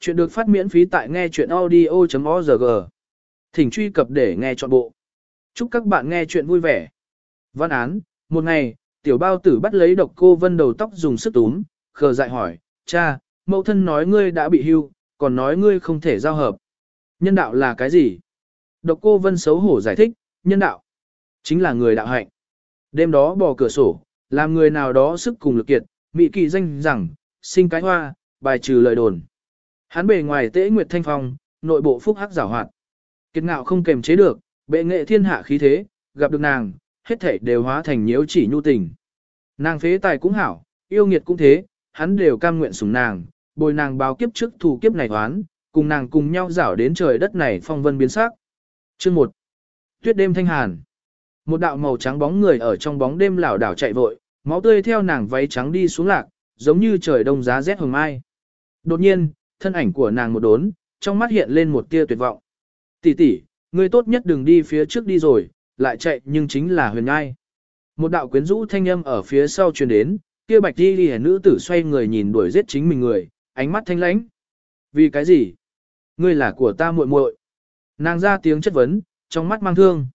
Chuyện được phát miễn phí tại nghe chuyện audio.org. Thỉnh truy cập để nghe trọn bộ. Chúc các bạn nghe chuyện vui vẻ. Văn án, một ngày, tiểu bao tử bắt lấy độc cô vân đầu tóc dùng sức túm, khờ dại hỏi, cha, mẫu thân nói ngươi đã bị hưu, còn nói ngươi không thể giao hợp. Nhân đạo là cái gì? Độc cô vân xấu hổ giải thích, nhân đạo. Chính là người đạo hạnh. Đêm đó bò cửa sổ, làm người nào đó sức cùng lực kiệt, mị kỳ danh rằng, sinh cái hoa, bài trừ lời đồn. Hắn bề ngoài tế nguyệt thanh phong, nội bộ phúc hắc giảo hoạt. Kiệt ngạo không kềm chế được, bệ nghệ thiên hạ khí thế, gặp được nàng, hết thảy đều hóa thành nhiễu chỉ nhu tình. Nàng phế tài cũng hảo, yêu nghiệt cũng thế, hắn đều cam nguyện sủng nàng, bồi nàng báo kiếp trước thủ kiếp này hoán, cùng nàng cùng nhau rảo đến trời đất này phong vân biến sắc. Chương 1. Tuyết đêm thanh hàn. Một đạo màu trắng bóng người ở trong bóng đêm lảo đảo chạy vội, máu tươi theo nàng váy trắng đi xuống lạc, giống như trời đông giá rét hừng mai. Đột nhiên, thân ảnh của nàng một đốn, trong mắt hiện lên một tia tuyệt vọng. Tỷ tỷ, ngươi tốt nhất đừng đi phía trước đi rồi, lại chạy nhưng chính là huyền ngai. Một đạo quyến rũ thanh âm ở phía sau truyền đến, kia bạch đi đi nữ tử xoay người nhìn đuổi giết chính mình người, ánh mắt thanh lãnh. Vì cái gì? Ngươi là của ta muội muội. Nàng ra tiếng chất vấn, trong mắt mang thương.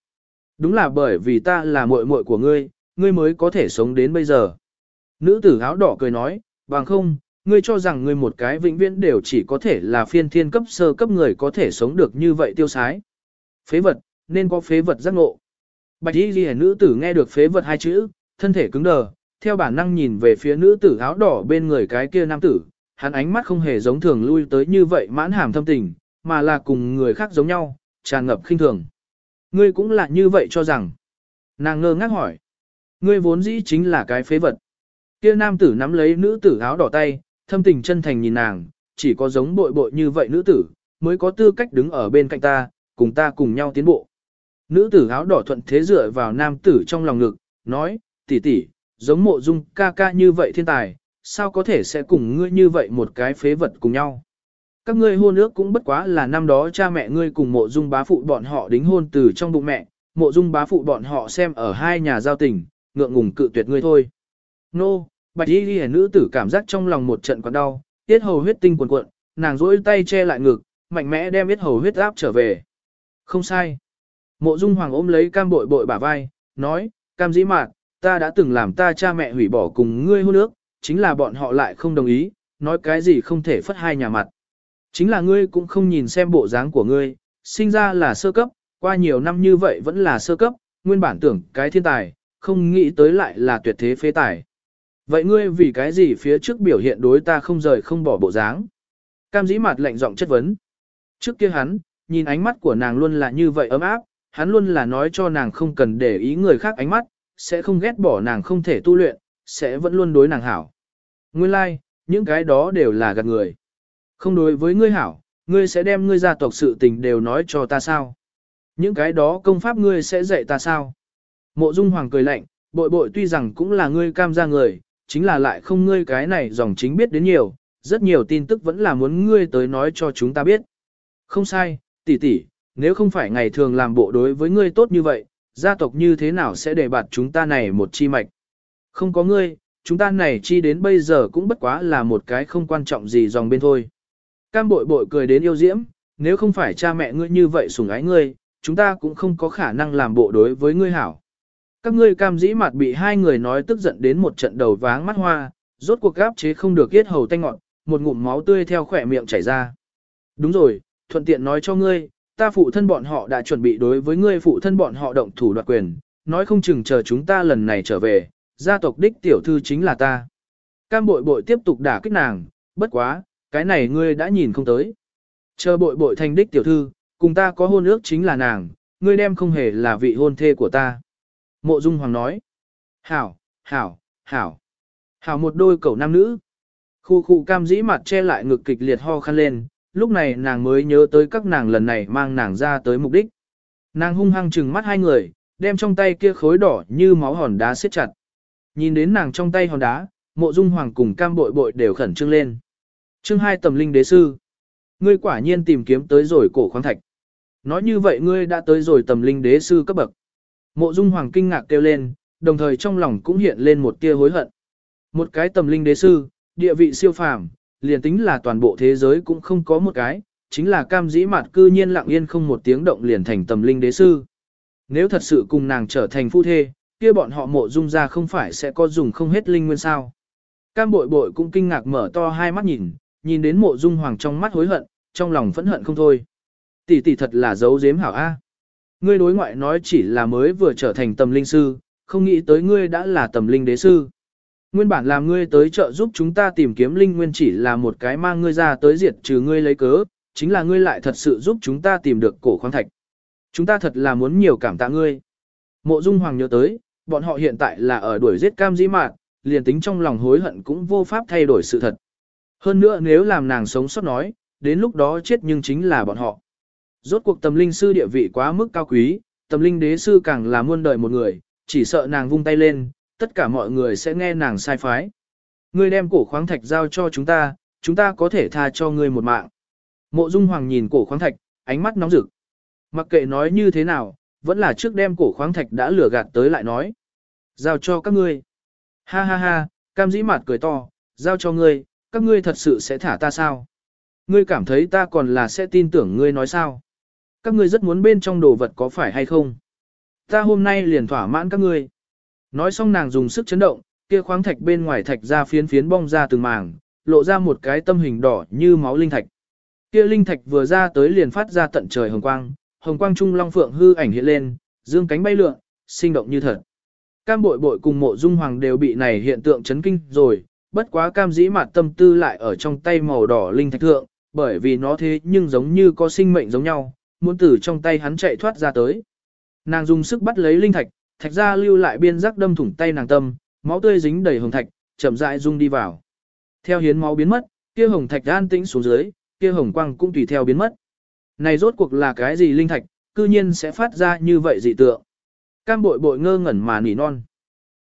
Đúng là bởi vì ta là muội muội của ngươi, ngươi mới có thể sống đến bây giờ. Nữ tử áo đỏ cười nói, bằng không, ngươi cho rằng ngươi một cái vĩnh viễn đều chỉ có thể là phiên thiên cấp sơ cấp người có thể sống được như vậy tiêu sái. Phế vật, nên có phế vật giác ngộ. Bạch y ghi nữ tử nghe được phế vật hai chữ, thân thể cứng đờ, theo bản năng nhìn về phía nữ tử áo đỏ bên người cái kia nam tử, hắn ánh mắt không hề giống thường lui tới như vậy mãn hàm thâm tình, mà là cùng người khác giống nhau, tràn ngập khinh thường. Ngươi cũng là như vậy cho rằng. Nàng ngơ ngác hỏi. Ngươi vốn dĩ chính là cái phế vật. Kia nam tử nắm lấy nữ tử áo đỏ tay, thâm tình chân thành nhìn nàng, chỉ có giống bội bội như vậy nữ tử, mới có tư cách đứng ở bên cạnh ta, cùng ta cùng nhau tiến bộ. Nữ tử áo đỏ thuận thế dựa vào nam tử trong lòng ngực, nói, tỷ tỷ, giống mộ dung ca ca như vậy thiên tài, sao có thể sẽ cùng ngươi như vậy một cái phế vật cùng nhau. Các ngươi hôn ước cũng bất quá là năm đó cha mẹ ngươi cùng mộ dung bá phụ bọn họ đính hôn từ trong bụng mẹ, mộ dung bá phụ bọn họ xem ở hai nhà giao tình, ngượng ngùng cự tuyệt ngươi thôi. Nô, bạch y ghi nữ tử cảm giác trong lòng một trận quặn đau, tiết hầu huyết tinh cuồn cuộn, nàng rỗi tay che lại ngực, mạnh mẽ đem tiết hầu huyết áp trở về. Không sai. Mộ dung hoàng ôm lấy cam bội bội bả vai, nói, cam dĩ mạn, ta đã từng làm ta cha mẹ hủy bỏ cùng ngươi hôn nước, chính là bọn họ lại không đồng ý, nói cái gì không thể phất hai nhà mặt. Chính là ngươi cũng không nhìn xem bộ dáng của ngươi, sinh ra là sơ cấp, qua nhiều năm như vậy vẫn là sơ cấp, nguyên bản tưởng cái thiên tài, không nghĩ tới lại là tuyệt thế phế tài. Vậy ngươi vì cái gì phía trước biểu hiện đối ta không rời không bỏ bộ dáng? Cam dĩ mặt lạnh giọng chất vấn. Trước kia hắn, nhìn ánh mắt của nàng luôn là như vậy ấm áp, hắn luôn là nói cho nàng không cần để ý người khác ánh mắt, sẽ không ghét bỏ nàng không thể tu luyện, sẽ vẫn luôn đối nàng hảo. Nguyên lai, like, những cái đó đều là gạt người. Không đối với ngươi hảo, ngươi sẽ đem ngươi gia tộc sự tình đều nói cho ta sao? Những cái đó công pháp ngươi sẽ dạy ta sao? Mộ Dung Hoàng cười lạnh, bội bội tuy rằng cũng là ngươi cam gia người, chính là lại không ngươi cái này dòng chính biết đến nhiều, rất nhiều tin tức vẫn là muốn ngươi tới nói cho chúng ta biết. Không sai, tỷ tỷ, nếu không phải ngày thường làm bộ đối với ngươi tốt như vậy, gia tộc như thế nào sẽ để bạt chúng ta này một chi mạch? Không có ngươi, chúng ta này chi đến bây giờ cũng bất quá là một cái không quan trọng gì dòng bên thôi. Cam bội bội cười đến yêu diễm, nếu không phải cha mẹ ngươi như vậy sủng ái ngươi, chúng ta cũng không có khả năng làm bộ đối với ngươi hảo. Các ngươi cam dĩ mặt bị hai người nói tức giận đến một trận đầu váng mắt hoa, rốt cuộc gáp chế không được yết hầu tanh ngọn, một ngụm máu tươi theo khỏe miệng chảy ra. Đúng rồi, thuận tiện nói cho ngươi, ta phụ thân bọn họ đã chuẩn bị đối với ngươi phụ thân bọn họ động thủ đoạt quyền, nói không chừng chờ chúng ta lần này trở về, gia tộc đích tiểu thư chính là ta. Cam bội bội tiếp tục đả kích nàng, bất quá, cái này ngươi đã nhìn không tới. Chờ bội bội thành đích tiểu thư, cùng ta có hôn ước chính là nàng, ngươi đem không hề là vị hôn thê của ta. Mộ Dung Hoàng nói. Hảo, hảo, hảo. Hảo một đôi cậu nam nữ. Khu khu cam dĩ mặt che lại ngực kịch liệt ho khăn lên, lúc này nàng mới nhớ tới các nàng lần này mang nàng ra tới mục đích. Nàng hung hăng trừng mắt hai người, đem trong tay kia khối đỏ như máu hòn đá siết chặt. Nhìn đến nàng trong tay hòn đá, mộ dung hoàng cùng cam bội bội đều khẩn trương lên. Chương hai tầm linh đế sư. Ngươi quả nhiên tìm kiếm tới rồi cổ khoáng thạch. Nói như vậy ngươi đã tới rồi tầm linh đế sư cấp bậc. Mộ dung hoàng kinh ngạc kêu lên, đồng thời trong lòng cũng hiện lên một tia hối hận. Một cái tầm linh đế sư, địa vị siêu phàm, liền tính là toàn bộ thế giới cũng không có một cái, chính là cam dĩ mạt cư nhiên lặng yên không một tiếng động liền thành tầm linh đế sư. Nếu thật sự cùng nàng trở thành phu thê, kia bọn họ mộ dung ra không phải sẽ có dùng không hết linh nguyên sao. Cam bội bội cũng kinh ngạc mở to hai mắt nhìn, nhìn đến mộ dung hoàng trong mắt hối hận, trong lòng phẫn hận không thôi. Tỷ tỷ thật là giấu giếm hảo A. Ngươi đối ngoại nói chỉ là mới vừa trở thành tầm linh sư, không nghĩ tới ngươi đã là tầm linh đế sư. Nguyên bản làm ngươi tới trợ giúp chúng ta tìm kiếm linh nguyên chỉ là một cái mang ngươi ra tới diệt trừ ngươi lấy cớ, chính là ngươi lại thật sự giúp chúng ta tìm được cổ khoáng thạch. Chúng ta thật là muốn nhiều cảm tạ ngươi. Mộ Dung Hoàng nhớ tới, bọn họ hiện tại là ở đuổi giết cam dĩ mạn, liền tính trong lòng hối hận cũng vô pháp thay đổi sự thật. Hơn nữa nếu làm nàng sống sót nói, đến lúc đó chết nhưng chính là bọn họ. Rốt cuộc tâm linh sư địa vị quá mức cao quý, tâm linh đế sư càng là muôn đời một người, chỉ sợ nàng vung tay lên, tất cả mọi người sẽ nghe nàng sai phái. Ngươi đem cổ khoáng thạch giao cho chúng ta, chúng ta có thể tha cho ngươi một mạng. Mộ Dung Hoàng nhìn cổ khoáng thạch, ánh mắt nóng rực. Mặc kệ nói như thế nào, vẫn là trước đem cổ khoáng thạch đã lừa gạt tới lại nói. Giao cho các ngươi. Ha ha ha, cam dĩ Mạt cười to, giao cho ngươi, các ngươi thật sự sẽ thả ta sao? Ngươi cảm thấy ta còn là sẽ tin tưởng ngươi nói sao? Các ngươi rất muốn bên trong đồ vật có phải hay không? Ta hôm nay liền thỏa mãn các ngươi. Nói xong nàng dùng sức chấn động, kia khoáng thạch bên ngoài thạch ra phiến phiến bong ra từng màng, lộ ra một cái tâm hình đỏ như máu linh thạch. Kia linh thạch vừa ra tới liền phát ra tận trời hồng quang, hồng quang trung long phượng hư ảnh hiện lên, dương cánh bay lượn, sinh động như thật. Cam bội bội cùng mộ dung hoàng đều bị này hiện tượng chấn kinh rồi, bất quá cam dĩ mặt tâm tư lại ở trong tay màu đỏ linh thạch thượng, bởi vì nó thế nhưng giống như có sinh mệnh giống nhau, muốn từ trong tay hắn chạy thoát ra tới. Nàng dùng sức bắt lấy linh thạch, thạch ra lưu lại biên giác đâm thủng tay nàng tâm, máu tươi dính đầy hồng thạch, chậm rãi rung đi vào. Theo hiến máu biến mất, kia hồng thạch an tĩnh xuống dưới, kia hồng quang cũng tùy theo biến mất. Này rốt cuộc là cái gì linh thạch, cư nhiên sẽ phát ra như vậy dị tượng. Cam bội bội ngơ ngẩn mà nỉ non.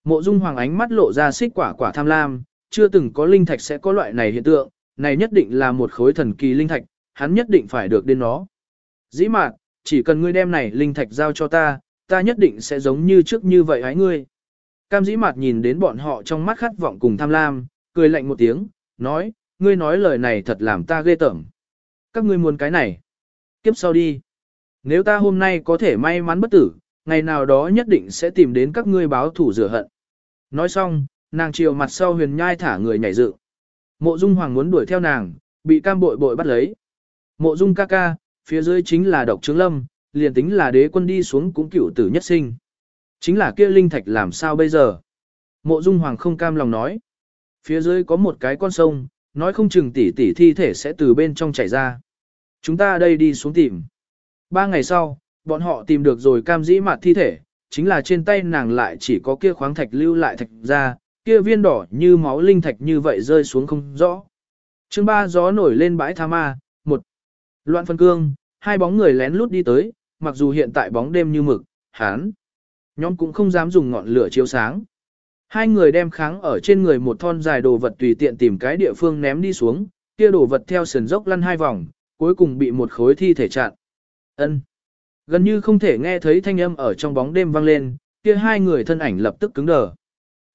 Mộ dung hoàng ánh mắt lộ ra xích quả quả tham lam, chưa từng có linh thạch sẽ có loại này hiện tượng, này nhất định là một khối thần kỳ linh thạch, hắn nhất định phải được đến nó. Dĩ mạn, chỉ cần ngươi đem này linh thạch giao cho ta, ta nhất định sẽ giống như trước như vậy hái ngươi. Cam dĩ mạt nhìn đến bọn họ trong mắt khát vọng cùng tham lam, cười lạnh một tiếng, nói, ngươi nói lời này thật làm ta ghê tởm. Các ngươi muốn cái này. Kiếp sau đi. Nếu ta hôm nay có thể may mắn bất tử, ngày nào đó nhất định sẽ tìm đến các ngươi báo thủ rửa hận. Nói xong, nàng chiều mặt sau huyền nhai thả người nhảy dự. Mộ dung hoàng muốn đuổi theo nàng, bị cam bội bội bắt lấy. Mộ dung ca ca, phía dưới chính là độc trướng lâm, liền tính là đế quân đi xuống cũng cựu tử nhất sinh. Chính là kia linh thạch làm sao bây giờ? Mộ dung hoàng không cam lòng nói. Phía dưới có một cái con sông, nói không chừng tỷ tỷ thi thể sẽ từ bên trong chảy ra. Chúng ta đây đi xuống tìm. Ba ngày sau, bọn họ tìm được rồi cam dĩ mạt thi thể, chính là trên tay nàng lại chỉ có kia khoáng thạch lưu lại thạch ra, kia viên đỏ như máu linh thạch như vậy rơi xuống không rõ. chương ba gió nổi lên bãi tha ma, một loạn phân cương, hai bóng người lén lút đi tới, mặc dù hiện tại bóng đêm như mực, hắn, Nhóm cũng không dám dùng ngọn lửa chiếu sáng. Hai người đem kháng ở trên người một thon dài đồ vật tùy tiện tìm cái địa phương ném đi xuống, kia đồ vật theo sườn dốc lăn hai vòng, cuối cùng bị một khối thi thể chặn. Ân. Gần như không thể nghe thấy thanh âm ở trong bóng đêm vang lên, kia hai người thân ảnh lập tức cứng đờ.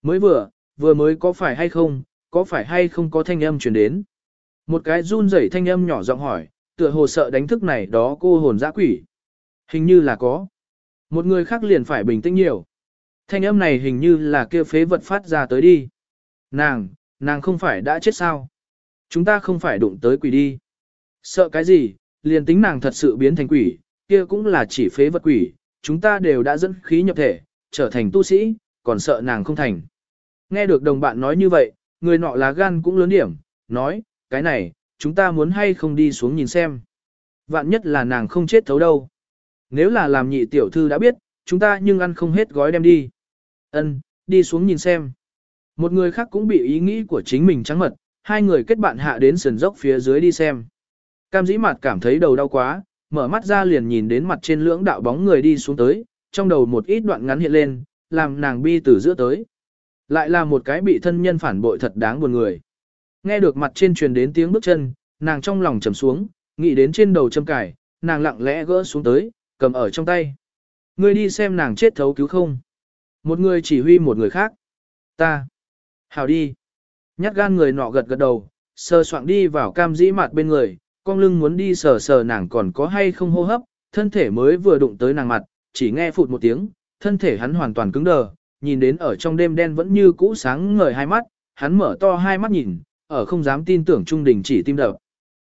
Mới vừa, vừa mới có phải hay không, có phải hay không có thanh âm truyền đến. Một cái run rẩy thanh âm nhỏ giọng hỏi, tựa hồ sợ đánh thức này đó cô hồn dã quỷ. Hình như là có. Một người khác liền phải bình tĩnh nhiều. Thanh âm này hình như là kia phế vật phát ra tới đi. Nàng, nàng không phải đã chết sao? Chúng ta không phải đụng tới quỷ đi. Sợ cái gì, liền tính nàng thật sự biến thành quỷ, kia cũng là chỉ phế vật quỷ, chúng ta đều đã dẫn khí nhập thể, trở thành tu sĩ, còn sợ nàng không thành. Nghe được đồng bạn nói như vậy, người nọ lá gan cũng lớn điểm, nói, cái này, chúng ta muốn hay không đi xuống nhìn xem. Vạn nhất là nàng không chết thấu đâu. Nếu là làm nhị tiểu thư đã biết, chúng ta nhưng ăn không hết gói đem đi. Ân, đi xuống nhìn xem. Một người khác cũng bị ý nghĩ của chính mình trắng mật, hai người kết bạn hạ đến sườn dốc phía dưới đi xem. Cam dĩ mặt cảm thấy đầu đau quá, mở mắt ra liền nhìn đến mặt trên lưỡng đạo bóng người đi xuống tới, trong đầu một ít đoạn ngắn hiện lên, làm nàng bi từ giữa tới. Lại là một cái bị thân nhân phản bội thật đáng buồn người. Nghe được mặt trên truyền đến tiếng bước chân, nàng trong lòng trầm xuống, nghĩ đến trên đầu châm cải, nàng lặng lẽ gỡ xuống tới, cầm ở trong tay. Ngươi đi xem nàng chết thấu cứu không. Một người chỉ huy một người khác. Ta. Hào đi. Nhát gan người nọ gật gật đầu, sờ soạng đi vào cam dĩ mặt bên người, con lưng muốn đi sờ sờ nàng còn có hay không hô hấp, thân thể mới vừa đụng tới nàng mặt, chỉ nghe phụt một tiếng, thân thể hắn hoàn toàn cứng đờ, nhìn đến ở trong đêm đen vẫn như cũ sáng ngời hai mắt, hắn mở to hai mắt nhìn, ở không dám tin tưởng trung đình chỉ tim đập.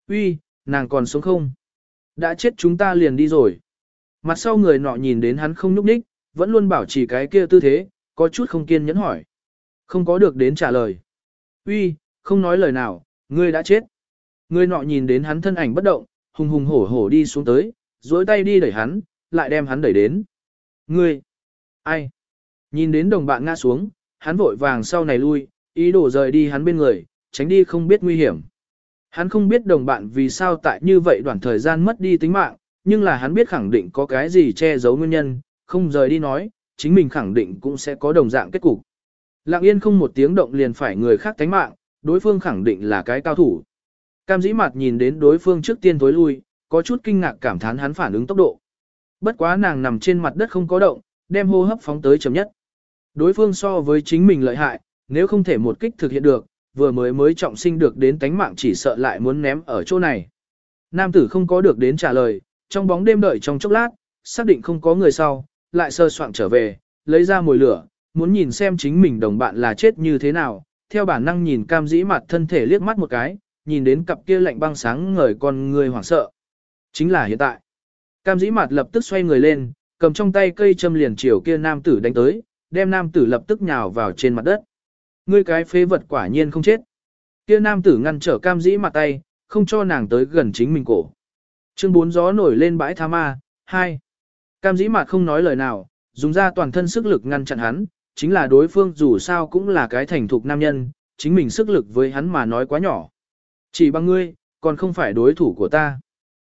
Uy, nàng còn sống không? Đã chết chúng ta liền đi rồi. Mặt sau người nọ nhìn đến hắn không nhúc nhích, vẫn luôn bảo trì cái kia tư thế, có chút không kiên nhẫn hỏi. Không có được đến trả lời. Uy, không nói lời nào, ngươi đã chết. Người nọ nhìn đến hắn thân ảnh bất động, hùng hùng hổ hổ đi xuống tới, duỗi tay đi đẩy hắn, lại đem hắn đẩy đến. Ngươi, ai? Nhìn đến đồng bạn ngã xuống, hắn vội vàng sau này lui, ý đồ rời đi hắn bên người, tránh đi không biết nguy hiểm. Hắn không biết đồng bạn vì sao tại như vậy đoạn thời gian mất đi tính mạng, nhưng là hắn biết khẳng định có cái gì che giấu nguyên nhân, không rời đi nói, chính mình khẳng định cũng sẽ có đồng dạng kết cục. Lặng yên không một tiếng động liền phải người khác tánh mạng, đối phương khẳng định là cái cao thủ. Cam dĩ mặt nhìn đến đối phương trước tiên tối lui, có chút kinh ngạc cảm thán hắn phản ứng tốc độ. Bất quá nàng nằm trên mặt đất không có động, đem hô hấp phóng tới chấm nhất. Đối phương so với chính mình lợi hại, nếu không thể một kích thực hiện được, vừa mới mới trọng sinh được đến tánh mạng chỉ sợ lại muốn ném ở chỗ này. Nam tử không có được đến trả lời, trong bóng đêm đợi trong chốc lát, xác định không có người sau, lại sơ soạn trở về, lấy ra mồi lửa, muốn nhìn xem chính mình đồng bạn là chết như thế nào, theo bản năng nhìn cam dĩ mặt thân thể liếc mắt một cái, nhìn đến cặp kia lạnh băng sáng ngời con người hoảng sợ. Chính là hiện tại. Cam dĩ mặt lập tức xoay người lên, cầm trong tay cây châm liền chiều kia nam tử đánh tới, đem nam tử lập tức nhào vào trên mặt đất. Ngươi cái phế vật quả nhiên không chết. Kia nam tử ngăn trở cam dĩ mặt tay, không cho nàng tới gần chính mình cổ. Chương bốn gió nổi lên bãi tha ma, hai, Cam dĩ mặt không nói lời nào, dùng ra toàn thân sức lực ngăn chặn hắn, chính là đối phương dù sao cũng là cái thành thục nam nhân, chính mình sức lực với hắn mà nói quá nhỏ. Chỉ bằng ngươi, còn không phải đối thủ của ta.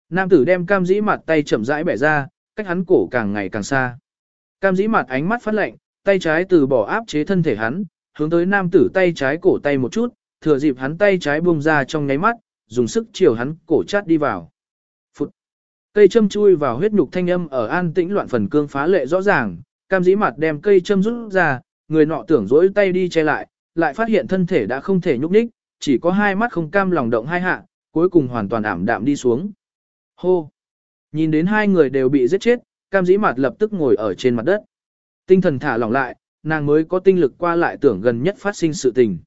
Nam tử đem cam dĩ mặt tay chậm rãi bẻ ra, cách hắn cổ càng ngày càng xa. Cam dĩ mặt ánh mắt phát lạnh, tay trái từ bỏ áp chế thân thể hắn, hướng tới nam tử tay trái cổ tay một chút, thừa dịp hắn tay trái buông ra trong nháy mắt, dùng sức chiều hắn cổ chát đi vào. Phụt. Cây châm chui vào huyết nhục thanh âm ở an tĩnh loạn phần cương phá lệ rõ ràng, cam dĩ mặt đem cây châm rút ra, người nọ tưởng dỗi tay đi che lại, lại phát hiện thân thể đã không thể nhúc nhích, chỉ có hai mắt không cam lòng động hai hạ, cuối cùng hoàn toàn ảm đạm đi xuống. Hô! Nhìn đến hai người đều bị giết chết, cam dĩ mặt lập tức ngồi ở trên mặt đất. Tinh thần thả lỏng lại, nàng mới có tinh lực qua lại tưởng gần nhất phát sinh sự tình.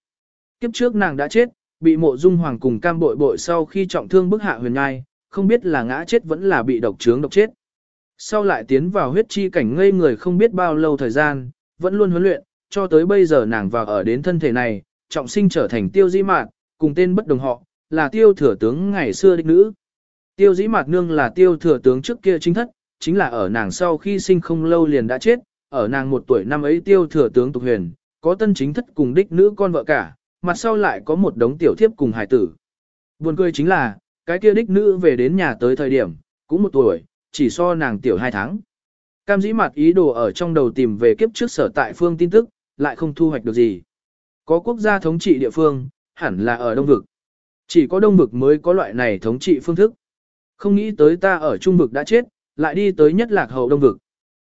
Kiếp trước nàng đã chết, bị mộ dung hoàng cùng cam bội bội sau khi trọng thương bức hạ huyền ngai, không biết là ngã chết vẫn là bị độc trướng độc chết. Sau lại tiến vào huyết chi cảnh ngây người không biết bao lâu thời gian, vẫn luôn huấn luyện, cho tới bây giờ nàng vào ở đến thân thể này, trọng sinh trở thành tiêu di mạt, cùng tên bất đồng họ, là tiêu thừa tướng ngày xưa đích nữ. Tiêu dĩ mạt nương là tiêu thừa tướng trước kia chính thất, chính là ở nàng sau khi sinh không lâu liền đã chết, ở nàng một tuổi năm ấy tiêu thừa tướng tục huyền, có tân chính thất cùng đích nữ con vợ cả, mặt sau lại có một đống tiểu thiếp cùng hải tử. Buồn cười chính là, cái kia đích nữ về đến nhà tới thời điểm, cũng một tuổi, chỉ so nàng tiểu hai tháng. Cam dĩ mặt ý đồ ở trong đầu tìm về kiếp trước sở tại phương tin tức, lại không thu hoạch được gì. Có quốc gia thống trị địa phương, hẳn là ở Đông Vực. Chỉ có Đông Vực mới có loại này thống trị phương thức. Không nghĩ tới ta ở Trung Vực đã chết, lại đi tới nhất lạc hậu Đông Vực.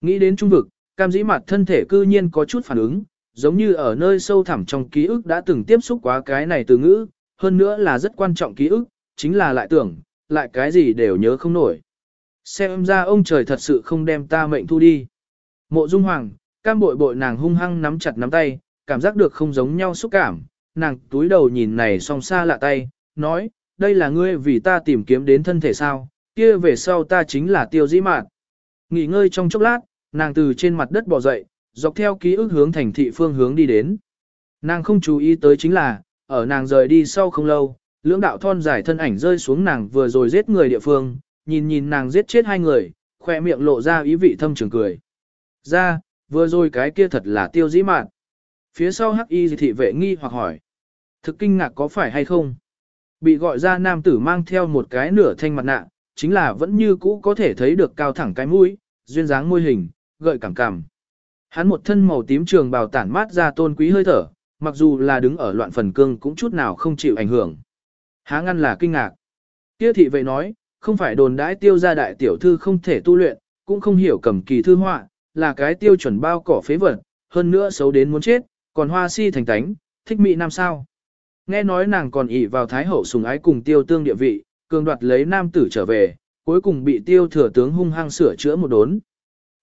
Nghĩ đến Trung Vực, cam dĩ mặt thân thể cư nhiên có chút phản ứng, giống như ở nơi sâu thẳm trong ký ức đã từng tiếp xúc quá cái này từ ngữ, hơn nữa là rất quan trọng ký ức, chính là lại tưởng, lại cái gì đều nhớ không nổi. Xem ra ông trời thật sự không đem ta mệnh thu đi. Mộ Dung Hoàng, cam bội bội nàng hung hăng nắm chặt nắm tay, cảm giác được không giống nhau xúc cảm, nàng túi đầu nhìn này song xa lạ tay, nói, đây là ngươi vì ta tìm kiếm đến thân thể sao, kia về sau ta chính là tiêu dĩ mạn. Nghỉ ngơi trong chốc lát, nàng từ trên mặt đất bò dậy, dọc theo ký ức hướng thành thị phương hướng đi đến. Nàng không chú ý tới chính là, ở nàng rời đi sau không lâu, lưỡng đạo thon dài thân ảnh rơi xuống nàng vừa rồi giết người địa phương, nhìn nhìn nàng giết chết hai người, khoe miệng lộ ra ý vị thâm trường cười. Ra, vừa rồi cái kia thật là tiêu dĩ mạn. Phía sau hắc y thị vệ nghi hoặc hỏi. Thực kinh ngạc có phải hay không? Bị gọi ra nam tử mang theo một cái nửa thanh mặt nạ, chính là vẫn như cũ có thể thấy được cao thẳng cái mũi, duyên dáng môi hình, gợi cảm cảm. Hắn một thân màu tím trường bào tản mát ra tôn quý hơi thở, mặc dù là đứng ở loạn phần cương cũng chút nào không chịu ảnh hưởng. Há ngăn là kinh ngạc. Kia thị vậy nói, không phải đồn đãi tiêu gia đại tiểu thư không thể tu luyện, cũng không hiểu cầm kỳ thư họa, là cái tiêu chuẩn bao cỏ phế vật, hơn nữa xấu đến muốn chết, còn hoa si thành tánh, thích mỹ nam sao. Nghe nói nàng còn ỷ vào thái hậu sùng ái cùng tiêu tương địa vị, cường đoạt lấy nam tử trở về, cuối cùng bị tiêu thừa tướng hung hăng sửa chữa một đốn.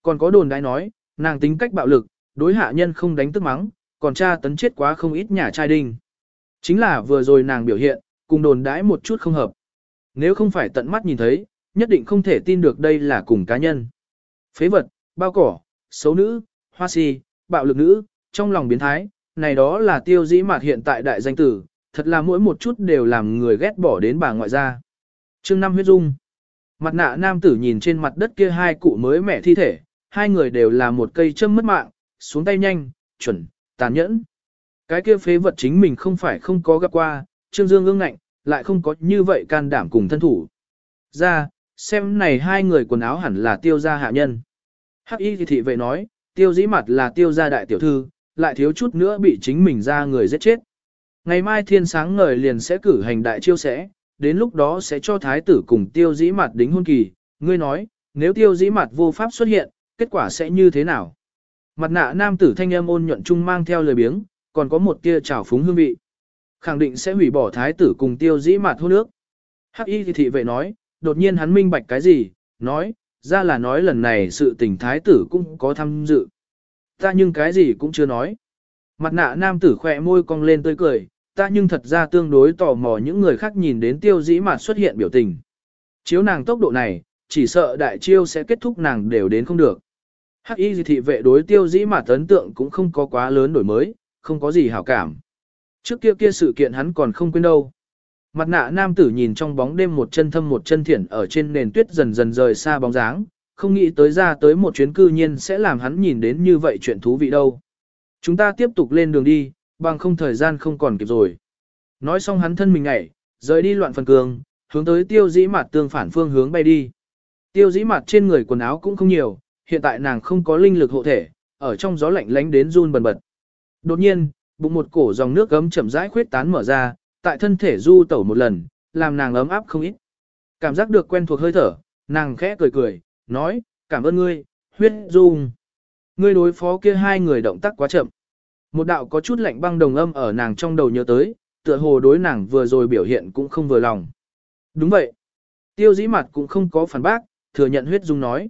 Còn có đồn đãi nói, nàng tính cách bạo lực, đối hạ nhân không đánh tức mắng, còn cha tấn chết quá không ít nhà trai đinh. Chính là vừa rồi nàng biểu hiện, cùng đồn đãi một chút không hợp. Nếu không phải tận mắt nhìn thấy, nhất định không thể tin được đây là cùng cá nhân. Phế vật, bao cỏ, xấu nữ, hoa si, bạo lực nữ, trong lòng biến thái, này đó là tiêu dĩ mạt hiện tại đại danh tử, thật là mỗi một chút đều làm người ghét bỏ đến bà ngoại gia. chương năm huyết dung. Mặt nạ nam tử nhìn trên mặt đất kia hai cụ mới mẻ thi thể, hai người đều là một cây châm mất mạng, xuống tay nhanh, chuẩn, tàn nhẫn. Cái kia phế vật chính mình không phải không có gặp qua, Trương Dương ương ngạnh, lại không có như vậy can đảm cùng thân thủ. Ra, xem này hai người quần áo hẳn là tiêu gia hạ nhân. Hắc y thì thị vệ nói, tiêu dĩ mặt là tiêu gia đại tiểu thư, lại thiếu chút nữa bị chính mình ra người giết chết. Ngày mai thiên sáng ngời liền sẽ cử hành đại chiêu sẽ, đến lúc đó sẽ cho thái tử cùng tiêu dĩ mặt đính hôn kỳ. Ngươi nói, nếu tiêu dĩ mặt vô pháp xuất hiện, kết quả sẽ như thế nào? Mặt nạ nam tử thanh âm ôn nhuận trung mang theo lời biếng, còn có một tia trào phúng hương vị. Khẳng định sẽ hủy bỏ thái tử cùng tiêu dĩ mà hôn nước. Hắc y thì thị vệ nói, đột nhiên hắn minh bạch cái gì, nói, ra là nói lần này sự tình thái tử cũng có tham dự. Ta nhưng cái gì cũng chưa nói. Mặt nạ nam tử khỏe môi cong lên tươi cười, ta nhưng thật ra tương đối tò mò những người khác nhìn đến tiêu dĩ mà xuất hiện biểu tình. Chiếu nàng tốc độ này, chỉ sợ đại chiêu sẽ kết thúc nàng đều đến không được. Hắc y thị vệ đối tiêu dĩ mạt ấn tượng cũng không có quá lớn đổi mới, không có gì hảo cảm. Trước kia kia sự kiện hắn còn không quên đâu. Mặt nạ nam tử nhìn trong bóng đêm một chân thâm một chân thiển ở trên nền tuyết dần dần rời xa bóng dáng, không nghĩ tới ra tới một chuyến cư nhiên sẽ làm hắn nhìn đến như vậy chuyện thú vị đâu. Chúng ta tiếp tục lên đường đi, bằng không thời gian không còn kịp rồi. Nói xong hắn thân mình ngảy, rời đi loạn phần cường, hướng tới tiêu dĩ mặt tương phản phương hướng bay đi. Tiêu dĩ mặt trên người quần áo cũng không nhiều, hiện tại nàng không có linh lực hộ thể, ở trong gió lạnh lánh đến run bần bật. Đột nhiên, bụng một cổ dòng nước gấm chậm rãi khuyết tán mở ra, tại thân thể du tẩu một lần, làm nàng ấm áp không ít. Cảm giác được quen thuộc hơi thở, nàng khẽ cười cười, nói, cảm ơn ngươi, huyết dung. Ngươi đối phó kia hai người động tác quá chậm. Một đạo có chút lạnh băng đồng âm ở nàng trong đầu nhớ tới, tựa hồ đối nàng vừa rồi biểu hiện cũng không vừa lòng. Đúng vậy. Tiêu dĩ mặt cũng không có phản bác, thừa nhận huyết dung nói.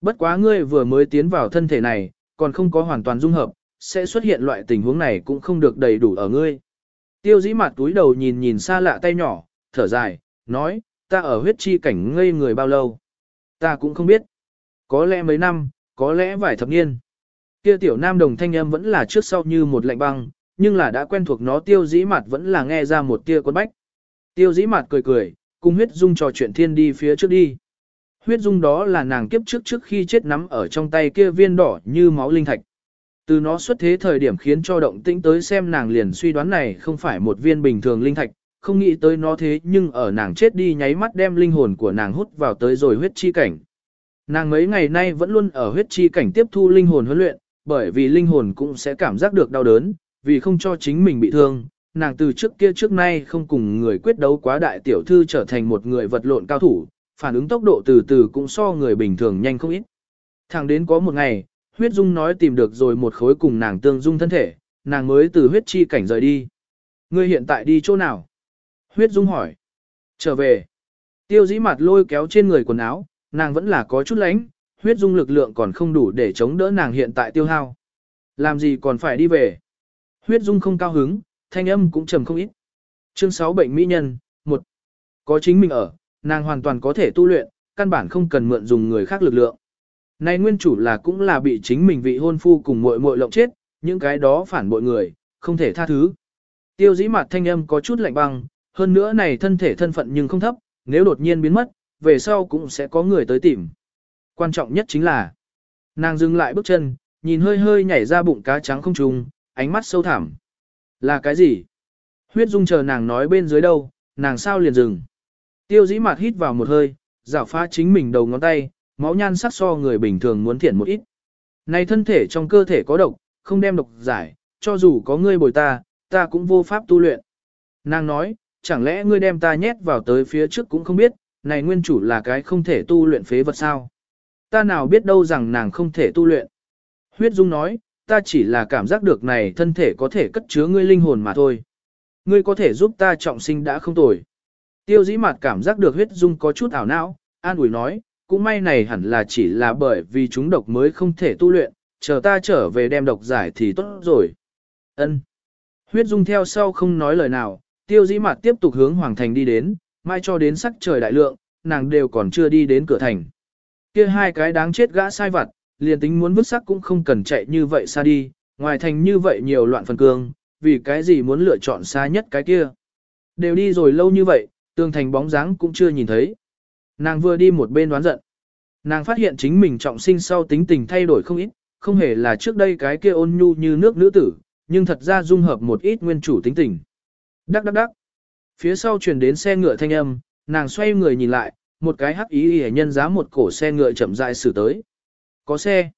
Bất quá ngươi vừa mới tiến vào thân thể này, còn không có hoàn toàn dung hợp, sẽ xuất hiện loại tình huống này cũng không được đầy đủ ở ngươi. Tiêu dĩ mặt túi đầu nhìn nhìn xa lạ tay nhỏ, thở dài, nói, ta ở huyết chi cảnh ngây người bao lâu. Ta cũng không biết. Có lẽ mấy năm, có lẽ vài thập niên. Kia tiểu nam đồng thanh âm vẫn là trước sau như một lạnh băng, nhưng là đã quen thuộc nó tiêu dĩ mặt vẫn là nghe ra một tia quân bách. Tiêu dĩ mặt cười cười, cùng huyết dung trò chuyện thiên đi phía trước đi. Huyết dung đó là nàng kiếp trước trước khi chết nắm ở trong tay kia viên đỏ như máu linh thạch. Từ nó xuất thế thời điểm khiến cho động tĩnh tới xem nàng liền suy đoán này không phải một viên bình thường linh thạch, không nghĩ tới nó thế nhưng ở nàng chết đi nháy mắt đem linh hồn của nàng hút vào tới rồi huyết chi cảnh. Nàng mấy ngày nay vẫn luôn ở huyết chi cảnh tiếp thu linh hồn huấn luyện, bởi vì linh hồn cũng sẽ cảm giác được đau đớn, vì không cho chính mình bị thương. Nàng từ trước kia trước nay không cùng người quyết đấu quá đại tiểu thư trở thành một người vật lộn cao thủ, phản ứng tốc độ từ từ cũng so người bình thường nhanh không ít. Thẳng đến có một ngày, huyết dung nói tìm được rồi một khối cùng nàng tương dung thân thể, nàng mới từ huyết chi cảnh rời đi. Ngươi hiện tại đi chỗ nào? Huyết dung hỏi. Trở về. Tiêu dĩ mặt lôi kéo trên người quần áo, nàng vẫn là có chút lánh, huyết dung lực lượng còn không đủ để chống đỡ nàng hiện tại tiêu hao. Làm gì còn phải đi về? Huyết dung không cao hứng, thanh âm cũng trầm không ít. Chương 6 bệnh mỹ nhân, 1. Có chính mình ở, nàng hoàn toàn có thể tu luyện, căn bản không cần mượn dùng người khác lực lượng. Này nguyên chủ là cũng là bị chính mình vị hôn phu cùng muội muội lộng chết, những cái đó phản bội người, không thể tha thứ. Tiêu dĩ mặt thanh âm có chút lạnh băng, hơn nữa này thân thể thân phận nhưng không thấp, nếu đột nhiên biến mất, về sau cũng sẽ có người tới tìm. Quan trọng nhất chính là, nàng dừng lại bước chân, nhìn hơi hơi nhảy ra bụng cá trắng không trùng, ánh mắt sâu thẳm. Là cái gì? Huyết dung chờ nàng nói bên dưới đâu, nàng sao liền dừng. Tiêu dĩ mạt hít vào một hơi, rảo phá chính mình đầu ngón tay, máu nhan sắc so người bình thường muốn thiện một ít. Này thân thể trong cơ thể có độc, không đem độc giải, cho dù có ngươi bồi ta, ta cũng vô pháp tu luyện. Nàng nói, chẳng lẽ ngươi đem ta nhét vào tới phía trước cũng không biết, này nguyên chủ là cái không thể tu luyện phế vật sao. Ta nào biết đâu rằng nàng không thể tu luyện. Huyết Dung nói, ta chỉ là cảm giác được này thân thể có thể cất chứa ngươi linh hồn mà thôi. ngươi có thể giúp ta trọng sinh đã không tồi. Tiêu dĩ mặt cảm giác được huyết dung có chút ảo não, an ủi nói, cũng may này hẳn là chỉ là bởi vì chúng độc mới không thể tu luyện, chờ ta trở về đem độc giải thì tốt rồi. Ân. Huyết dung theo sau không nói lời nào, tiêu dĩ mặt tiếp tục hướng hoàng thành đi đến, mai cho đến sắc trời đại lượng, nàng đều còn chưa đi đến cửa thành. Kia hai cái đáng chết gã sai vặt, liền tính muốn vứt sắc cũng không cần chạy như vậy xa đi, ngoài thành như vậy nhiều loạn phần cương, vì cái gì muốn lựa chọn xa nhất cái kia. Đều đi rồi lâu như vậy, tường thành bóng dáng cũng chưa nhìn thấy. Nàng vừa đi một bên đoán giận. Nàng phát hiện chính mình trọng sinh sau tính tình thay đổi không ít, không hề là trước đây cái kia ôn nhu như nước nữ tử, nhưng thật ra dung hợp một ít nguyên chủ tính tình. Đắc đắc đắc. Phía sau truyền đến xe ngựa thanh âm, nàng xoay người nhìn lại, một cái hắc ý hề nhân giá một cổ xe ngựa chậm rãi xử tới. Có xe.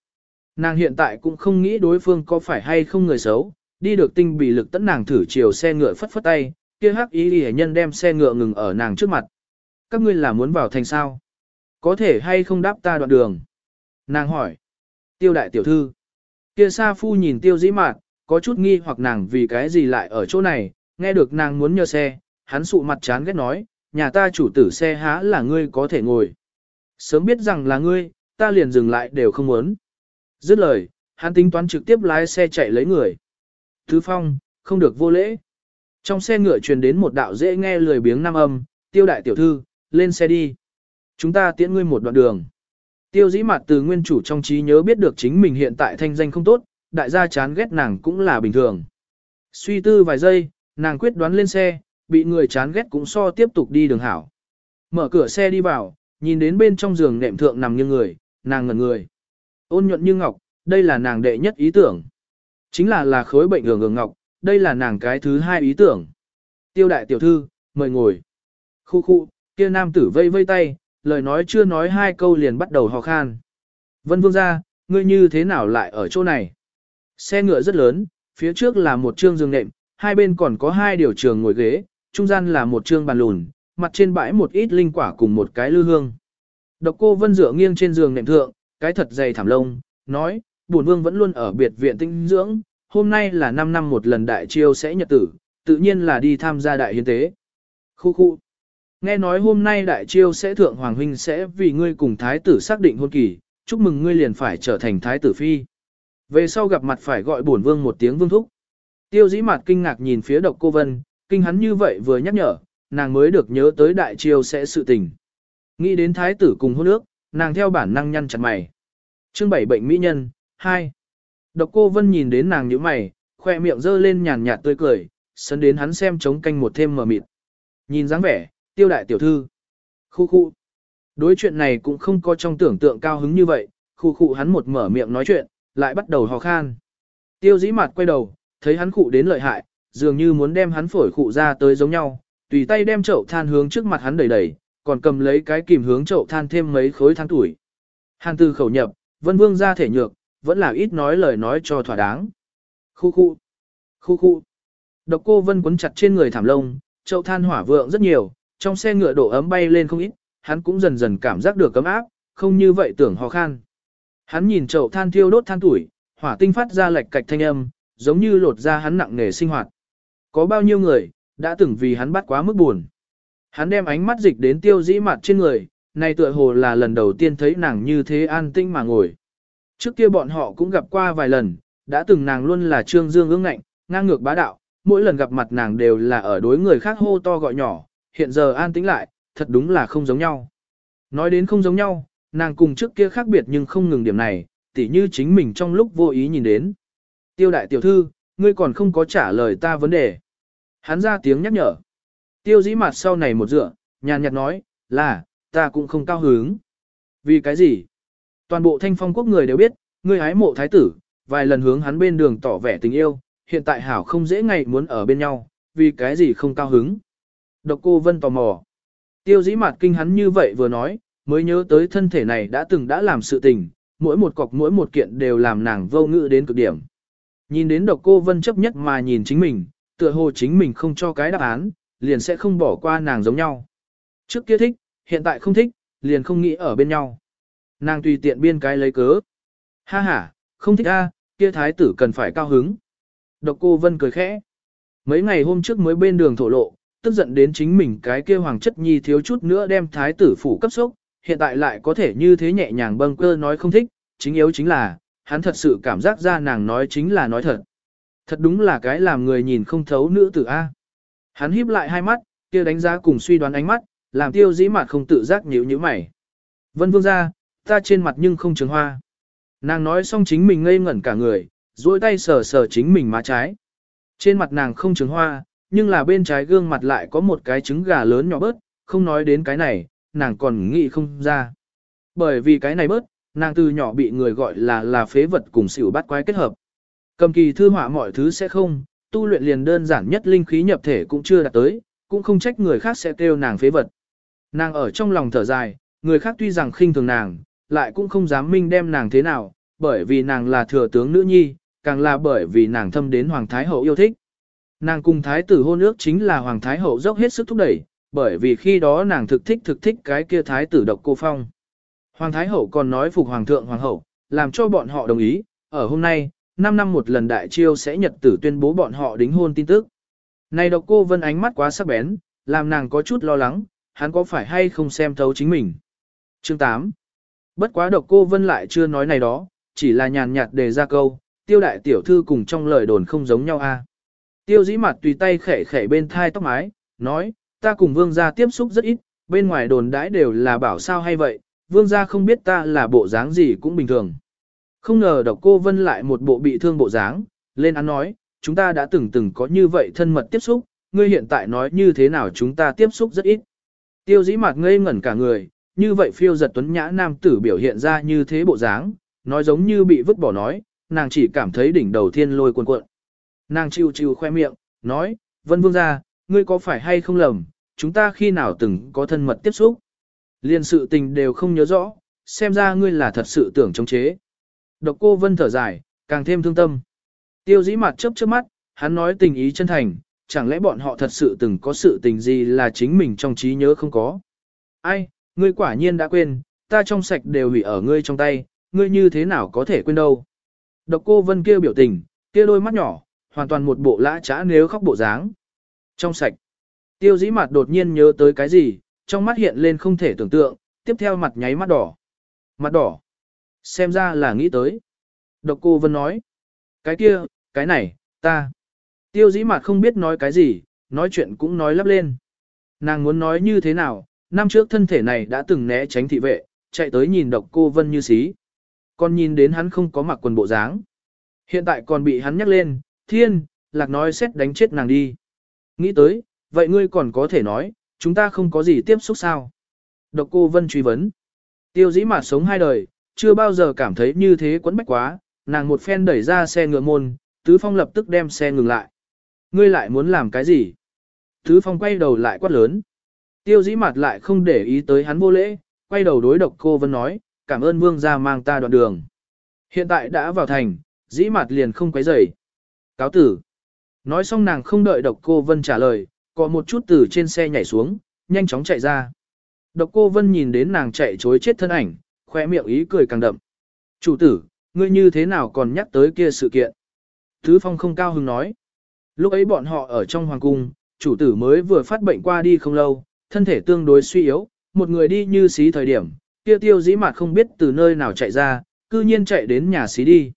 Nàng hiện tại cũng không nghĩ đối phương có phải hay không người xấu, đi được tinh bị lực tấn nàng thử chiều xe ngựa phất phất tay, kia hắc ý hề nhân đem xe ngựa ngừng ở nàng trước mặt. Các ngươi là muốn vào thành sao? Có thể hay không đáp ta đoạn đường? Nàng hỏi. Tiêu đại tiểu thư. Kia sa phu nhìn tiêu dĩ mạn, có chút nghi hoặc nàng vì cái gì lại ở chỗ này, nghe được nàng muốn nhờ xe, hắn sụ mặt chán ghét nói, nhà ta chủ tử xe há là ngươi có thể ngồi. Sớm biết rằng là ngươi, ta liền dừng lại đều không muốn. Dứt lời, hắn tính toán trực tiếp lái xe chạy lấy người. Thứ phong, không được vô lễ. Trong xe ngựa truyền đến một đạo dễ nghe lười biếng nam âm, tiêu đại tiểu thư, lên xe đi. Chúng ta tiễn ngươi một đoạn đường. Tiêu dĩ mặt từ nguyên chủ trong trí nhớ biết được chính mình hiện tại thanh danh không tốt, đại gia chán ghét nàng cũng là bình thường. Suy tư vài giây, nàng quyết đoán lên xe, bị người chán ghét cũng so tiếp tục đi đường hảo. Mở cửa xe đi vào, nhìn đến bên trong giường nệm thượng nằm như người, nàng ngẩn người. Ôn nhuận như ngọc, đây là nàng đệ nhất ý tưởng. Chính là là khối bệnh hưởng ưởng ngọc, đây là nàng cái thứ hai ý tưởng. Tiêu đại tiểu thư, mời ngồi. Khu khu, kia nam tử vây vây tay, lời nói chưa nói hai câu liền bắt đầu hò khan. Vân vương ra, ngươi như thế nào lại ở chỗ này? Xe ngựa rất lớn, phía trước là một trương giường nệm, hai bên còn có hai điều trường ngồi ghế, trung gian là một trương bàn lùn, mặt trên bãi một ít linh quả cùng một cái lư hương. Độc cô vân dựa nghiêng trên giường nệm thượng, cái thật dày thảm lông, nói, bổn vương vẫn luôn ở biệt viện tinh dưỡng, hôm nay là 5 năm một lần đại chiêu sẽ nhật tử, tự nhiên là đi tham gia đại hiến tế. Khu khu. Nghe nói hôm nay đại chiêu sẽ thượng hoàng huynh sẽ vì ngươi cùng thái tử xác định hôn kỳ, chúc mừng ngươi liền phải trở thành thái tử phi. Về sau gặp mặt phải gọi bổn vương một tiếng vương thúc. Tiêu dĩ mặt kinh ngạc nhìn phía độc cô vân, kinh hắn như vậy vừa nhắc nhở, nàng mới được nhớ tới đại chiêu sẽ sự tình. Nghĩ đến thái tử cùng hôn ước, nàng theo bản năng nhăn chặt mày. Chương bảy bệnh mỹ nhân, 2. Độc cô vân nhìn đến nàng như mày, khoe miệng dơ lên nhàn nhạt tươi cười, sấn đến hắn xem chống canh một thêm mờ mịt. Nhìn dáng vẻ, tiêu đại tiểu thư. Khu khu. Đối chuyện này cũng không có trong tưởng tượng cao hứng như vậy, khu khu hắn một mở miệng nói chuyện, lại bắt đầu hò khan. Tiêu dĩ mặt quay đầu, thấy hắn khụ đến lợi hại, dường như muốn đem hắn phổi khụ ra tới giống nhau, tùy tay đem chậu than hướng trước mặt hắn đẩy đẩy, còn cầm lấy cái kìm hướng chậu than thêm mấy khối than tuổi. Hàn tư khẩu nhập, vân vương ra thể nhược, vẫn là ít nói lời nói cho thỏa đáng. Khu khu, khu khu. Độc cô vân quấn chặt trên người thảm lông, chậu than hỏa vượng rất nhiều, trong xe ngựa độ ấm bay lên không ít, hắn cũng dần dần cảm giác được cấm áp, không như vậy tưởng ho khan. Hắn nhìn chậu than thiêu đốt than tuổi, hỏa tinh phát ra lệch cạch thanh âm, giống như lột ra hắn nặng nề sinh hoạt. Có bao nhiêu người, đã từng vì hắn bắt quá mức buồn. Hắn đem ánh mắt dịch đến tiêu dĩ mặt trên người, này tựa hồ là lần đầu tiên thấy nàng như thế an tinh mà ngồi. Trước kia bọn họ cũng gặp qua vài lần, đã từng nàng luôn là trương dương ương ngạnh, ngang ngược bá đạo, mỗi lần gặp mặt nàng đều là ở đối người khác hô to gọi nhỏ, hiện giờ an tĩnh lại, thật đúng là không giống nhau. Nói đến không giống nhau, nàng cùng trước kia khác biệt nhưng không ngừng điểm này, tỉ như chính mình trong lúc vô ý nhìn đến. Tiêu đại tiểu thư, ngươi còn không có trả lời ta vấn đề. Hắn ra tiếng nhắc nhở. Tiêu dĩ mặt sau này một dựa, nhàn nhạt nói, là, ta cũng không cao hứng. Vì cái gì? Toàn bộ thanh phong quốc người đều biết, ngươi hái mộ thái tử, vài lần hướng hắn bên đường tỏ vẻ tình yêu, hiện tại hảo không dễ ngày muốn ở bên nhau, vì cái gì không cao hứng. Độc cô vân tò mò. Tiêu dĩ mạt kinh hắn như vậy vừa nói, mới nhớ tới thân thể này đã từng đã làm sự tình, mỗi một cọc mỗi một kiện đều làm nàng vô ngữ đến cực điểm. Nhìn đến độc cô vân chấp nhất mà nhìn chính mình, tựa hồ chính mình không cho cái đáp án, liền sẽ không bỏ qua nàng giống nhau. Trước kia thích, hiện tại không thích, liền không nghĩ ở bên nhau. Nàng tùy tiện biên cái lấy cớ. Ha ha, không thích a, kia thái tử cần phải cao hứng. Độc cô vân cười khẽ. mấy ngày hôm trước mới bên đường thổ lộ, tức giận đến chính mình cái kia hoàng chất nhi thiếu chút nữa đem thái tử phủ cấp sốc, hiện tại lại có thể như thế nhẹ nhàng bâng cơ nói không thích, chính yếu chính là, hắn thật sự cảm giác ra nàng nói chính là nói thật. Thật đúng là cái làm người nhìn không thấu nữ tử A. Hắn híp lại hai mắt, kia đánh giá cùng suy đoán ánh mắt, làm tiêu dĩ mặt không tự giác nhíu nhíu mày. Vân vương ra, ta trên mặt nhưng không trường hoa. Nàng nói xong chính mình ngây ngẩn cả người, duỗi tay sờ sờ chính mình má trái. Trên mặt nàng không trường hoa, nhưng là bên trái gương mặt lại có một cái trứng gà lớn nhỏ bớt, không nói đến cái này, nàng còn nghĩ không ra. Bởi vì cái này bớt, nàng từ nhỏ bị người gọi là là phế vật cùng xỉu bắt quái kết hợp. Cầm kỳ thư họa mọi thứ sẽ không, tu luyện liền đơn giản nhất linh khí nhập thể cũng chưa đạt tới, cũng không trách người khác sẽ kêu nàng phế vật. Nàng ở trong lòng thở dài, người khác tuy rằng khinh thường nàng, lại cũng không dám minh đem nàng thế nào, bởi vì nàng là thừa tướng nữ nhi, càng là bởi vì nàng thâm đến Hoàng Thái Hậu yêu thích. Nàng cùng Thái tử hôn ước chính là Hoàng Thái Hậu dốc hết sức thúc đẩy, bởi vì khi đó nàng thực thích thực thích cái kia Thái tử độc cô phong. Hoàng Thái Hậu còn nói phục Hoàng thượng Hoàng Hậu, làm cho bọn họ đồng ý, ở hôm nay, 5 năm một lần đại chiêu sẽ nhật tử tuyên bố bọn họ đính hôn tin tức. Này độc cô vân ánh mắt quá sắc bén, làm nàng có chút lo lắng, hắn có phải hay không xem thấu chính mình. Chương 8 Bất quá độc cô vân lại chưa nói này đó, chỉ là nhàn nhạt đề ra câu, tiêu đại tiểu thư cùng trong lời đồn không giống nhau a. Tiêu dĩ mặt tùy tay khẽ khẽ bên thai tóc mái, nói, ta cùng vương gia tiếp xúc rất ít, bên ngoài đồn đãi đều là bảo sao hay vậy, vương gia không biết ta là bộ dáng gì cũng bình thường. Không ngờ độc cô vân lại một bộ bị thương bộ dáng, lên án nói, chúng ta đã từng từng có như vậy thân mật tiếp xúc, ngươi hiện tại nói như thế nào chúng ta tiếp xúc rất ít. Tiêu dĩ mặt ngây ngẩn cả người, như vậy phiêu giật tuấn nhã nam tử biểu hiện ra như thế bộ dáng, nói giống như bị vứt bỏ nói, nàng chỉ cảm thấy đỉnh đầu thiên lôi cuồn cuộn. Nàng chiêu chiêu khoe miệng, nói, vân vương gia, ngươi có phải hay không lầm, chúng ta khi nào từng có thân mật tiếp xúc. Liên sự tình đều không nhớ rõ, xem ra ngươi là thật sự tưởng chống chế. Độc cô vân thở dài, càng thêm thương tâm. Tiêu dĩ mặt chớp chớp mắt, hắn nói tình ý chân thành, chẳng lẽ bọn họ thật sự từng có sự tình gì là chính mình trong trí nhớ không có. Ai, ngươi quả nhiên đã quên, ta trong sạch đều hủy ở ngươi trong tay, ngươi như thế nào có thể quên đâu. Độc cô vân kia biểu tình, kia đôi mắt nhỏ, hoàn toàn một bộ lã trá nếu khóc bộ dáng. Trong sạch, tiêu dĩ mặt đột nhiên nhớ tới cái gì, trong mắt hiện lên không thể tưởng tượng, tiếp theo mặt nháy mắt đỏ. Mặt đỏ. Xem ra là nghĩ tới. Độc cô Vân nói. Cái kia, cái này, ta. Tiêu dĩ mặt không biết nói cái gì, nói chuyện cũng nói lắp lên. Nàng muốn nói như thế nào, năm trước thân thể này đã từng né tránh thị vệ, chạy tới nhìn độc cô Vân như xí. Còn nhìn đến hắn không có mặc quần bộ dáng. Hiện tại còn bị hắn nhắc lên, thiên, lạc nói xét đánh chết nàng đi. Nghĩ tới, vậy ngươi còn có thể nói, chúng ta không có gì tiếp xúc sao? Độc cô Vân truy vấn. Tiêu dĩ mà sống hai đời, chưa bao giờ cảm thấy như thế quấn bách quá, nàng một phen đẩy ra xe ngựa môn, Tứ Phong lập tức đem xe ngừng lại. Ngươi lại muốn làm cái gì? Tứ Phong quay đầu lại quát lớn. Tiêu dĩ mặt lại không để ý tới hắn vô lễ, quay đầu đối độc cô Vân nói, cảm ơn vương gia mang ta đoạn đường. Hiện tại đã vào thành, dĩ mặt liền không quấy rầy. Cáo tử. Nói xong nàng không đợi độc cô Vân trả lời, có một chút từ trên xe nhảy xuống, nhanh chóng chạy ra. Độc cô Vân nhìn đến nàng chạy chối chết thân ảnh, khoe miệng ý cười càng đậm. Chủ tử, ngươi như thế nào còn nhắc tới kia sự kiện? Thứ Phong không cao hứng nói. Lúc ấy bọn họ ở trong hoàng cung, chủ tử mới vừa phát bệnh qua đi không lâu, thân thể tương đối suy yếu, một người đi như xí thời điểm, kia tiêu dĩ mặt không biết từ nơi nào chạy ra, cư nhiên chạy đến nhà xí đi.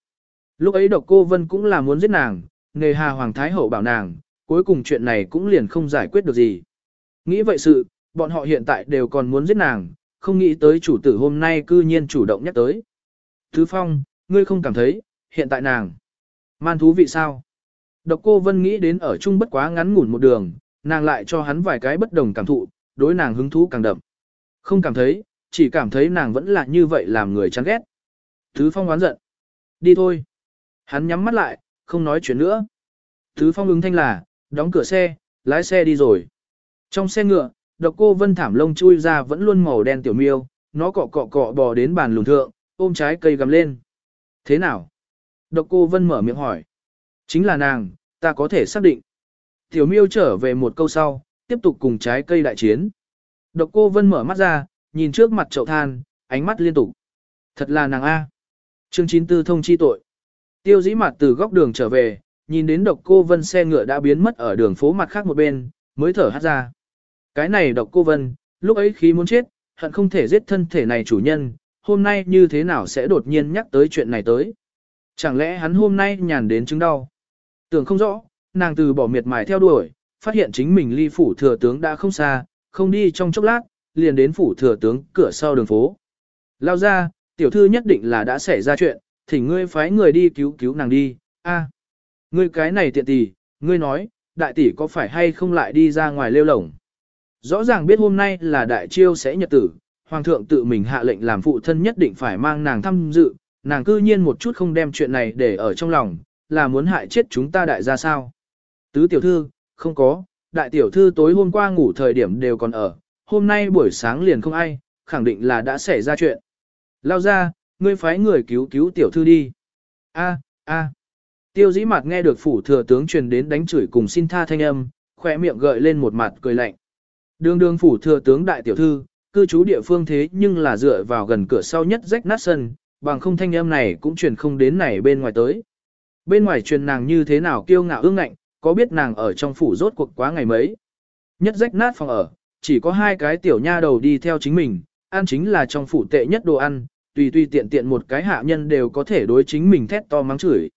Lúc ấy độc cô Vân cũng là muốn giết nàng, nghề hà hoàng thái hậu bảo nàng, cuối cùng chuyện này cũng liền không giải quyết được gì. Nghĩ vậy sự, bọn họ hiện tại đều còn muốn giết nàng, không nghĩ tới chủ tử hôm nay cư nhiên chủ động nhắc tới. Thứ phong, ngươi không cảm thấy, hiện tại nàng. Man thú vị sao? Độc cô Vân nghĩ đến ở chung bất quá ngắn ngủn một đường, nàng lại cho hắn vài cái bất đồng cảm thụ, đối nàng hứng thú càng đậm. Không cảm thấy, chỉ cảm thấy nàng vẫn là như vậy làm người chán ghét. Thứ phong oán giận. Đi thôi. Hắn nhắm mắt lại, không nói chuyện nữa. Thứ phong ứng thanh là, đóng cửa xe, lái xe đi rồi. Trong xe ngựa, độc cô vân thảm lông chui ra vẫn luôn màu đen tiểu miêu, nó cọ cọ cọ bò đến bàn lùn thượng, ôm trái cây gầm lên. Thế nào? Độc cô vân mở miệng hỏi. Chính là nàng, ta có thể xác định. Tiểu miêu trở về một câu sau, tiếp tục cùng trái cây đại chiến. Độc cô vân mở mắt ra, nhìn trước mặt chậu than, ánh mắt liên tục. Thật là nàng A. Chương 94 thông chi tội. Tiêu dĩ mặt từ góc đường trở về, nhìn đến độc cô vân xe ngựa đã biến mất ở đường phố mặt khác một bên, mới thở hát ra. Cái này độc cô vân, lúc ấy khí muốn chết, hận không thể giết thân thể này chủ nhân, hôm nay như thế nào sẽ đột nhiên nhắc tới chuyện này tới. Chẳng lẽ hắn hôm nay nhàn đến chứng đau? Tưởng không rõ, nàng từ bỏ miệt mài theo đuổi, phát hiện chính mình ly phủ thừa tướng đã không xa, không đi trong chốc lát, liền đến phủ thừa tướng cửa sau đường phố. Lao ra, tiểu thư nhất định là đã xảy ra chuyện, thì ngươi phái người đi cứu cứu nàng đi, a ngươi cái này tiện tỷ, ngươi nói, đại tỷ có phải hay không lại đi ra ngoài lêu lổng. Rõ ràng biết hôm nay là đại chiêu sẽ nhật tử, hoàng thượng tự mình hạ lệnh làm phụ thân nhất định phải mang nàng tham dự, nàng cư nhiên một chút không đem chuyện này để ở trong lòng, là muốn hại chết chúng ta đại gia sao. Tứ tiểu thư, không có, đại tiểu thư tối hôm qua ngủ thời điểm đều còn ở, hôm nay buổi sáng liền không ai, khẳng định là đã xảy ra chuyện. Lao ra, ngươi phái người cứu cứu tiểu thư đi. A, a. Tiêu dĩ mặt nghe được phủ thừa tướng truyền đến đánh chửi cùng xin tha thanh âm, khỏe miệng gợi lên một mặt cười lạnh. Đường đường phủ thừa tướng đại tiểu thư, cư trú địa phương thế nhưng là dựa vào gần cửa sau nhất rách nát sân, bằng không thanh âm này cũng truyền không đến này bên ngoài tới. Bên ngoài truyền nàng như thế nào kiêu ngạo ương ngạnh, có biết nàng ở trong phủ rốt cuộc quá ngày mấy. Nhất rách nát phòng ở, chỉ có hai cái tiểu nha đầu đi theo chính mình, ăn chính là trong phủ tệ nhất đồ ăn, tùy tùy tiện tiện một cái hạ nhân đều có thể đối chính mình thét to mắng chửi.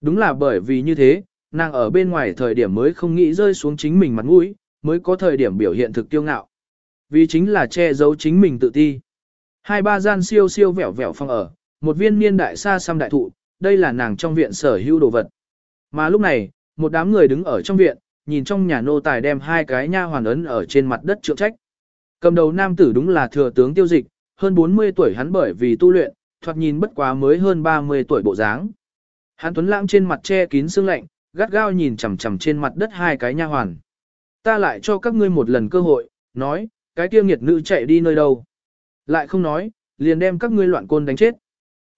Đúng là bởi vì như thế, nàng ở bên ngoài thời điểm mới không nghĩ rơi xuống chính mình mặt mũi, mới có thời điểm biểu hiện thực tiêu ngạo. Vì chính là che giấu chính mình tự ti. Hai ba gian siêu siêu vẹo vẹo phòng ở, một viên niên đại xa xăm đại thụ, đây là nàng trong viện sở hữu đồ vật. Mà lúc này, một đám người đứng ở trong viện, nhìn trong nhà nô tài đem hai cái nha hoàn ấn ở trên mặt đất trượng trách. Cầm đầu nam tử đúng là thừa tướng tiêu dịch, hơn 40 tuổi hắn bởi vì tu luyện, thoạt nhìn bất quá mới hơn 30 tuổi bộ dáng. Hắn tuấn lãng trên mặt che kín sương lạnh, gắt gao nhìn chằm chằm trên mặt đất hai cái nha hoàn. Ta lại cho các ngươi một lần cơ hội, nói, cái kia nghiệt nữ chạy đi nơi đâu. Lại không nói, liền đem các ngươi loạn côn đánh chết.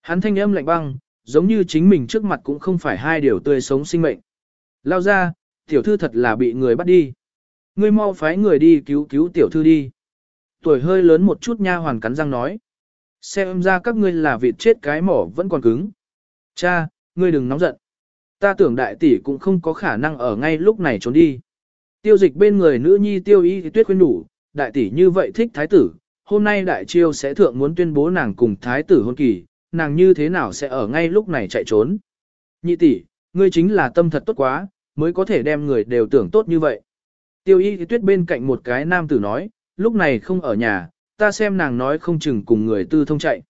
Hắn thanh âm lạnh băng, giống như chính mình trước mặt cũng không phải hai điều tươi sống sinh mệnh. Lao ra, tiểu thư thật là bị người bắt đi. Ngươi mau phái người đi cứu cứu tiểu thư đi. Tuổi hơi lớn một chút nha hoàn cắn răng nói. Xem ra các ngươi là vịt chết cái mỏ vẫn còn cứng. Cha, ngươi đừng nóng giận. Ta tưởng đại tỷ cũng không có khả năng ở ngay lúc này trốn đi. Tiêu dịch bên người nữ nhi tiêu y tuyết khuyên đủ, đại tỷ như vậy thích thái tử, hôm nay đại triều sẽ thượng muốn tuyên bố nàng cùng thái tử hôn kỳ, nàng như thế nào sẽ ở ngay lúc này chạy trốn. Nhị tỷ, ngươi chính là tâm thật tốt quá, mới có thể đem người đều tưởng tốt như vậy. Tiêu y tuyết bên cạnh một cái nam tử nói, lúc này không ở nhà, ta xem nàng nói không chừng cùng người tư thông chạy.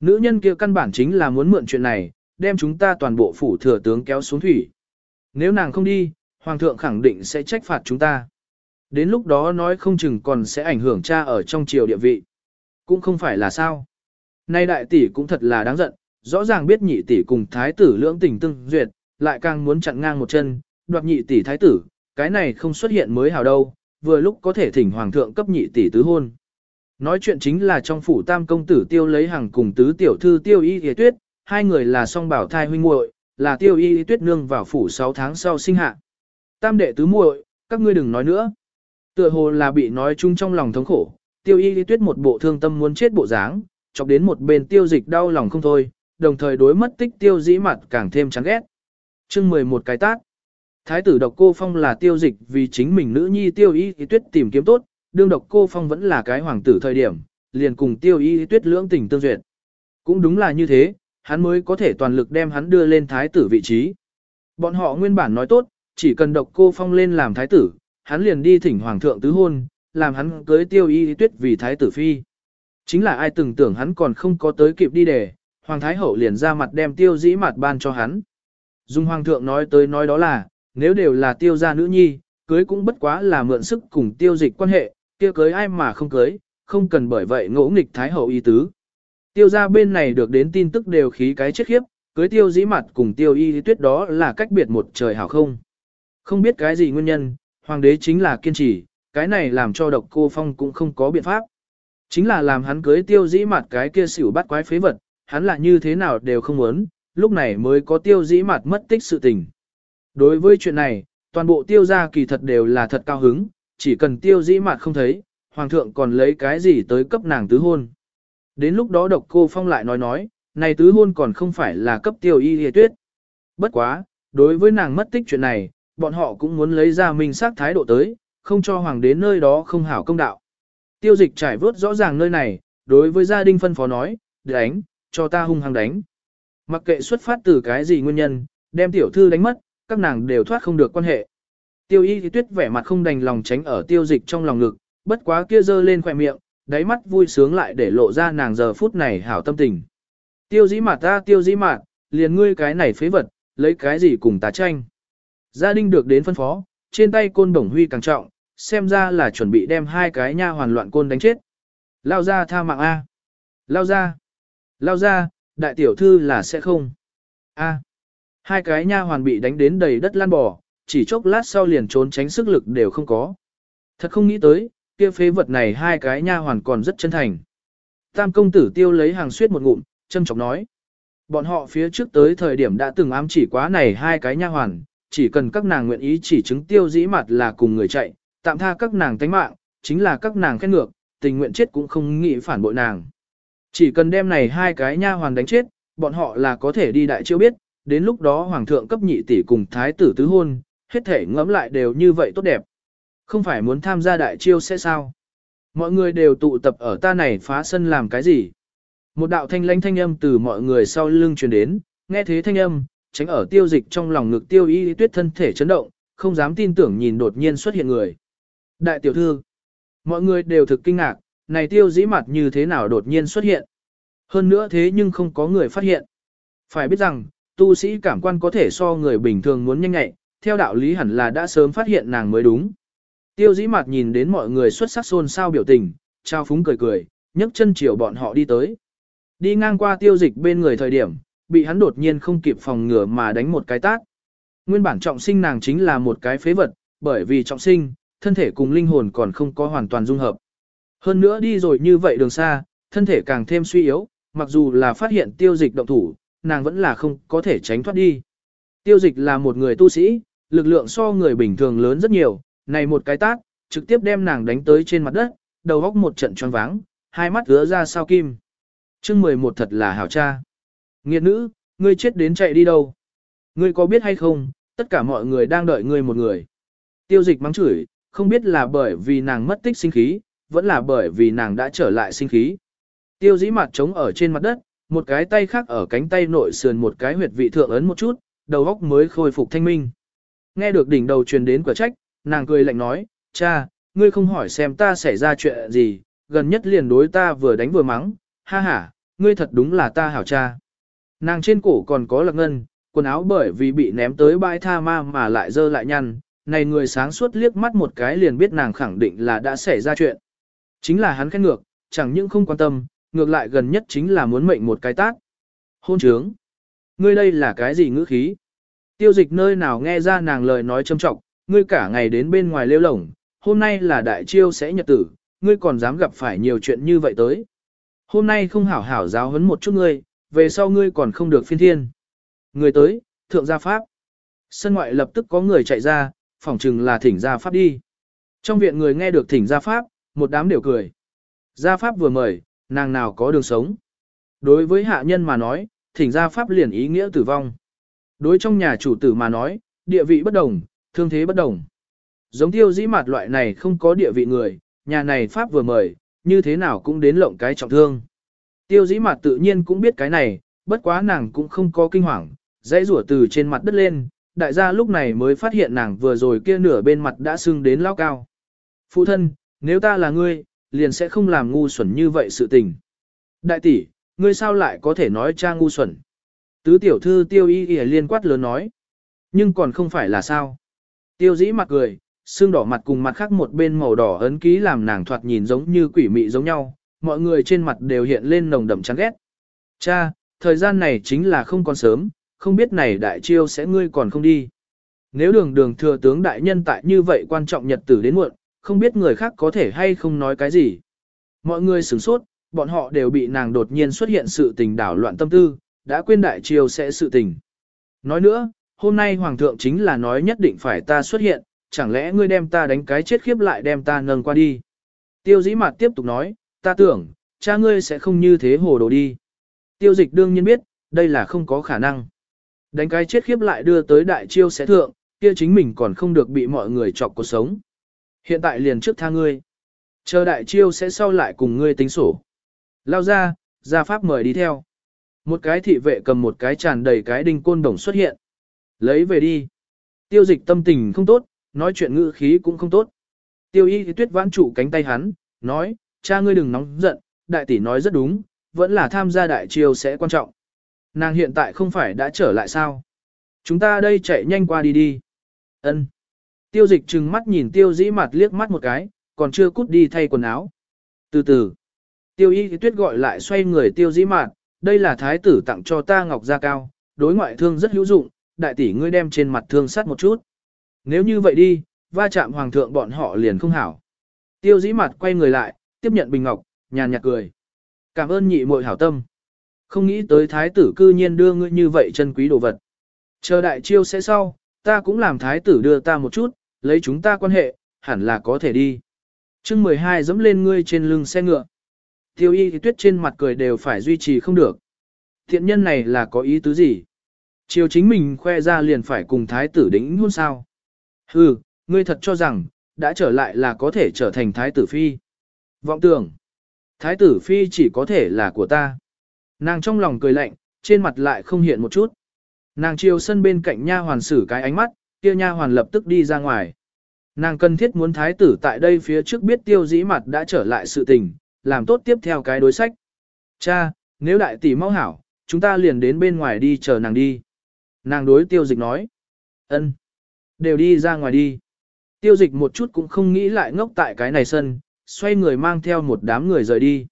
Nữ nhân kia căn bản chính là muốn mượn chuyện này, đem chúng ta toàn bộ phủ thừa tướng kéo xuống thủy. Nếu nàng không đi, hoàng thượng khẳng định sẽ trách phạt chúng ta. Đến lúc đó nói không chừng còn sẽ ảnh hưởng cha ở trong triều địa vị. Cũng không phải là sao. Nay đại tỷ cũng thật là đáng giận, rõ ràng biết nhị tỷ cùng thái tử lưỡng tình tương duyệt, lại càng muốn chặn ngang một chân, đoạt nhị tỷ thái tử, cái này không xuất hiện mới hào đâu, vừa lúc có thể thỉnh hoàng thượng cấp nhị tỷ tứ hôn. Nói chuyện chính là trong phủ tam công tử tiêu lấy hàng cùng tứ tiểu thư tiêu y hề tuyết, hai người là song bảo thai huynh muội, là tiêu y tuyết nương vào phủ 6 tháng sau sinh hạ. Tam đệ tứ muội, các ngươi đừng nói nữa. Tựa hồ là bị nói chung trong lòng thống khổ, tiêu y tuyết một bộ thương tâm muốn chết bộ dáng, chọc đến một bên tiêu dịch đau lòng không thôi, đồng thời đối mất tích tiêu dĩ mặt càng thêm chán ghét. chương 11 cái tác. Thái tử độc cô phong là tiêu dịch vì chính mình nữ nhi tiêu y tuyết tìm kiếm tốt, đương độc cô phong vẫn là cái hoàng tử thời điểm, liền cùng tiêu y tuyết lưỡng tình tương duyệt. Cũng đúng là như thế, hắn mới có thể toàn lực đem hắn đưa lên thái tử vị trí. Bọn họ nguyên bản nói tốt, chỉ cần độc cô phong lên làm thái tử, hắn liền đi thỉnh hoàng thượng tứ hôn, làm hắn cưới tiêu y tuyết vì thái tử phi. Chính là ai từng tưởng hắn còn không có tới kịp đi để, hoàng thái hậu liền ra mặt đem tiêu dĩ mặt ban cho hắn. Dung hoàng thượng nói tới nói đó là, nếu đều là tiêu gia nữ nhi, cưới cũng bất quá là mượn sức cùng tiêu dịch quan hệ, kia cưới ai mà không cưới, không cần bởi vậy ngỗ nghịch thái hậu y tứ. Tiêu gia bên này được đến tin tức đều khí cái chết khiếp, cưới tiêu dĩ mặt cùng tiêu y tuyết đó là cách biệt một trời hảo không. Không biết cái gì nguyên nhân, hoàng đế chính là kiên trì, cái này làm cho độc cô phong cũng không có biện pháp. Chính là làm hắn cưới tiêu dĩ mặt cái kia xỉu bắt quái phế vật, hắn là như thế nào đều không muốn, lúc này mới có tiêu dĩ mặt mất tích sự tình. Đối với chuyện này, toàn bộ tiêu gia kỳ thật đều là thật cao hứng, chỉ cần tiêu dĩ mạt không thấy, hoàng thượng còn lấy cái gì tới cấp nàng tứ hôn. Đến lúc đó độc cô phong lại nói nói, này tứ hôn còn không phải là cấp tiêu y hề tuyết. Bất quá, đối với nàng mất tích chuyện này, bọn họ cũng muốn lấy ra mình xác thái độ tới, không cho hoàng đế nơi đó không hảo công đạo. Tiêu dịch trải vớt rõ ràng nơi này, đối với gia đình phân phó nói, đánh, cho ta hung hăng đánh. Mặc kệ xuất phát từ cái gì nguyên nhân, đem tiểu thư đánh mất, các nàng đều thoát không được quan hệ. Tiêu y thì tuyết vẻ mặt không đành lòng tránh ở tiêu dịch trong lòng ngực, bất quá kia dơ lên khỏe miệng, đáy mắt vui sướng lại để lộ ra nàng giờ phút này hảo tâm tình. Tiêu dĩ mạt ta tiêu dĩ mạt, liền ngươi cái này phế vật, lấy cái gì cùng tá tranh. Gia đình được đến phân phó, trên tay côn đồng huy càng trọng, xem ra là chuẩn bị đem hai cái nha hoàn loạn côn đánh chết. Lao ra tha mạng A. Lao ra. Lao ra, đại tiểu thư là sẽ không. A. Hai cái nha hoàn bị đánh đến đầy đất lan bò, chỉ chốc lát sau liền trốn tránh sức lực đều không có. Thật không nghĩ tới, kia phế vật này hai cái nha hoàn còn rất chân thành. Tam công tử tiêu lấy hàng suyết một ngụm, châm chọc nói. Bọn họ phía trước tới thời điểm đã từng ám chỉ quá này hai cái nha hoàn, chỉ cần các nàng nguyện ý chỉ chứng tiêu dĩ mặt là cùng người chạy, tạm tha các nàng tánh mạng, chính là các nàng khen ngược, tình nguyện chết cũng không nghĩ phản bội nàng. Chỉ cần đem này hai cái nha hoàn đánh chết, bọn họ là có thể đi đại chiêu biết, đến lúc đó hoàng thượng cấp nhị tỷ cùng thái tử tứ hôn, hết thể ngẫm lại đều như vậy tốt đẹp. Không phải muốn tham gia đại chiêu sẽ sao? Mọi người đều tụ tập ở ta này phá sân làm cái gì? Một đạo thanh lãnh thanh âm từ mọi người sau lưng truyền đến, nghe thế thanh âm, tránh ở tiêu dịch trong lòng ngực tiêu y tuyết thân thể chấn động, không dám tin tưởng nhìn đột nhiên xuất hiện người. Đại tiểu thư, mọi người đều thực kinh ngạc, này tiêu dĩ mặt như thế nào đột nhiên xuất hiện. Hơn nữa thế nhưng không có người phát hiện. Phải biết rằng, tu sĩ cảm quan có thể so người bình thường muốn nhanh nhạy, theo đạo lý hẳn là đã sớm phát hiện nàng mới đúng. Tiêu dĩ mặt nhìn đến mọi người xuất sắc xôn xao biểu tình, trao phúng cười cười, nhấc chân chiều bọn họ đi tới. Đi ngang qua tiêu dịch bên người thời điểm, bị hắn đột nhiên không kịp phòng ngừa mà đánh một cái tát. Nguyên bản trọng sinh nàng chính là một cái phế vật, bởi vì trọng sinh, thân thể cùng linh hồn còn không có hoàn toàn dung hợp. Hơn nữa đi rồi như vậy đường xa, thân thể càng thêm suy yếu, mặc dù là phát hiện tiêu dịch động thủ, nàng vẫn là không có thể tránh thoát đi. Tiêu dịch là một người tu sĩ, lực lượng so người bình thường lớn rất nhiều, này một cái tác, trực tiếp đem nàng đánh tới trên mặt đất, đầu góc một trận tròn váng, hai mắt ứa ra sao kim. chương 11 thật là hảo cha. Nghiệt nữ, ngươi chết đến chạy đi đâu? Ngươi có biết hay không, tất cả mọi người đang đợi ngươi một người. Tiêu dịch mắng chửi, không biết là bởi vì nàng mất tích sinh khí, vẫn là bởi vì nàng đã trở lại sinh khí. Tiêu dĩ mặt trống ở trên mặt đất, một cái tay khác ở cánh tay nội sườn một cái huyệt vị thượng ấn một chút, đầu óc mới khôi phục thanh minh. Nghe được đỉnh đầu truyền đến quả trách, nàng cười lạnh nói, cha, ngươi không hỏi xem ta xảy ra chuyện gì, gần nhất liền đối ta vừa đánh vừa mắng, ha ha, ngươi thật đúng là ta hảo cha. Nàng trên cổ còn có lạc ngân, quần áo bởi vì bị ném tới bãi tha ma mà lại dơ lại nhăn, này người sáng suốt liếc mắt một cái liền biết nàng khẳng định là đã xảy ra chuyện. Chính là hắn khét ngược, chẳng những không quan tâm, ngược lại gần nhất chính là muốn mệnh một cái tác. Hôn trướng. Ngươi đây là cái gì ngữ khí? Tiêu dịch nơi nào nghe ra nàng lời nói châm trọng, ngươi cả ngày đến bên ngoài lêu lổng, hôm nay là đại chiêu sẽ nhật tử, ngươi còn dám gặp phải nhiều chuyện như vậy tới. Hôm nay không hảo hảo giáo huấn một chút ngươi, về sau ngươi còn không được phiên thiên. Người tới, thượng gia pháp. Sân ngoại lập tức có người chạy ra, phỏng chừng là thỉnh gia pháp đi. Trong viện người nghe được thỉnh gia pháp, một đám đều cười. Gia pháp vừa mời, nàng nào có đường sống. Đối với hạ nhân mà nói, thỉnh gia pháp liền ý nghĩa tử vong. Đối trong nhà chủ tử mà nói, địa vị bất đồng, thương thế bất đồng. Giống tiêu dĩ mặt loại này không có địa vị người, nhà này pháp vừa mời, như thế nào cũng đến lộng cái trọng thương. Tiêu dĩ mặt tự nhiên cũng biết cái này, bất quá nàng cũng không có kinh hoàng, dãy rủa từ trên mặt đất lên, đại gia lúc này mới phát hiện nàng vừa rồi kia nửa bên mặt đã sưng đến lao cao. Phụ thân, nếu ta là ngươi, liền sẽ không làm ngu xuẩn như vậy sự tình. Đại tỷ, ngươi sao lại có thể nói cha ngu xuẩn? Tứ tiểu thư tiêu y y liên quát lớn nói. Nhưng còn không phải là sao? Tiêu dĩ mặt cười, xương đỏ mặt cùng mặt khác một bên màu đỏ ấn ký làm nàng thoạt nhìn giống như quỷ mị giống nhau, mọi người trên mặt đều hiện lên nồng đậm chán ghét. Cha, thời gian này chính là không còn sớm, không biết này đại chiêu sẽ ngươi còn không đi. Nếu đường đường thừa tướng đại nhân tại như vậy quan trọng nhật tử đến muộn, không biết người khác có thể hay không nói cái gì. Mọi người sửng sốt, bọn họ đều bị nàng đột nhiên xuất hiện sự tình đảo loạn tâm tư, đã quên đại triều sẽ sự tình. Nói nữa, hôm nay hoàng thượng chính là nói nhất định phải ta xuất hiện, chẳng lẽ ngươi đem ta đánh cái chết khiếp lại đem ta nâng qua đi. Tiêu dĩ mặt tiếp tục nói, ta tưởng, cha ngươi sẽ không như thế hồ đồ đi. Tiêu dịch đương nhiên biết, đây là không có khả năng. Đánh cái chết khiếp lại đưa tới đại chiêu sẽ thượng, kia chính mình còn không được bị mọi người chọc cuộc sống. Hiện tại liền trước tha ngươi. Chờ đại chiêu sẽ sau lại cùng ngươi tính sổ. Lao ra, gia pháp mời đi theo. Một cái thị vệ cầm một cái tràn đầy cái đinh côn đồng xuất hiện. Lấy về đi. Tiêu dịch tâm tình không tốt, nói chuyện ngữ khí cũng không tốt. Tiêu y thì tuyết vãn trụ cánh tay hắn, nói, cha ngươi đừng nóng giận, đại tỷ nói rất đúng, vẫn là tham gia đại chiêu sẽ quan trọng. Nàng hiện tại không phải đã trở lại sao? Chúng ta đây chạy nhanh qua đi đi. Ân. Tiêu dịch trừng mắt nhìn tiêu dĩ mặt liếc mắt một cái, còn chưa cút đi thay quần áo. Từ từ. Tiêu y thì tuyết gọi lại xoay người tiêu dĩ mặt, đây là thái tử tặng cho ta ngọc gia cao, đối ngoại thương rất hữu dụng, đại tỷ ngươi đem trên mặt thương sắt một chút. Nếu như vậy đi, va chạm hoàng thượng bọn họ liền không hảo. Tiêu dĩ mặt quay người lại, tiếp nhận bình ngọc, nhàn nhạt cười. Cảm ơn nhị muội hảo tâm. Không nghĩ tới thái tử cư nhiên đưa ngươi như vậy chân quý đồ vật. Chờ đại chiêu sẽ sau, ta cũng làm thái tử đưa ta một chút, lấy chúng ta quan hệ, hẳn là có thể đi. chương 12 dẫm lên ngươi trên lưng xe ngựa. Tiêu y thì tuyết trên mặt cười đều phải duy trì không được. Thiện nhân này là có ý tứ gì? Chiều chính mình khoe ra liền phải cùng thái tử đính hôn sao? Hừ, ngươi thật cho rằng, đã trở lại là có thể trở thành thái tử phi. Vọng tưởng, thái tử phi chỉ có thể là của ta. Nàng trong lòng cười lạnh, trên mặt lại không hiện một chút. Nàng chiều sân bên cạnh nha hoàn sử cái ánh mắt, kia nha hoàn lập tức đi ra ngoài. Nàng cần thiết muốn thái tử tại đây phía trước biết tiêu dĩ mặt đã trở lại sự tình, làm tốt tiếp theo cái đối sách. Cha, nếu đại tỷ mau hảo, chúng ta liền đến bên ngoài đi chờ nàng đi. Nàng đối tiêu dịch nói. ân, Đều đi ra ngoài đi. Tiêu dịch một chút cũng không nghĩ lại ngốc tại cái này sân, xoay người mang theo một đám người rời đi.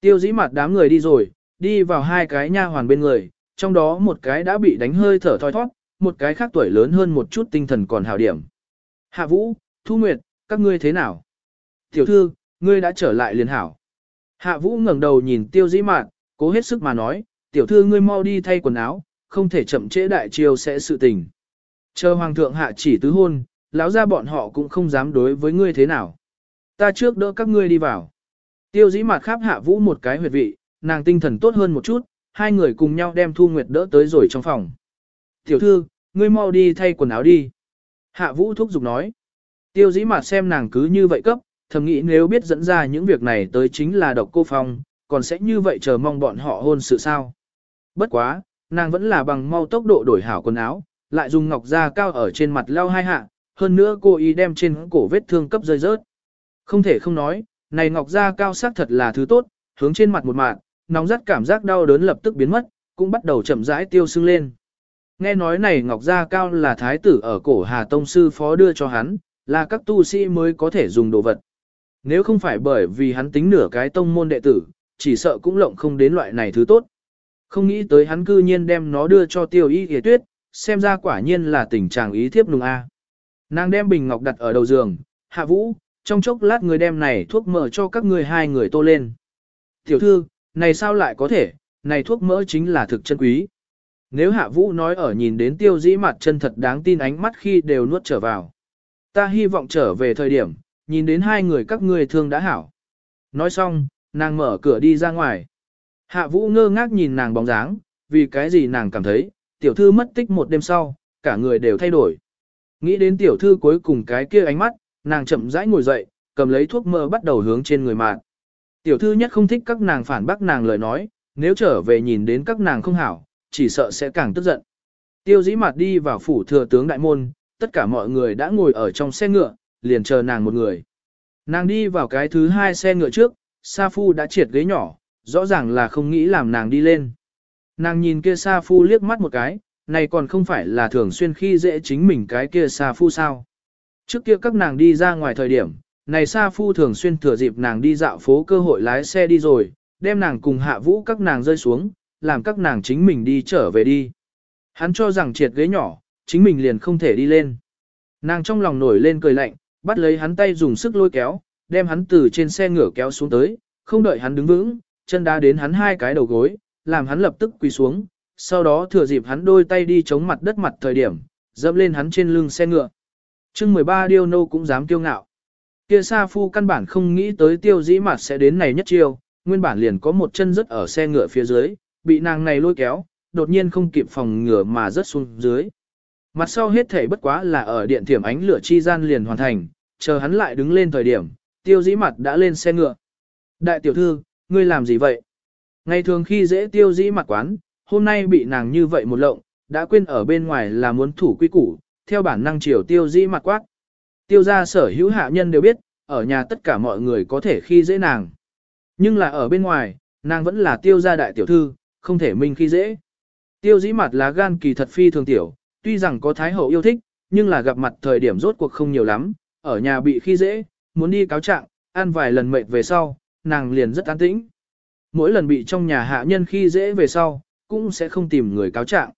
Tiêu dĩ mặt đám người đi rồi, đi vào hai cái nha hoàn bên người, trong đó một cái đã bị đánh hơi thở thoi thoát, một cái khác tuổi lớn hơn một chút tinh thần còn hào điểm. Hạ Vũ, Thu Nguyệt, các ngươi thế nào? Tiểu thư, ngươi đã trở lại liền hảo. Hạ Vũ ngẩng đầu nhìn tiêu dĩ mạn, cố hết sức mà nói, tiểu thư ngươi mau đi thay quần áo, không thể chậm trễ đại triều sẽ sự tình. Chờ hoàng thượng hạ chỉ tứ hôn, lão gia bọn họ cũng không dám đối với ngươi thế nào. Ta trước đỡ các ngươi đi vào. Tiêu dĩ Mạn khắp hạ vũ một cái huyệt vị, nàng tinh thần tốt hơn một chút, hai người cùng nhau đem Thu Nguyệt đỡ tới rồi trong phòng. Tiểu thư, ngươi mau đi thay quần áo đi. Hạ vũ thúc giục nói. Tiêu dĩ mặt xem nàng cứ như vậy cấp, thầm nghĩ nếu biết dẫn ra những việc này tới chính là độc cô phong, còn sẽ như vậy chờ mong bọn họ hôn sự sao. Bất quá, nàng vẫn là bằng mau tốc độ đổi hảo quần áo, lại dùng ngọc da cao ở trên mặt leo hai hạ, hơn nữa cô ý đem trên cổ vết thương cấp rơi rớt. Không thể không nói, này ngọc da cao sắc thật là thứ tốt, hướng trên mặt một mạng, nóng rát cảm giác đau đớn lập tức biến mất, cũng bắt đầu chậm rãi tiêu sưng lên. Nghe nói này ngọc Gia cao là thái tử ở cổ Hà Tông Sư phó đưa cho hắn, là các tu sĩ mới có thể dùng đồ vật. Nếu không phải bởi vì hắn tính nửa cái tông môn đệ tử, chỉ sợ cũng lộng không đến loại này thứ tốt. Không nghĩ tới hắn cư nhiên đem nó đưa cho tiêu y hề tuyết, xem ra quả nhiên là tình trạng ý thiếp nùng A. Nàng đem bình ngọc đặt ở đầu giường, hạ vũ, trong chốc lát người đem này thuốc mỡ cho các người hai người tô lên. Tiểu thư, này sao lại có thể, này thuốc mỡ chính là thực chân quý. Nếu hạ vũ nói ở nhìn đến tiêu dĩ mặt chân thật đáng tin ánh mắt khi đều nuốt trở vào. Ta hy vọng trở về thời điểm, nhìn đến hai người các ngươi thương đã hảo. Nói xong, nàng mở cửa đi ra ngoài. Hạ vũ ngơ ngác nhìn nàng bóng dáng, vì cái gì nàng cảm thấy, tiểu thư mất tích một đêm sau, cả người đều thay đổi. Nghĩ đến tiểu thư cuối cùng cái kia ánh mắt, nàng chậm rãi ngồi dậy, cầm lấy thuốc mơ bắt đầu hướng trên người mạng. Tiểu thư nhất không thích các nàng phản bác nàng lời nói, nếu trở về nhìn đến các nàng không hảo, chỉ sợ sẽ càng tức giận. Tiêu dĩ mặt đi vào phủ thừa tướng đại môn, tất cả mọi người đã ngồi ở trong xe ngựa, liền chờ nàng một người. Nàng đi vào cái thứ hai xe ngựa trước, Sa Phu đã triệt ghế nhỏ, rõ ràng là không nghĩ làm nàng đi lên. Nàng nhìn kia Sa Phu liếc mắt một cái, này còn không phải là thường xuyên khi dễ chính mình cái kia Sa Phu sao. Trước kia các nàng đi ra ngoài thời điểm, này Sa Phu thường xuyên thừa dịp nàng đi dạo phố cơ hội lái xe đi rồi, đem nàng cùng hạ vũ các nàng rơi xuống, làm các nàng chính mình đi trở về đi. Hắn cho rằng triệt ghế nhỏ, chính mình liền không thể đi lên. Nàng trong lòng nổi lên cười lạnh, bắt lấy hắn tay dùng sức lôi kéo, đem hắn từ trên xe ngựa kéo xuống tới, không đợi hắn đứng vững, chân đá đến hắn hai cái đầu gối, làm hắn lập tức quỳ xuống, sau đó thừa dịp hắn đôi tay đi chống mặt đất mặt thời điểm, dẫm lên hắn trên lưng xe ngựa. chương 13 điêu nô cũng dám kiêu ngạo. Kia Sa Phu căn bản không nghĩ tới tiêu dĩ mặt sẽ đến này nhất chiêu, nguyên bản liền có một chân rất ở xe ngựa phía dưới, bị nàng này lôi kéo, đột nhiên không kịp phòng ngửa mà rớt xuống dưới. Mặt sau hết thể bất quá là ở điện thiểm ánh lửa chi gian liền hoàn thành, chờ hắn lại đứng lên thời điểm, tiêu dĩ mặt đã lên xe ngựa. Đại tiểu thư, ngươi làm gì vậy? Ngày thường khi dễ tiêu dĩ mặt quán, hôm nay bị nàng như vậy một lộng, đã quên ở bên ngoài là muốn thủ quy củ, theo bản năng chiều tiêu dĩ mặt quát. Tiêu gia sở hữu hạ nhân đều biết, ở nhà tất cả mọi người có thể khi dễ nàng. Nhưng là ở bên ngoài, nàng vẫn là tiêu gia đại tiểu thư, không thể minh khi dễ. Tiêu dĩ mặt lá gan kỳ thật phi thường tiểu, tuy rằng có thái hậu yêu thích, nhưng là gặp mặt thời điểm rốt cuộc không nhiều lắm, ở nhà bị khi dễ, muốn đi cáo trạng, ăn vài lần mệt về sau, nàng liền rất an tĩnh. Mỗi lần bị trong nhà hạ nhân khi dễ về sau, cũng sẽ không tìm người cáo trạng.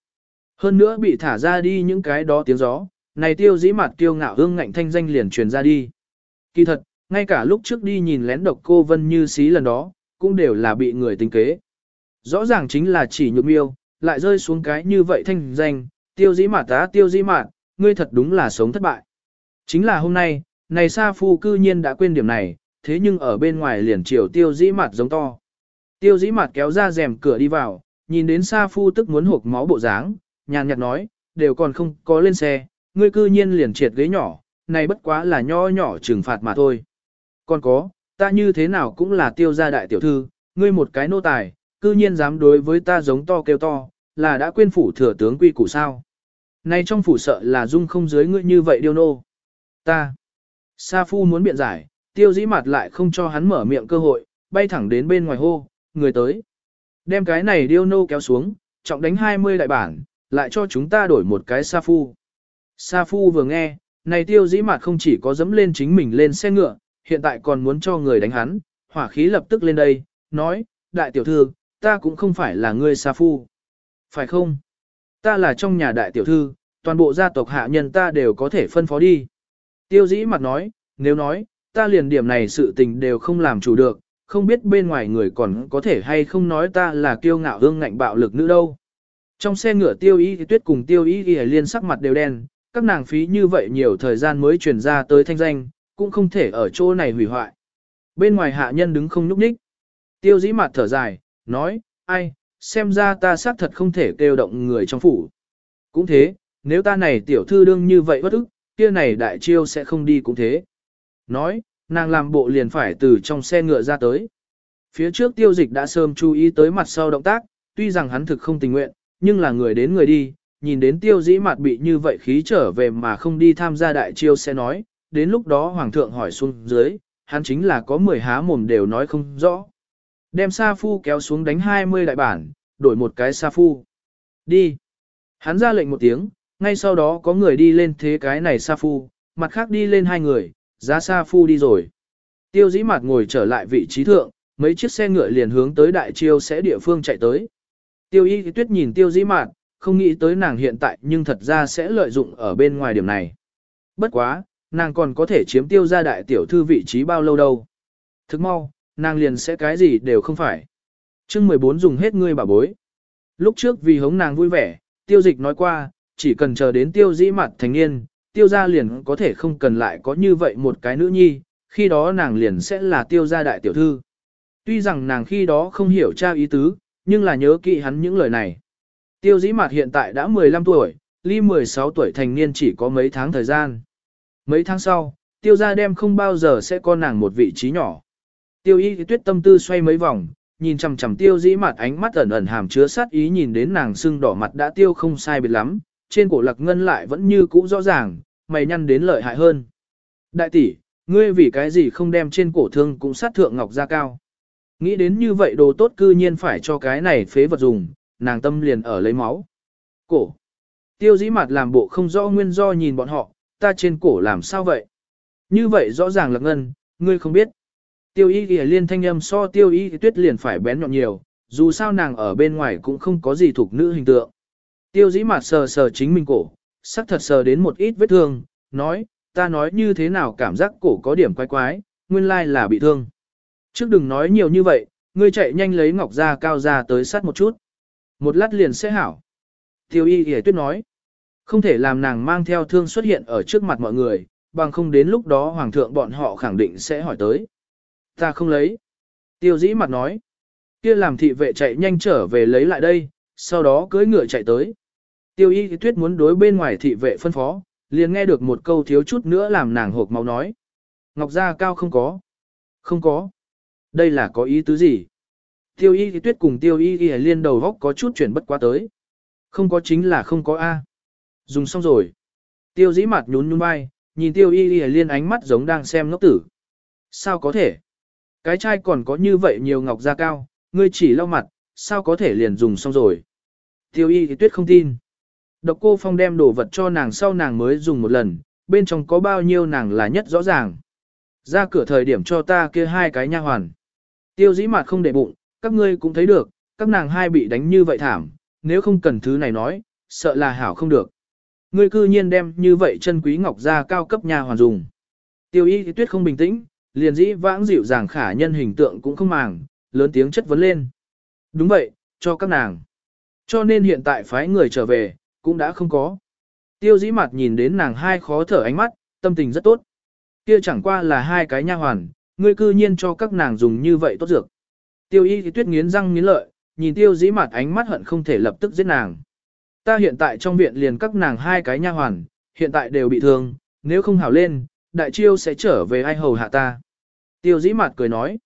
Hơn nữa bị thả ra đi những cái đó tiếng gió, này tiêu dĩ mặt tiêu ngạo hương ngạnh thanh danh liền truyền ra đi. Kỳ thật, ngay cả lúc trước đi nhìn lén độc cô Vân Như xí lần đó, cũng đều là bị người tính kế. Rõ ràng chính là chỉ nhược miêu, lại rơi xuống cái như vậy thanh danh, tiêu dĩ mạt tá tiêu dĩ mạt, ngươi thật đúng là sống thất bại. Chính là hôm nay, này Sa Phu cư nhiên đã quên điểm này, thế nhưng ở bên ngoài liền chiều tiêu dĩ mạt giống to. Tiêu dĩ mạt kéo ra rèm cửa đi vào, nhìn đến Sa Phu tức muốn hộp máu bộ dáng, nhàn nhạt nói, đều còn không có lên xe, ngươi cư nhiên liền triệt ghế nhỏ, này bất quá là nho nhỏ trừng phạt mà thôi. Còn có, ta như thế nào cũng là tiêu gia đại tiểu thư, ngươi một cái nô tài, cư nhiên dám đối với ta giống to kêu to, là đã quên phủ thừa tướng quy củ sao. nay trong phủ sợ là dung không dưới ngươi như vậy điêu nô. Ta. Sa phu muốn biện giải, tiêu dĩ mặt lại không cho hắn mở miệng cơ hội, bay thẳng đến bên ngoài hô, người tới. Đem cái này điêu nô kéo xuống, trọng đánh 20 đại bản, lại cho chúng ta đổi một cái sa phu. Sa phu vừa nghe, này tiêu dĩ mặt không chỉ có dẫm lên chính mình lên xe ngựa, hiện tại còn muốn cho người đánh hắn, hỏa khí lập tức lên đây, nói, đại tiểu thư, ta cũng không phải là ngươi xa phu. Phải không? Ta là trong nhà đại tiểu thư, toàn bộ gia tộc hạ nhân ta đều có thể phân phó đi. Tiêu dĩ mặt nói, nếu nói, ta liền điểm này sự tình đều không làm chủ được, không biết bên ngoài người còn có thể hay không nói ta là kiêu ngạo hương ngạnh bạo lực nữ đâu. Trong xe ngựa tiêu y tuyết cùng tiêu y thì liên sắc mặt đều đen, các nàng phí như vậy nhiều thời gian mới truyền ra tới thanh danh, cũng không thể ở chỗ này hủy hoại. Bên ngoài hạ nhân đứng không nhúc nhích. Tiêu dĩ mặt thở dài, nói, ai, xem ra ta xác thật không thể kêu động người trong phủ. Cũng thế, nếu ta này tiểu thư đương như vậy bất ức, kia này đại chiêu sẽ không đi cũng thế. Nói, nàng làm bộ liền phải từ trong xe ngựa ra tới. Phía trước tiêu dịch đã sớm chú ý tới mặt sau động tác, tuy rằng hắn thực không tình nguyện, nhưng là người đến người đi, nhìn đến tiêu dĩ mặt bị như vậy khí trở về mà không đi tham gia đại chiêu sẽ nói, đến lúc đó hoàng thượng hỏi xuống dưới, hắn chính là có 10 há mồm đều nói không rõ. Đem Sa Phu kéo xuống đánh 20 đại bản, đổi một cái Sa Phu. Đi. Hắn ra lệnh một tiếng, ngay sau đó có người đi lên thế cái này Sa Phu, mặt khác đi lên hai người, giá Sa Phu đi rồi. Tiêu dĩ mặt ngồi trở lại vị trí thượng, mấy chiếc xe ngựa liền hướng tới đại chiêu sẽ địa phương chạy tới. Tiêu y tuyết nhìn tiêu dĩ mạt, không nghĩ tới nàng hiện tại nhưng thật ra sẽ lợi dụng ở bên ngoài điểm này. Bất quá, nàng còn có thể chiếm tiêu gia đại tiểu thư vị trí bao lâu đâu. Thức mau, nàng liền sẽ cái gì đều không phải. chương 14 dùng hết ngươi bà bối. Lúc trước vì hống nàng vui vẻ, tiêu dịch nói qua, chỉ cần chờ đến tiêu dĩ mặt thành niên, tiêu gia liền có thể không cần lại có như vậy một cái nữ nhi, khi đó nàng liền sẽ là tiêu gia đại tiểu thư. Tuy rằng nàng khi đó không hiểu cha ý tứ, nhưng là nhớ kỹ hắn những lời này. Tiêu dĩ mặt hiện tại đã 15 tuổi, ly 16 tuổi thành niên chỉ có mấy tháng thời gian. Mấy tháng sau, tiêu gia đem không bao giờ sẽ có nàng một vị trí nhỏ. Tiêu y tuyết tâm tư xoay mấy vòng, nhìn chằm chằm tiêu dĩ mặt ánh mắt ẩn ẩn hàm chứa sát ý nhìn đến nàng sưng đỏ mặt đã tiêu không sai biệt lắm, trên cổ lạc ngân lại vẫn như cũ rõ ràng, mày nhăn đến lợi hại hơn. Đại tỷ, ngươi vì cái gì không đem trên cổ thương cũng sát thượng ngọc ra cao. Nghĩ đến như vậy đồ tốt cư nhiên phải cho cái này phế vật dùng, nàng tâm liền ở lấy máu. Cổ. Tiêu dĩ mặt làm bộ không rõ nguyên do nhìn bọn họ, ta trên cổ làm sao vậy? Như vậy rõ ràng là ngân, ngươi không biết. Tiêu y ghi liên thanh âm so tiêu y tuyết liền phải bén nhọn nhiều, dù sao nàng ở bên ngoài cũng không có gì thuộc nữ hình tượng. Tiêu dĩ mặt sờ sờ chính mình cổ, sắc thật sờ đến một ít vết thương, nói, ta nói như thế nào cảm giác cổ có điểm quái quái, nguyên lai là bị thương. Trước đừng nói nhiều như vậy, ngươi chạy nhanh lấy ngọc ra cao ra tới sát một chút. Một lát liền sẽ hảo. Tiêu y ghi tuyết nói, không thể làm nàng mang theo thương xuất hiện ở trước mặt mọi người, bằng không đến lúc đó hoàng thượng bọn họ khẳng định sẽ hỏi tới. Ta không lấy. Tiêu dĩ mặt nói. kia làm thị vệ chạy nhanh trở về lấy lại đây, sau đó cưỡi ngựa chạy tới. Tiêu y tuyết muốn đối bên ngoài thị vệ phân phó, liền nghe được một câu thiếu chút nữa làm nàng hộp máu nói. Ngọc Gia Cao không có. Không có. Đây là có ý tứ gì? Tiêu y tuyết cùng tiêu y y liên đầu góc có chút chuyển bất quá tới. Không có chính là không có A. Dùng xong rồi. Tiêu dĩ mặt nhún nhún vai, nhìn tiêu y y liên ánh mắt giống đang xem ngốc tử. Sao có thể? Cái chai còn có như vậy nhiều ngọc da cao, ngươi chỉ lau mặt, sao có thể liền dùng xong rồi? Tiêu y thì tuyết không tin. Độc cô phong đem đồ vật cho nàng sau nàng mới dùng một lần, bên trong có bao nhiêu nàng là nhất rõ ràng. Ra cửa thời điểm cho ta kia hai cái nha hoàn. Tiêu dĩ mặt không để bụng, các ngươi cũng thấy được, các nàng hai bị đánh như vậy thảm, nếu không cần thứ này nói, sợ là hảo không được. Ngươi cư nhiên đem như vậy chân quý ngọc ra cao cấp nha hoàn dùng. Tiêu y thì tuyết không bình tĩnh, liền dĩ vãng dịu dàng khả nhân hình tượng cũng không màng, lớn tiếng chất vấn lên. Đúng vậy, cho các nàng. Cho nên hiện tại phái người trở về, cũng đã không có. Tiêu dĩ mặt nhìn đến nàng hai khó thở ánh mắt, tâm tình rất tốt. Kia chẳng qua là hai cái nha hoàn, ngươi cư nhiên cho các nàng dùng như vậy tốt dược. Tiêu y thì tuyết nghiến răng nghiến lợi, nhìn tiêu dĩ mặt ánh mắt hận không thể lập tức giết nàng. Ta hiện tại trong viện liền các nàng hai cái nha hoàn, hiện tại đều bị thương, nếu không hảo lên, đại chiêu sẽ trở về ai hầu hạ ta. Tiêu dĩ mặt cười nói.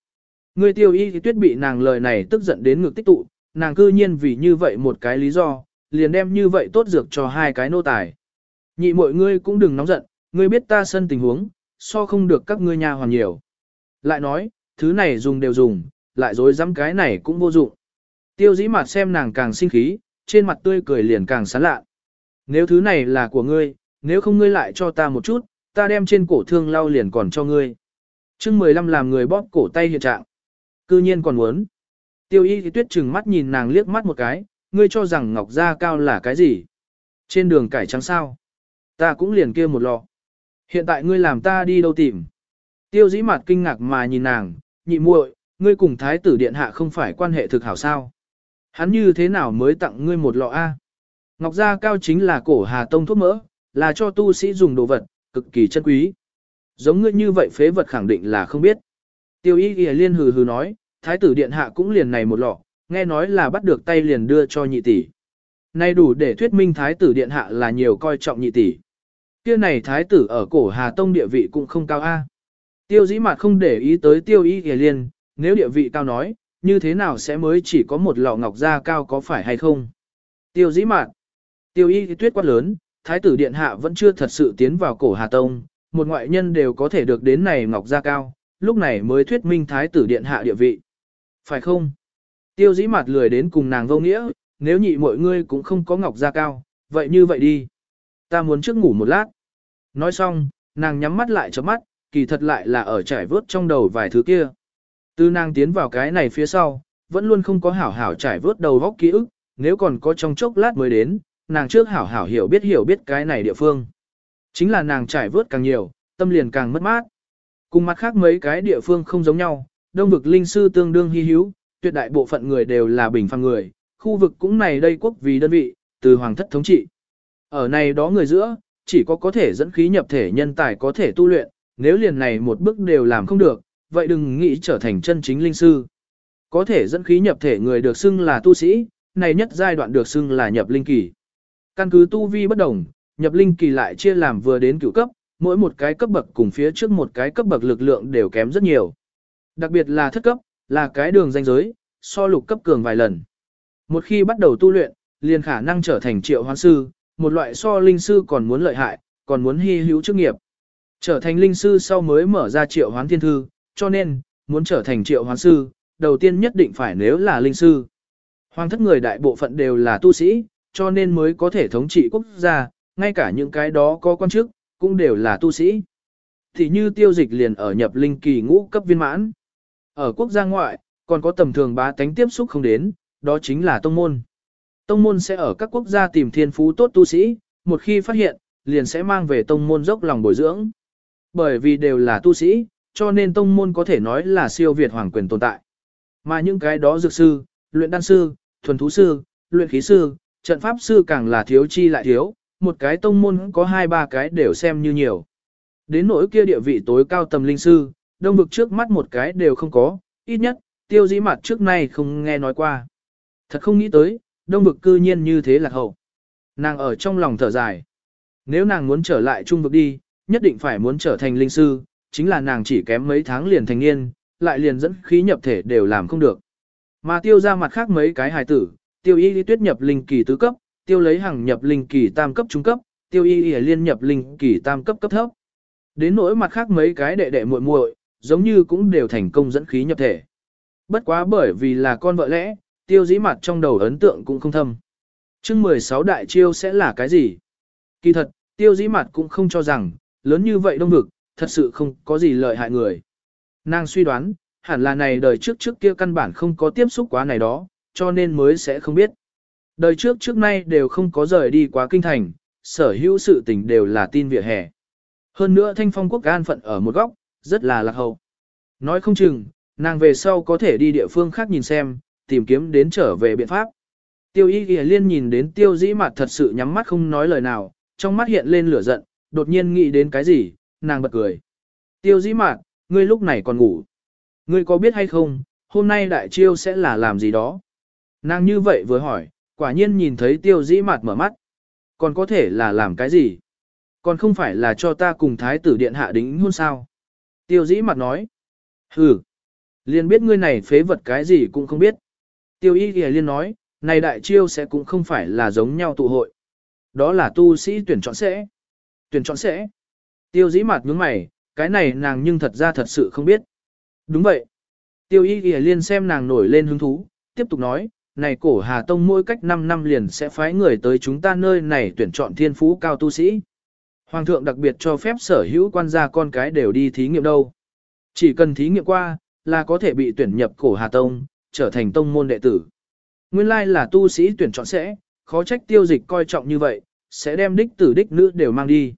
người tiêu y thì tuyết bị nàng lời này tức giận đến ngực tích tụ, nàng cư nhiên vì như vậy một cái lý do, liền đem như vậy tốt dược cho hai cái nô tài. Nhị mọi ngươi cũng đừng nóng giận, ngươi biết ta sân tình huống, so không được các ngươi nhà hoàn nhiều. Lại nói, thứ này dùng đều dùng, lại dối dám cái này cũng vô dụng. Tiêu dĩ mặt xem nàng càng sinh khí, trên mặt tươi cười liền càng sán lạ. Nếu thứ này là của ngươi, nếu không ngươi lại cho ta một chút, ta đem trên cổ thương lau liền còn cho ngươi chương 15 làm người bóp cổ tay hiện trạng. Cư nhiên còn muốn. Tiêu y thì tuyết chừng mắt nhìn nàng liếc mắt một cái, ngươi cho rằng ngọc da cao là cái gì? Trên đường cải trắng sao? Ta cũng liền kia một lọ. Hiện tại ngươi làm ta đi đâu tìm? Tiêu dĩ mặt kinh ngạc mà nhìn nàng, nhị muội, ngươi cùng thái tử điện hạ không phải quan hệ thực hảo sao? Hắn như thế nào mới tặng ngươi một lọ A? Ngọc da cao chính là cổ hà tông thuốc mỡ, là cho tu sĩ dùng đồ vật, cực kỳ chân quý. Giống ngươi như vậy phế vật khẳng định là không biết. Tiêu y ghi liên hừ hừ nói, thái tử điện hạ cũng liền này một lọ, nghe nói là bắt được tay liền đưa cho nhị tỷ. Nay đủ để thuyết minh thái tử điện hạ là nhiều coi trọng nhị tỷ. Kia này thái tử ở cổ Hà Tông địa vị cũng không cao a. Tiêu dĩ mặt không để ý tới tiêu y ghi liên, nếu địa vị cao nói, như thế nào sẽ mới chỉ có một lọ ngọc da cao có phải hay không? Tiêu dĩ mạn. Tiêu y tuyết quát lớn, thái tử điện hạ vẫn chưa thật sự tiến vào cổ Hà Tông, một ngoại nhân đều có thể được đến này ngọc gia cao, lúc này mới thuyết minh thái tử điện hạ địa vị. Phải không? Tiêu dĩ mặt lười đến cùng nàng vô nghĩa, nếu nhị mọi ngươi cũng không có ngọc gia cao, vậy như vậy đi. Ta muốn trước ngủ một lát. Nói xong, nàng nhắm mắt lại cho mắt, kỳ thật lại là ở trải vớt trong đầu vài thứ kia. Từ nàng tiến vào cái này phía sau, vẫn luôn không có hảo hảo trải vớt đầu góc ký ức, nếu còn có trong chốc lát mới đến, nàng trước hảo hảo hiểu biết hiểu biết cái này địa phương. Chính là nàng trải vớt càng nhiều, tâm liền càng mất mát. Cùng mặt khác mấy cái địa phương không giống nhau, đông vực linh sư tương đương hy hữu, tuyệt đại bộ phận người đều là bình phàm người, khu vực cũng này đây quốc vì đơn vị, từ hoàng thất thống trị. Ở này đó người giữa, chỉ có có thể dẫn khí nhập thể nhân tài có thể tu luyện, nếu liền này một bước đều làm không được, vậy đừng nghĩ trở thành chân chính linh sư. Có thể dẫn khí nhập thể người được xưng là tu sĩ, này nhất giai đoạn được xưng là nhập linh kỳ. Căn cứ tu vi bất đồng, nhập linh kỳ lại chia làm vừa đến cửu cấp, mỗi một cái cấp bậc cùng phía trước một cái cấp bậc lực lượng đều kém rất nhiều. Đặc biệt là thất cấp, là cái đường danh giới, so lục cấp cường vài lần. Một khi bắt đầu tu luyện, liền khả năng trở thành triệu hoán sư, một loại so linh sư còn muốn lợi hại, còn muốn hy hữu chức nghiệp. Trở thành linh sư sau mới mở ra triệu hoán thiên thư, cho nên, muốn trở thành triệu hoán sư, đầu tiên nhất định phải nếu là linh sư. Hoàng thất người đại bộ phận đều là tu sĩ, cho nên mới có thể thống trị quốc gia, ngay cả những cái đó có quan chức, cũng đều là tu sĩ. Thì như tiêu dịch liền ở nhập linh kỳ ngũ cấp viên mãn. Ở quốc gia ngoại, còn có tầm thường bá tánh tiếp xúc không đến, đó chính là tông môn. Tông môn sẽ ở các quốc gia tìm thiên phú tốt tu sĩ, một khi phát hiện, liền sẽ mang về tông môn dốc lòng bồi dưỡng. Bởi vì đều là tu sĩ, cho nên tông môn có thể nói là siêu việt hoàng quyền tồn tại. Mà những cái đó dược sư, luyện đan sư, thuần thú sư, luyện khí sư, trận pháp sư càng là thiếu chi lại thiếu, một cái tông môn có hai ba cái đều xem như nhiều. Đến nỗi kia địa vị tối cao tầm linh sư, đông vực trước mắt một cái đều không có, ít nhất, tiêu dĩ mặt trước nay không nghe nói qua. Thật không nghĩ tới, đông vực cư nhiên như thế là hậu. Nàng ở trong lòng thở dài. Nếu nàng muốn trở lại trung vực đi, nhất định phải muốn trở thành linh sư, chính là nàng chỉ kém mấy tháng liền thành niên, lại liền dẫn khí nhập thể đều làm không được. Mà tiêu ra mặt khác mấy cái hài tử, tiêu y lý tuyết nhập linh kỳ tứ cấp, tiêu lấy hàng nhập linh kỳ tam cấp trung cấp, tiêu y y liên nhập linh kỳ tam cấp cấp thấp. Đến nỗi mặt khác mấy cái đệ đệ muội muội, giống như cũng đều thành công dẫn khí nhập thể. Bất quá bởi vì là con vợ lẽ, tiêu dĩ mặt trong đầu ấn tượng cũng không thâm. chương 16 đại chiêu sẽ là cái gì? Kỳ thật, tiêu dĩ mặt cũng không cho rằng, lớn như vậy đông vực, thật sự không có gì lợi hại người. Nàng suy đoán, hẳn là này đời trước trước kia căn bản không có tiếp xúc quá này đó, cho nên mới sẽ không biết. Đời trước trước nay đều không có rời đi quá kinh thành, sở hữu sự tình đều là tin vỉa hè. Hơn nữa thanh phong quốc an phận ở một góc, rất là lạc hậu. Nói không chừng, nàng về sau có thể đi địa phương khác nhìn xem, tìm kiếm đến trở về biện pháp. Tiêu y ghi liên nhìn đến tiêu dĩ mặt thật sự nhắm mắt không nói lời nào, trong mắt hiện lên lửa giận, đột nhiên nghĩ đến cái gì, nàng bật cười. Tiêu dĩ mặt, ngươi lúc này còn ngủ. Ngươi có biết hay không, hôm nay đại chiêu sẽ là làm gì đó? Nàng như vậy vừa hỏi, quả nhiên nhìn thấy tiêu dĩ mặt mở mắt. Còn có thể là làm cái gì? Còn không phải là cho ta cùng thái tử điện hạ đính hôn sao? Tiêu dĩ mặt nói. Hừ. Liên biết ngươi này phế vật cái gì cũng không biết. Tiêu y kìa liên nói, này đại chiêu sẽ cũng không phải là giống nhau tụ hội. Đó là tu sĩ tuyển chọn sẽ. Tuyển chọn sẽ. Tiêu dĩ mặt nhướng mày, cái này nàng nhưng thật ra thật sự không biết. Đúng vậy. Tiêu y kìa liên xem nàng nổi lên hứng thú, tiếp tục nói, này cổ Hà Tông mỗi cách 5 năm liền sẽ phái người tới chúng ta nơi này tuyển chọn thiên phú cao tu sĩ. Hoàng thượng đặc biệt cho phép sở hữu quan gia con cái đều đi thí nghiệm đâu. Chỉ cần thí nghiệm qua, là có thể bị tuyển nhập cổ Hà Tông, trở thành tông môn đệ tử. Nguyên lai là tu sĩ tuyển chọn sẽ, khó trách tiêu dịch coi trọng như vậy, sẽ đem đích tử đích nữ đều mang đi.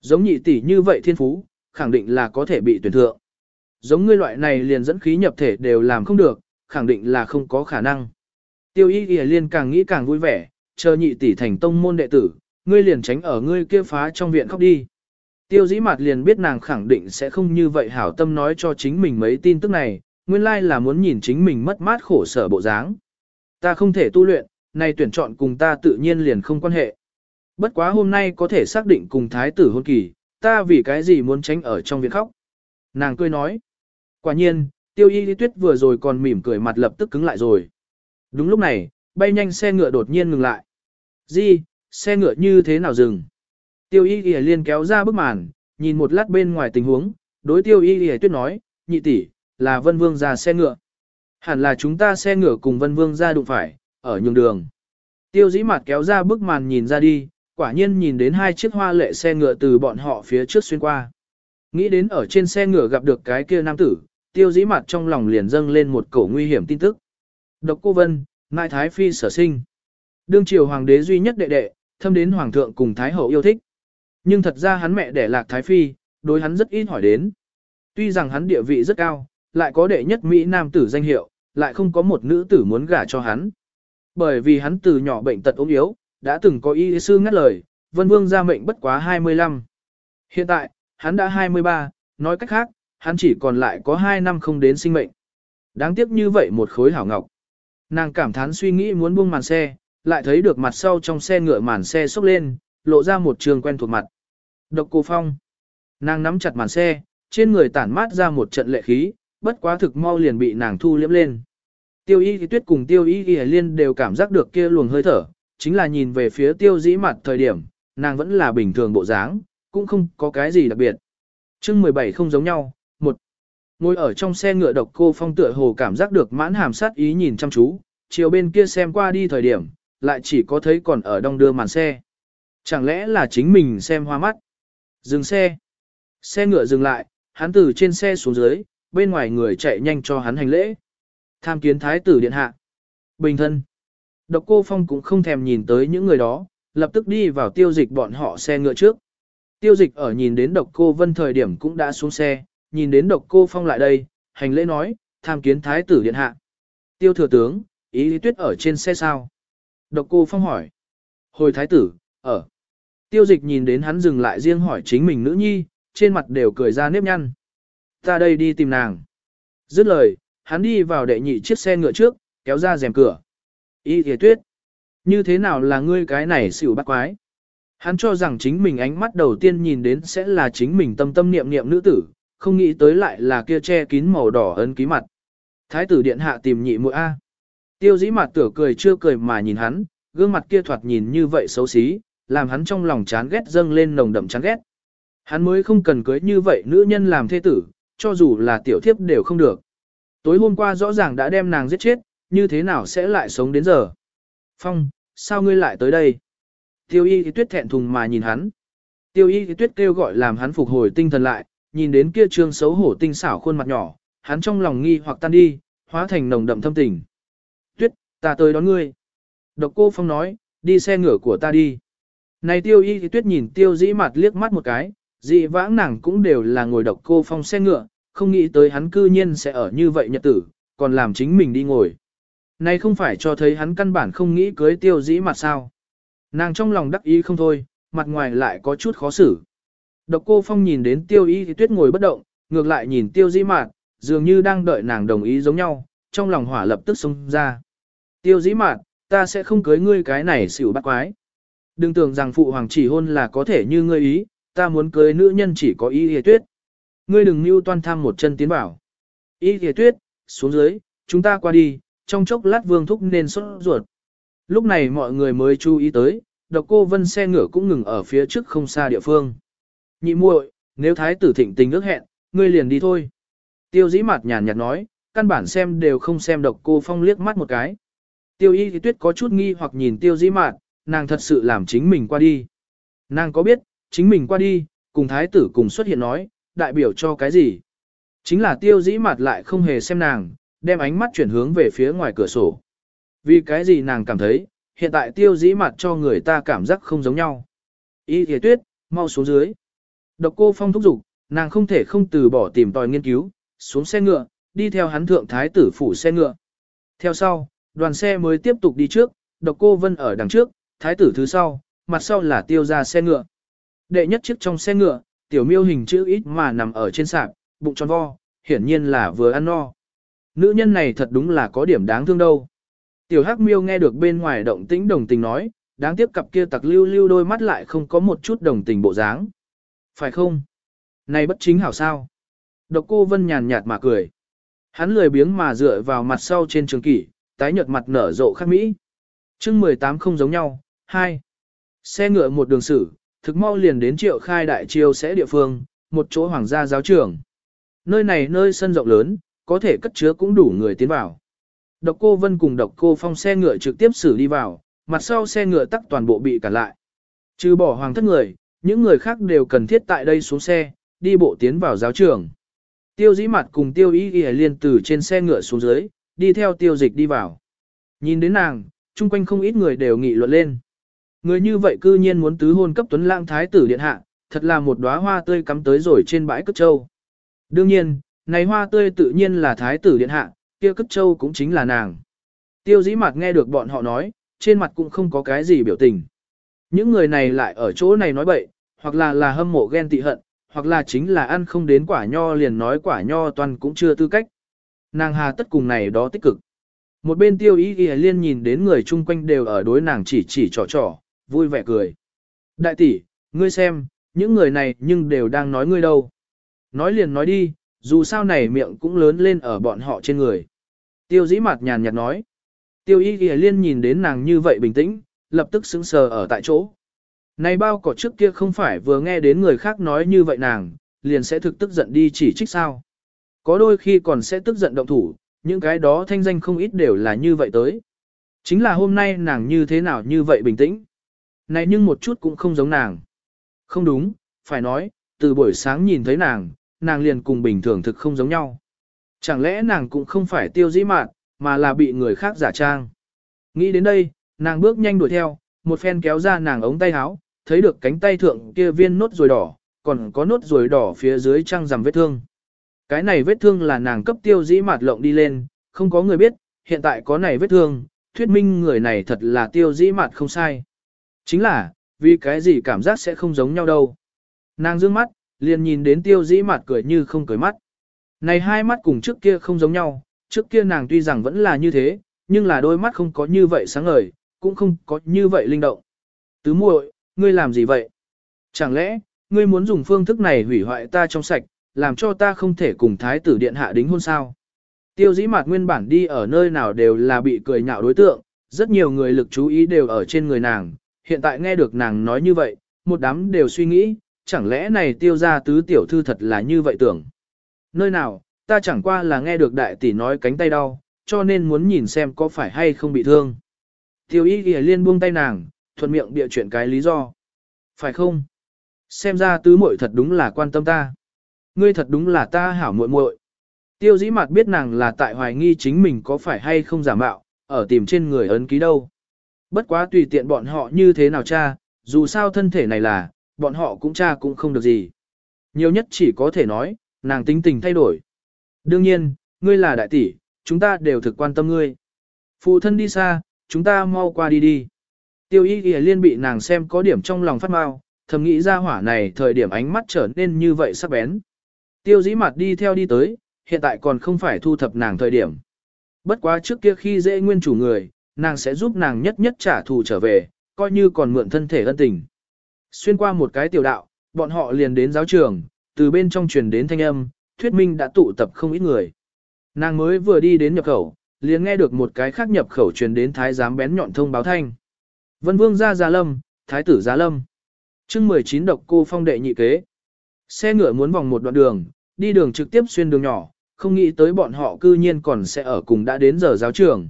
Giống nhị tỷ như vậy thiên phú, khẳng định là có thể bị tuyển thượng. Giống ngươi loại này liền dẫn khí nhập thể đều làm không được, khẳng định là không có khả năng. Tiêu y ghi liên càng nghĩ càng vui vẻ, chờ nhị tỷ thành tông môn đệ tử, ngươi liền tránh ở ngươi kia phá trong viện khóc đi. Tiêu dĩ mặt liền biết nàng khẳng định sẽ không như vậy hảo tâm nói cho chính mình mấy tin tức này, nguyên lai là muốn nhìn chính mình mất mát khổ sở bộ dáng. Ta không thể tu luyện, nay tuyển chọn cùng ta tự nhiên liền không quan hệ. Bất quá hôm nay có thể xác định cùng thái tử hôn kỳ, ta vì cái gì muốn tránh ở trong viện khóc. Nàng cười nói. Quả nhiên, tiêu y lý tuyết vừa rồi còn mỉm cười mặt lập tức cứng lại rồi. Đúng lúc này, bay nhanh xe ngựa đột nhiên ngừng lại. Di, xe ngựa như thế nào dừng? Tiêu y ghi liên kéo ra bức màn, nhìn một lát bên ngoài tình huống, đối tiêu y ghi tuyết nói, nhị tỷ, là vân vương ra xe ngựa. Hẳn là chúng ta xe ngựa cùng vân vương ra đụng phải, ở nhường đường. Tiêu dĩ mặt kéo ra bức màn nhìn ra đi, quả nhiên nhìn đến hai chiếc hoa lệ xe ngựa từ bọn họ phía trước xuyên qua. Nghĩ đến ở trên xe ngựa gặp được cái kia nam tử, tiêu dĩ mặt trong lòng liền dâng lên một cổ nguy hiểm tin tức. Độc cô Vân, Mai Thái Phi sở sinh. Đương triều hoàng đế duy nhất đệ đệ, thâm đến hoàng thượng cùng Thái hậu yêu thích. Nhưng thật ra hắn mẹ đẻ lạc Thái Phi, đối hắn rất ít hỏi đến. Tuy rằng hắn địa vị rất cao, lại có đệ nhất Mỹ nam tử danh hiệu, lại không có một nữ tử muốn gả cho hắn. Bởi vì hắn từ nhỏ bệnh tật ốm yếu, đã từng có y sư ngắt lời, vân vương ra mệnh bất quá 25. Hiện tại, hắn đã 23, nói cách khác, hắn chỉ còn lại có 2 năm không đến sinh mệnh. Đáng tiếc như vậy một khối hảo ngọc. Nàng cảm thán suy nghĩ muốn buông màn xe, lại thấy được mặt sau trong xe ngựa màn xe xốc lên, lộ ra một trường quen thuộc mặt. Độc cô phong. Nàng nắm chặt màn xe, trên người tản mát ra một trận lệ khí, bất quá thực mau liền bị nàng thu liếm lên. Tiêu y thì tuyết cùng tiêu y y liên đều cảm giác được kia luồng hơi thở, chính là nhìn về phía tiêu dĩ mặt thời điểm, nàng vẫn là bình thường bộ dáng, cũng không có cái gì đặc biệt. chương 17 không giống nhau, một Ngồi ở trong xe ngựa độc cô phong tựa hồ cảm giác được mãn hàm sát ý nhìn chăm chú, chiều bên kia xem qua đi thời điểm, lại chỉ có thấy còn ở đông đưa màn xe. Chẳng lẽ là chính mình xem hoa mắt? Dừng xe. Xe ngựa dừng lại, hắn từ trên xe xuống dưới, bên ngoài người chạy nhanh cho hắn hành lễ. Tham kiến thái tử điện hạ. Bình thân. Độc cô Phong cũng không thèm nhìn tới những người đó, lập tức đi vào tiêu dịch bọn họ xe ngựa trước. Tiêu dịch ở nhìn đến độc cô Vân thời điểm cũng đã xuống xe, nhìn đến độc cô Phong lại đây, hành lễ nói, tham kiến thái tử điện hạ. Tiêu thừa tướng, ý lý tuyết ở trên xe sao? Độc cô Phong hỏi. Hồi thái tử, ở. Tiêu dịch nhìn đến hắn dừng lại riêng hỏi chính mình nữ nhi, trên mặt đều cười ra nếp nhăn. Ta đây đi tìm nàng. Dứt lời, hắn đi vào đệ nhị chiếc xe ngựa trước, kéo ra rèm cửa. Y lý tuyết. Như thế nào là ngươi cái này xỉu bắt quái? Hắn cho rằng chính mình ánh mắt đầu tiên nhìn đến sẽ là chính mình tâm tâm niệm niệm nữ tử, không nghĩ tới lại là kia che kín màu đỏ ấn ký mặt. Thái tử điện hạ tìm nhị muội A. Tiêu dĩ mặt tửa cười chưa cười mà nhìn hắn, gương mặt kia thoạt nhìn như vậy xấu xí, làm hắn trong lòng chán ghét dâng lên nồng đậm chán ghét. Hắn mới không cần cưới như vậy nữ nhân làm thế tử, cho dù là tiểu thiếp đều không được. Tối hôm qua rõ ràng đã đem nàng giết chết, như thế nào sẽ lại sống đến giờ? Phong, sao ngươi lại tới đây? Tiêu y thì tuyết thẹn thùng mà nhìn hắn. Tiêu y thì tuyết kêu gọi làm hắn phục hồi tinh thần lại, nhìn đến kia trương xấu hổ tinh xảo khuôn mặt nhỏ, hắn trong lòng nghi hoặc tan đi, hóa thành nồng đậm thâm tình. Tuyết, ta tới đón ngươi. Độc cô Phong nói, đi xe ngựa của ta đi. Này tiêu y thì tuyết nhìn tiêu dĩ mặt liếc mắt một cái, dị vãng nàng cũng đều là ngồi độc cô Phong xe ngựa, không nghĩ tới hắn cư nhiên sẽ ở như vậy nhật tử, còn làm chính mình đi ngồi. Này không phải cho thấy hắn căn bản không nghĩ cưới tiêu dĩ mặt sao. Nàng trong lòng đắc ý không thôi, mặt ngoài lại có chút khó xử. Độc cô Phong nhìn đến tiêu y thì tuyết ngồi bất động, ngược lại nhìn tiêu dĩ mạt, dường như đang đợi nàng đồng ý giống nhau, trong lòng hỏa lập tức xông ra. Tiêu dĩ mạt, ta sẽ không cưới ngươi cái này xỉu bắt quái. Đừng tưởng rằng phụ hoàng chỉ hôn là có thể như ngươi ý, ta muốn cưới nữ nhân chỉ có y hề tuyết. Ngươi đừng mưu toan tham một chân tiến bảo. Y hề tuyết, xuống dưới, chúng ta qua đi, trong chốc lát vương thúc nên sốt ruột. Lúc này mọi người mới chú ý tới, độc cô vân xe ngựa cũng ngừng ở phía trước không xa địa phương. Nhị muội, nếu thái tử thịnh tình ước hẹn, ngươi liền đi thôi. Tiêu dĩ mặt nhàn nhạt nói, căn bản xem đều không xem độc cô phong liếc mắt một cái. Tiêu y thì tuyết có chút nghi hoặc nhìn tiêu dĩ mạt, nàng thật sự làm chính mình qua đi. Nàng có biết, chính mình qua đi, cùng thái tử cùng xuất hiện nói, đại biểu cho cái gì? Chính là tiêu dĩ mạt lại không hề xem nàng, đem ánh mắt chuyển hướng về phía ngoài cửa sổ. Vì cái gì nàng cảm thấy, hiện tại tiêu dĩ mặt cho người ta cảm giác không giống nhau. Y thì tuyết, mau xuống dưới. Độc cô phong thúc giục, nàng không thể không từ bỏ tìm tòi nghiên cứu, xuống xe ngựa, đi theo hắn thượng thái tử phủ xe ngựa. Theo sau, đoàn xe mới tiếp tục đi trước, độc cô vân ở đằng trước, thái tử thứ sau, mặt sau là tiêu ra xe ngựa. Đệ nhất chiếc trong xe ngựa, tiểu miêu hình chữ ít mà nằm ở trên sạp, bụng tròn vo, hiển nhiên là vừa ăn no. Nữ nhân này thật đúng là có điểm đáng thương đâu. Tiểu hắc miêu nghe được bên ngoài động tĩnh đồng tình nói, đáng tiếc cặp kia tặc lưu lưu đôi mắt lại không có một chút đồng tình bộ dáng. Phải không? Này bất chính hảo sao? Độc cô vân nhàn nhạt mà cười. Hắn lười biếng mà dựa vào mặt sau trên trường kỷ, tái nhợt mặt nở rộ khắc mỹ. chương 18 không giống nhau, 2. Xe ngựa một đường sử, thực mau liền đến triệu khai đại triều sẽ địa phương, một chỗ hoàng gia giáo trường. Nơi này nơi sân rộng lớn, có thể cất chứa cũng đủ người tiến vào. Độc cô Vân cùng độc cô Phong xe ngựa trực tiếp xử đi vào, mặt sau xe ngựa tắc toàn bộ bị cản lại. Trừ bỏ hoàng thất người, những người khác đều cần thiết tại đây xuống xe, đi bộ tiến vào giáo trường. Tiêu dĩ mặt cùng tiêu ý ghi liên từ trên xe ngựa xuống dưới, đi theo tiêu dịch đi vào. Nhìn đến nàng, chung quanh không ít người đều nghị luận lên. Người như vậy cư nhiên muốn tứ hôn cấp tuấn lãng thái tử điện hạ, thật là một đóa hoa tươi cắm tới rồi trên bãi cất châu. Đương nhiên, này hoa tươi tự nhiên là thái tử điện hạ, kia cất châu cũng chính là nàng. Tiêu dĩ mặt nghe được bọn họ nói, trên mặt cũng không có cái gì biểu tình. Những người này lại ở chỗ này nói bậy, hoặc là là hâm mộ ghen tị hận, hoặc là chính là ăn không đến quả nho liền nói quả nho toàn cũng chưa tư cách. Nàng hà tất cùng này đó tích cực. Một bên tiêu ý ghi liên nhìn đến người chung quanh đều ở đối nàng chỉ chỉ trò trò, vui vẻ cười. Đại tỷ, ngươi xem, những người này nhưng đều đang nói ngươi đâu. Nói liền nói đi, dù sao này miệng cũng lớn lên ở bọn họ trên người. Tiêu dĩ mặt nhàn nhạt nói. Tiêu y ghi liên nhìn đến nàng như vậy bình tĩnh, lập tức sững sờ ở tại chỗ. Này bao cỏ trước kia không phải vừa nghe đến người khác nói như vậy nàng, liền sẽ thực tức giận đi chỉ trích sao. Có đôi khi còn sẽ tức giận động thủ, những cái đó thanh danh không ít đều là như vậy tới. Chính là hôm nay nàng như thế nào như vậy bình tĩnh. Này nhưng một chút cũng không giống nàng. Không đúng, phải nói, từ buổi sáng nhìn thấy nàng, nàng liền cùng bình thường thực không giống nhau. Chẳng lẽ nàng cũng không phải tiêu dĩ mạn, mà là bị người khác giả trang. Nghĩ đến đây, nàng bước nhanh đuổi theo, một phen kéo ra nàng ống tay áo, thấy được cánh tay thượng kia viên nốt ruồi đỏ, còn có nốt ruồi đỏ phía dưới trăng rằm vết thương. Cái này vết thương là nàng cấp tiêu dĩ mạt lộng đi lên, không có người biết, hiện tại có này vết thương, thuyết minh người này thật là tiêu dĩ mạt không sai. Chính là, vì cái gì cảm giác sẽ không giống nhau đâu. Nàng dương mắt, liền nhìn đến tiêu dĩ mạt cười như không cười mắt. Này hai mắt cùng trước kia không giống nhau, trước kia nàng tuy rằng vẫn là như thế, nhưng là đôi mắt không có như vậy sáng ngời, cũng không có như vậy linh động. Tứ muội, ngươi làm gì vậy? Chẳng lẽ, ngươi muốn dùng phương thức này hủy hoại ta trong sạch, làm cho ta không thể cùng thái tử điện hạ đính hôn sao? Tiêu dĩ mạt nguyên bản đi ở nơi nào đều là bị cười nhạo đối tượng, rất nhiều người lực chú ý đều ở trên người nàng, hiện tại nghe được nàng nói như vậy, một đám đều suy nghĩ, chẳng lẽ này tiêu ra tứ tiểu thư thật là như vậy tưởng. Nơi nào, ta chẳng qua là nghe được đại tỷ nói cánh tay đau, cho nên muốn nhìn xem có phải hay không bị thương. Tiêu y ghi liên buông tay nàng, thuận miệng bịa chuyện cái lý do. Phải không? Xem ra tứ muội thật đúng là quan tâm ta. Ngươi thật đúng là ta hảo muội muội. Tiêu dĩ mặt biết nàng là tại hoài nghi chính mình có phải hay không giả mạo, ở tìm trên người ấn ký đâu. Bất quá tùy tiện bọn họ như thế nào cha, dù sao thân thể này là, bọn họ cũng cha cũng không được gì. Nhiều nhất chỉ có thể nói, nàng tính tình thay đổi. Đương nhiên, ngươi là đại tỷ, chúng ta đều thực quan tâm ngươi. Phụ thân đi xa, chúng ta mau qua đi đi. Tiêu y ghi liên bị nàng xem có điểm trong lòng phát mau, thầm nghĩ ra hỏa này thời điểm ánh mắt trở nên như vậy sắc bén. Tiêu dĩ mặt đi theo đi tới, hiện tại còn không phải thu thập nàng thời điểm. Bất quá trước kia khi dễ nguyên chủ người, nàng sẽ giúp nàng nhất nhất trả thù trở về, coi như còn mượn thân thể ân tình. Xuyên qua một cái tiểu đạo, bọn họ liền đến giáo trường, từ bên trong truyền đến thanh âm, thuyết minh đã tụ tập không ít người. Nàng mới vừa đi đến nhập khẩu, liền nghe được một cái khác nhập khẩu truyền đến thái giám bén nhọn thông báo thanh. Vân vương ra Gia Lâm, thái tử Gia Lâm. chương 19 độc cô phong đệ nhị kế. Xe ngựa muốn vòng một đoạn đường, đi đường trực tiếp xuyên đường nhỏ, không nghĩ tới bọn họ cư nhiên còn sẽ ở cùng đã đến giờ giáo trường.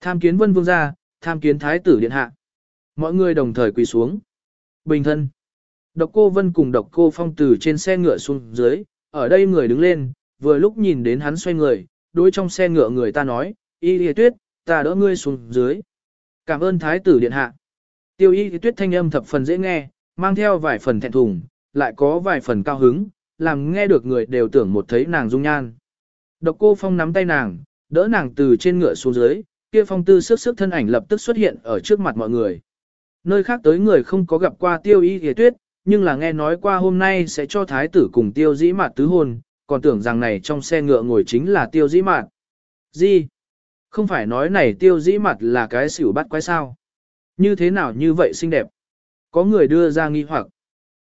Tham kiến vân vương gia, tham kiến thái tử điện hạ. Mọi người đồng thời quỳ xuống. Bình thân. Độc cô vân cùng độc cô phong từ trên xe ngựa xuống dưới, ở đây người đứng lên, vừa lúc nhìn đến hắn xoay người, đối trong xe ngựa người ta nói, y lìa tuyết, ta đỡ ngươi xuống dưới. Cảm ơn thái tử điện hạ. Tiêu y tuyết thanh âm thập phần dễ nghe, mang theo vài phần thẹn thùng, lại có vài phần cao hứng, làm nghe được người đều tưởng một thấy nàng dung nhan. Độc cô phong nắm tay nàng, đỡ nàng từ trên ngựa xuống dưới, kia phong tư sức sức thân ảnh lập tức xuất hiện ở trước mặt mọi người. Nơi khác tới người không có gặp qua tiêu y ghề tuyết, nhưng là nghe nói qua hôm nay sẽ cho thái tử cùng tiêu dĩ mạt tứ hôn, còn tưởng rằng này trong xe ngựa ngồi chính là tiêu dĩ mạt. Gì? Không phải nói này tiêu dĩ mặt là cái xỉu bắt quái sao? Như thế nào như vậy xinh đẹp? Có người đưa ra nghi hoặc.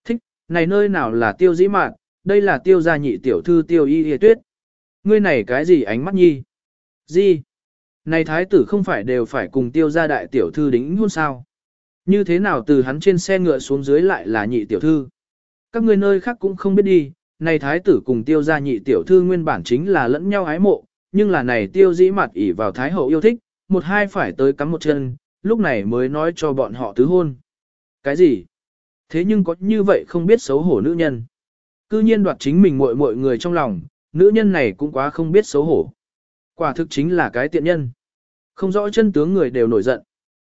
Thích, này nơi nào là tiêu dĩ mạt, đây là tiêu gia nhị tiểu thư tiêu y hề tuyết. Ngươi này cái gì ánh mắt nhi? Gì? Này thái tử không phải đều phải cùng tiêu gia đại tiểu thư đính hôn sao? Như thế nào từ hắn trên xe ngựa xuống dưới lại là nhị tiểu thư? Các ngươi nơi khác cũng không biết đi, này thái tử cùng tiêu gia nhị tiểu thư nguyên bản chính là lẫn nhau ái mộ, nhưng là này tiêu dĩ mặt ỉ vào thái hậu yêu thích, một hai phải tới cắm một chân, lúc này mới nói cho bọn họ tứ hôn. Cái gì? Thế nhưng có như vậy không biết xấu hổ nữ nhân. Cư nhiên đoạt chính mình muội muội người trong lòng, nữ nhân này cũng quá không biết xấu hổ. Quả thực chính là cái tiện nhân. Không rõ chân tướng người đều nổi giận.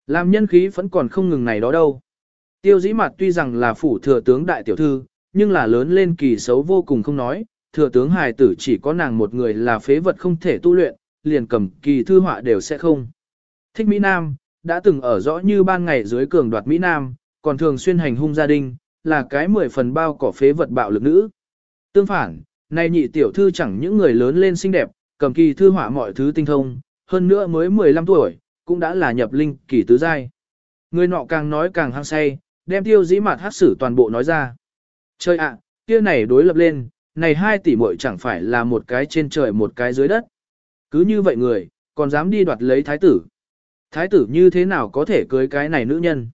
Làm nhân khí vẫn còn không ngừng này đó đâu. Tiêu dĩ mặt tuy rằng là phủ thừa tướng đại tiểu thư, nhưng là lớn lên kỳ xấu vô cùng không nói, thừa tướng hài tử chỉ có nàng một người là phế vật không thể tu luyện, liền cầm kỳ thư họa đều sẽ không. Thích Mỹ Nam, đã từng ở rõ như ban ngày dưới cường đoạt Mỹ Nam, còn thường xuyên hành hung gia đình, là cái mười phần bao cỏ phế vật bạo lực nữ. Tương phản, nay nhị tiểu thư chẳng những người lớn lên xinh đẹp, cầm kỳ thư họa mọi thứ tinh thông, hơn nữa mới 15 tuổi, cũng đã là nhập linh kỳ tứ giai. Người nọ càng nói càng hăng say, đem tiêu dĩ mặt hát sử toàn bộ nói ra trời ạ, kia này đối lập lên, này hai tỷ muội chẳng phải là một cái trên trời một cái dưới đất. Cứ như vậy người, còn dám đi đoạt lấy thái tử. Thái tử như thế nào có thể cưới cái này nữ nhân?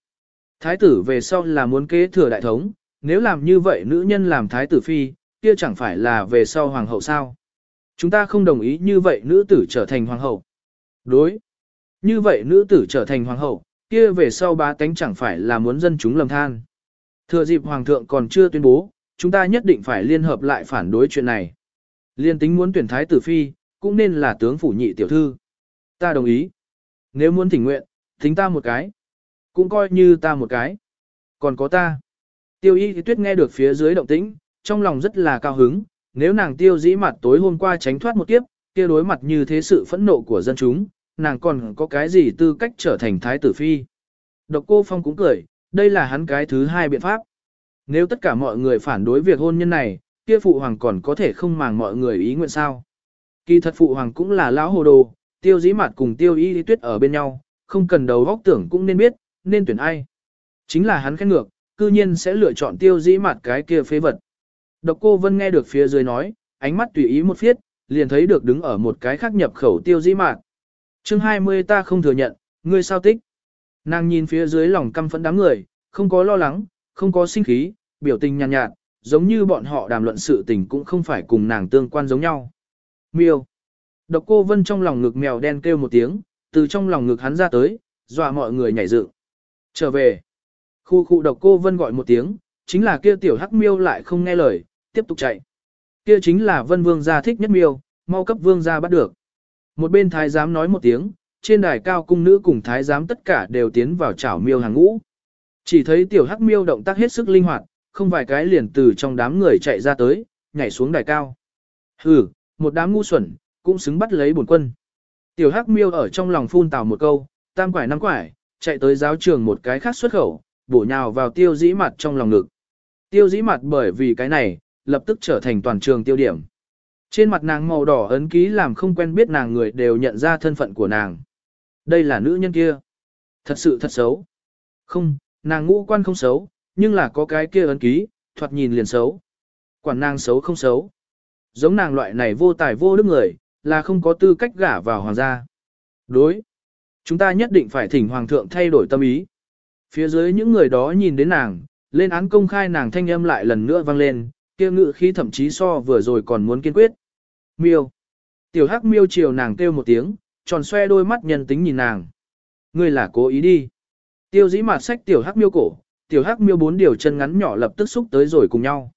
Thái tử về sau là muốn kế thừa đại thống, nếu làm như vậy nữ nhân làm thái tử phi, kia chẳng phải là về sau hoàng hậu sao? Chúng ta không đồng ý như vậy nữ tử trở thành hoàng hậu. Đối. Như vậy nữ tử trở thành hoàng hậu, kia về sau ba tánh chẳng phải là muốn dân chúng lầm than. Thừa dịp hoàng thượng còn chưa tuyên bố, chúng ta nhất định phải liên hợp lại phản đối chuyện này. Liên tính muốn tuyển thái tử phi, cũng nên là tướng phủ nhị tiểu thư. Ta đồng ý. Nếu muốn thỉnh nguyện, thính ta một cái. Cũng coi như ta một cái. Còn có ta. Tiêu y thì tuyết nghe được phía dưới động tĩnh, trong lòng rất là cao hứng. Nếu nàng tiêu dĩ mặt tối hôm qua tránh thoát một kiếp, kia đối mặt như thế sự phẫn nộ của dân chúng, nàng còn có cái gì tư cách trở thành thái tử phi. Độc cô Phong cũng cười, đây là hắn cái thứ hai biện pháp. Nếu tất cả mọi người phản đối việc hôn nhân này, kia phụ hoàng còn có thể không màng mọi người ý nguyện sao. Kỳ thật phụ hoàng cũng là lão hồ đồ, tiêu dĩ mặt cùng tiêu y tuyết ở bên nhau, không cần đầu góc tưởng cũng nên biết, nên tuyển ai. Chính là hắn khét ngược, cư nhiên sẽ lựa chọn tiêu dĩ mặt cái kia phế vật. Độc cô Vân nghe được phía dưới nói, ánh mắt tùy ý một phiết, liền thấy được đứng ở một cái khác nhập khẩu tiêu dĩ mạn. chương 20 ta không thừa nhận, ngươi sao tích. Nàng nhìn phía dưới lòng căm phẫn đám người, không có lo lắng, không có sinh khí, biểu tình nhàn nhạt, nhạt, giống như bọn họ đàm luận sự tình cũng không phải cùng nàng tương quan giống nhau. Miêu. Độc cô Vân trong lòng ngực mèo đen kêu một tiếng, từ trong lòng ngực hắn ra tới, dọa mọi người nhảy dựng. Trở về. Khu khu độc cô Vân gọi một tiếng, chính là kia tiểu hắc miêu lại không nghe lời, tiếp tục chạy. Kia chính là Vân Vương gia thích nhất miêu, mau cấp Vương gia bắt được. Một bên thái giám nói một tiếng, trên đài cao cung nữ cùng thái giám tất cả đều tiến vào chảo miêu hàng ngũ. Chỉ thấy tiểu hắc miêu động tác hết sức linh hoạt, không vài cái liền từ trong đám người chạy ra tới, nhảy xuống đài cao. Hừ, một đám ngu xuẩn, cũng xứng bắt lấy bổn quân. Tiểu hắc miêu ở trong lòng phun tào một câu, tam quải năm quải, chạy tới giáo trường một cái khác xuất khẩu, bổ nhào vào tiêu dĩ mặt trong lòng ngực. Tiêu dĩ mặt bởi vì cái này, lập tức trở thành toàn trường tiêu điểm. Trên mặt nàng màu đỏ ấn ký làm không quen biết nàng người đều nhận ra thân phận của nàng. Đây là nữ nhân kia. Thật sự thật xấu. Không, nàng ngũ quan không xấu, nhưng là có cái kia ấn ký, thoạt nhìn liền xấu. Quản nàng xấu không xấu. Giống nàng loại này vô tài vô đức người, là không có tư cách gả vào hoàng gia. Đối. Chúng ta nhất định phải thỉnh hoàng thượng thay đổi tâm ý. Phía dưới những người đó nhìn đến nàng, lên án công khai nàng thanh âm lại lần nữa vang lên, kia ngự khí thậm chí so vừa rồi còn muốn kiên quyết. Miêu. Tiểu hắc miêu chiều nàng kêu một tiếng, tròn xoe đôi mắt nhân tính nhìn nàng. Ngươi là cố ý đi. Tiêu dĩ mặt sách tiểu hắc miêu cổ, tiểu hắc miêu bốn điều chân ngắn nhỏ lập tức xúc tới rồi cùng nhau.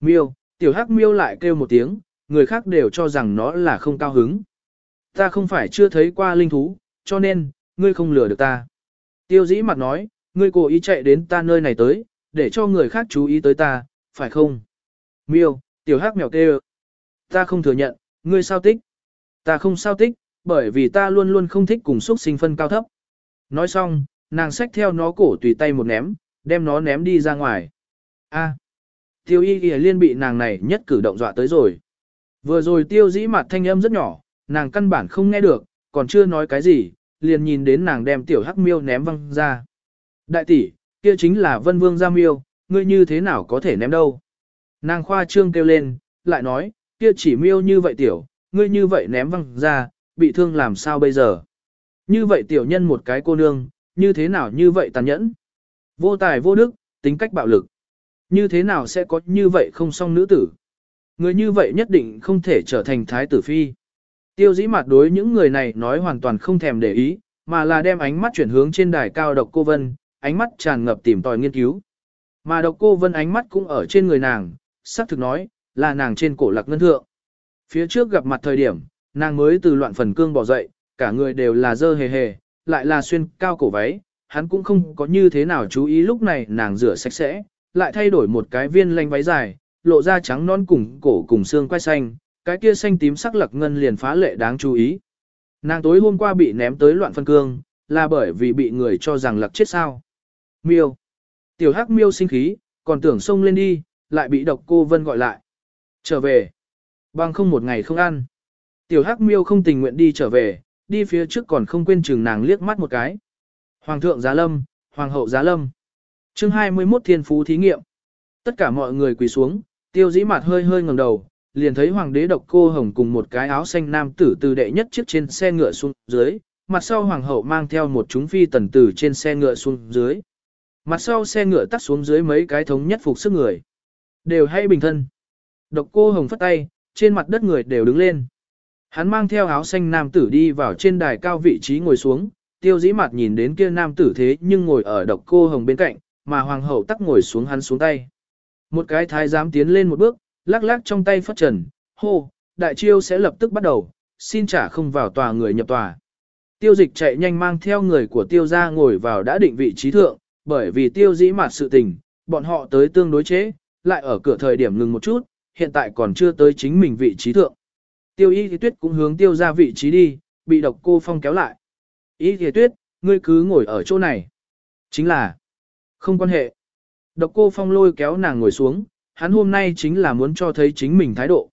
Miêu, tiểu hắc miêu lại kêu một tiếng, người khác đều cho rằng nó là không cao hứng. Ta không phải chưa thấy qua linh thú, cho nên, ngươi không lừa được ta. Tiêu dĩ mặt nói, ngươi cố ý chạy đến ta nơi này tới, để cho người khác chú ý tới ta, phải không? Miêu, tiểu hắc mèo kêu. Ta không thừa nhận, ngươi sao tích? Ta không sao tích, bởi vì ta luôn luôn không thích cùng xúc sinh phân cao thấp. Nói xong, nàng xách theo nó cổ tùy tay một ném, đem nó ném đi ra ngoài. A. tiêu y ghi liên bị nàng này nhất cử động dọa tới rồi. Vừa rồi tiêu dĩ mặt thanh âm rất nhỏ, nàng căn bản không nghe được, còn chưa nói cái gì, liền nhìn đến nàng đem tiểu hắc miêu ném văng ra. Đại tỷ, kia chính là vân vương gia miêu, ngươi như thế nào có thể ném đâu. Nàng khoa trương kêu lên, lại nói, kia chỉ miêu như vậy tiểu, ngươi như vậy ném văng ra, bị thương làm sao bây giờ. Như vậy tiểu nhân một cái cô nương, như thế nào như vậy tàn nhẫn. Vô tài vô đức, tính cách bạo lực. Như thế nào sẽ có như vậy không song nữ tử. Người như vậy nhất định không thể trở thành thái tử phi. Tiêu dĩ mặt đối những người này nói hoàn toàn không thèm để ý, mà là đem ánh mắt chuyển hướng trên đài cao độc cô Vân, ánh mắt tràn ngập tìm tòi nghiên cứu. Mà độc cô Vân ánh mắt cũng ở trên người nàng, sắc thực nói, là nàng trên cổ lạc ngân thượng. Phía trước gặp mặt thời điểm, nàng mới từ loạn phần cương bỏ dậy, cả người đều là dơ hề hề, lại là xuyên cao cổ váy, hắn cũng không có như thế nào chú ý lúc này nàng rửa sạch sẽ, lại thay đổi một cái viên lanh váy dài, lộ ra trắng non cùng cổ cùng xương quai xanh, cái kia xanh tím sắc lặc ngân liền phá lệ đáng chú ý. Nàng tối hôm qua bị ném tới loạn phân cương, là bởi vì bị người cho rằng lặc chết sao. Miêu. Tiểu hắc miêu sinh khí, còn tưởng xông lên đi, lại bị độc cô Vân gọi lại. Trở về. Bằng không một ngày không ăn. Tiểu hắc miêu không tình nguyện đi trở về, đi phía trước còn không quên chừng nàng liếc mắt một cái. Hoàng thượng giá lâm, hoàng hậu giá lâm. chương 21 thiên phú thí nghiệm. Tất cả mọi người quỳ xuống, tiêu dĩ mặt hơi hơi ngẩng đầu, liền thấy hoàng đế độc cô hồng cùng một cái áo xanh nam tử từ đệ nhất chiếc trên xe ngựa xuống dưới, mặt sau hoàng hậu mang theo một chúng phi tần tử trên xe ngựa xuống dưới. Mặt sau xe ngựa tắt xuống dưới mấy cái thống nhất phục sức người. Đều hay bình thân. Độc cô hồng phất tay, trên mặt đất người đều đứng lên. Hắn mang theo áo xanh nam tử đi vào trên đài cao vị trí ngồi xuống, tiêu dĩ mặt nhìn đến kia nam tử thế nhưng ngồi ở độc cô hồng bên cạnh, mà hoàng hậu tắc ngồi xuống hắn xuống tay. Một cái thái giám tiến lên một bước, lắc lắc trong tay phất trần, hô, đại chiêu sẽ lập tức bắt đầu, xin trả không vào tòa người nhập tòa. Tiêu dịch chạy nhanh mang theo người của tiêu gia ngồi vào đã định vị trí thượng, bởi vì tiêu dĩ mặt sự tình, bọn họ tới tương đối chế, lại ở cửa thời điểm ngừng một chút, hiện tại còn chưa tới chính mình vị trí thượng. Tiêu y thì tuyết cũng hướng tiêu ra vị trí đi, bị độc cô phong kéo lại. Y thì tuyết, ngươi cứ ngồi ở chỗ này. Chính là, không quan hệ. Độc cô phong lôi kéo nàng ngồi xuống, hắn hôm nay chính là muốn cho thấy chính mình thái độ.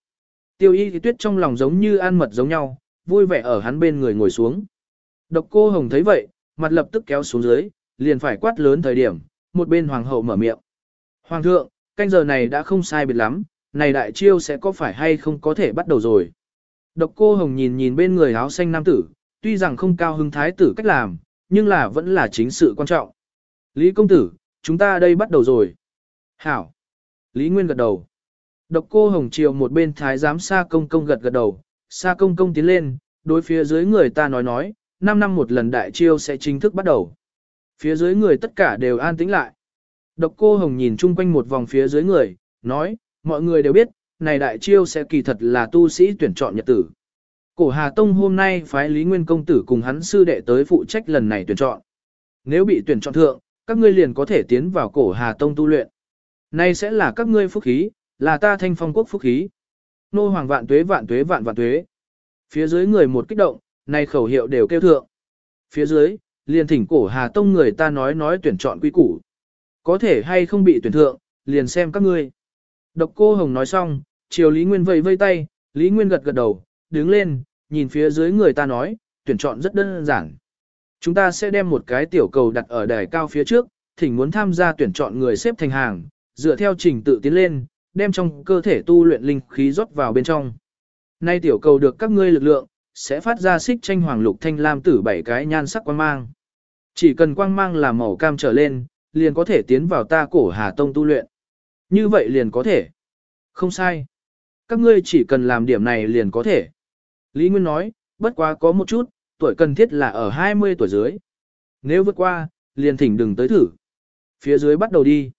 Tiêu y thì tuyết trong lòng giống như an mật giống nhau, vui vẻ ở hắn bên người ngồi xuống. Độc cô hồng thấy vậy, mặt lập tức kéo xuống dưới, liền phải quát lớn thời điểm, một bên hoàng hậu mở miệng. Hoàng thượng, canh giờ này đã không sai biệt lắm, này đại chiêu sẽ có phải hay không có thể bắt đầu rồi. Độc cô Hồng nhìn nhìn bên người áo xanh nam tử, tuy rằng không cao hứng thái tử cách làm, nhưng là vẫn là chính sự quan trọng. Lý công tử, chúng ta đây bắt đầu rồi. Hảo. Lý Nguyên gật đầu. Độc cô Hồng Triều một bên thái giám Sa Công Công gật gật đầu, Sa Công Công tiến lên, đối phía dưới người ta nói nói, 5 năm một lần đại chiêu sẽ chính thức bắt đầu. Phía dưới người tất cả đều an tĩnh lại. Độc cô Hồng nhìn chung quanh một vòng phía dưới người, nói, mọi người đều biết, này đại chiêu sẽ kỳ thật là tu sĩ tuyển chọn nhật tử. Cổ Hà Tông hôm nay phái Lý Nguyên Công Tử cùng hắn sư đệ tới phụ trách lần này tuyển chọn. Nếu bị tuyển chọn thượng, các ngươi liền có thể tiến vào cổ Hà Tông tu luyện. Này sẽ là các ngươi phúc khí, là ta thanh phong quốc phúc khí. Nô hoàng vạn tuế vạn tuế vạn vạn tuế. Phía dưới người một kích động, nay khẩu hiệu đều kêu thượng. Phía dưới, liền thỉnh cổ Hà Tông người ta nói nói tuyển chọn quy củ. Có thể hay không bị tuyển thượng, liền xem các ngươi. Độc cô Hồng nói xong, chiều Lý Nguyên vây vây tay, Lý Nguyên gật gật đầu, đứng lên, nhìn phía dưới người ta nói, tuyển chọn rất đơn giản. Chúng ta sẽ đem một cái tiểu cầu đặt ở đài cao phía trước, thỉnh muốn tham gia tuyển chọn người xếp thành hàng, dựa theo trình tự tiến lên, đem trong cơ thể tu luyện linh khí rót vào bên trong. Nay tiểu cầu được các ngươi lực lượng, sẽ phát ra xích tranh hoàng lục thanh lam tử bảy cái nhan sắc quang mang. Chỉ cần quang mang là màu cam trở lên, liền có thể tiến vào ta cổ Hà Tông tu luyện. Như vậy liền có thể. Không sai. Các ngươi chỉ cần làm điểm này liền có thể. Lý Nguyên nói, bất quá có một chút, tuổi cần thiết là ở 20 tuổi dưới. Nếu vượt qua, liền thỉnh đừng tới thử. Phía dưới bắt đầu đi.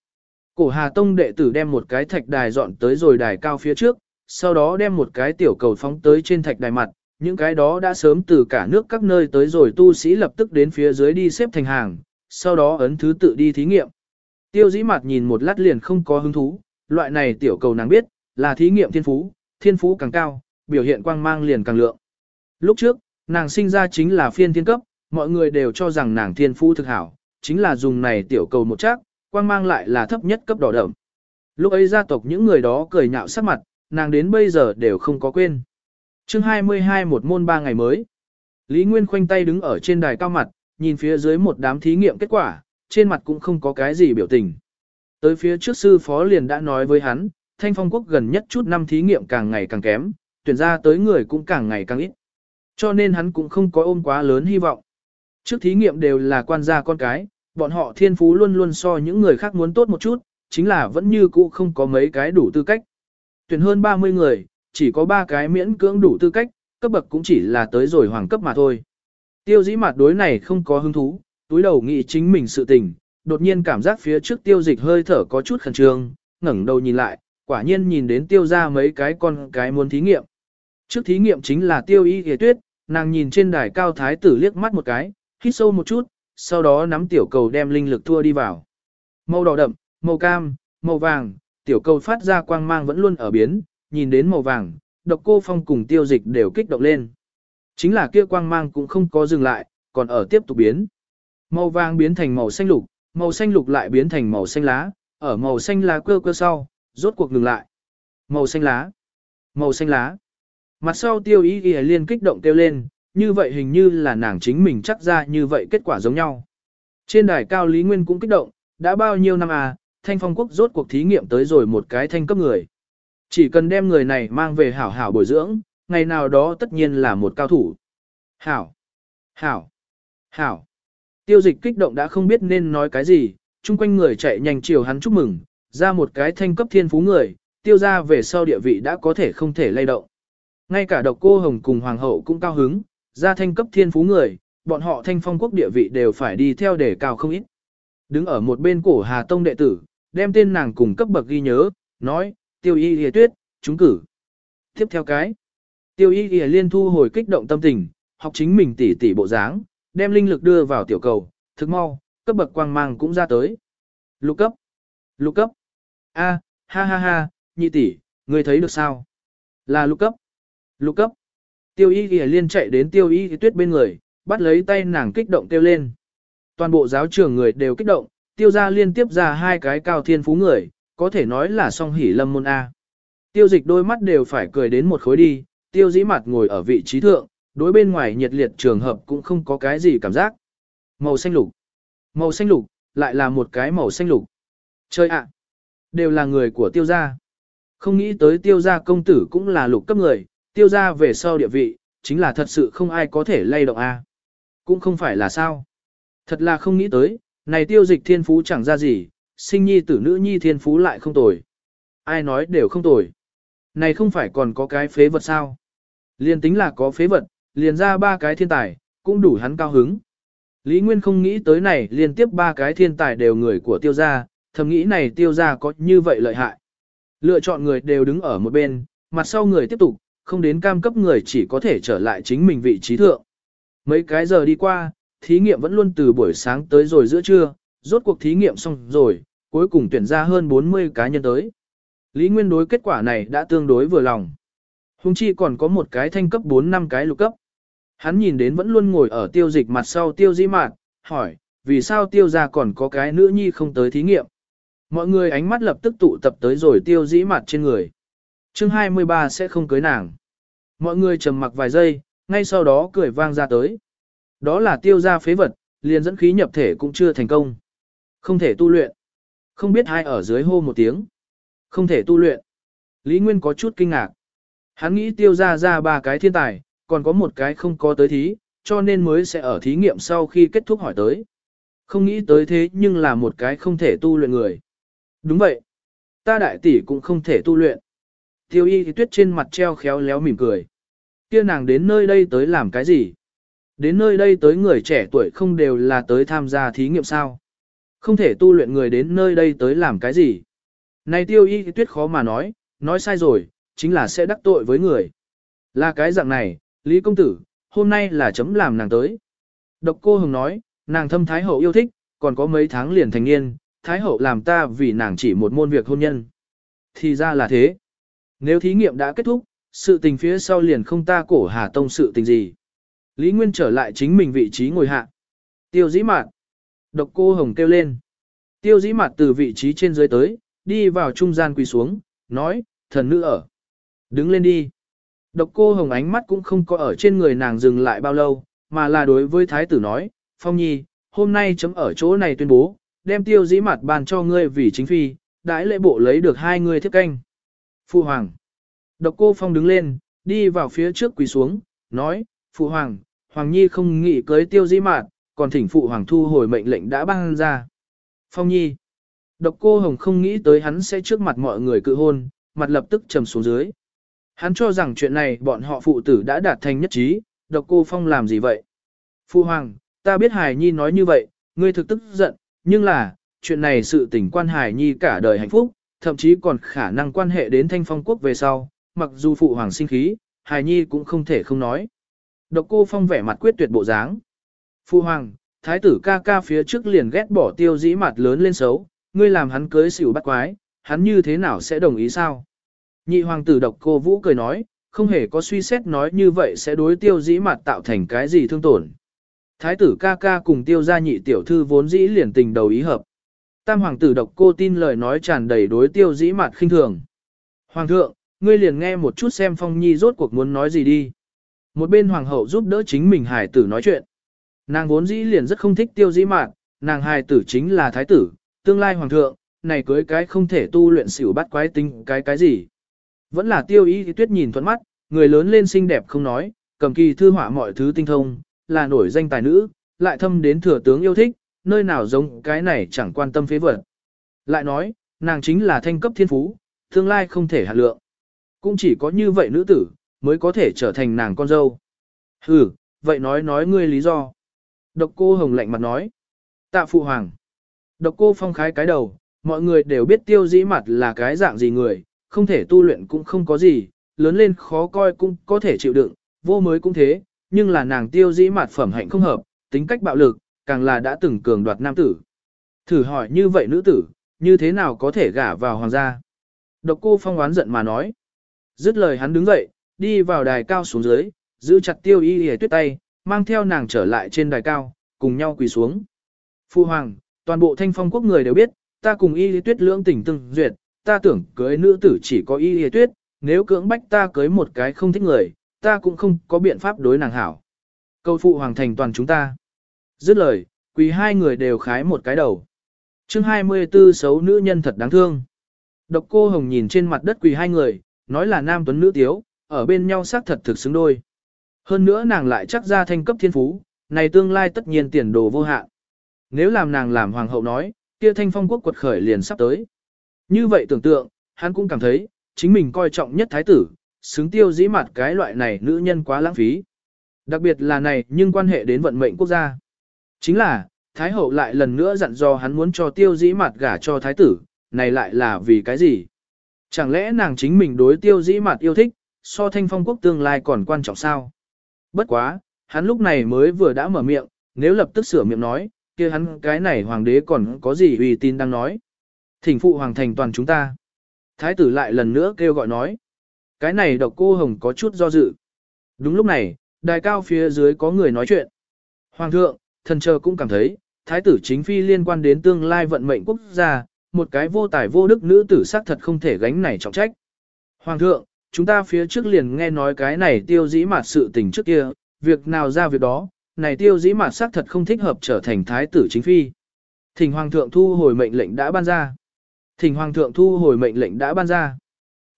Cổ Hà Tông đệ tử đem một cái thạch đài dọn tới rồi đài cao phía trước, sau đó đem một cái tiểu cầu phóng tới trên thạch đài mặt, những cái đó đã sớm từ cả nước các nơi tới rồi tu sĩ lập tức đến phía dưới đi xếp thành hàng, sau đó ấn thứ tự đi thí nghiệm. Tiêu dĩ mặt nhìn một lát liền không có hứng thú, loại này tiểu cầu nàng biết, là thí nghiệm thiên phú, thiên phú càng cao, biểu hiện quang mang liền càng lượng. Lúc trước, nàng sinh ra chính là phiên thiên cấp, mọi người đều cho rằng nàng thiên phú thực hảo, chính là dùng này tiểu cầu một chắc, quang mang lại là thấp nhất cấp đỏ đậm. Lúc ấy gia tộc những người đó cười nhạo sắc mặt, nàng đến bây giờ đều không có quên. chương 22 một môn ba ngày mới. Lý Nguyên khoanh tay đứng ở trên đài cao mặt, nhìn phía dưới một đám thí nghiệm kết quả, trên mặt cũng không có cái gì biểu tình. Tới phía trước sư phó liền đã nói với hắn, thanh phong quốc gần nhất chút năm thí nghiệm càng ngày càng kém, tuyển ra tới người cũng càng ngày càng ít. Cho nên hắn cũng không có ôm quá lớn hy vọng. Trước thí nghiệm đều là quan gia con cái, bọn họ thiên phú luôn luôn so những người khác muốn tốt một chút, chính là vẫn như cũ không có mấy cái đủ tư cách. Tuyển hơn 30 người, chỉ có 3 cái miễn cưỡng đủ tư cách, cấp bậc cũng chỉ là tới rồi hoàng cấp mà thôi. Tiêu dĩ mặt đối này không có hứng thú, túi đầu nghĩ chính mình sự tình, đột nhiên cảm giác phía trước tiêu dịch hơi thở có chút khẩn trương, ngẩng đầu nhìn lại, quả nhiên nhìn đến tiêu ra mấy cái con cái muốn thí nghiệm. Trước thí nghiệm chính là tiêu y ghề tuyết, nàng nhìn trên đài cao thái tử liếc mắt một cái, hít sâu một chút, sau đó nắm tiểu cầu đem linh lực thua đi vào. Màu đỏ đậm, màu cam, màu vàng, tiểu cầu phát ra quang mang vẫn luôn ở biến, nhìn đến màu vàng, độc cô phong cùng tiêu dịch đều kích động lên. Chính là kia quang mang cũng không có dừng lại, còn ở tiếp tục biến. Màu vàng biến thành màu xanh lục, màu xanh lục lại biến thành màu xanh lá, ở màu xanh lá cơ cơ sau, rốt cuộc ngừng lại. Màu xanh lá, màu xanh lá. Mặt sau tiêu ý ghi liên kích động kêu lên, như vậy hình như là nàng chính mình chắc ra như vậy kết quả giống nhau. Trên đài cao Lý Nguyên cũng kích động, đã bao nhiêu năm à, thanh phong quốc rốt cuộc thí nghiệm tới rồi một cái thanh cấp người. Chỉ cần đem người này mang về hảo hảo bồi dưỡng, ngày nào đó tất nhiên là một cao thủ. Hảo, hảo, hảo. Tiêu dịch kích động đã không biết nên nói cái gì, chung quanh người chạy nhanh chiều hắn chúc mừng, ra một cái thanh cấp thiên phú người, tiêu ra về sau địa vị đã có thể không thể lay động. Ngay cả độc cô hồng cùng hoàng hậu cũng cao hứng, ra thanh cấp thiên phú người, bọn họ thanh phong quốc địa vị đều phải đi theo để cao không ít. Đứng ở một bên cổ Hà Tông đệ tử, đem tên nàng cùng cấp bậc ghi nhớ, nói, tiêu y hề tuyết, chúng cử. Tiếp theo cái, tiêu y hề liên thu hồi kích động tâm tình, học chính mình tỉ tỉ bộ dáng, đem linh lực đưa vào tiểu cầu, thực mau, cấp bậc quang mang cũng ra tới. Lục cấp, lục cấp, a, ha ha ha, nhị tỷ, ngươi thấy được sao? Là lục cấp, lục cấp. Tiêu y ghi liên chạy đến tiêu y tuyết bên người, bắt lấy tay nàng kích động kêu lên. Toàn bộ giáo trường người đều kích động, tiêu ra liên tiếp ra hai cái cao thiên phú người, có thể nói là song hỉ lâm môn A. Tiêu dịch đôi mắt đều phải cười đến một khối đi, tiêu dĩ mặt ngồi ở vị trí thượng, đối bên ngoài nhiệt liệt trường hợp cũng không có cái gì cảm giác. Màu xanh lục. Màu xanh lục, lại là một cái màu xanh lục. Chơi ạ. Đều là người của tiêu gia. Không nghĩ tới tiêu gia công tử cũng là lục cấp người, tiêu gia về sau địa vị, chính là thật sự không ai có thể lay động a. Cũng không phải là sao. Thật là không nghĩ tới, này tiêu dịch thiên phú chẳng ra gì, sinh nhi tử nữ nhi thiên phú lại không tồi. Ai nói đều không tồi. Này không phải còn có cái phế vật sao. Liền tính là có phế vật, liền ra ba cái thiên tài, cũng đủ hắn cao hứng. Lý Nguyên không nghĩ tới này liên tiếp ba cái thiên tài đều người của tiêu gia, thầm nghĩ này tiêu gia có như vậy lợi hại. Lựa chọn người đều đứng ở một bên, mặt sau người tiếp tục, không đến cam cấp người chỉ có thể trở lại chính mình vị trí thượng. Mấy cái giờ đi qua, thí nghiệm vẫn luôn từ buổi sáng tới rồi giữa trưa, rốt cuộc thí nghiệm xong rồi, cuối cùng tuyển ra hơn 40 cá nhân tới. Lý Nguyên đối kết quả này đã tương đối vừa lòng. Hùng chi còn có một cái thanh cấp 4 năm cái lục cấp. Hắn nhìn đến vẫn luôn ngồi ở tiêu dịch mặt sau tiêu dĩ mạn, hỏi, vì sao tiêu ra còn có cái nữ nhi không tới thí nghiệm. Mọi người ánh mắt lập tức tụ tập tới rồi tiêu dĩ mặt trên người. chương 23 sẽ không cưới nàng. Mọi người trầm mặc vài giây, ngay sau đó cười vang ra tới. Đó là tiêu ra phế vật, liền dẫn khí nhập thể cũng chưa thành công. Không thể tu luyện. Không biết ai ở dưới hô một tiếng. Không thể tu luyện. Lý Nguyên có chút kinh ngạc. Hắn nghĩ tiêu ra ra ba cái thiên tài, còn có một cái không có tới thí, cho nên mới sẽ ở thí nghiệm sau khi kết thúc hỏi tới. Không nghĩ tới thế nhưng là một cái không thể tu luyện người. Đúng vậy. Ta đại tỷ cũng không thể tu luyện. Tiêu y thì tuyết trên mặt treo khéo léo mỉm cười. Kia nàng đến nơi đây tới làm cái gì? Đến nơi đây tới người trẻ tuổi không đều là tới tham gia thí nghiệm sao? Không thể tu luyện người đến nơi đây tới làm cái gì? Này tiêu y thì tuyết khó mà nói, nói sai rồi, chính là sẽ đắc tội với người. Là cái dạng này, Lý Công Tử, hôm nay là chấm làm nàng tới. Độc cô Hồng nói, nàng thâm Thái Hậu yêu thích, còn có mấy tháng liền thành niên, Thái Hậu làm ta vì nàng chỉ một môn việc hôn nhân. Thì ra là thế. Nếu thí nghiệm đã kết thúc, sự tình phía sau liền không ta cổ Hà Tông sự tình gì. Lý Nguyên trở lại chính mình vị trí ngồi hạ. Tiêu dĩ mạt. Độc cô Hồng kêu lên. Tiêu dĩ mạt từ vị trí trên dưới tới, đi vào trung gian quỳ xuống, nói, thần nữ ở. Đứng lên đi. Độc cô Hồng ánh mắt cũng không có ở trên người nàng dừng lại bao lâu, mà là đối với thái tử nói, Phong Nhi, hôm nay chấm ở chỗ này tuyên bố, đem tiêu dĩ mặt bàn cho ngươi vì chính phi, đãi lễ bộ lấy được hai người thiết canh. Phụ Hoàng. Độc cô Phong đứng lên, đi vào phía trước quỳ xuống, nói, Phụ Hoàng, Hoàng Nhi không nghĩ cưới tiêu dĩ mạt, còn thỉnh Phụ Hoàng thu hồi mệnh lệnh đã ban ra. Phong Nhi. Độc cô Hồng không nghĩ tới hắn sẽ trước mặt mọi người cự hôn, mặt lập tức trầm xuống dưới. Hắn cho rằng chuyện này bọn họ phụ tử đã đạt thành nhất trí, độc cô Phong làm gì vậy? Phu Hoàng, ta biết Hải Nhi nói như vậy, ngươi thực tức giận, nhưng là, chuyện này sự tình quan Hải Nhi cả đời hạnh phúc, thậm chí còn khả năng quan hệ đến thanh phong quốc về sau, mặc dù Phụ Hoàng sinh khí, Hải Nhi cũng không thể không nói. Độc cô Phong vẻ mặt quyết tuyệt bộ dáng. Phu Hoàng, Thái tử ca ca phía trước liền ghét bỏ tiêu dĩ mặt lớn lên xấu, ngươi làm hắn cưới xỉu bắt quái, hắn như thế nào sẽ đồng ý sao? Nhị hoàng tử độc cô Vũ cười nói, không hề có suy xét nói như vậy sẽ đối tiêu dĩ mặt tạo thành cái gì thương tổn. Thái tử ca ca cùng tiêu gia nhị tiểu thư vốn dĩ liền tình đầu ý hợp. Tam hoàng tử độc cô tin lời nói tràn đầy đối tiêu dĩ mặt khinh thường. Hoàng thượng, ngươi liền nghe một chút xem phong nhi rốt cuộc muốn nói gì đi. Một bên hoàng hậu giúp đỡ chính mình hài tử nói chuyện. Nàng vốn dĩ liền rất không thích tiêu dĩ mạn, nàng hài tử chính là thái tử, tương lai hoàng thượng, này cưới cái không thể tu luyện xỉu bắt quái tinh cái cái gì. Vẫn là tiêu ý thì tuyết nhìn thuận mắt, người lớn lên xinh đẹp không nói, cầm kỳ thư họa mọi thứ tinh thông, là nổi danh tài nữ, lại thâm đến thừa tướng yêu thích, nơi nào giống cái này chẳng quan tâm phế vật. Lại nói, nàng chính là thanh cấp thiên phú, tương lai không thể hạt lượng. Cũng chỉ có như vậy nữ tử, mới có thể trở thành nàng con dâu. Ừ, vậy nói nói ngươi lý do. Độc cô hồng lạnh mặt nói. Tạ phụ hoàng. Độc cô phong khái cái đầu, mọi người đều biết tiêu dĩ mặt là cái dạng gì người, không thể tu luyện cũng không có gì, lớn lên khó coi cũng có thể chịu đựng, vô mới cũng thế, nhưng là nàng tiêu dĩ mạt phẩm hạnh không hợp, tính cách bạo lực, càng là đã từng cường đoạt nam tử. Thử hỏi như vậy nữ tử, như thế nào có thể gả vào hoàng gia? Độc cô phong oán giận mà nói. Dứt lời hắn đứng dậy, đi vào đài cao xuống dưới, giữ chặt tiêu y hề tuyết tay, mang theo nàng trở lại trên đài cao, cùng nhau quỳ xuống. Phu hoàng, toàn bộ thanh phong quốc người đều biết, ta cùng y hề tuyết lưỡng tình từng duyệt, ta tưởng cưới nữ tử chỉ có y hề tuyết, nếu cưỡng bách ta cưới một cái không thích người, ta cũng không có biện pháp đối nàng hảo. cầu phụ hoàng thành toàn chúng ta. Dứt lời, quỳ hai người đều khái một cái đầu. chương 24 xấu nữ nhân thật đáng thương. Độc cô Hồng nhìn trên mặt đất quỳ hai người, nói là nam tuấn nữ tiếu, ở bên nhau xác thật thực xứng đôi. Hơn nữa nàng lại chắc ra thanh cấp thiên phú, này tương lai tất nhiên tiền đồ vô hạn. Nếu làm nàng làm hoàng hậu nói, kia thanh phong quốc quật khởi liền sắp tới. Như vậy tưởng tượng, hắn cũng cảm thấy, chính mình coi trọng nhất thái tử, xứng tiêu dĩ mặt cái loại này nữ nhân quá lãng phí. Đặc biệt là này nhưng quan hệ đến vận mệnh quốc gia. Chính là, Thái hậu lại lần nữa dặn dò hắn muốn cho tiêu dĩ mặt gả cho thái tử, này lại là vì cái gì? Chẳng lẽ nàng chính mình đối tiêu dĩ mặt yêu thích, so thanh phong quốc tương lai còn quan trọng sao? Bất quá, hắn lúc này mới vừa đã mở miệng, nếu lập tức sửa miệng nói, kia hắn cái này hoàng đế còn có gì uy tin đang nói. Thỉnh phụ hoàng thành toàn chúng ta. Thái tử lại lần nữa kêu gọi nói. Cái này độc cô hồng có chút do dự. Đúng lúc này, đài cao phía dưới có người nói chuyện. Hoàng thượng, thần chờ cũng cảm thấy, thái tử chính phi liên quan đến tương lai vận mệnh quốc gia, một cái vô tài vô đức nữ tử xác thật không thể gánh này trọng trách. Hoàng thượng, chúng ta phía trước liền nghe nói cái này tiêu dĩ mạt sự tình trước kia, việc nào ra việc đó, này tiêu dĩ mạt xác thật không thích hợp trở thành thái tử chính phi. Thỉnh hoàng thượng thu hồi mệnh lệnh đã ban ra. Thỉnh hoàng thượng thu hồi mệnh lệnh đã ban ra.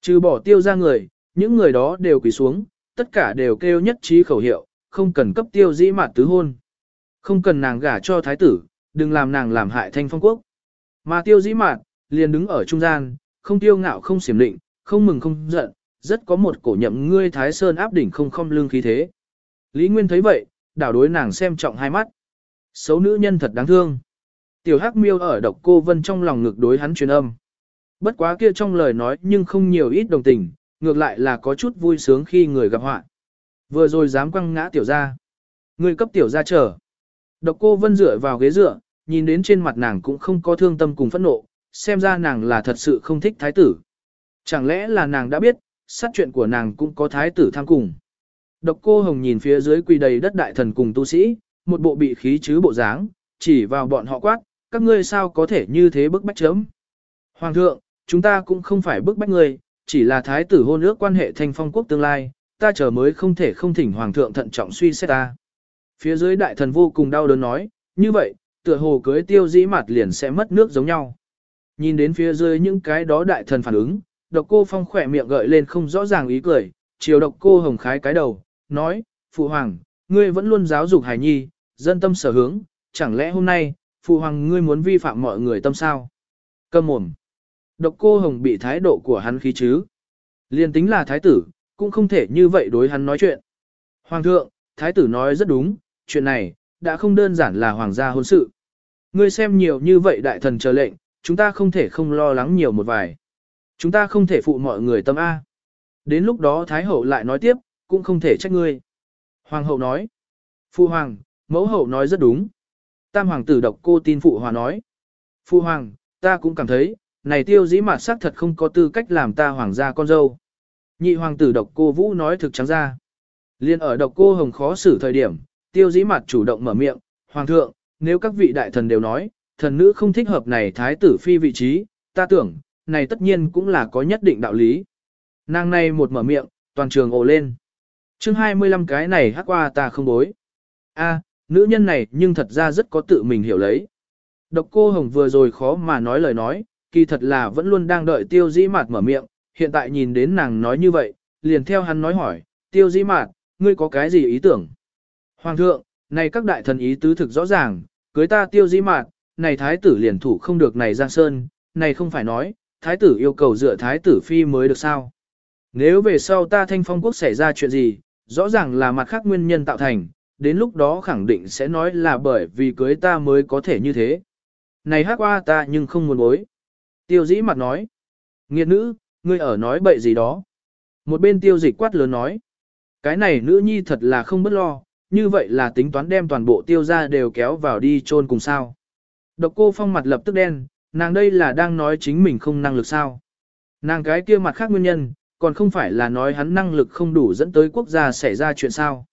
Trừ bỏ tiêu ra người, những người đó đều quỳ xuống, tất cả đều kêu nhất trí khẩu hiệu, không cần cấp tiêu dĩ mạt tứ hôn. Không cần nàng gả cho thái tử, đừng làm nàng làm hại thanh phong quốc. Mà tiêu dĩ mạt, liền đứng ở trung gian, không tiêu ngạo không xiểm định, không mừng không giận, rất có một cổ nhậm ngươi thái sơn áp đỉnh không không lương khí thế. Lý Nguyên thấy vậy, đảo đối nàng xem trọng hai mắt. Xấu nữ nhân thật đáng thương. Tiểu Hắc Miêu ở độc cô vân trong lòng ngực đối hắn truyền âm. Bất quá kia trong lời nói nhưng không nhiều ít đồng tình, ngược lại là có chút vui sướng khi người gặp họa. Vừa rồi dám quăng ngã tiểu ra. Người cấp tiểu ra chờ. Độc cô vân dựa vào ghế dựa, nhìn đến trên mặt nàng cũng không có thương tâm cùng phẫn nộ, xem ra nàng là thật sự không thích thái tử. Chẳng lẽ là nàng đã biết, sát chuyện của nàng cũng có thái tử tham cùng. Độc cô hồng nhìn phía dưới quỳ đầy đất đại thần cùng tu sĩ, một bộ bị khí chứ bộ dáng, chỉ vào bọn họ quát, các ngươi sao có thể như thế bức bách chấm. Hoàng thượng, chúng ta cũng không phải bức bách ngươi, chỉ là thái tử hôn ước quan hệ thanh phong quốc tương lai, ta chờ mới không thể không thỉnh hoàng thượng thận trọng suy xét ta. Phía dưới đại thần vô cùng đau đớn nói, như vậy, tựa hồ cưới tiêu dĩ mặt liền sẽ mất nước giống nhau. Nhìn đến phía dưới những cái đó đại thần phản ứng, độc cô phong khỏe miệng gợi lên không rõ ràng ý cười, chiều độc cô hồng khái cái đầu, nói, Phụ Hoàng, ngươi vẫn luôn giáo dục hài nhi, dân tâm sở hướng, chẳng lẽ hôm nay, Phụ Hoàng ngươi muốn vi phạm mọi người tâm sao? Cầm mồm. Độc cô hồng bị thái độ của hắn khí chứ. Liên tính là thái tử, cũng không thể như vậy đối hắn nói chuyện. Hoàng thượng, thái tử nói rất đúng, chuyện này, đã không đơn giản là hoàng gia hôn sự. Ngươi xem nhiều như vậy đại thần chờ lệnh, chúng ta không thể không lo lắng nhiều một vài. Chúng ta không thể phụ mọi người tâm A. Đến lúc đó Thái Hậu lại nói tiếp, cũng không thể trách ngươi. Hoàng hậu nói. Phụ hoàng, mẫu hậu nói rất đúng. Tam hoàng tử độc cô tin phụ hòa nói. Phụ hoàng, ta cũng cảm thấy, này tiêu dĩ mạt sắc thật không có tư cách làm ta hoàng gia con dâu. Nhị hoàng tử độc cô vũ nói thực trắng ra. Liên ở độc cô hồng khó xử thời điểm, tiêu dĩ mặt chủ động mở miệng, Hoàng thượng, nếu các vị đại thần đều nói, thần nữ không thích hợp này thái tử phi vị trí, ta tưởng, này tất nhiên cũng là có nhất định đạo lý. Nàng này một mở miệng, toàn trường ồ lên. chương 25 cái này hắc qua ta không bối. a nữ nhân này nhưng thật ra rất có tự mình hiểu lấy. Độc cô Hồng vừa rồi khó mà nói lời nói, kỳ thật là vẫn luôn đang đợi tiêu dĩ mạt mở miệng, hiện tại nhìn đến nàng nói như vậy, liền theo hắn nói hỏi, tiêu dĩ mạt, ngươi có cái gì ý tưởng? Hoàng thượng, này các đại thần ý tứ thực rõ ràng, cưới ta tiêu dĩ mạt, này thái tử liền thủ không được này giang sơn, này không phải nói, thái tử yêu cầu dựa thái tử phi mới được sao. Nếu về sau ta thanh phong quốc xảy ra chuyện gì, rõ ràng là mặt khác nguyên nhân tạo thành, đến lúc đó khẳng định sẽ nói là bởi vì cưới ta mới có thể như thế. Này hát qua ta nhưng không muốn bối. Tiêu dĩ mặt nói. Nghiệt nữ, ngươi ở nói bậy gì đó. Một bên tiêu dịch quát lớn nói. Cái này nữ nhi thật là không bất lo, như vậy là tính toán đem toàn bộ tiêu ra đều kéo vào đi chôn cùng sao. Độc cô phong mặt lập tức đen, nàng đây là đang nói chính mình không năng lực sao. Nàng cái kia mặt khác nguyên nhân, còn không phải là nói hắn năng lực không đủ dẫn tới quốc gia xảy ra chuyện sao.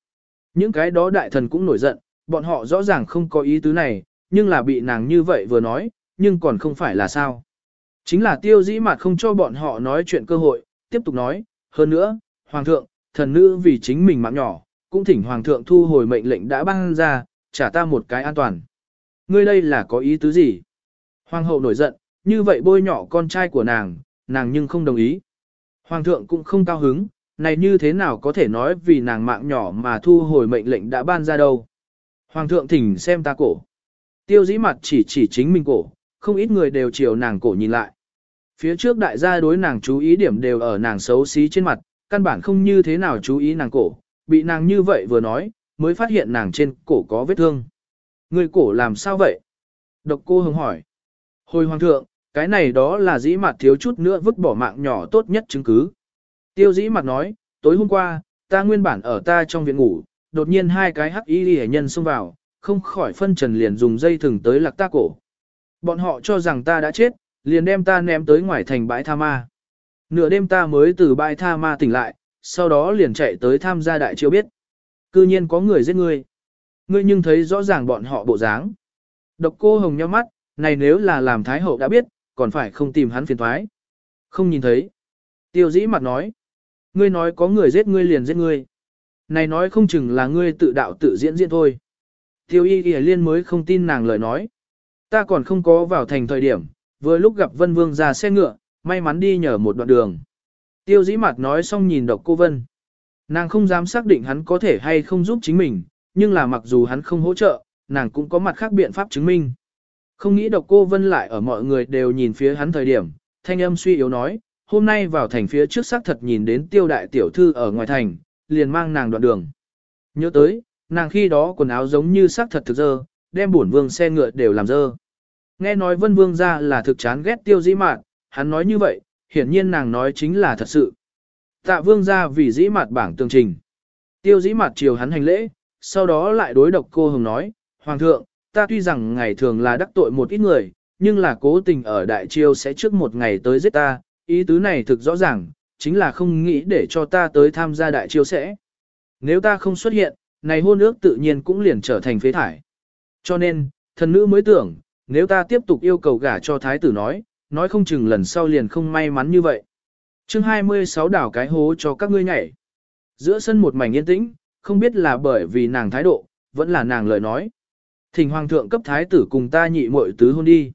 Những cái đó đại thần cũng nổi giận, bọn họ rõ ràng không có ý tứ này, nhưng là bị nàng như vậy vừa nói, nhưng còn không phải là sao. Chính là tiêu dĩ mặt không cho bọn họ nói chuyện cơ hội, tiếp tục nói, hơn nữa, Hoàng thượng, thần nữ vì chính mình mạng nhỏ, cũng thỉnh hoàng thượng thu hồi mệnh lệnh đã ban ra, trả ta một cái an toàn. Ngươi đây là có ý tứ gì? Hoàng hậu nổi giận, như vậy bôi nhỏ con trai của nàng, nàng nhưng không đồng ý. Hoàng thượng cũng không cao hứng, này như thế nào có thể nói vì nàng mạng nhỏ mà thu hồi mệnh lệnh đã ban ra đâu. Hoàng thượng thỉnh xem ta cổ. Tiêu dĩ mặt chỉ chỉ chính mình cổ, không ít người đều chiều nàng cổ nhìn lại. Phía trước đại gia đối nàng chú ý điểm đều ở nàng xấu xí trên mặt, căn bản không như thế nào chú ý nàng cổ, bị nàng như vậy vừa nói, mới phát hiện nàng trên cổ có vết thương. Người cổ làm sao vậy? Độc cô hồng hỏi. Hồi hoàng thượng, cái này đó là dĩ mặt thiếu chút nữa vứt bỏ mạng nhỏ tốt nhất chứng cứ. Tiêu dĩ mặt nói, tối hôm qua, ta nguyên bản ở ta trong viện ngủ, đột nhiên hai cái hắc y hệ nhân xông vào, không khỏi phân trần liền dùng dây thừng tới lạc ta cổ. Bọn họ cho rằng ta đã chết, liền đem ta ném tới ngoài thành bãi tha ma. Nửa đêm ta mới từ bãi tha ma tỉnh lại, sau đó liền chạy tới tham gia đại chiêu biết. Cư nhiên có người giết ngươi. Ngươi nhưng thấy rõ ràng bọn họ bộ dáng. Độc cô hồng nhau mắt, này nếu là làm thái hậu đã biết, còn phải không tìm hắn phiền thoái. Không nhìn thấy. Tiêu dĩ mặt nói. Ngươi nói có người giết ngươi liền giết ngươi. Này nói không chừng là ngươi tự đạo tự diễn diễn thôi. Tiêu y y liên mới không tin nàng lời nói. Ta còn không có vào thành thời điểm, vừa lúc gặp Vân Vương ra xe ngựa, may mắn đi nhờ một đoạn đường. Tiêu dĩ mặt nói xong nhìn độc cô Vân. Nàng không dám xác định hắn có thể hay không giúp chính mình, nhưng là mặc dù hắn không hỗ trợ, nàng cũng có mặt khác biện pháp chứng minh. Không nghĩ độc cô Vân lại ở mọi người đều nhìn phía hắn thời điểm, thanh âm suy yếu nói, hôm nay vào thành phía trước xác thật nhìn đến tiêu đại tiểu thư ở ngoài thành, liền mang nàng đoạn đường. Nhớ tới, nàng khi đó quần áo giống như xác thật thực dơ, đem bổn vương xe ngựa đều làm dơ. Nghe nói vân vương ra là thực chán ghét tiêu dĩ mạt, hắn nói như vậy, hiển nhiên nàng nói chính là thật sự. Tạ vương ra vì dĩ mạt bảng tường trình. Tiêu dĩ mạt chiều hắn hành lễ, sau đó lại đối độc cô hồng nói, Hoàng thượng, ta tuy rằng ngày thường là đắc tội một ít người, nhưng là cố tình ở đại triều sẽ trước một ngày tới giết ta, ý tứ này thực rõ ràng, chính là không nghĩ để cho ta tới tham gia đại triều sẽ. Nếu ta không xuất hiện, này hôn ước tự nhiên cũng liền trở thành phế thải. Cho nên, thần nữ mới tưởng, nếu ta tiếp tục yêu cầu gả cho thái tử nói, nói không chừng lần sau liền không may mắn như vậy. chương 26 đảo cái hố cho các ngươi nhảy. Giữa sân một mảnh yên tĩnh, không biết là bởi vì nàng thái độ, vẫn là nàng lời nói. Thỉnh hoàng thượng cấp thái tử cùng ta nhị muội tứ hôn đi.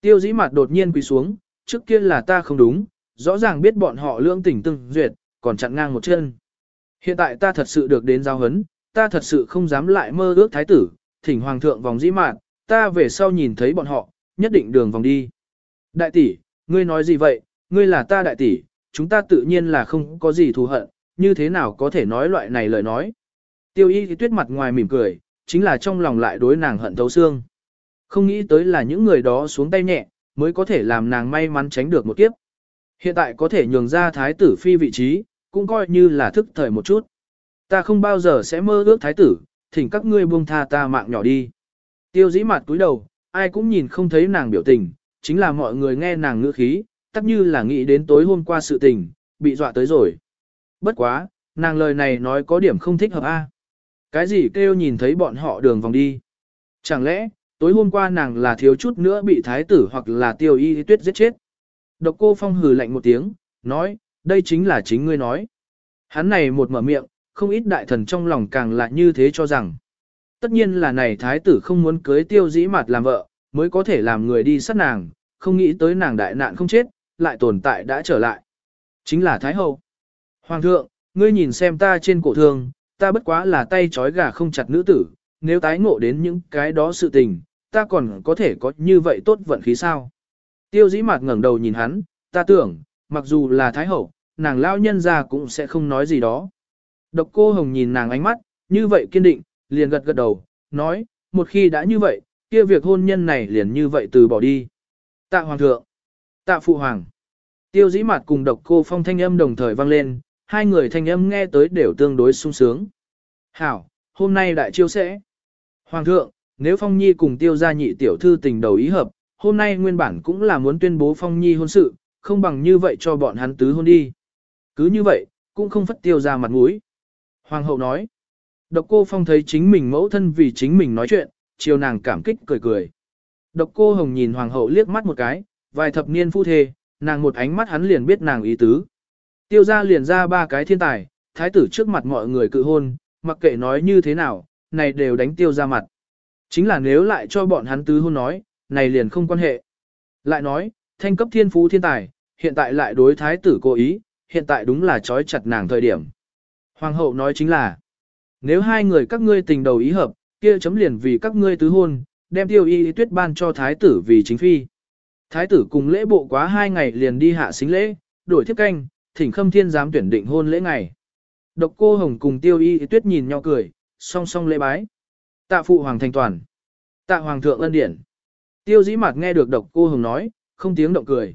Tiêu dĩ mặt đột nhiên quỳ xuống, trước kia là ta không đúng, rõ ràng biết bọn họ lương tỉnh từng duyệt, còn chặn ngang một chân. Hiện tại ta thật sự được đến giao hấn, ta thật sự không dám lại mơ ước thái tử, thỉnh hoàng thượng vòng dĩ mạn, ta về sau nhìn thấy bọn họ, nhất định đường vòng đi. Đại tỷ, ngươi nói gì vậy, ngươi là ta đại tỷ, chúng ta tự nhiên là không có gì thù hận, như thế nào có thể nói loại này lời nói. Tiêu y thì tuyết mặt ngoài mỉm cười, chính là trong lòng lại đối nàng hận thấu xương. Không nghĩ tới là những người đó xuống tay nhẹ, mới có thể làm nàng may mắn tránh được một kiếp. Hiện tại có thể nhường ra thái tử phi vị trí, cũng coi như là thức thời một chút. Ta không bao giờ sẽ mơ ước thái tử, thỉnh các ngươi buông tha ta mạng nhỏ đi. Tiêu dĩ mặt túi đầu, ai cũng nhìn không thấy nàng biểu tình, chính là mọi người nghe nàng ngữ khí, tắc như là nghĩ đến tối hôm qua sự tình, bị dọa tới rồi. Bất quá, nàng lời này nói có điểm không thích hợp a. Cái gì kêu nhìn thấy bọn họ đường vòng đi. Chẳng lẽ, tối hôm qua nàng là thiếu chút nữa bị thái tử hoặc là tiêu y tuyết giết chết. Độc cô phong hừ lạnh một tiếng, nói, đây chính là chính ngươi nói. Hắn này một mở miệng, không ít đại thần trong lòng càng là như thế cho rằng. Tất nhiên là này thái tử không muốn cưới tiêu dĩ mặt làm vợ, mới có thể làm người đi sát nàng, không nghĩ tới nàng đại nạn không chết, lại tồn tại đã trở lại. Chính là thái hậu. Hoàng thượng, ngươi nhìn xem ta trên cổ thương, ta bất quá là tay trói gà không chặt nữ tử, nếu tái ngộ đến những cái đó sự tình, ta còn có thể có như vậy tốt vận khí sao? Tiêu dĩ mặt ngẩng đầu nhìn hắn, ta tưởng, mặc dù là thái hậu, nàng lao nhân ra cũng sẽ không nói gì đó. Độc cô hồng nhìn nàng ánh mắt, như vậy kiên định, liền gật gật đầu, nói, một khi đã như vậy, kia việc hôn nhân này liền như vậy từ bỏ đi. Tạ hoàng thượng, tạ phụ hoàng. Tiêu dĩ mặt cùng độc cô phong thanh âm đồng thời vang lên, hai người thanh âm nghe tới đều tương đối sung sướng. Hảo, hôm nay đại chiêu sẽ. Hoàng thượng, nếu Phong Nhi cùng tiêu gia nhị tiểu thư tình đầu ý hợp, hôm nay nguyên bản cũng là muốn tuyên bố Phong Nhi hôn sự, không bằng như vậy cho bọn hắn tứ hôn đi. Cứ như vậy, cũng không phất tiêu ra mặt mũi. Hoàng hậu nói, độc cô Phong thấy chính mình mẫu thân vì chính mình nói chuyện, chiều nàng cảm kích cười cười. Độc cô Hồng nhìn Hoàng hậu liếc mắt một cái, vài thập niên phu thê, nàng một ánh mắt hắn liền biết nàng ý tứ. Tiêu ra liền ra ba cái thiên tài, thái tử trước mặt mọi người cự hôn, mặc kệ nói như thế nào, này đều đánh tiêu ra mặt. Chính là nếu lại cho bọn hắn tứ hôn nói, này liền không quan hệ. Lại nói, thanh cấp thiên phú thiên tài, hiện tại lại đối thái tử cố ý, hiện tại đúng là trói chặt nàng thời điểm. Hoàng hậu nói chính là, nếu hai người các ngươi tình đầu ý hợp, kia chấm liền vì các ngươi tứ hôn, đem tiêu y tuyết ban cho thái tử vì chính phi. Thái tử cùng lễ bộ quá hai ngày liền đi hạ xính lễ, đổi thiếp canh, thỉnh khâm thiên giám tuyển định hôn lễ ngày. Độc cô hồng cùng tiêu y tuyết nhìn nhau cười, song song lễ bái. Tạ phụ hoàng thành toàn. Tạ hoàng thượng ân điển. Tiêu dĩ mặt nghe được độc cô hồng nói, không tiếng động cười.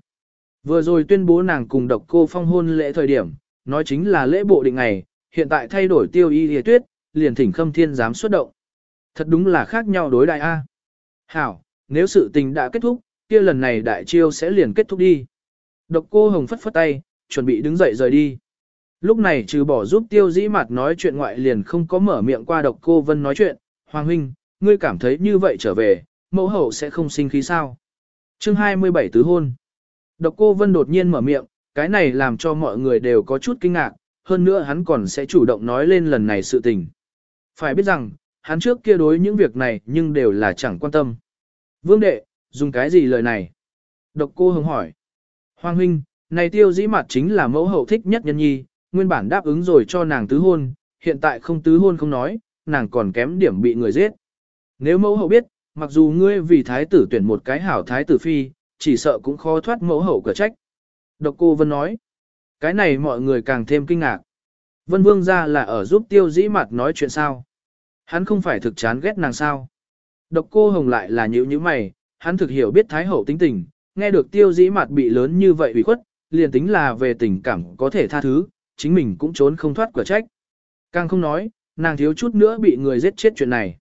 Vừa rồi tuyên bố nàng cùng độc cô phong hôn lễ thời điểm, nói chính là lễ bộ định ngày, hiện tại thay đổi tiêu y hề tuyết, liền thỉnh khâm thiên giám xuất động. Thật đúng là khác nhau đối đại A. Hảo, nếu sự tình đã kết thúc, kia lần này đại chiêu sẽ liền kết thúc đi. Độc cô hồng phất phất tay, chuẩn bị đứng dậy rời đi. Lúc này trừ bỏ giúp tiêu dĩ mặt nói chuyện ngoại liền không có mở miệng qua độc cô vân nói chuyện. Hoàng huynh, ngươi cảm thấy như vậy trở về, mẫu hậu sẽ không sinh khí sao. chương 27 tứ hôn. Độc cô vân đột nhiên mở miệng, cái này làm cho mọi người đều có chút kinh ngạc, hơn nữa hắn còn sẽ chủ động nói lên lần này sự tình. Phải biết rằng, hắn trước kia đối những việc này nhưng đều là chẳng quan tâm. Vương đệ, dùng cái gì lời này? Độc cô hứng hỏi. Hoàng huynh, này tiêu dĩ mặt chính là mẫu hậu thích nhất nhân nhi, nguyên bản đáp ứng rồi cho nàng tứ hôn, hiện tại không tứ hôn không nói, nàng còn kém điểm bị người giết. Nếu mẫu hậu biết, mặc dù ngươi vì thái tử tuyển một cái hảo thái tử phi, chỉ sợ cũng khó thoát mẫu hậu cửa trách. Độc cô Vân nói, cái này mọi người càng thêm kinh ngạc. Vân Vương ra là ở giúp tiêu dĩ mặt nói chuyện sao. Hắn không phải thực chán ghét nàng sao. Độc cô Hồng lại là nhữ như mày, hắn thực hiểu biết Thái Hậu tính tình, nghe được tiêu dĩ mặt bị lớn như vậy ủy khuất, liền tính là về tình cảm có thể tha thứ, chính mình cũng trốn không thoát cửa trách. Càng không nói, nàng thiếu chút nữa bị người giết chết chuyện này.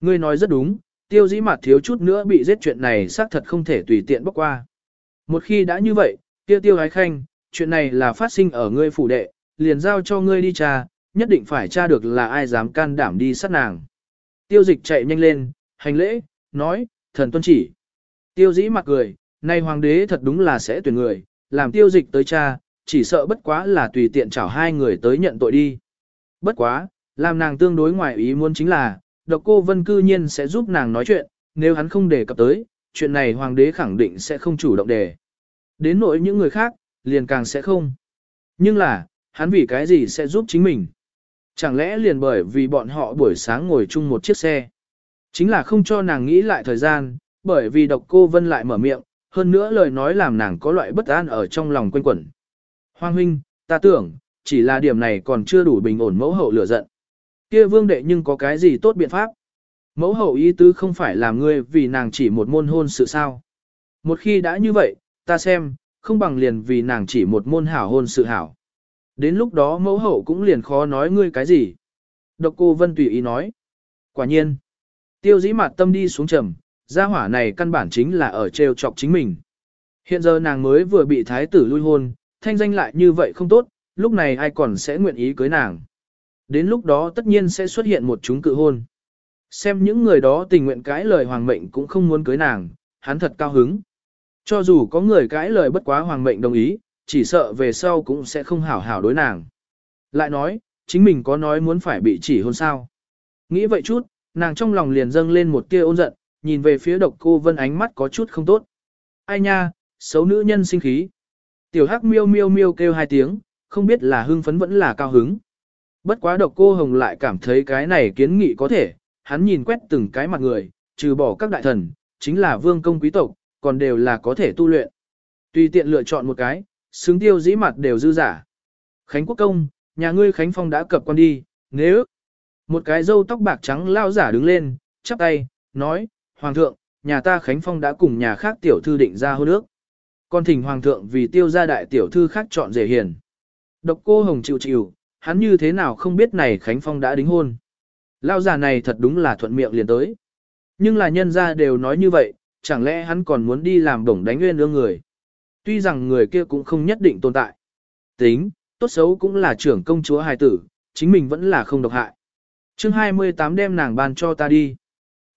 Ngươi nói rất đúng, tiêu dĩ mặt thiếu chút nữa bị giết chuyện này xác thật không thể tùy tiện bóc qua. Một khi đã như vậy, tiêu tiêu gái khanh, chuyện này là phát sinh ở ngươi phủ đệ, liền giao cho ngươi đi tra, nhất định phải tra được là ai dám can đảm đi sát nàng. Tiêu dịch chạy nhanh lên, hành lễ, nói, thần tuân chỉ. Tiêu dĩ mặt cười, nay hoàng đế thật đúng là sẽ tuyển người, làm tiêu dịch tới cha, chỉ sợ bất quá là tùy tiện chảo hai người tới nhận tội đi. Bất quá, làm nàng tương đối ngoài ý muốn chính là, độc cô vân cư nhiên sẽ giúp nàng nói chuyện, nếu hắn không đề cập tới, chuyện này hoàng đế khẳng định sẽ không chủ động đề. Đến nỗi những người khác, liền càng sẽ không. Nhưng là, hắn vì cái gì sẽ giúp chính mình? Chẳng lẽ liền bởi vì bọn họ buổi sáng ngồi chung một chiếc xe? Chính là không cho nàng nghĩ lại thời gian, bởi vì độc cô Vân lại mở miệng, hơn nữa lời nói làm nàng có loại bất an ở trong lòng quanh quẩn. Hoàng huynh, ta tưởng, chỉ là điểm này còn chưa đủ bình ổn mẫu hậu lửa giận. Kia vương đệ nhưng có cái gì tốt biện pháp? Mẫu hậu ý tứ không phải làm ngươi vì nàng chỉ một môn hôn sự sao. Một khi đã như vậy, ta xem, không bằng liền vì nàng chỉ một môn hảo hôn sự hảo. Đến lúc đó mẫu hậu cũng liền khó nói ngươi cái gì. Độc cô Vân tùy ý nói. Quả nhiên. Tiêu dĩ mặt tâm đi xuống trầm, gia hỏa này căn bản chính là ở trêu chọc chính mình. Hiện giờ nàng mới vừa bị thái tử lui hôn, thanh danh lại như vậy không tốt, lúc này ai còn sẽ nguyện ý cưới nàng. Đến lúc đó tất nhiên sẽ xuất hiện một chúng cự hôn. Xem những người đó tình nguyện cãi lời hoàng mệnh cũng không muốn cưới nàng, hắn thật cao hứng. Cho dù có người cãi lời bất quá hoàng mệnh đồng ý, chỉ sợ về sau cũng sẽ không hảo hảo đối nàng. Lại nói, chính mình có nói muốn phải bị chỉ hôn sao. Nghĩ vậy chút, nàng trong lòng liền dâng lên một tia ôn giận, nhìn về phía độc cô vân ánh mắt có chút không tốt. Ai nha, xấu nữ nhân sinh khí. Tiểu hắc miêu miêu miêu kêu hai tiếng, không biết là hưng phấn vẫn là cao hứng. Bất quá độc cô hồng lại cảm thấy cái này kiến nghị có thể, hắn nhìn quét từng cái mặt người, trừ bỏ các đại thần, chính là vương công quý tộc, còn đều là có thể tu luyện. Tùy tiện lựa chọn một cái, xứng tiêu dĩ mặt đều dư giả. Khánh quốc công, nhà ngươi Khánh Phong đã cập con đi, nếu một cái râu tóc bạc trắng lao giả đứng lên, chắp tay, nói, Hoàng thượng, nhà ta Khánh Phong đã cùng nhà khác tiểu thư định ra hôn ước. Con thỉnh Hoàng thượng vì tiêu gia đại tiểu thư khác chọn rể hiền. Độc cô Hồng chịu chịu, hắn như thế nào không biết này Khánh Phong đã đính hôn. Lao giả này thật đúng là thuận miệng liền tới. Nhưng là nhân gia đều nói như vậy, chẳng lẽ hắn còn muốn đi làm đồng đánh nguyên ương người. Tuy rằng người kia cũng không nhất định tồn tại. Tính, tốt xấu cũng là trưởng công chúa hài tử, chính mình vẫn là không độc hại. chương 28 đem nàng ban cho ta đi.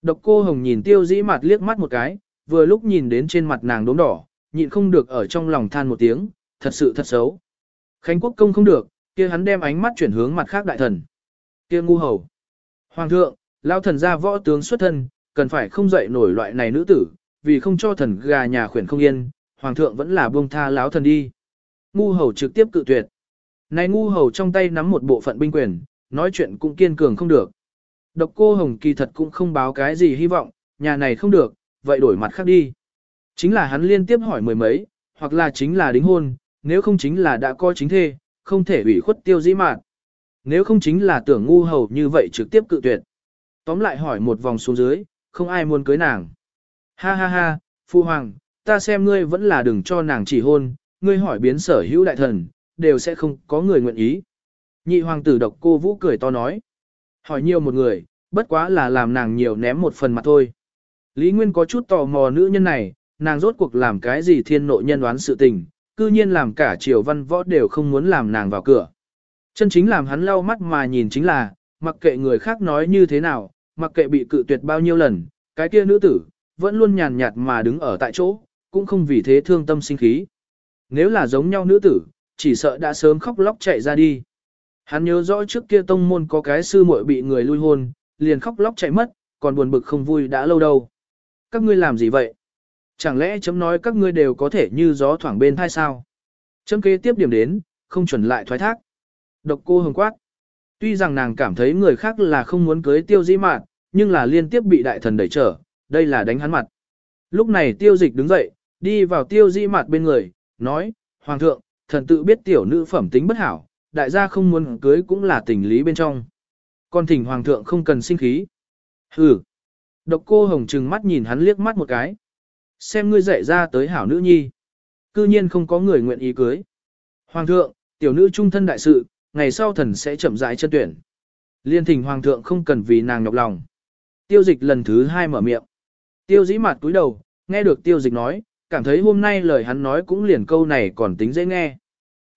Độc cô Hồng nhìn tiêu dĩ mặt liếc mắt một cái, vừa lúc nhìn đến trên mặt nàng đốm đỏ, nhịn không được ở trong lòng than một tiếng, thật sự thật xấu. Khánh quốc công không được, kia hắn đem ánh mắt chuyển hướng mặt khác đại thần. Kia ngu hầu. Hoàng thượng, lao thần ra võ tướng xuất thân, cần phải không dậy nổi loại này nữ tử, vì không cho thần gà nhà khuyển không yên, hoàng thượng vẫn là buông tha láo thần đi. Ngu hầu trực tiếp cự tuyệt. Này ngu hầu trong tay nắm một bộ phận binh quyền, nói chuyện cũng kiên cường không được. Độc cô Hồng kỳ thật cũng không báo cái gì hy vọng, nhà này không được, vậy đổi mặt khác đi. Chính là hắn liên tiếp hỏi mười mấy, hoặc là chính là đính hôn, nếu không chính là đã coi chính thê, không thể ủy khuất tiêu dĩ mạn. Nếu không chính là tưởng ngu hầu như vậy trực tiếp cự tuyệt. Tóm lại hỏi một vòng xuống dưới, không ai muốn cưới nàng. Ha ha ha, phu hoàng, ta xem ngươi vẫn là đừng cho nàng chỉ hôn, ngươi hỏi biến sở hữu đại thần, đều sẽ không có người nguyện ý. Nhị hoàng tử độc cô vũ cười to nói. Hỏi nhiều một người, bất quá là làm nàng nhiều ném một phần mặt thôi. Lý Nguyên có chút tò mò nữ nhân này, nàng rốt cuộc làm cái gì thiên nội nhân đoán sự tình, cư nhiên làm cả triều văn võ đều không muốn làm nàng vào cửa. Chân chính làm hắn lau mắt mà nhìn chính là, mặc kệ người khác nói như thế nào, mặc kệ bị cự tuyệt bao nhiêu lần, cái kia nữ tử, vẫn luôn nhàn nhạt mà đứng ở tại chỗ, cũng không vì thế thương tâm sinh khí. Nếu là giống nhau nữ tử, chỉ sợ đã sớm khóc lóc chạy ra đi. Hắn nhớ rõ trước kia tông môn có cái sư muội bị người lui hôn, liền khóc lóc chạy mất, còn buồn bực không vui đã lâu đâu. Các ngươi làm gì vậy? Chẳng lẽ chấm nói các ngươi đều có thể như gió thoảng bên thai sao? Chấm kế tiếp điểm đến, không chuẩn lại thoái thác. Độc cô hồng quát. Tuy rằng nàng cảm thấy người khác là không muốn cưới tiêu dĩ mạn, nhưng là liên tiếp bị đại thần đẩy trở, đây là đánh hắn mặt. Lúc này tiêu dịch đứng dậy, đi vào tiêu dĩ mạn bên người, nói, Hoàng thượng, thần tự biết tiểu nữ phẩm tính bất hảo, đại gia không muốn cưới cũng là tình lý bên trong. Còn thỉnh Hoàng thượng không cần sinh khí. Hừ. Độc cô hồng trừng mắt nhìn hắn liếc mắt một cái. Xem ngươi dạy ra tới hảo nữ nhi. Cư nhiên không có người nguyện ý cưới. Hoàng thượng, tiểu nữ trung thân đại sự, ngày sau thần sẽ chậm rãi chân tuyển. Liên thỉnh hoàng thượng không cần vì nàng nhọc lòng. Tiêu dịch lần thứ hai mở miệng. Tiêu dĩ mặt túi đầu, nghe được tiêu dịch nói, cảm thấy hôm nay lời hắn nói cũng liền câu này còn tính dễ nghe.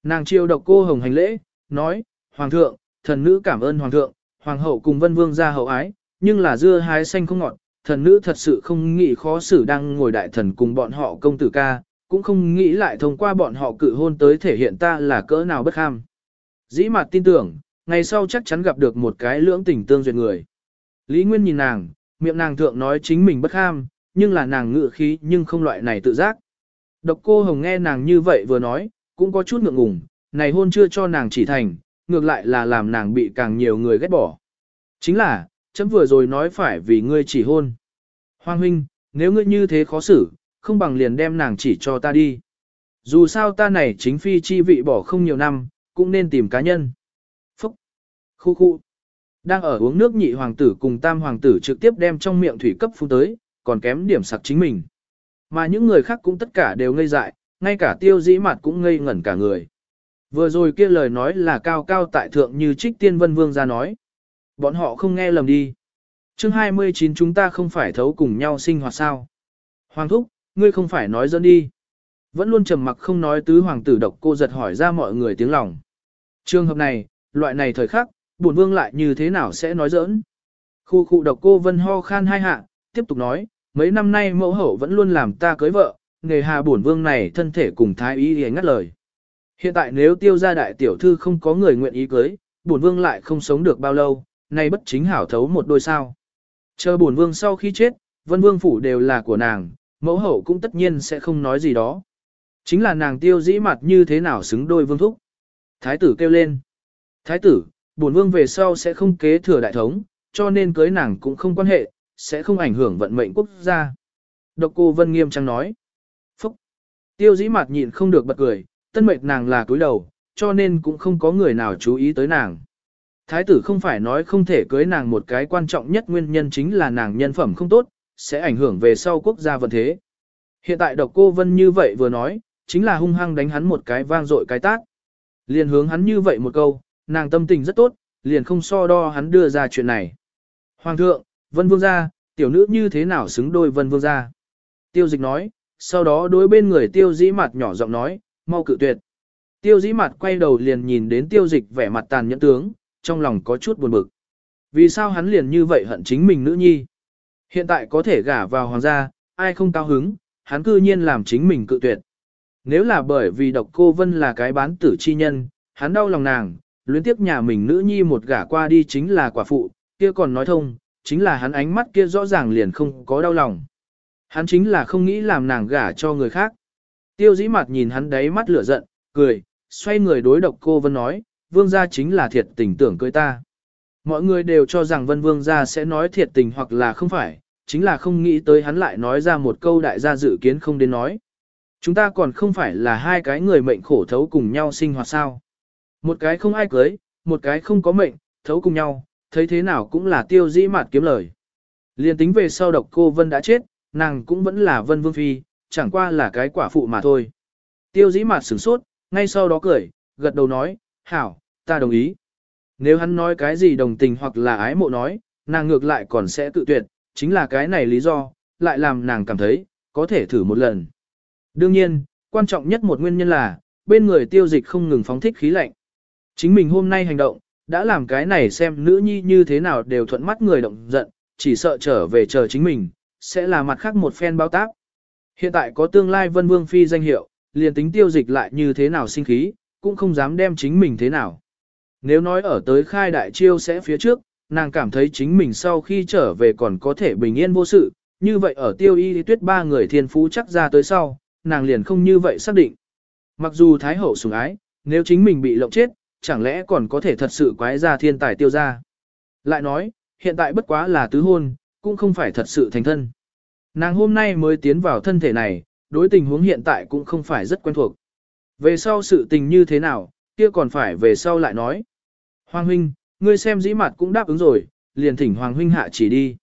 Nàng chiêu độc cô hồng hành lễ, nói, Hoàng thượng, thần nữ cảm ơn Hoàng thượng, Hoàng hậu cùng vân vương ra hậu ái, nhưng là dưa hái xanh không ngọt, thần nữ thật sự không nghĩ khó xử đang ngồi đại thần cùng bọn họ công tử ca, cũng không nghĩ lại thông qua bọn họ cự hôn tới thể hiện ta là cỡ nào bất ham. Dĩ mặt tin tưởng, ngày sau chắc chắn gặp được một cái lưỡng tình tương duyệt người. Lý Nguyên nhìn nàng, miệng nàng thượng nói chính mình bất ham, nhưng là nàng ngự khí nhưng không loại này tự giác. Độc cô Hồng nghe nàng như vậy vừa nói, cũng có chút ngượng ngùng, này hôn chưa cho nàng chỉ thành, ngược lại là làm nàng bị càng nhiều người ghét bỏ. Chính là, chấm vừa rồi nói phải vì ngươi chỉ hôn. Hoàng huynh, nếu ngươi như thế khó xử, không bằng liền đem nàng chỉ cho ta đi. Dù sao ta này chính phi chi vị bỏ không nhiều năm, cũng nên tìm cá nhân. Phúc! Khu khu! Đang ở uống nước nhị hoàng tử cùng tam hoàng tử trực tiếp đem trong miệng thủy cấp phun tới, còn kém điểm sặc chính mình. Mà những người khác cũng tất cả đều ngây dại, ngay cả tiêu dĩ mặt cũng ngây ngẩn cả người. Vừa rồi kia lời nói là cao cao tại thượng như trích tiên vân vương ra nói. Bọn họ không nghe lầm đi. chương 29 chúng ta không phải thấu cùng nhau sinh hoạt sao. Hoàng thúc, ngươi không phải nói dẫn đi. Vẫn luôn trầm mặc không nói tứ hoàng tử độc cô giật hỏi ra mọi người tiếng lòng. Trường hợp này, loại này thời khắc, bổn vương lại như thế nào sẽ nói giỡn. Khu khu độc cô vân ho khan hai hạ, tiếp tục nói, mấy năm nay mẫu hậu vẫn luôn làm ta cưới vợ, nghề hà bổn vương này thân thể cùng thái ý thì ngắt lời. Hiện tại nếu tiêu gia đại tiểu thư không có người nguyện ý cưới, bổn vương lại không sống được bao lâu, nay bất chính hảo thấu một đôi sao. Chờ bổn vương sau khi chết, vân vương phủ đều là của nàng, mẫu hậu cũng tất nhiên sẽ không nói gì đó. Chính là nàng tiêu dĩ mặt như thế nào xứng đôi vương thúc. Thái tử kêu lên. Thái tử, bổn vương về sau sẽ không kế thừa đại thống, cho nên cưới nàng cũng không quan hệ, sẽ không ảnh hưởng vận mệnh quốc gia. Độc cô Vân nghiêm trang nói. Phúc! Tiêu dĩ mặt nhịn không được bật cười, tân mệnh nàng là túi đầu, cho nên cũng không có người nào chú ý tới nàng. Thái tử không phải nói không thể cưới nàng một cái quan trọng nhất nguyên nhân chính là nàng nhân phẩm không tốt, sẽ ảnh hưởng về sau quốc gia vận thế. Hiện tại độc cô Vân như vậy vừa nói, chính là hung hăng đánh hắn một cái vang dội cái tác. Liền hướng hắn như vậy một câu, nàng tâm tình rất tốt, liền không so đo hắn đưa ra chuyện này. Hoàng thượng, Vân Vương gia, tiểu nữ như thế nào xứng đôi Vân Vương gia? Tiêu dịch nói, sau đó đối bên người tiêu dĩ mặt nhỏ giọng nói, mau cự tuyệt. Tiêu dĩ mặt quay đầu liền nhìn đến tiêu dịch vẻ mặt tàn nhẫn tướng, trong lòng có chút buồn bực. Vì sao hắn liền như vậy hận chính mình nữ nhi? Hiện tại có thể gả vào hoàng gia, ai không cao hứng, hắn cư nhiên làm chính mình cự tuyệt. Nếu là bởi vì độc cô Vân là cái bán tử chi nhân, hắn đau lòng nàng, luyến tiếp nhà mình nữ nhi một gả qua đi chính là quả phụ, kia còn nói thông, chính là hắn ánh mắt kia rõ ràng liền không có đau lòng. Hắn chính là không nghĩ làm nàng gả cho người khác. Tiêu dĩ mặt nhìn hắn đáy mắt lửa giận, cười, xoay người đối độc cô Vân nói, vương gia chính là thiệt tình tưởng cưới ta. Mọi người đều cho rằng Vân Vương gia sẽ nói thiệt tình hoặc là không phải, chính là không nghĩ tới hắn lại nói ra một câu đại gia dự kiến không đến nói. Chúng ta còn không phải là hai cái người mệnh khổ thấu cùng nhau sinh hoạt sao. Một cái không ai cưới, một cái không có mệnh, thấu cùng nhau, thấy thế nào cũng là tiêu dĩ mạt kiếm lời. Liên tính về sau độc cô Vân đã chết, nàng cũng vẫn là Vân Vương Phi, chẳng qua là cái quả phụ mà thôi. Tiêu dĩ mạt sửng sốt, ngay sau đó cười, gật đầu nói, hảo, ta đồng ý. Nếu hắn nói cái gì đồng tình hoặc là ái mộ nói, nàng ngược lại còn sẽ tự tuyệt, chính là cái này lý do, lại làm nàng cảm thấy, có thể thử một lần. Đương nhiên, quan trọng nhất một nguyên nhân là, bên người tiêu dịch không ngừng phóng thích khí lạnh. Chính mình hôm nay hành động, đã làm cái này xem nữ nhi như thế nào đều thuận mắt người động giận, chỉ sợ trở về chờ chính mình, sẽ là mặt khác một phen báo tác. Hiện tại có tương lai vân vương phi danh hiệu, liền tính tiêu dịch lại như thế nào sinh khí, cũng không dám đem chính mình thế nào. Nếu nói ở tới khai đại chiêu sẽ phía trước, nàng cảm thấy chính mình sau khi trở về còn có thể bình yên vô sự, như vậy ở tiêu y tuyết ba người thiên phú chắc ra tới sau, nàng liền không như vậy xác định. Mặc dù Thái Hậu sủng ái, nếu chính mình bị lộng chết, chẳng lẽ còn có thể thật sự quái ra thiên tài tiêu ra. Lại nói, hiện tại bất quá là tứ hôn, cũng không phải thật sự thành thân. Nàng hôm nay mới tiến vào thân thể này, đối tình huống hiện tại cũng không phải rất quen thuộc. Về sau sự tình như thế nào, kia còn phải về sau lại nói. Hoàng huynh, ngươi xem dĩ mặt cũng đáp ứng rồi, liền thỉnh Hoàng huynh hạ chỉ đi.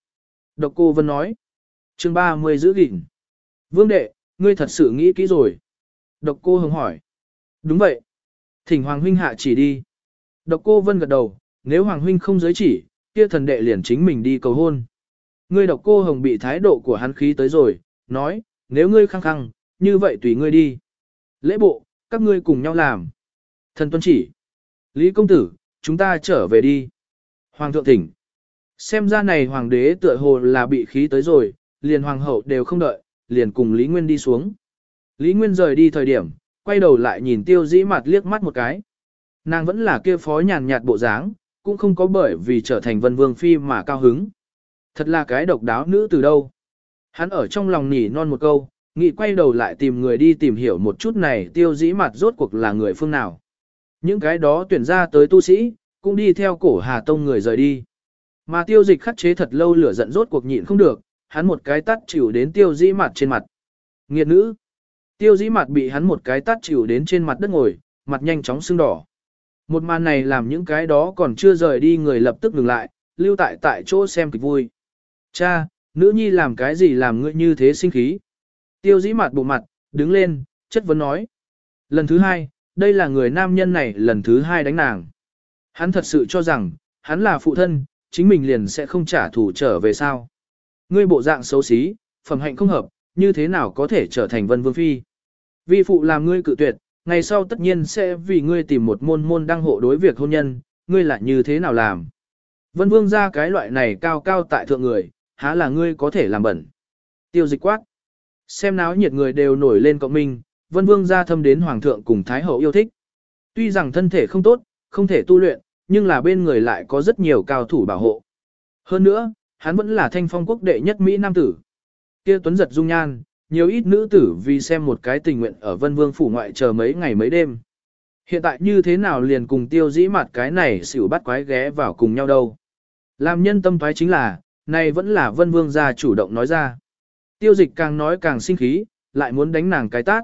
Độc cô Vân nói. chương 30 giữ gìn. Vương đệ, ngươi thật sự nghĩ kỹ rồi. Độc cô hồng hỏi. Đúng vậy. Thỉnh Hoàng huynh hạ chỉ đi. Độc cô Vân gật đầu, nếu Hoàng huynh không giới chỉ, kia thần đệ liền chính mình đi cầu hôn. Ngươi độc cô hồng bị thái độ của hắn khí tới rồi, nói, nếu ngươi khăng khăng, như vậy tùy ngươi đi. Lễ bộ, các ngươi cùng nhau làm. Thần tuân chỉ. Lý công tử, chúng ta trở về đi. Hoàng thượng thỉnh. Xem ra này hoàng đế tựa hồ là bị khí tới rồi, liền hoàng hậu đều không đợi, liền cùng Lý Nguyên đi xuống. Lý Nguyên rời đi thời điểm, quay đầu lại nhìn tiêu dĩ mặt liếc mắt một cái. Nàng vẫn là kia phó nhàn nhạt bộ dáng, cũng không có bởi vì trở thành vân vương phi mà cao hứng. Thật là cái độc đáo nữ từ đâu. Hắn ở trong lòng nỉ non một câu, nghĩ quay đầu lại tìm người đi tìm hiểu một chút này tiêu dĩ mặt rốt cuộc là người phương nào. Những cái đó tuyển ra tới tu sĩ, cũng đi theo cổ Hà Tông người rời đi. Mà tiêu dịch khắc chế thật lâu lửa giận rốt cuộc nhịn không được, hắn một cái tắt chịu đến tiêu dĩ mặt trên mặt. Nghiệt nữ. Tiêu dĩ mặt bị hắn một cái tắt chịu đến trên mặt đất ngồi, mặt nhanh chóng sưng đỏ. Một màn này làm những cái đó còn chưa rời đi người lập tức ngừng lại, lưu tại tại chỗ xem kịch vui. Cha, nữ nhi làm cái gì làm ngươi như thế sinh khí? Tiêu dĩ mặt bộ mặt, đứng lên, chất vấn nói. Lần thứ hai, đây là người nam nhân này lần thứ hai đánh nàng. Hắn thật sự cho rằng, hắn là phụ thân, chính mình liền sẽ không trả thù trở về sao. Ngươi bộ dạng xấu xí, phẩm hạnh không hợp, như thế nào có thể trở thành vân vương phi. Vi phụ làm ngươi cự tuyệt, ngày sau tất nhiên sẽ vì ngươi tìm một môn môn đăng hộ đối việc hôn nhân, ngươi lại như thế nào làm. Vân vương ra cái loại này cao cao tại thượng người, há là ngươi có thể làm bẩn. Tiêu dịch quát. Xem náo nhiệt người đều nổi lên cộng minh, vân vương ra thâm đến hoàng thượng cùng thái hậu yêu thích. Tuy rằng thân thể không tốt, không thể tu luyện, nhưng là bên người lại có rất nhiều cao thủ bảo hộ. Hơn nữa, hắn vẫn là thanh phong quốc đệ nhất Mỹ Nam tử. kia tuấn giật dung nhan, nhiều ít nữ tử vì xem một cái tình nguyện ở vân vương phủ ngoại chờ mấy ngày mấy đêm. Hiện tại như thế nào liền cùng tiêu dĩ mặt cái này xỉu bắt quái ghé vào cùng nhau đâu. Làm nhân tâm thoái chính là, này vẫn là vân vương gia chủ động nói ra. Tiêu dịch càng nói càng sinh khí, lại muốn đánh nàng cái tát.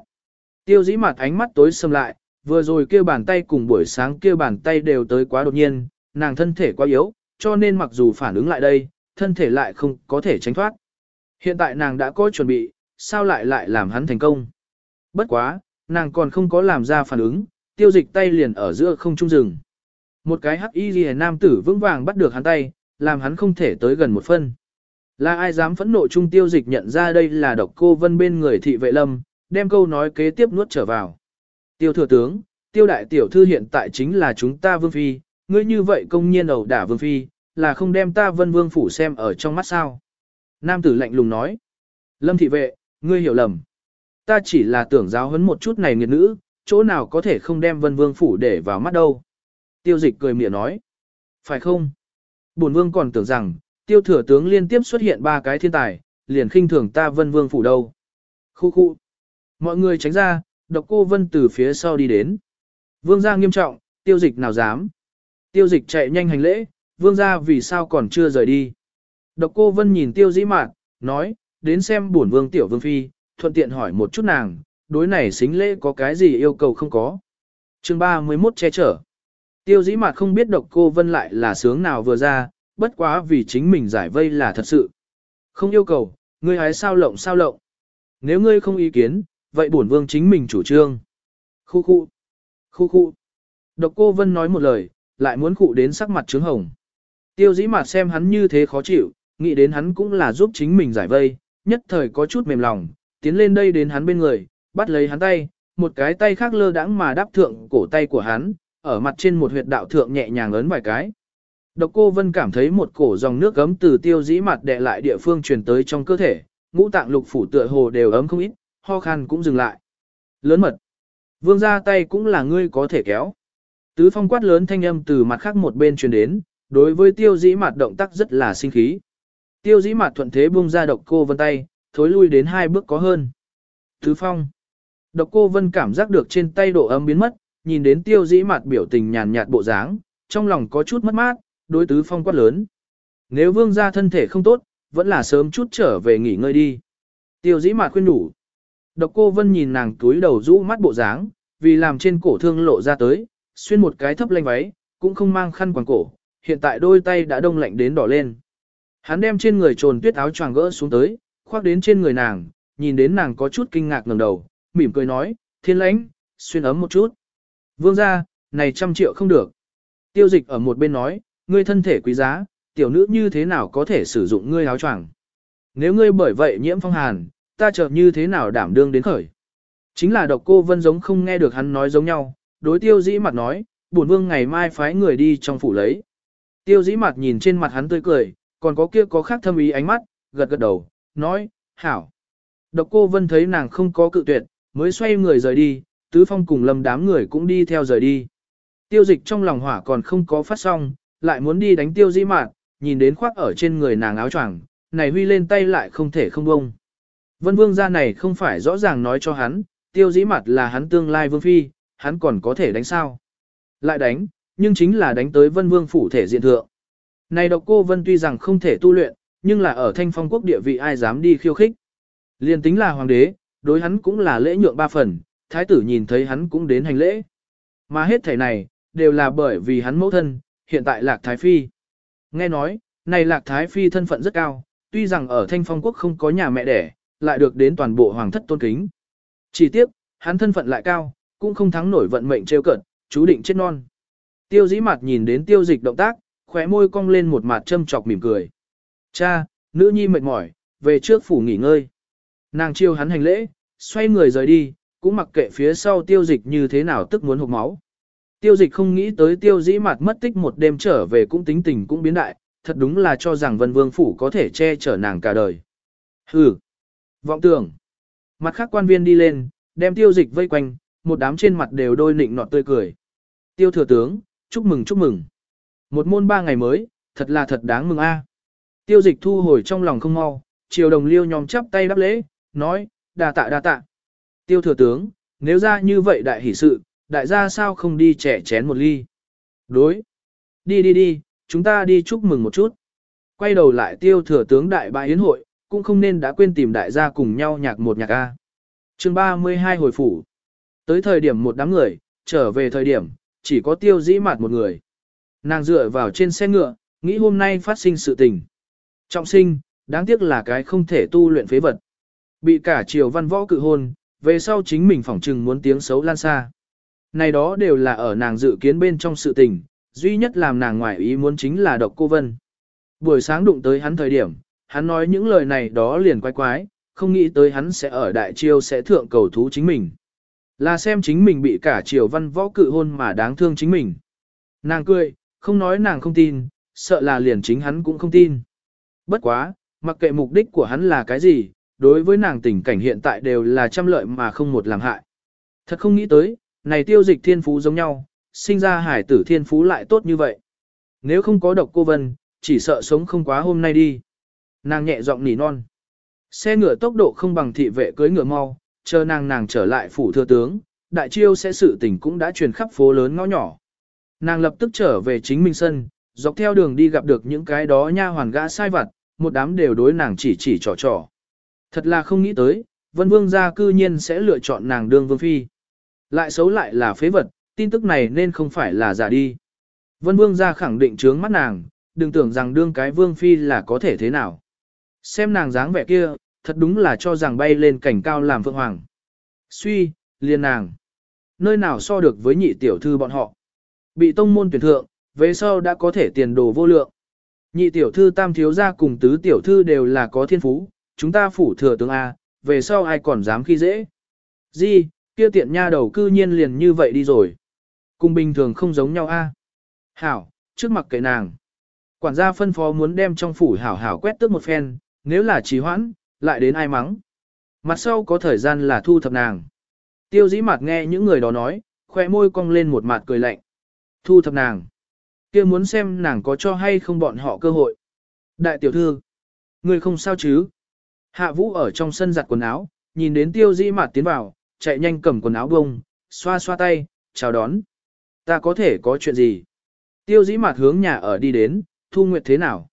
Tiêu dĩ mặt ánh mắt tối sầm lại, vừa rồi kêu bàn tay cùng buổi sáng kêu bàn tay đều tới quá đột nhiên, nàng thân thể quá yếu, cho nên mặc dù phản ứng lại đây, thân thể lại không có thể tránh thoát. Hiện tại nàng đã có chuẩn bị, sao lại lại làm hắn thành công. Bất quá, nàng còn không có làm ra phản ứng, tiêu dịch tay liền ở giữa không trung rừng. Một cái hắc y ghi nam tử vững vàng bắt được hắn tay, làm hắn không thể tới gần một phân. Là ai dám phẫn nộ trung tiêu dịch nhận ra đây là độc cô vân bên người thị vệ lâm, đem câu nói kế tiếp nuốt trở vào. Tiêu thừa tướng, tiêu đại tiểu thư hiện tại chính là chúng ta vương phi, ngươi như vậy công nhiên ẩu đả vương phi, là không đem ta vân vương phủ xem ở trong mắt sao. Nam tử lạnh lùng nói. Lâm thị vệ, ngươi hiểu lầm. Ta chỉ là tưởng giáo huấn một chút này nghiệt nữ, chỗ nào có thể không đem vân vương phủ để vào mắt đâu. Tiêu dịch cười mỉa nói. Phải không? Bổn vương còn tưởng rằng, tiêu thừa tướng liên tiếp xuất hiện ba cái thiên tài, liền khinh thường ta vân vương phủ đâu. Khu khu. Mọi người tránh ra, độc cô vân từ phía sau đi đến. Vương gia nghiêm trọng, tiêu dịch nào dám. Tiêu dịch chạy nhanh hành lễ, vương gia vì sao còn chưa rời đi. Độc cô vân nhìn tiêu dĩ mạn, nói, đến xem bổn vương tiểu vương phi, thuận tiện hỏi một chút nàng, đối này xính lễ có cái gì yêu cầu không có. chương 31 che chở. Tiêu dĩ mạn không biết độc cô vân lại là sướng nào vừa ra, bất quá vì chính mình giải vây là thật sự. Không yêu cầu, ngươi hái sao lộng sao lộng. Nếu ngươi không ý kiến, vậy bổn vương chính mình chủ trương. Khu khu. Khu khu. Độc cô vân nói một lời, lại muốn cụ đến sắc mặt trướng hồng. Tiêu dĩ mặt xem hắn như thế khó chịu, nghĩ đến hắn cũng là giúp chính mình giải vây, nhất thời có chút mềm lòng, tiến lên đây đến hắn bên người, bắt lấy hắn tay, một cái tay khác lơ đãng mà đáp thượng cổ tay của hắn, ở mặt trên một huyệt đạo thượng nhẹ nhàng ấn vài cái. Độc cô Vân cảm thấy một cổ dòng nước gấm từ tiêu dĩ mặt đè lại địa phương truyền tới trong cơ thể, ngũ tạng lục phủ tựa hồ đều ấm không ít, ho khan cũng dừng lại. Lớn mật. Vương ra tay cũng là ngươi có thể kéo. Tứ phong quát lớn thanh âm từ mặt khác một bên truyền đến, đối với tiêu dĩ mặt động tác rất là sinh khí. Tiêu dĩ mặt thuận thế buông ra độc cô vân tay, thối lui đến hai bước có hơn. Tứ phong. Độc cô vân cảm giác được trên tay độ ấm biến mất, nhìn đến tiêu dĩ mặt biểu tình nhàn nhạt bộ dáng, trong lòng có chút mất mát, đối tứ phong quát lớn. Nếu vương gia thân thể không tốt, vẫn là sớm chút trở về nghỉ ngơi đi. Tiêu dĩ mặt khuyên đủ. Độc cô vân nhìn nàng túi đầu rũ mắt bộ dáng, vì làm trên cổ thương lộ ra tới, xuyên một cái thấp lanh váy, cũng không mang khăn quàng cổ, hiện tại đôi tay đã đông lạnh đến đỏ lên. Hắn đem trên người trồn tuyết áo choàng gỡ xuống tới, khoác đến trên người nàng, nhìn đến nàng có chút kinh ngạc ngẩng đầu, mỉm cười nói, thiên lãnh, xuyên ấm một chút. Vương ra, này trăm triệu không được. Tiêu dịch ở một bên nói, ngươi thân thể quý giá, tiểu nữ như thế nào có thể sử dụng ngươi áo choàng. Nếu ngươi bởi vậy nhiễm phong hàn, ta chợt như thế nào đảm đương đến khởi. Chính là độc cô vân giống không nghe được hắn nói giống nhau, đối tiêu dĩ mặt nói, bổn vương ngày mai phái người đi trong phủ lấy. Tiêu dĩ mặt nhìn trên mặt hắn tươi cười, còn có kia có khác thâm ý ánh mắt, gật gật đầu, nói, hảo. Độc cô vân thấy nàng không có cự tuyệt, mới xoay người rời đi, tứ phong cùng lâm đám người cũng đi theo rời đi. Tiêu dịch trong lòng hỏa còn không có phát xong, lại muốn đi đánh tiêu dĩ mạn, nhìn đến khoác ở trên người nàng áo choàng, này huy lên tay lại không thể không bông. Vân vương gia này không phải rõ ràng nói cho hắn, tiêu dĩ mặt là hắn tương lai vương phi, hắn còn có thể đánh sao. Lại đánh, nhưng chính là đánh tới vân vương phủ thể diện thượng. Này độc cô vân tuy rằng không thể tu luyện, nhưng là ở thanh phong quốc địa vị ai dám đi khiêu khích. Liên tính là hoàng đế, đối hắn cũng là lễ nhượng ba phần, thái tử nhìn thấy hắn cũng đến hành lễ. Mà hết thể này, đều là bởi vì hắn mẫu thân, hiện tại lạc thái phi. Nghe nói, này lạc thái phi thân phận rất cao, tuy rằng ở thanh phong quốc không có nhà mẹ đẻ, lại được đến toàn bộ hoàng thất tôn kính. Chỉ tiếc, hắn thân phận lại cao, cũng không thắng nổi vận mệnh trêu cợt, chú định chết non. Tiêu dĩ mặt nhìn đến tiêu dịch động tác, khóe môi cong lên một mặt châm chọc mỉm cười. Cha, nữ nhi mệt mỏi, về trước phủ nghỉ ngơi. Nàng chiêu hắn hành lễ, xoay người rời đi, cũng mặc kệ phía sau tiêu dịch như thế nào tức muốn hụt máu. Tiêu dịch không nghĩ tới tiêu dĩ mặt mất tích một đêm trở về cũng tính tình cũng biến đại, thật đúng là cho rằng vân vương phủ có thể che chở nàng cả đời. Hừ, vọng tưởng. Mặt khác quan viên đi lên, đem tiêu dịch vây quanh, một đám trên mặt đều đôi nịnh nọt tươi cười. Tiêu thừa tướng, chúc mừng chúc mừng. Một môn ba ngày mới, thật là thật đáng mừng a. Tiêu dịch thu hồi trong lòng không mau, triều đồng liêu nhóm chắp tay đáp lễ, nói, đa tạ đa tạ. Tiêu thừa tướng, nếu ra như vậy đại hỷ sự, đại gia sao không đi trẻ chén một ly. Đối. Đi đi đi, chúng ta đi chúc mừng một chút. Quay đầu lại tiêu thừa tướng đại bại yến hội, cũng không nên đã quên tìm đại gia cùng nhau nhạc một nhạc A. chương 32 hồi phủ. Tới thời điểm một đám người, trở về thời điểm, chỉ có tiêu dĩ mặt một người. Nàng dựa vào trên xe ngựa, nghĩ hôm nay phát sinh sự tình. Trọng sinh, đáng tiếc là cái không thể tu luyện phế vật. Bị cả triều văn võ cự hôn, về sau chính mình phỏng trừng muốn tiếng xấu lan xa. Này đó đều là ở nàng dự kiến bên trong sự tình, duy nhất làm nàng ngoại ý muốn chính là độc cô vân. Buổi sáng đụng tới hắn thời điểm, hắn nói những lời này đó liền quái quái, không nghĩ tới hắn sẽ ở đại triều sẽ thượng cầu thú chính mình. Là xem chính mình bị cả triều văn võ cự hôn mà đáng thương chính mình. Nàng cười, không nói nàng không tin, sợ là liền chính hắn cũng không tin. Bất quá, mặc kệ mục đích của hắn là cái gì, đối với nàng tình cảnh hiện tại đều là trăm lợi mà không một làm hại. Thật không nghĩ tới, này tiêu dịch thiên phú giống nhau, sinh ra hải tử thiên phú lại tốt như vậy. Nếu không có độc cô vân, chỉ sợ sống không quá hôm nay đi. Nàng nhẹ giọng nỉ non. Xe ngựa tốc độ không bằng thị vệ cưới ngựa mau, chờ nàng nàng trở lại phủ thừa tướng, đại chiêu sẽ sự tình cũng đã truyền khắp phố lớn ngõ nhỏ. Nàng lập tức trở về chính minh sân, dọc theo đường đi gặp được những cái đó nha hoàn gã sai vặt, một đám đều đối nàng chỉ chỉ trò trò. Thật là không nghĩ tới, vân vương gia cư nhiên sẽ lựa chọn nàng đương vương phi. Lại xấu lại là phế vật, tin tức này nên không phải là giả đi. Vân vương gia khẳng định trướng mắt nàng, đừng tưởng rằng đương cái vương phi là có thể thế nào. Xem nàng dáng vẻ kia, thật đúng là cho rằng bay lên cảnh cao làm phượng hoàng. Suy, liền nàng. Nơi nào so được với nhị tiểu thư bọn họ. Bị tông môn tuyển thượng, về sau đã có thể tiền đồ vô lượng. Nhị tiểu thư tam thiếu gia cùng tứ tiểu thư đều là có thiên phú, chúng ta phủ thừa tướng A, về sau ai còn dám khi dễ. Di, kia tiện nha đầu cư nhiên liền như vậy đi rồi. Cùng bình thường không giống nhau A. Hảo, trước mặt kệ nàng. Quản gia phân phó muốn đem trong phủ hảo hảo quét tước một phen, nếu là trì hoãn, lại đến ai mắng. Mặt sau có thời gian là thu thập nàng. Tiêu dĩ mặt nghe những người đó nói, khoe môi cong lên một mặt cười lạnh. Thu thập nàng. kia muốn xem nàng có cho hay không bọn họ cơ hội. Đại tiểu thư. Người không sao chứ. Hạ vũ ở trong sân giặt quần áo, nhìn đến tiêu dĩ mặt tiến vào, chạy nhanh cầm quần áo bông, xoa xoa tay, chào đón. Ta có thể có chuyện gì? Tiêu dĩ mặt hướng nhà ở đi đến, thu nguyệt thế nào?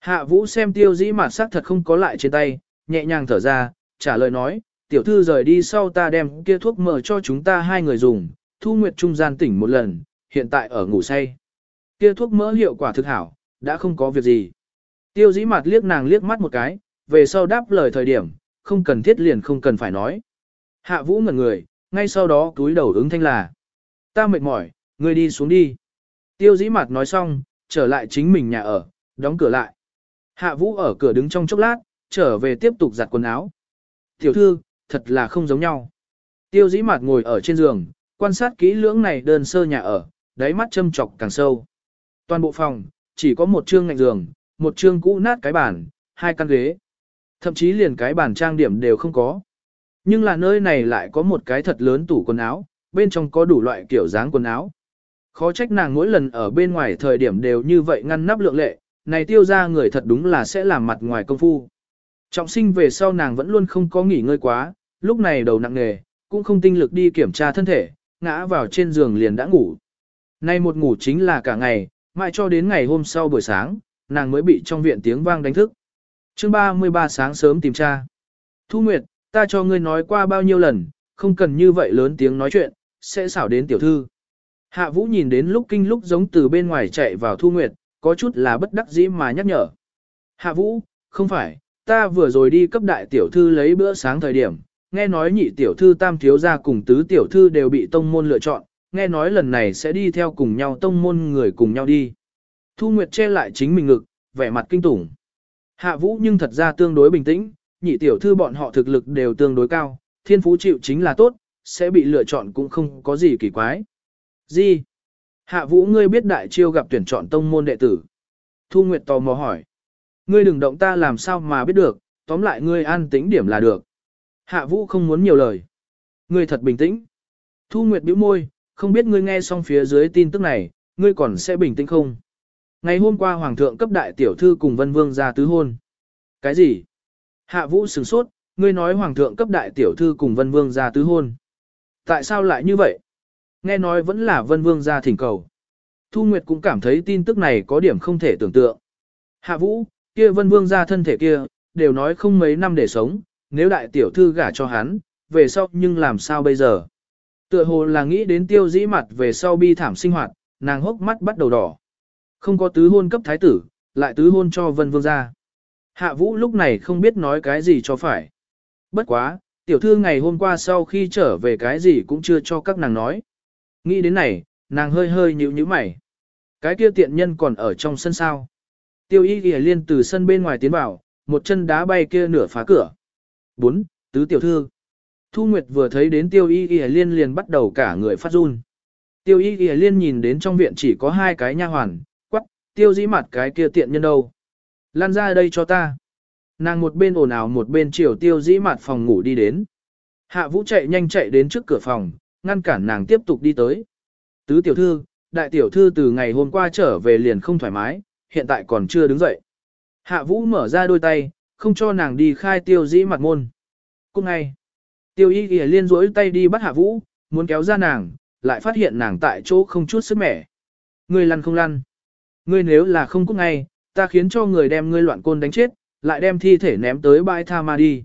Hạ vũ xem tiêu dĩ mặt sắc thật không có lại trên tay, nhẹ nhàng thở ra, trả lời nói, tiểu thư rời đi sau ta đem kia thuốc mỡ cho chúng ta hai người dùng, thu nguyệt trung gian tỉnh một lần, hiện tại ở ngủ say. Kia thuốc mỡ hiệu quả thực hảo, đã không có việc gì. Tiêu dĩ mặt liếc nàng liếc mắt một cái, về sau đáp lời thời điểm, không cần thiết liền không cần phải nói. Hạ vũ ngẩn người, ngay sau đó túi đầu ứng thanh là. Ta mệt mỏi, ngươi đi xuống đi. Tiêu dĩ mặt nói xong, trở lại chính mình nhà ở, đóng cửa lại. Hạ vũ ở cửa đứng trong chốc lát, trở về tiếp tục giặt quần áo. Tiểu thư, thật là không giống nhau. Tiêu dĩ mặt ngồi ở trên giường, quan sát kỹ lưỡng này đơn sơ nhà ở, đáy mắt châm chọc càng sâu. Toàn bộ phòng, chỉ có một chương ngạnh giường, một chương cũ nát cái bàn, hai căn ghế. Thậm chí liền cái bàn trang điểm đều không có. Nhưng là nơi này lại có một cái thật lớn tủ quần áo, bên trong có đủ loại kiểu dáng quần áo. Khó trách nàng mỗi lần ở bên ngoài thời điểm đều như vậy ngăn nắp lượng lệ, này tiêu ra người thật đúng là sẽ làm mặt ngoài công phu. Trọng sinh về sau nàng vẫn luôn không có nghỉ ngơi quá, lúc này đầu nặng nề, cũng không tinh lực đi kiểm tra thân thể, ngã vào trên giường liền đã ngủ. Nay một ngủ chính là cả ngày, mãi cho đến ngày hôm sau buổi sáng, nàng mới bị trong viện tiếng vang đánh thức. chương 33 sáng sớm tìm cha. Thu Nguyệt, ta cho ngươi nói qua bao nhiêu lần, không cần như vậy lớn tiếng nói chuyện, sẽ xảo đến tiểu thư. Hạ Vũ nhìn đến lúc kinh lúc giống từ bên ngoài chạy vào Thu Nguyệt, có chút là bất đắc dĩ mà nhắc nhở. Hạ Vũ, không phải, ta vừa rồi đi cấp đại tiểu thư lấy bữa sáng thời điểm, nghe nói nhị tiểu thư tam thiếu gia cùng tứ tiểu thư đều bị tông môn lựa chọn, nghe nói lần này sẽ đi theo cùng nhau tông môn người cùng nhau đi. Thu Nguyệt che lại chính mình ngực, vẻ mặt kinh tủng. Hạ Vũ nhưng thật ra tương đối bình tĩnh, nhị tiểu thư bọn họ thực lực đều tương đối cao, thiên phú chịu chính là tốt, sẽ bị lựa chọn cũng không có gì kỳ quái. Gì? Hạ Vũ ngươi biết đại chiêu gặp tuyển chọn tông môn đệ tử. Thu Nguyệt tò mò hỏi. Ngươi đừng động ta làm sao mà biết được, tóm lại ngươi an tĩnh điểm là được. Hạ Vũ không muốn nhiều lời. Ngươi thật bình tĩnh. Thu Nguyệt bĩu môi, không biết ngươi nghe xong phía dưới tin tức này, ngươi còn sẽ bình tĩnh không? Ngày hôm qua Hoàng thượng cấp đại tiểu thư cùng Vân Vương ra tứ hôn. Cái gì? Hạ Vũ sửng sốt, ngươi nói Hoàng thượng cấp đại tiểu thư cùng Vân Vương ra tứ hôn. Tại sao lại như vậy? Nghe nói vẫn là Vân Vương ra thỉnh cầu. Thu Nguyệt cũng cảm thấy tin tức này có điểm không thể tưởng tượng. Hạ Vũ, kia Vân Vương ra thân thể kia, đều nói không mấy năm để sống, nếu đại tiểu thư gả cho hắn, về sau nhưng làm sao bây giờ? Tựa hồ là nghĩ đến tiêu dĩ mặt về sau bi thảm sinh hoạt, nàng hốc mắt bắt đầu đỏ. Không có tứ hôn cấp thái tử, lại tứ hôn cho Vân Vương ra. Hạ Vũ lúc này không biết nói cái gì cho phải. Bất quá, tiểu thư ngày hôm qua sau khi trở về cái gì cũng chưa cho các nàng nói. Nghĩ đến này, nàng hơi hơi nhíu nhíu mày. Cái kia tiện nhân còn ở trong sân sao. Tiêu y ghi liên từ sân bên ngoài tiến vào, một chân đá bay kia nửa phá cửa. 4. Tứ tiểu thư. Thu Nguyệt vừa thấy đến tiêu y ghi liên liền bắt đầu cả người phát run. Tiêu y ghi liên nhìn đến trong viện chỉ có hai cái nha hoàn, quắc, tiêu dĩ mặt cái kia tiện nhân đâu. Lan ra đây cho ta. Nàng một bên ồn ào một bên chiều tiêu dĩ mặt phòng ngủ đi đến. Hạ vũ chạy nhanh chạy đến trước cửa phòng, ngăn cản nàng tiếp tục đi tới. Tứ tiểu thư, đại tiểu thư từ ngày hôm qua trở về liền không thoải mái, hiện tại còn chưa đứng dậy. Hạ vũ mở ra đôi tay, không cho nàng đi khai tiêu dĩ mặt môn. Cũng ngay, tiêu y ghi liên rỗi tay đi bắt hạ vũ, muốn kéo ra nàng, lại phát hiện nàng tại chỗ không chút sức mẻ. Ngươi lăn không lăn. Ngươi nếu là không cút ngay, ta khiến cho người đem ngươi loạn côn đánh chết, lại đem thi thể ném tới bãi tha ma đi.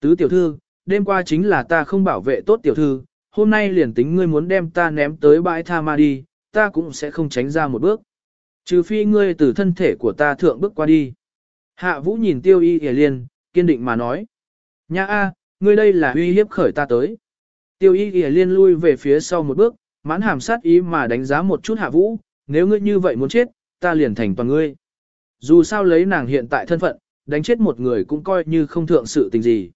Tứ tiểu thư, đêm qua chính là ta không bảo vệ tốt tiểu thư, hôm nay liền tính ngươi muốn đem ta ném tới bãi tha ma đi, ta cũng sẽ không tránh ra một bước. Trừ phi ngươi từ thân thể của ta thượng bước qua đi. Hạ vũ nhìn tiêu y hề liên, kiên định mà nói. Nha a, ngươi đây là uy hiếp khởi ta tới. Tiêu y hề liên lui về phía sau một bước, mãn hàm sát ý mà đánh giá một chút hạ vũ, nếu ngươi như vậy muốn chết, ta liền thành toàn ngươi. Dù sao lấy nàng hiện tại thân phận, đánh chết một người cũng coi như không thượng sự tình gì.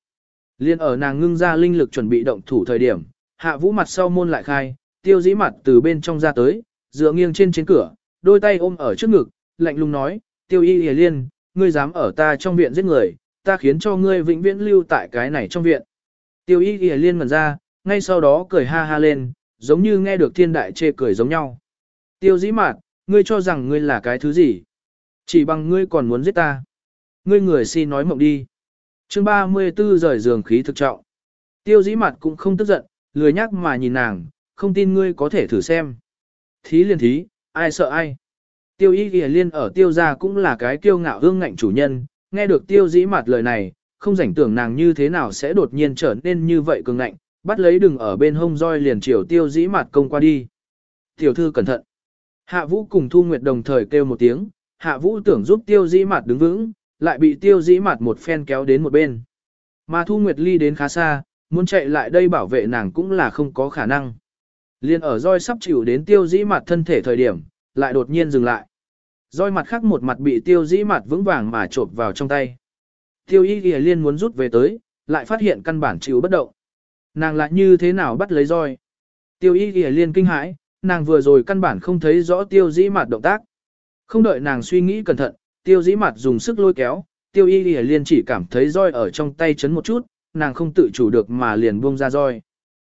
Liên ở nàng ngưng ra linh lực chuẩn bị động thủ thời điểm, hạ vũ mặt sau môn lại khai, tiêu dĩ mặt từ bên trong ra tới, dựa nghiêng trên trên cửa, đôi tay ôm ở trước ngực, lạnh lùng nói, tiêu y hề liên, ngươi dám ở ta trong viện giết người, ta khiến cho ngươi vĩnh viễn lưu tại cái này trong viện. Tiêu y hề liên mần ra, ngay sau đó cười ha ha lên, giống như nghe được thiên đại chê cười giống nhau. Tiêu dĩ mạt, ngươi cho rằng ngươi là cái thứ gì? Chỉ bằng ngươi còn muốn giết ta. Ngươi người xin nói mộng đi. chương 34 rời giường khí thực trọng. Tiêu dĩ mặt cũng không tức giận, lười nhắc mà nhìn nàng, không tin ngươi có thể thử xem. Thí liền thí, ai sợ ai. Tiêu y ghi liên ở tiêu gia cũng là cái kiêu ngạo hương ngạnh chủ nhân, nghe được tiêu dĩ mặt lời này, không rảnh tưởng nàng như thế nào sẽ đột nhiên trở nên như vậy cường ngạnh, bắt lấy đừng ở bên hông roi liền chiều tiêu dĩ mặt công qua đi. Tiểu thư cẩn thận. Hạ vũ cùng Thu Nguyệt đồng thời kêu một tiếng, hạ vũ tưởng giúp tiêu dĩ mặt đứng vững, lại bị tiêu dĩ mặt một phen kéo đến một bên. Mà Thu Nguyệt ly đến khá xa, muốn chạy lại đây bảo vệ nàng cũng là không có khả năng. Liên ở roi sắp chịu đến tiêu dĩ mặt thân thể thời điểm, lại đột nhiên dừng lại. Roi mặt khác một mặt bị tiêu dĩ mặt vững vàng mà trộn vào trong tay. Tiêu y ghi liên muốn rút về tới, lại phát hiện căn bản chịu bất động. Nàng lại như thế nào bắt lấy roi? Tiêu y ghi liên kinh hãi, nàng vừa rồi căn bản không thấy rõ tiêu dĩ mặt động tác. Không đợi nàng suy nghĩ cẩn thận, tiêu dĩ mặt dùng sức lôi kéo, tiêu y ghi liên chỉ cảm thấy roi ở trong tay chấn một chút, nàng không tự chủ được mà liền buông ra roi.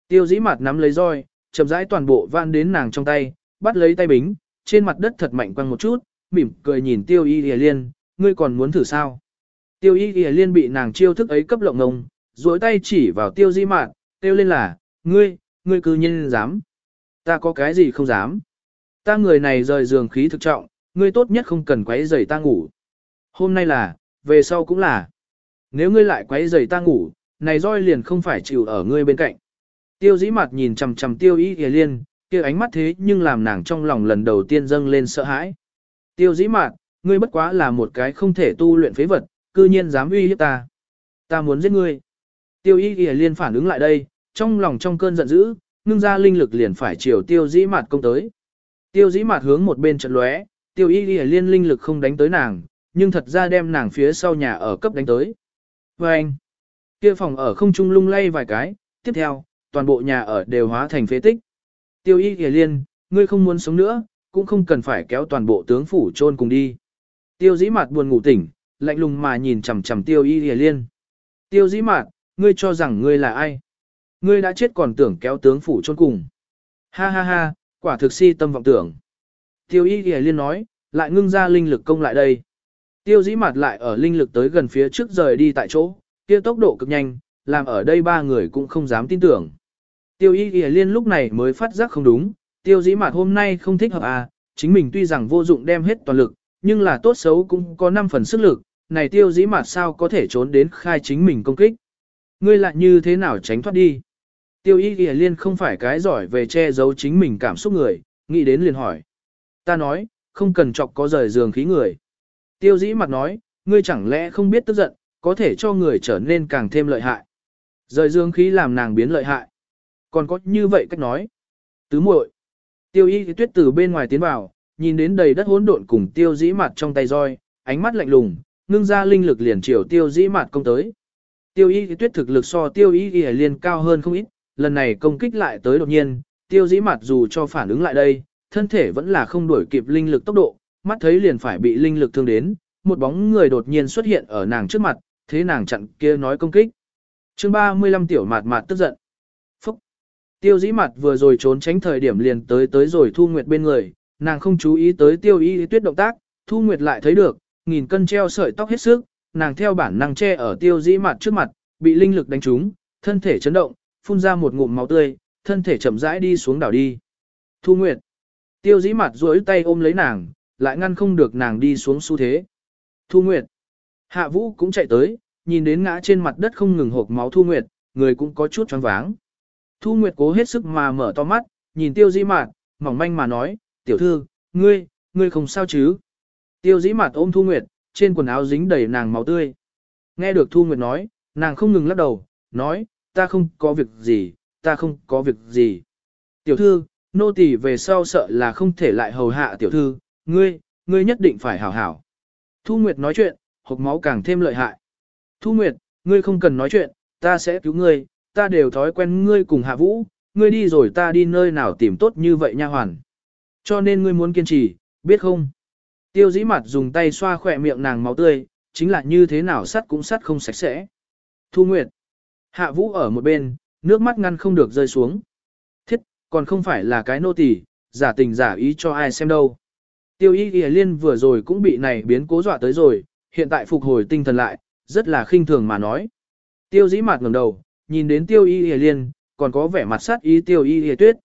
Tiêu dĩ mặt nắm lấy roi, chậm rãi toàn bộ van đến nàng trong tay, bắt lấy tay bính, trên mặt đất thật mạnh quăng một chút, mỉm cười nhìn tiêu y hề liên, ngươi còn muốn thử sao? Tiêu y hề liên bị nàng chiêu thức ấy cấp lộng ngông, duỗi tay chỉ vào tiêu Di Mạn, tiêu lên là, ngươi, ngươi cư nhiên dám. Ta có cái gì không dám. Ta người này rời giường khí thực trọng, ngươi tốt nhất không cần quấy rầy ta ngủ. Hôm nay là, về sau cũng là. Nếu ngươi lại quấy rầy ta ngủ, này roi liền không phải chịu ở ngươi bên cạnh. Tiêu dĩ mặt nhìn chằm chằm tiêu y hề liên, kia ánh mắt thế nhưng làm nàng trong lòng lần đầu tiên dâng lên sợ hãi. Tiêu dĩ mặt, ngươi bất quá là một cái không thể tu luyện phế vật, cư nhiên dám uy hiếp ta. Ta muốn giết ngươi. Tiêu y hề liên phản ứng lại đây, trong lòng trong cơn giận dữ, ngưng ra linh lực liền phải chiều tiêu dĩ mặt công tới. Tiêu dĩ mặt hướng một bên trận lóe, tiêu y hề liên linh lực không đánh tới nàng, nhưng thật ra đem nàng phía sau nhà ở cấp đánh tới. Và anh, kia phòng ở không trung lung lay vài cái, tiếp theo, toàn bộ nhà ở đều hóa thành phế tích. Tiêu y kìa liên, ngươi không muốn sống nữa, cũng không cần phải kéo toàn bộ tướng phủ chôn cùng đi. Tiêu dĩ Mạt buồn ngủ tỉnh, lạnh lùng mà nhìn chằm chằm tiêu y kìa liên. Tiêu dĩ Mạt, ngươi cho rằng ngươi là ai? Ngươi đã chết còn tưởng kéo tướng phủ chôn cùng. Ha ha ha, quả thực si tâm vọng tưởng. Tiêu y kìa liên nói, lại ngưng ra linh lực công lại đây. Tiêu dĩ mặt lại ở linh lực tới gần phía trước rời đi tại chỗ, kia tốc độ cực nhanh, làm ở đây ba người cũng không dám tin tưởng. Tiêu y ghi liên lúc này mới phát giác không đúng, tiêu dĩ mặt hôm nay không thích hợp à, chính mình tuy rằng vô dụng đem hết toàn lực, nhưng là tốt xấu cũng có 5 phần sức lực, này tiêu dĩ mặt sao có thể trốn đến khai chính mình công kích. Ngươi lại như thế nào tránh thoát đi? Tiêu y ghi liên không phải cái giỏi về che giấu chính mình cảm xúc người, nghĩ đến liền hỏi. Ta nói, không cần chọc có rời giường khí người. Tiêu dĩ mặt nói, ngươi chẳng lẽ không biết tức giận, có thể cho người trở nên càng thêm lợi hại. Rời dương khí làm nàng biến lợi hại. Còn có như vậy cách nói. Tứ muội. Tiêu y tuyết từ bên ngoài tiến vào, nhìn đến đầy đất hỗn độn cùng tiêu dĩ mặt trong tay roi, ánh mắt lạnh lùng, ngưng ra linh lực liền chiều tiêu dĩ mặt công tới. Tiêu y tuyết thực lực so tiêu y y cao hơn không ít, lần này công kích lại tới đột nhiên, tiêu dĩ mặt dù cho phản ứng lại đây, thân thể vẫn là không đuổi kịp linh lực tốc độ, mắt thấy liền phải bị linh lực thương đến, một bóng người đột nhiên xuất hiện ở nàng trước mặt, thế nàng chặn kia nói công kích. chương 35 tiểu mạt mạt tức giận. Tiêu dĩ mặt vừa rồi trốn tránh thời điểm liền tới tới rồi thu nguyệt bên người, nàng không chú ý tới tiêu y tuyết động tác, Thu Nguyệt lại thấy được, nghìn cân treo sợi tóc hết sức, nàng theo bản năng che ở tiêu dĩ mặt trước mặt, bị linh lực đánh trúng, thân thể chấn động, phun ra một ngụm máu tươi, thân thể chậm rãi đi xuống đảo đi. Thu Nguyệt. Tiêu dĩ mặt duỗi tay ôm lấy nàng, lại ngăn không được nàng đi xuống xu thế. Thu Nguyệt. Hạ Vũ cũng chạy tới, nhìn đến ngã trên mặt đất không ngừng hộp máu Thu Nguyệt, người cũng có chút choáng váng. Thu Nguyệt cố hết sức mà mở to mắt, nhìn tiêu dĩ mạt, mỏng manh mà nói, tiểu thư, ngươi, ngươi không sao chứ. Tiêu dĩ mạt ôm Thu Nguyệt, trên quần áo dính đầy nàng máu tươi. Nghe được Thu Nguyệt nói, nàng không ngừng lắc đầu, nói, ta không có việc gì, ta không có việc gì. Tiểu thư, nô tỳ về sau sợ là không thể lại hầu hạ tiểu thư, ngươi, ngươi nhất định phải hảo hảo. Thu Nguyệt nói chuyện, hộc máu càng thêm lợi hại. Thu Nguyệt, ngươi không cần nói chuyện, ta sẽ cứu ngươi, ta đều thói quen ngươi cùng hạ vũ, ngươi đi rồi ta đi nơi nào tìm tốt như vậy nha hoàn. Cho nên ngươi muốn kiên trì, biết không? Tiêu dĩ mặt dùng tay xoa khỏe miệng nàng máu tươi, chính là như thế nào sắt cũng sắt không sạch sẽ. Thu Nguyệt. Hạ vũ ở một bên, nước mắt ngăn không được rơi xuống. Thiết, còn không phải là cái nô tỳ, giả tình giả ý cho ai xem đâu. Tiêu y ghi liên vừa rồi cũng bị này biến cố dọa tới rồi, hiện tại phục hồi tinh thần lại, rất là khinh thường mà nói. Tiêu dĩ mặt ngẩng đầu, nhìn đến tiêu y hề liên, còn có vẻ mặt sát ý tiêu y hề tuyết.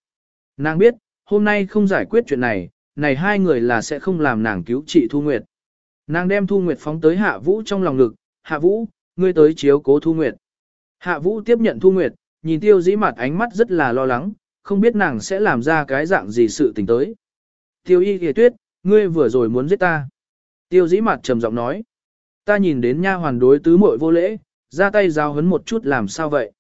Nàng biết, hôm nay không giải quyết chuyện này, này hai người là sẽ không làm nàng cứu trị Thu Nguyệt. Nàng đem Thu Nguyệt phóng tới Hạ Vũ trong lòng ngực, Hạ Vũ, ngươi tới chiếu cố Thu Nguyệt. Hạ Vũ tiếp nhận Thu Nguyệt, nhìn tiêu dĩ mặt ánh mắt rất là lo lắng, không biết nàng sẽ làm ra cái dạng gì sự tình tới. Tiêu y hề tuyết, ngươi vừa rồi muốn giết ta. Tiêu dĩ mặt trầm giọng nói. Ta nhìn đến nha hoàn đối tứ muội vô lễ, ra tay giao hấn một chút làm sao vậy.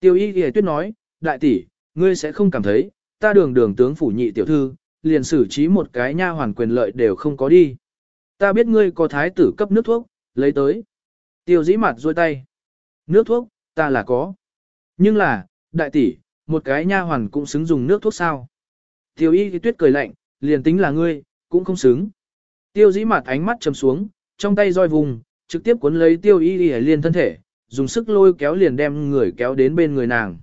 Tiêu y ghi tuyết nói, đại tỷ, ngươi sẽ không cảm thấy, ta đường đường tướng phủ nhị tiểu thư, liền xử trí một cái nha hoàn quyền lợi đều không có đi. Ta biết ngươi có thái tử cấp nước thuốc, lấy tới. Tiêu dĩ mặt duỗi tay. Nước thuốc, ta là có. Nhưng là, đại tỷ, một cái nha hoàn cũng xứng dùng nước thuốc sao. Tiêu y tuyết cười lạnh, liền tính là ngươi, cũng không xứng. Tiêu dĩ mặt ánh mắt trầm xuống, trong tay roi vùng, trực tiếp cuốn lấy tiêu y y liên thân thể, dùng sức lôi kéo liền đem người kéo đến bên người nàng.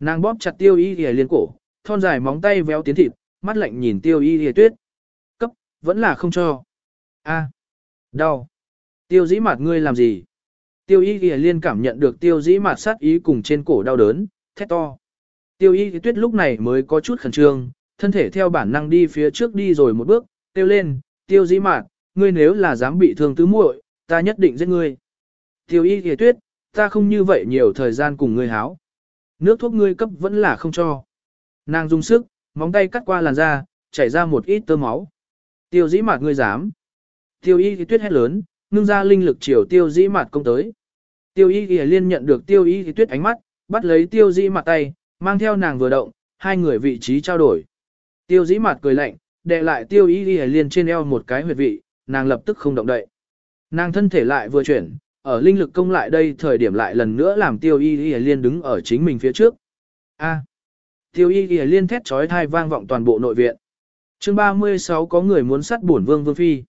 Nàng bóp chặt tiêu y hề liên cổ, thon dài móng tay véo tiến thịt, mắt lạnh nhìn tiêu y hề tuyết. Cấp, vẫn là không cho. A, đau. Tiêu dĩ mặt ngươi làm gì? Tiêu y hề liên cảm nhận được tiêu dĩ mặt sát ý cùng trên cổ đau đớn, thét to. Tiêu y tuyết lúc này mới có chút khẩn trương, thân thể theo bản năng đi phía trước đi rồi một bước, tiêu lên, tiêu dĩ mạt, ngươi nếu là dám bị thương tứ muội, ta nhất định giết ngươi. Tiêu y kìa tuyết, ta không như vậy nhiều thời gian cùng ngươi háo. Nước thuốc ngươi cấp vẫn là không cho. Nàng dùng sức, móng tay cắt qua làn da, chảy ra một ít tơ máu. Tiêu dĩ mạt ngươi dám. Tiêu y thì tuyết hét lớn, ngưng ra linh lực chiều tiêu dĩ mạt công tới. Tiêu y thì liên nhận được tiêu y thì tuyết ánh mắt, bắt lấy tiêu dĩ mạt tay, mang theo nàng vừa động, hai người vị trí trao đổi. Tiêu dĩ mạt cười lạnh, đệ lại tiêu y thì liên trên eo một cái huyệt vị, nàng lập tức không động đậy. Nàng thân thể lại vừa chuyển, ở linh lực công lại đây thời điểm lại lần nữa làm tiêu y y liên đứng ở chính mình phía trước. A. Tiêu y y liên thét trói thai vang vọng toàn bộ nội viện. chương 36 có người muốn sát bổn vương vương phi.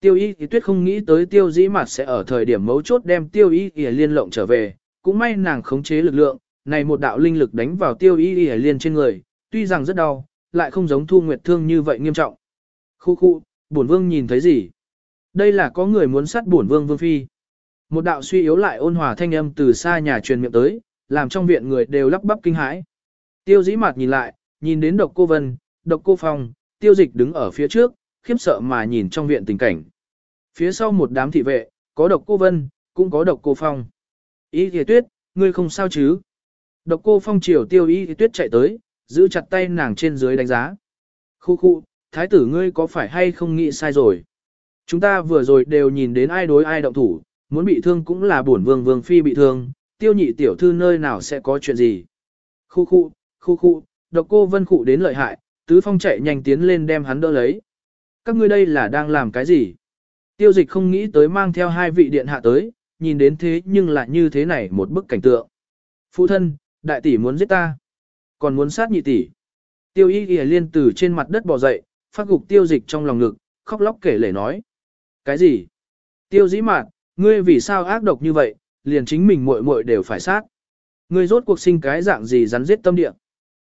Tiêu y thì tuyết không nghĩ tới tiêu dĩ mặt sẽ ở thời điểm mấu chốt đem tiêu y y liên lộng trở về, cũng may nàng khống chế lực lượng, này một đạo linh lực đánh vào tiêu y y liên trên người, tuy rằng rất đau, lại không giống thu nguyệt thương như vậy nghiêm trọng. Khu khu, bổn vương nhìn thấy gì? Đây là có người muốn sát bổn vương vương phi. Một đạo suy yếu lại ôn hòa thanh âm từ xa nhà truyền miệng tới, làm trong viện người đều lắp bắp kinh hãi. Tiêu dĩ mặt nhìn lại, nhìn đến độc cô vân, độc cô phong, tiêu dịch đứng ở phía trước, khiếp sợ mà nhìn trong viện tình cảnh. Phía sau một đám thị vệ, có độc cô vân, cũng có độc cô phong. Ý thì tuyết, ngươi không sao chứ? Độc cô phong chiều tiêu y tuyết chạy tới, giữ chặt tay nàng trên dưới đánh giá. Khu khu, thái tử ngươi có phải hay không nghĩ sai rồi? Chúng ta vừa rồi đều nhìn đến ai đối ai động thủ, muốn bị thương cũng là bổn vương vương phi bị thương, tiêu nhị tiểu thư nơi nào sẽ có chuyện gì? Khu khu, khu khu, độc cô vân khụ đến lợi hại, tứ phong chạy nhanh tiến lên đem hắn đỡ lấy. Các ngươi đây là đang làm cái gì? Tiêu dịch không nghĩ tới mang theo hai vị điện hạ tới, nhìn đến thế nhưng lại như thế này một bức cảnh tượng. Phụ thân, đại tỷ muốn giết ta, còn muốn sát nhị tỷ. Tiêu y ghi liên từ trên mặt đất bò dậy, phát gục tiêu dịch trong lòng ngực, khóc lóc kể lể nói. Cái gì? Tiêu dĩ mạn ngươi vì sao ác độc như vậy, liền chính mình muội muội đều phải sát. Ngươi rốt cuộc sinh cái dạng gì rắn giết tâm địa.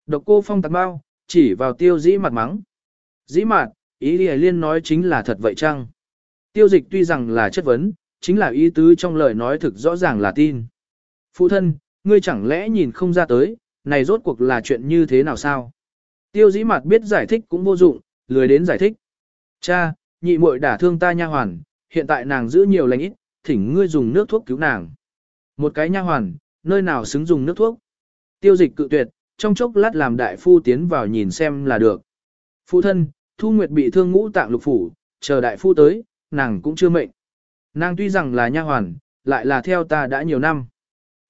Độc cô phong tạc bao, chỉ vào tiêu dĩ mặt mắng. Dĩ mạt, Ý đi Liên nói chính là thật vậy chăng? Tiêu dịch tuy rằng là chất vấn, chính là ý tứ trong lời nói thực rõ ràng là tin. Phụ thân, ngươi chẳng lẽ nhìn không ra tới, này rốt cuộc là chuyện như thế nào sao? Tiêu dĩ mặt biết giải thích cũng vô dụng, lười đến giải thích. Cha, nhị muội đả thương ta nha hoàn, hiện tại nàng giữ nhiều lành ít, thỉnh ngươi dùng nước thuốc cứu nàng. Một cái nha hoàn, nơi nào xứng dùng nước thuốc? Tiêu dịch cự tuyệt, trong chốc lát làm đại phu tiến vào nhìn xem là được. Phụ thân, Thu Nguyệt bị thương ngũ tạng lục phủ, chờ đại phu tới, nàng cũng chưa mệnh. Nàng tuy rằng là nha hoàn, lại là theo ta đã nhiều năm.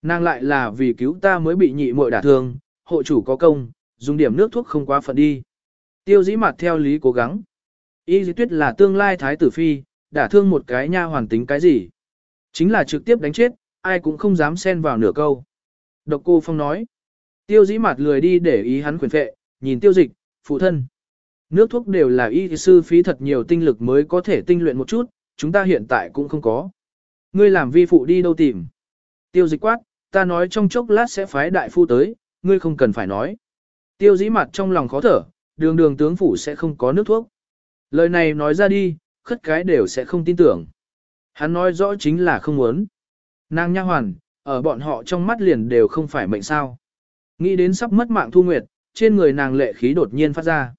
Nàng lại là vì cứu ta mới bị nhị muội đả thương, hộ chủ có công, dùng điểm nước thuốc không quá phận đi. Tiêu dĩ mặt theo lý cố gắng. Y dĩ tuyết là tương lai thái tử phi, đả thương một cái nha hoàn tính cái gì. Chính là trực tiếp đánh chết, ai cũng không dám xen vào nửa câu. Độc cô Phong nói. Tiêu dĩ mặt lười đi để ý hắn quyền phệ, nhìn tiêu dịch, phụ thân. Nước thuốc đều là y sư phí thật nhiều tinh lực mới có thể tinh luyện một chút, chúng ta hiện tại cũng không có. Ngươi làm vi phụ đi đâu tìm. Tiêu dịch quát, ta nói trong chốc lát sẽ phái đại phu tới, ngươi không cần phải nói. Tiêu dĩ mặt trong lòng khó thở, đường đường tướng phủ sẽ không có nước thuốc. Lời này nói ra đi, khất cái đều sẽ không tin tưởng. Hắn nói rõ chính là không muốn. Nàng nha hoàn, ở bọn họ trong mắt liền đều không phải mệnh sao. Nghĩ đến sắp mất mạng Thu Nguyệt, trên người nàng lệ khí đột nhiên phát ra.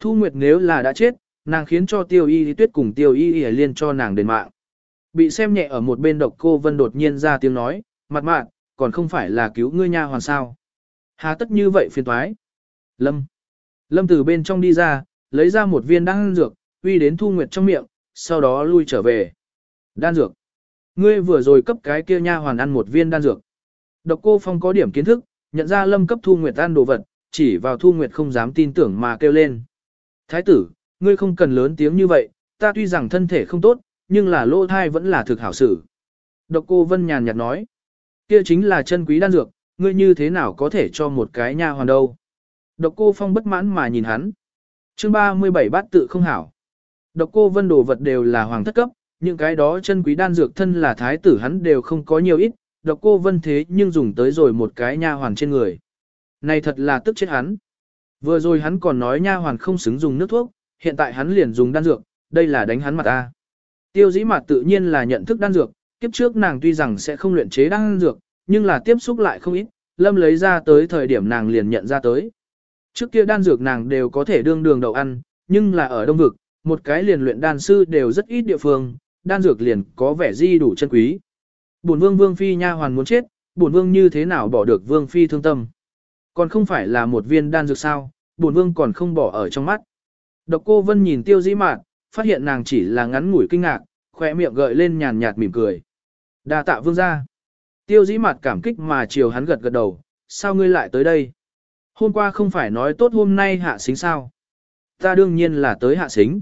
Thu Nguyệt nếu là đã chết, nàng khiến cho tiêu y tuyết cùng tiêu y y liên cho nàng đền mạng. Bị xem nhẹ ở một bên độc cô Vân đột nhiên ra tiếng nói, mặt mạng còn không phải là cứu ngươi nha hoàn sao. Hà tất như vậy phiền toái. Lâm. Lâm từ bên trong đi ra, lấy ra một viên đan dược, uy đến Thu Nguyệt trong miệng, sau đó lui trở về. Đan dược. Ngươi vừa rồi cấp cái kia nha hoàn ăn một viên đan dược. Độc cô Phong có điểm kiến thức, nhận ra Lâm cấp Thu Nguyệt ăn đồ vật, chỉ vào Thu Nguyệt không dám tin tưởng mà kêu lên. Thái tử, ngươi không cần lớn tiếng như vậy, ta tuy rằng thân thể không tốt, nhưng là lỗ thai vẫn là thực hảo sử. Độc cô Vân nhàn nhạt nói, kia chính là chân quý đan dược, ngươi như thế nào có thể cho một cái nha hoàn đâu. Độc cô Phong bất mãn mà nhìn hắn. chương 37 bát tự không hảo. Độc cô Vân đồ vật đều là hoàng thất cấp, những cái đó chân quý đan dược thân là thái tử hắn đều không có nhiều ít, độc cô Vân thế nhưng dùng tới rồi một cái nha hoàn trên người. Này thật là tức chết hắn. Vừa rồi hắn còn nói nha hoàn không xứng dùng nước thuốc, hiện tại hắn liền dùng đan dược, đây là đánh hắn mặt ta. Tiêu dĩ mặt tự nhiên là nhận thức đan dược, kiếp trước nàng tuy rằng sẽ không luyện chế đan dược, nhưng là tiếp xúc lại không ít, lâm lấy ra tới thời điểm nàng liền nhận ra tới. Trước kia đan dược nàng đều có thể đương đường đầu ăn, nhưng là ở đông vực, một cái liền luyện đan sư đều rất ít địa phương, đan dược liền có vẻ di đủ chân quý. Bổn vương vương phi nha hoàn muốn chết, bổn vương như thế nào bỏ được vương phi thương tâm. Còn không phải là một viên đan dược sao, bổn vương còn không bỏ ở trong mắt. Độc cô Vân nhìn tiêu dĩ mạn, phát hiện nàng chỉ là ngắn ngủi kinh ngạc, khỏe miệng gợi lên nhàn nhạt mỉm cười. đa tạ vương gia. Tiêu dĩ mạn cảm kích mà chiều hắn gật gật đầu, sao ngươi lại tới đây? Hôm qua không phải nói tốt hôm nay hạ xính sao? Ta đương nhiên là tới hạ xính.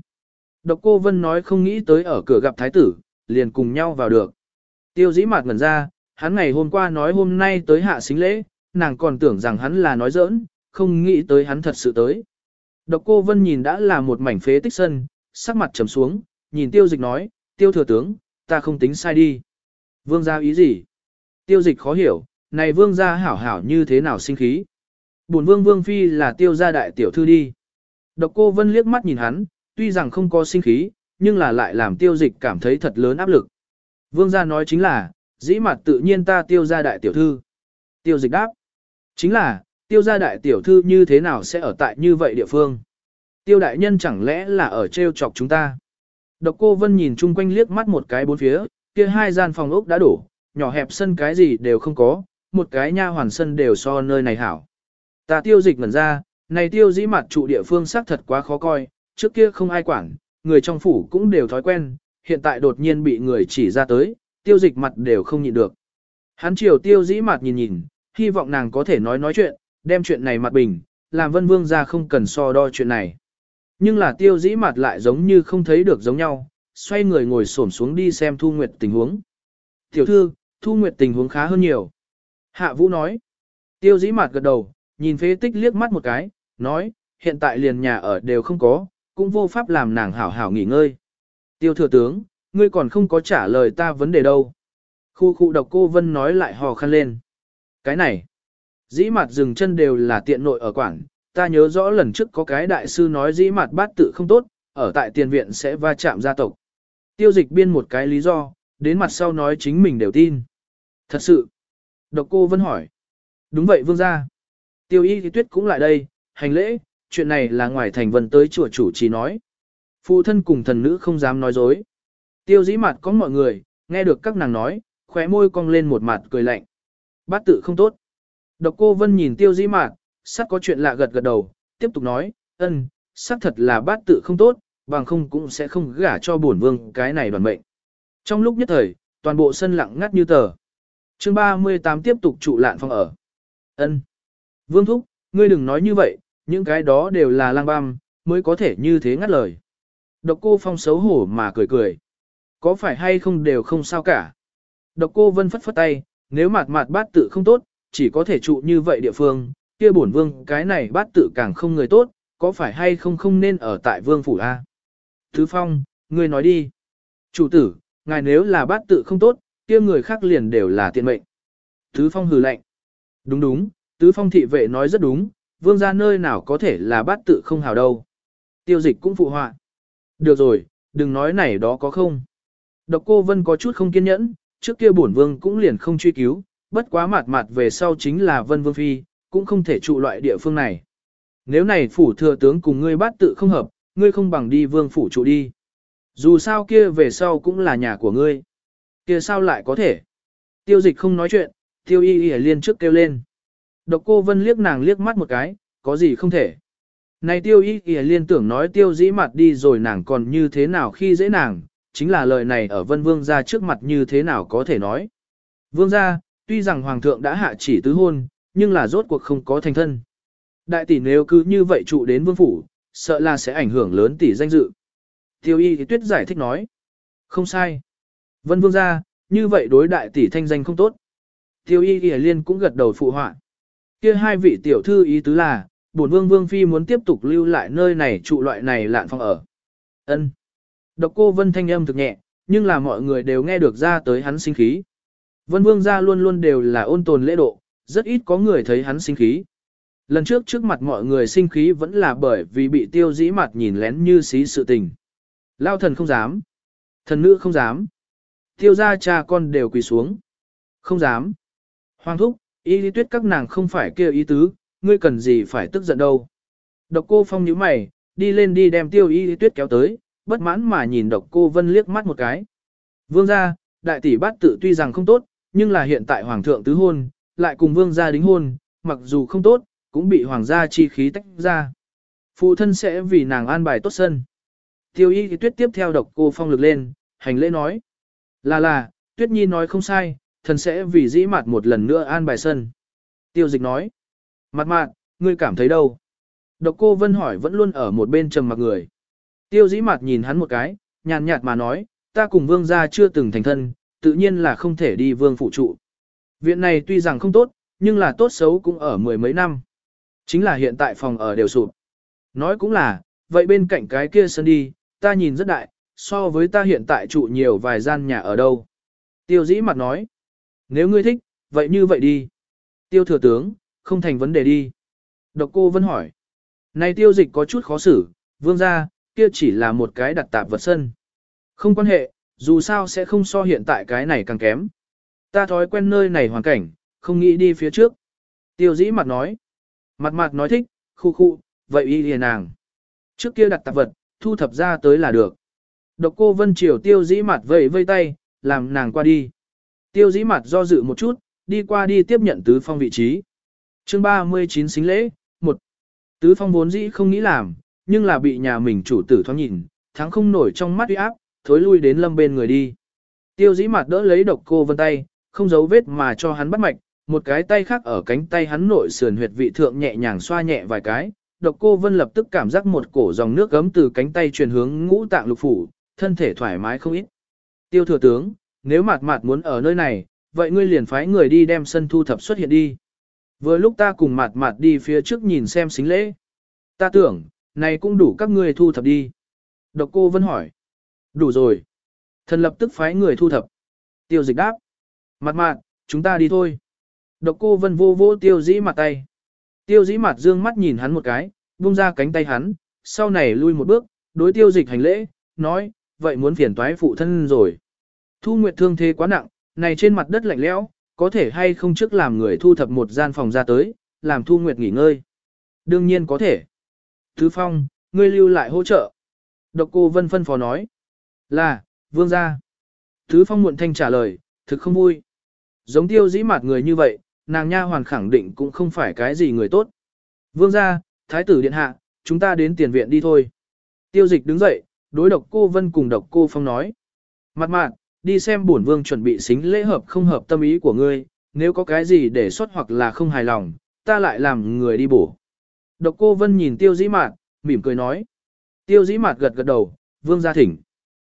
Độc cô Vân nói không nghĩ tới ở cửa gặp thái tử, liền cùng nhau vào được. Tiêu dĩ mạt ngẩn ra, hắn ngày hôm qua nói hôm nay tới hạ xính lễ, nàng còn tưởng rằng hắn là nói giỡn, không nghĩ tới hắn thật sự tới. Độc cô Vân nhìn đã là một mảnh phế tích sân, sắc mặt trầm xuống, nhìn tiêu dịch nói, tiêu thừa tướng, ta không tính sai đi. Vương gia ý gì? Tiêu dịch khó hiểu, này vương gia hảo hảo như thế nào sinh khí? Bổn vương vương phi là tiêu gia đại tiểu thư đi. Độc cô Vân liếc mắt nhìn hắn, tuy rằng không có sinh khí, nhưng là lại làm tiêu dịch cảm thấy thật lớn áp lực. Vương gia nói chính là, dĩ mặt tự nhiên ta tiêu gia đại tiểu thư. Tiêu dịch đáp. Chính là, tiêu gia đại tiểu thư như thế nào sẽ ở tại như vậy địa phương? Tiêu đại nhân chẳng lẽ là ở treo chọc chúng ta? Độc cô Vân nhìn chung quanh liếc mắt một cái bốn phía, kia hai gian phòng ốc đã đổ, nhỏ hẹp sân cái gì đều không có, một cái nha hoàn sân đều so nơi này hảo. Ta tiêu dịch ngẩn ra, này tiêu dĩ mặt trụ địa phương xác thật quá khó coi, trước kia không ai quản, người trong phủ cũng đều thói quen, hiện tại đột nhiên bị người chỉ ra tới, tiêu dịch mặt đều không nhịn được. Hắn chiều tiêu dĩ mặt nhìn nhìn, hy vọng nàng có thể nói nói chuyện, đem chuyện này mặt bình, làm vân vương ra không cần so đo chuyện này. Nhưng là tiêu dĩ mặt lại giống như không thấy được giống nhau, xoay người ngồi xổm xuống đi xem Thu Nguyệt tình huống. Tiểu thư, Thu Nguyệt tình huống khá hơn nhiều. Hạ Vũ nói. Tiêu dĩ mặt gật đầu, nhìn phế tích liếc mắt một cái, nói, hiện tại liền nhà ở đều không có, cũng vô pháp làm nàng hảo hảo nghỉ ngơi. Tiêu thừa tướng, ngươi còn không có trả lời ta vấn đề đâu. Khu khu độc cô Vân nói lại hò khăn lên. Cái này, dĩ mặt dừng chân đều là tiện nội ở quảng, ta nhớ rõ lần trước có cái đại sư nói dĩ mặt bát tự không tốt, ở tại tiền viện sẽ va chạm gia tộc. Tiêu dịch biên một cái lý do, đến mặt sau nói chính mình đều tin. Thật sự. Độc cô Vân hỏi. Đúng vậy vương gia. Tiêu y thì tuyết cũng lại đây, hành lễ, chuyện này là ngoài thành vân tới chùa chủ trì nói. Phụ thân cùng thần nữ không dám nói dối. Tiêu dĩ mặt có mọi người, nghe được các nàng nói, khóe môi cong lên một mặt cười lạnh. Bát tự không tốt. Độc cô Vân nhìn tiêu dĩ mặt, sắc có chuyện lạ gật gật đầu, tiếp tục nói, ân, sắc thật là bát tự không tốt, bằng không cũng sẽ không gả cho bổn vương cái này đoàn mệnh. Trong lúc nhất thời, toàn bộ sân lặng ngắt như tờ. chương 38 tiếp tục trụ lạn phòng ở. ân Vương Thúc, ngươi đừng nói như vậy, những cái đó đều là lang băm, mới có thể như thế ngắt lời. Độc cô phong xấu hổ mà cười cười. Có phải hay không đều không sao cả. Độc cô vân phất phất tay, nếu mạt mạt bát tự không tốt, chỉ có thể trụ như vậy địa phương, kia bổn vương cái này bát tự càng không người tốt, có phải hay không không nên ở tại vương phủ A. Thứ phong, ngươi nói đi. Chủ tử, ngài nếu là bát tự không tốt, kia người khác liền đều là tiện mệnh. Thứ phong hừ lạnh. Đúng đúng, tứ phong thị vệ nói rất đúng, vương gia nơi nào có thể là bát tự không hào đâu. Tiêu dịch cũng phụ họa. Được rồi, đừng nói này đó có không. Độc cô Vân có chút không kiên nhẫn, trước kia bổn vương cũng liền không truy cứu, bất quá mạt mạt về sau chính là Vân Vương Phi, cũng không thể trụ loại địa phương này. Nếu này phủ thừa tướng cùng ngươi bát tự không hợp, ngươi không bằng đi vương phủ trụ đi. Dù sao kia về sau cũng là nhà của ngươi. Kia sao lại có thể? Tiêu dịch không nói chuyện, tiêu y y liên trước kêu lên. Độc cô vân liếc nàng liếc mắt một cái, có gì không thể. Này tiêu y kìa liên tưởng nói tiêu dĩ mặt đi rồi nàng còn như thế nào khi dễ nàng, chính là lời này ở vân vương ra trước mặt như thế nào có thể nói. Vương gia, tuy rằng hoàng thượng đã hạ chỉ tứ hôn, nhưng là rốt cuộc không có thành thân. Đại tỷ nếu cứ như vậy trụ đến vương phủ, sợ là sẽ ảnh hưởng lớn tỷ danh dự. Tiêu y thì tuyết giải thích nói. Không sai. Vân vương gia, như vậy đối đại tỷ thanh danh không tốt. Tiêu y thì liên cũng gật đầu phụ họa. Kia hai vị tiểu thư ý tứ là, bổn vương vương phi muốn tiếp tục lưu lại nơi này trụ loại này lạn phòng ở. Ân. Độc cô vân thanh âm thực nhẹ, nhưng là mọi người đều nghe được ra tới hắn sinh khí. Vân vương gia luôn luôn đều là ôn tồn lễ độ, rất ít có người thấy hắn sinh khí. Lần trước trước mặt mọi người sinh khí vẫn là bởi vì bị tiêu dĩ mặt nhìn lén như xí sự tình. Lao thần không dám. Thần nữ không dám. Tiêu gia cha con đều quỳ xuống. Không dám. Hoàng thúc, ý lý tuyết các nàng không phải kêu ý tứ, ngươi cần gì phải tức giận đâu. Độc cô phong nhíu mày, đi lên đi đem tiêu y lý tuyết kéo tới, bất mãn mà nhìn độc cô vân liếc mắt một cái. Vương gia, đại tỷ bát tự tuy rằng không tốt, nhưng là hiện tại hoàng thượng tứ hôn, lại cùng vương gia đính hôn, mặc dù không tốt, cũng bị hoàng gia chi khí tách ra. Phụ thân sẽ vì nàng an bài tốt sân. Tiêu y thì tuyết tiếp theo độc cô phong lực lên, hành lễ nói. Là là, tuyết nhi nói không sai, thần sẽ vì dĩ mặt một lần nữa an bài sân. Tiêu dịch nói. Mặt mạn, ngươi cảm thấy đâu? Độc cô vân hỏi vẫn luôn ở một bên trầm mặc người. Tiêu dĩ mặt nhìn hắn một cái, nhàn nhạt mà nói, ta cùng vương gia chưa từng thành thân, tự nhiên là không thể đi vương phụ trụ. Viện này tuy rằng không tốt, nhưng là tốt xấu cũng ở mười mấy năm. Chính là hiện tại phòng ở đều sụp. Nói cũng là, vậy bên cạnh cái kia sân đi, ta nhìn rất đại, so với ta hiện tại trụ nhiều vài gian nhà ở đâu. Tiêu dĩ mặt nói, nếu ngươi thích, vậy như vậy đi. Tiêu thừa tướng, không thành vấn đề đi. Độc cô vẫn hỏi, này tiêu dịch có chút khó xử, vương ra, kia chỉ là một cái đặt tạp vật sân. Không quan hệ, dù sao sẽ không so hiện tại cái này càng kém. Ta thói quen nơi này hoàn cảnh, không nghĩ đi phía trước. Tiêu dĩ mặt nói. Mặt mặt nói thích, khu khu, vậy y liền nàng. Trước kia đặt tạp vật, thu thập ra tới là được. Độc cô Vân Triều tiêu dĩ mặt vẫy vây tay, làm nàng qua đi. Tiêu dĩ mặt do dự một chút, đi qua đi tiếp nhận tứ phong vị trí. chương 39 xính lễ, một Tứ phong vốn dĩ không nghĩ làm, nhưng là bị nhà mình chủ tử thoáng nhìn, thắng không nổi trong mắt uy áp, thối lui đến lâm bên người đi. Tiêu dĩ mặt đỡ lấy độc cô vân tay, không giấu vết mà cho hắn bắt mạch, một cái tay khác ở cánh tay hắn nội sườn huyệt vị thượng nhẹ nhàng xoa nhẹ vài cái. Độc cô vân lập tức cảm giác một cổ dòng nước gấm từ cánh tay truyền hướng ngũ tạng lục phủ, thân thể thoải mái không ít. Tiêu thừa tướng, nếu Mạt Mạt muốn ở nơi này, vậy ngươi liền phái người đi đem sân thu thập xuất hiện đi. Vừa lúc ta cùng Mạt Mạt đi phía trước nhìn xem xính lễ. Ta tưởng, này cũng đủ các ngươi thu thập đi. Độc cô vân hỏi. Đủ rồi. Thần lập tức phái người thu thập. Tiêu dịch đáp. Mặt Mạt, chúng ta đi thôi. Độc cô vân vô vô tiêu dĩ mặt tay. Tiêu dĩ mặt dương mắt nhìn hắn một cái, buông ra cánh tay hắn, sau này lui một bước, đối tiêu dịch hành lễ, nói, vậy muốn phiền toái phụ thân rồi. Thu Nguyệt thương thế quá nặng, này trên mặt đất lạnh lẽo, có thể hay không trước làm người thu thập một gian phòng ra tới, làm Thu Nguyệt nghỉ ngơi. Đương nhiên có thể. Thứ Phong, ngươi lưu lại hỗ trợ. Độc cô Vân phân phó nói. Là, vương gia. Thứ Phong muộn thanh trả lời, thực không vui. Giống tiêu dĩ mặt người như vậy, nàng nha hoàn khẳng định cũng không phải cái gì người tốt. Vương gia, thái tử điện hạ, chúng ta đến tiền viện đi thôi. Tiêu dịch đứng dậy, đối độc cô Vân cùng độc cô Phong nói. Mặt mạn, đi xem bổn vương chuẩn bị xính lễ hợp không hợp tâm ý của ngươi, nếu có cái gì để xuất hoặc là không hài lòng, ta lại làm người đi bổ. Độc cô Vân nhìn tiêu dĩ mạt, mỉm cười nói. Tiêu dĩ mạt gật gật đầu, vương gia thỉnh.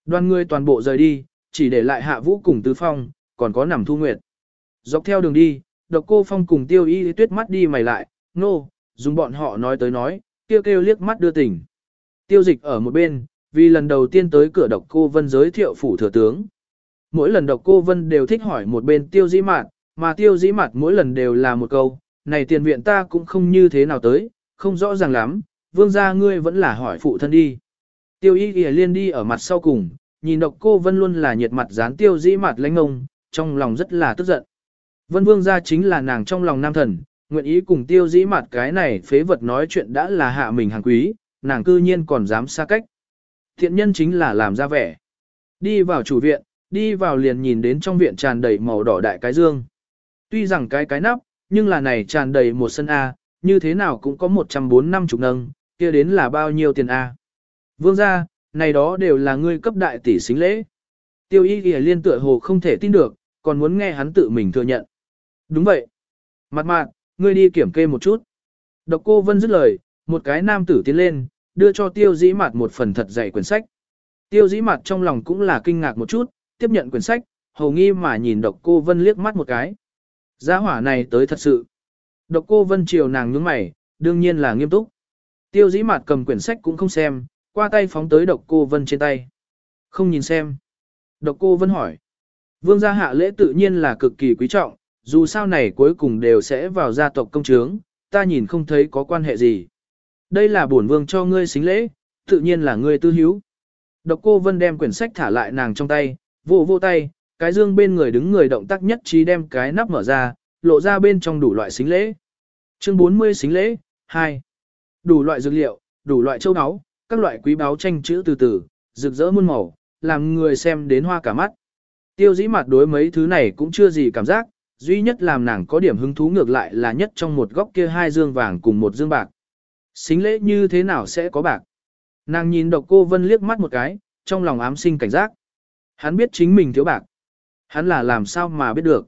Đoàn người toàn bộ rời đi, chỉ để lại hạ vũ cùng tứ phong, còn có nằm thu nguyệt. Dọc theo đường đi, độc cô phong cùng tiêu y tuyết mắt đi mày lại, nô, no, dùng bọn họ nói tới nói, kêu kêu liếc mắt đưa tình. Tiêu dịch ở một bên, vì lần đầu tiên tới cửa độc cô vân giới thiệu phủ thừa tướng. Mỗi lần độc cô vân đều thích hỏi một bên tiêu dĩ mạt, mà tiêu dĩ mạt mỗi lần đều là một câu, này tiền viện ta cũng không như thế nào tới, không rõ ràng lắm, vương gia ngươi vẫn là hỏi phụ thân đi. Tiêu y ghi liên đi ở mặt sau cùng, nhìn độc cô vân luôn là nhiệt mặt dán tiêu dĩ mạt lãnh ngông, trong lòng rất là tức giận. Vân vương gia chính là nàng trong lòng nam thần, nguyện ý cùng tiêu dĩ mạt cái này phế vật nói chuyện đã là hạ mình hàng quý, nàng cư nhiên còn dám xa cách. Thiện nhân chính là làm ra vẻ. Đi vào chủ viện, đi vào liền nhìn đến trong viện tràn đầy màu đỏ đại cái dương. Tuy rằng cái cái nắp, nhưng là này tràn đầy một sân A, như thế nào cũng có 140 năm chục nâng, kia đến là bao nhiêu tiền A. Vương gia, này đó đều là ngươi cấp đại tỷ xính lễ. Tiêu y ghi liên tựa hồ không thể tin được, còn muốn nghe hắn tự mình thừa nhận. Đúng vậy. Mặt mạn, ngươi đi kiểm kê một chút. Độc cô Vân dứt lời, một cái nam tử tiến lên, đưa cho tiêu dĩ mặt một phần thật dày quyển sách. Tiêu dĩ mặt trong lòng cũng là kinh ngạc một chút, tiếp nhận quyển sách, hầu nghi mà nhìn độc cô Vân liếc mắt một cái. gia hỏa này tới thật sự. Độc cô Vân chiều nàng nhướng mày, đương nhiên là nghiêm túc. Tiêu dĩ mặt cầm quyển sách cũng không xem, qua tay phóng tới độc cô Vân trên tay. Không nhìn xem. Độc cô Vân hỏi. Vương gia hạ lễ tự nhiên là cực kỳ quý trọng, dù sao này cuối cùng đều sẽ vào gia tộc công chướng, ta nhìn không thấy có quan hệ gì. Đây là bổn vương cho ngươi xính lễ, tự nhiên là ngươi tư hiếu. Độc cô Vân đem quyển sách thả lại nàng trong tay, vô vô tay, cái dương bên người đứng người động tác nhất trí đem cái nắp mở ra, lộ ra bên trong đủ loại xính lễ. Chương 40 xính lễ, 2. Đủ loại dược liệu, đủ loại châu áo, các loại quý báu tranh chữ từ từ, rực rỡ muôn màu, làm người xem đến hoa cả mắt. Tiêu dĩ mặt đối mấy thứ này cũng chưa gì cảm giác, duy nhất làm nàng có điểm hứng thú ngược lại là nhất trong một góc kia hai dương vàng cùng một dương bạc. Xính lễ như thế nào sẽ có bạc? Nàng nhìn độc cô Vân liếc mắt một cái, trong lòng ám sinh cảnh giác. Hắn biết chính mình thiếu bạc. Hắn là làm sao mà biết được.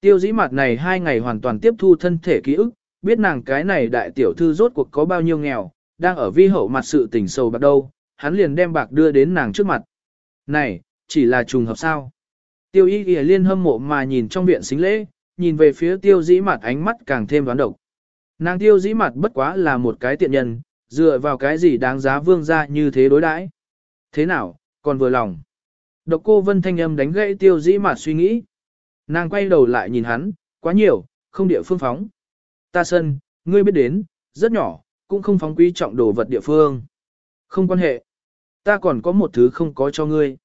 Tiêu dĩ mặt này hai ngày hoàn toàn tiếp thu thân thể ký ức, biết nàng cái này đại tiểu thư rốt cuộc có bao nhiêu nghèo, đang ở vi hậu mặt sự tình sầu bạc đâu, hắn liền đem bạc đưa đến nàng trước mặt. Này, chỉ là trùng hợp sao. Tiêu y ghi liên hâm mộ mà nhìn trong viện xính lễ, nhìn về phía tiêu dĩ mặt ánh mắt càng thêm đoán độc. Nàng tiêu dĩ mặt bất quá là một cái tiện nhân, dựa vào cái gì đáng giá vương ra như thế đối đãi Thế nào, còn vừa lòng. Độc cô vân thanh âm đánh gãy tiêu dĩ mà suy nghĩ. Nàng quay đầu lại nhìn hắn, quá nhiều, không địa phương phóng. Ta sân, ngươi biết đến, rất nhỏ, cũng không phóng quý trọng đồ vật địa phương. Không quan hệ. Ta còn có một thứ không có cho ngươi.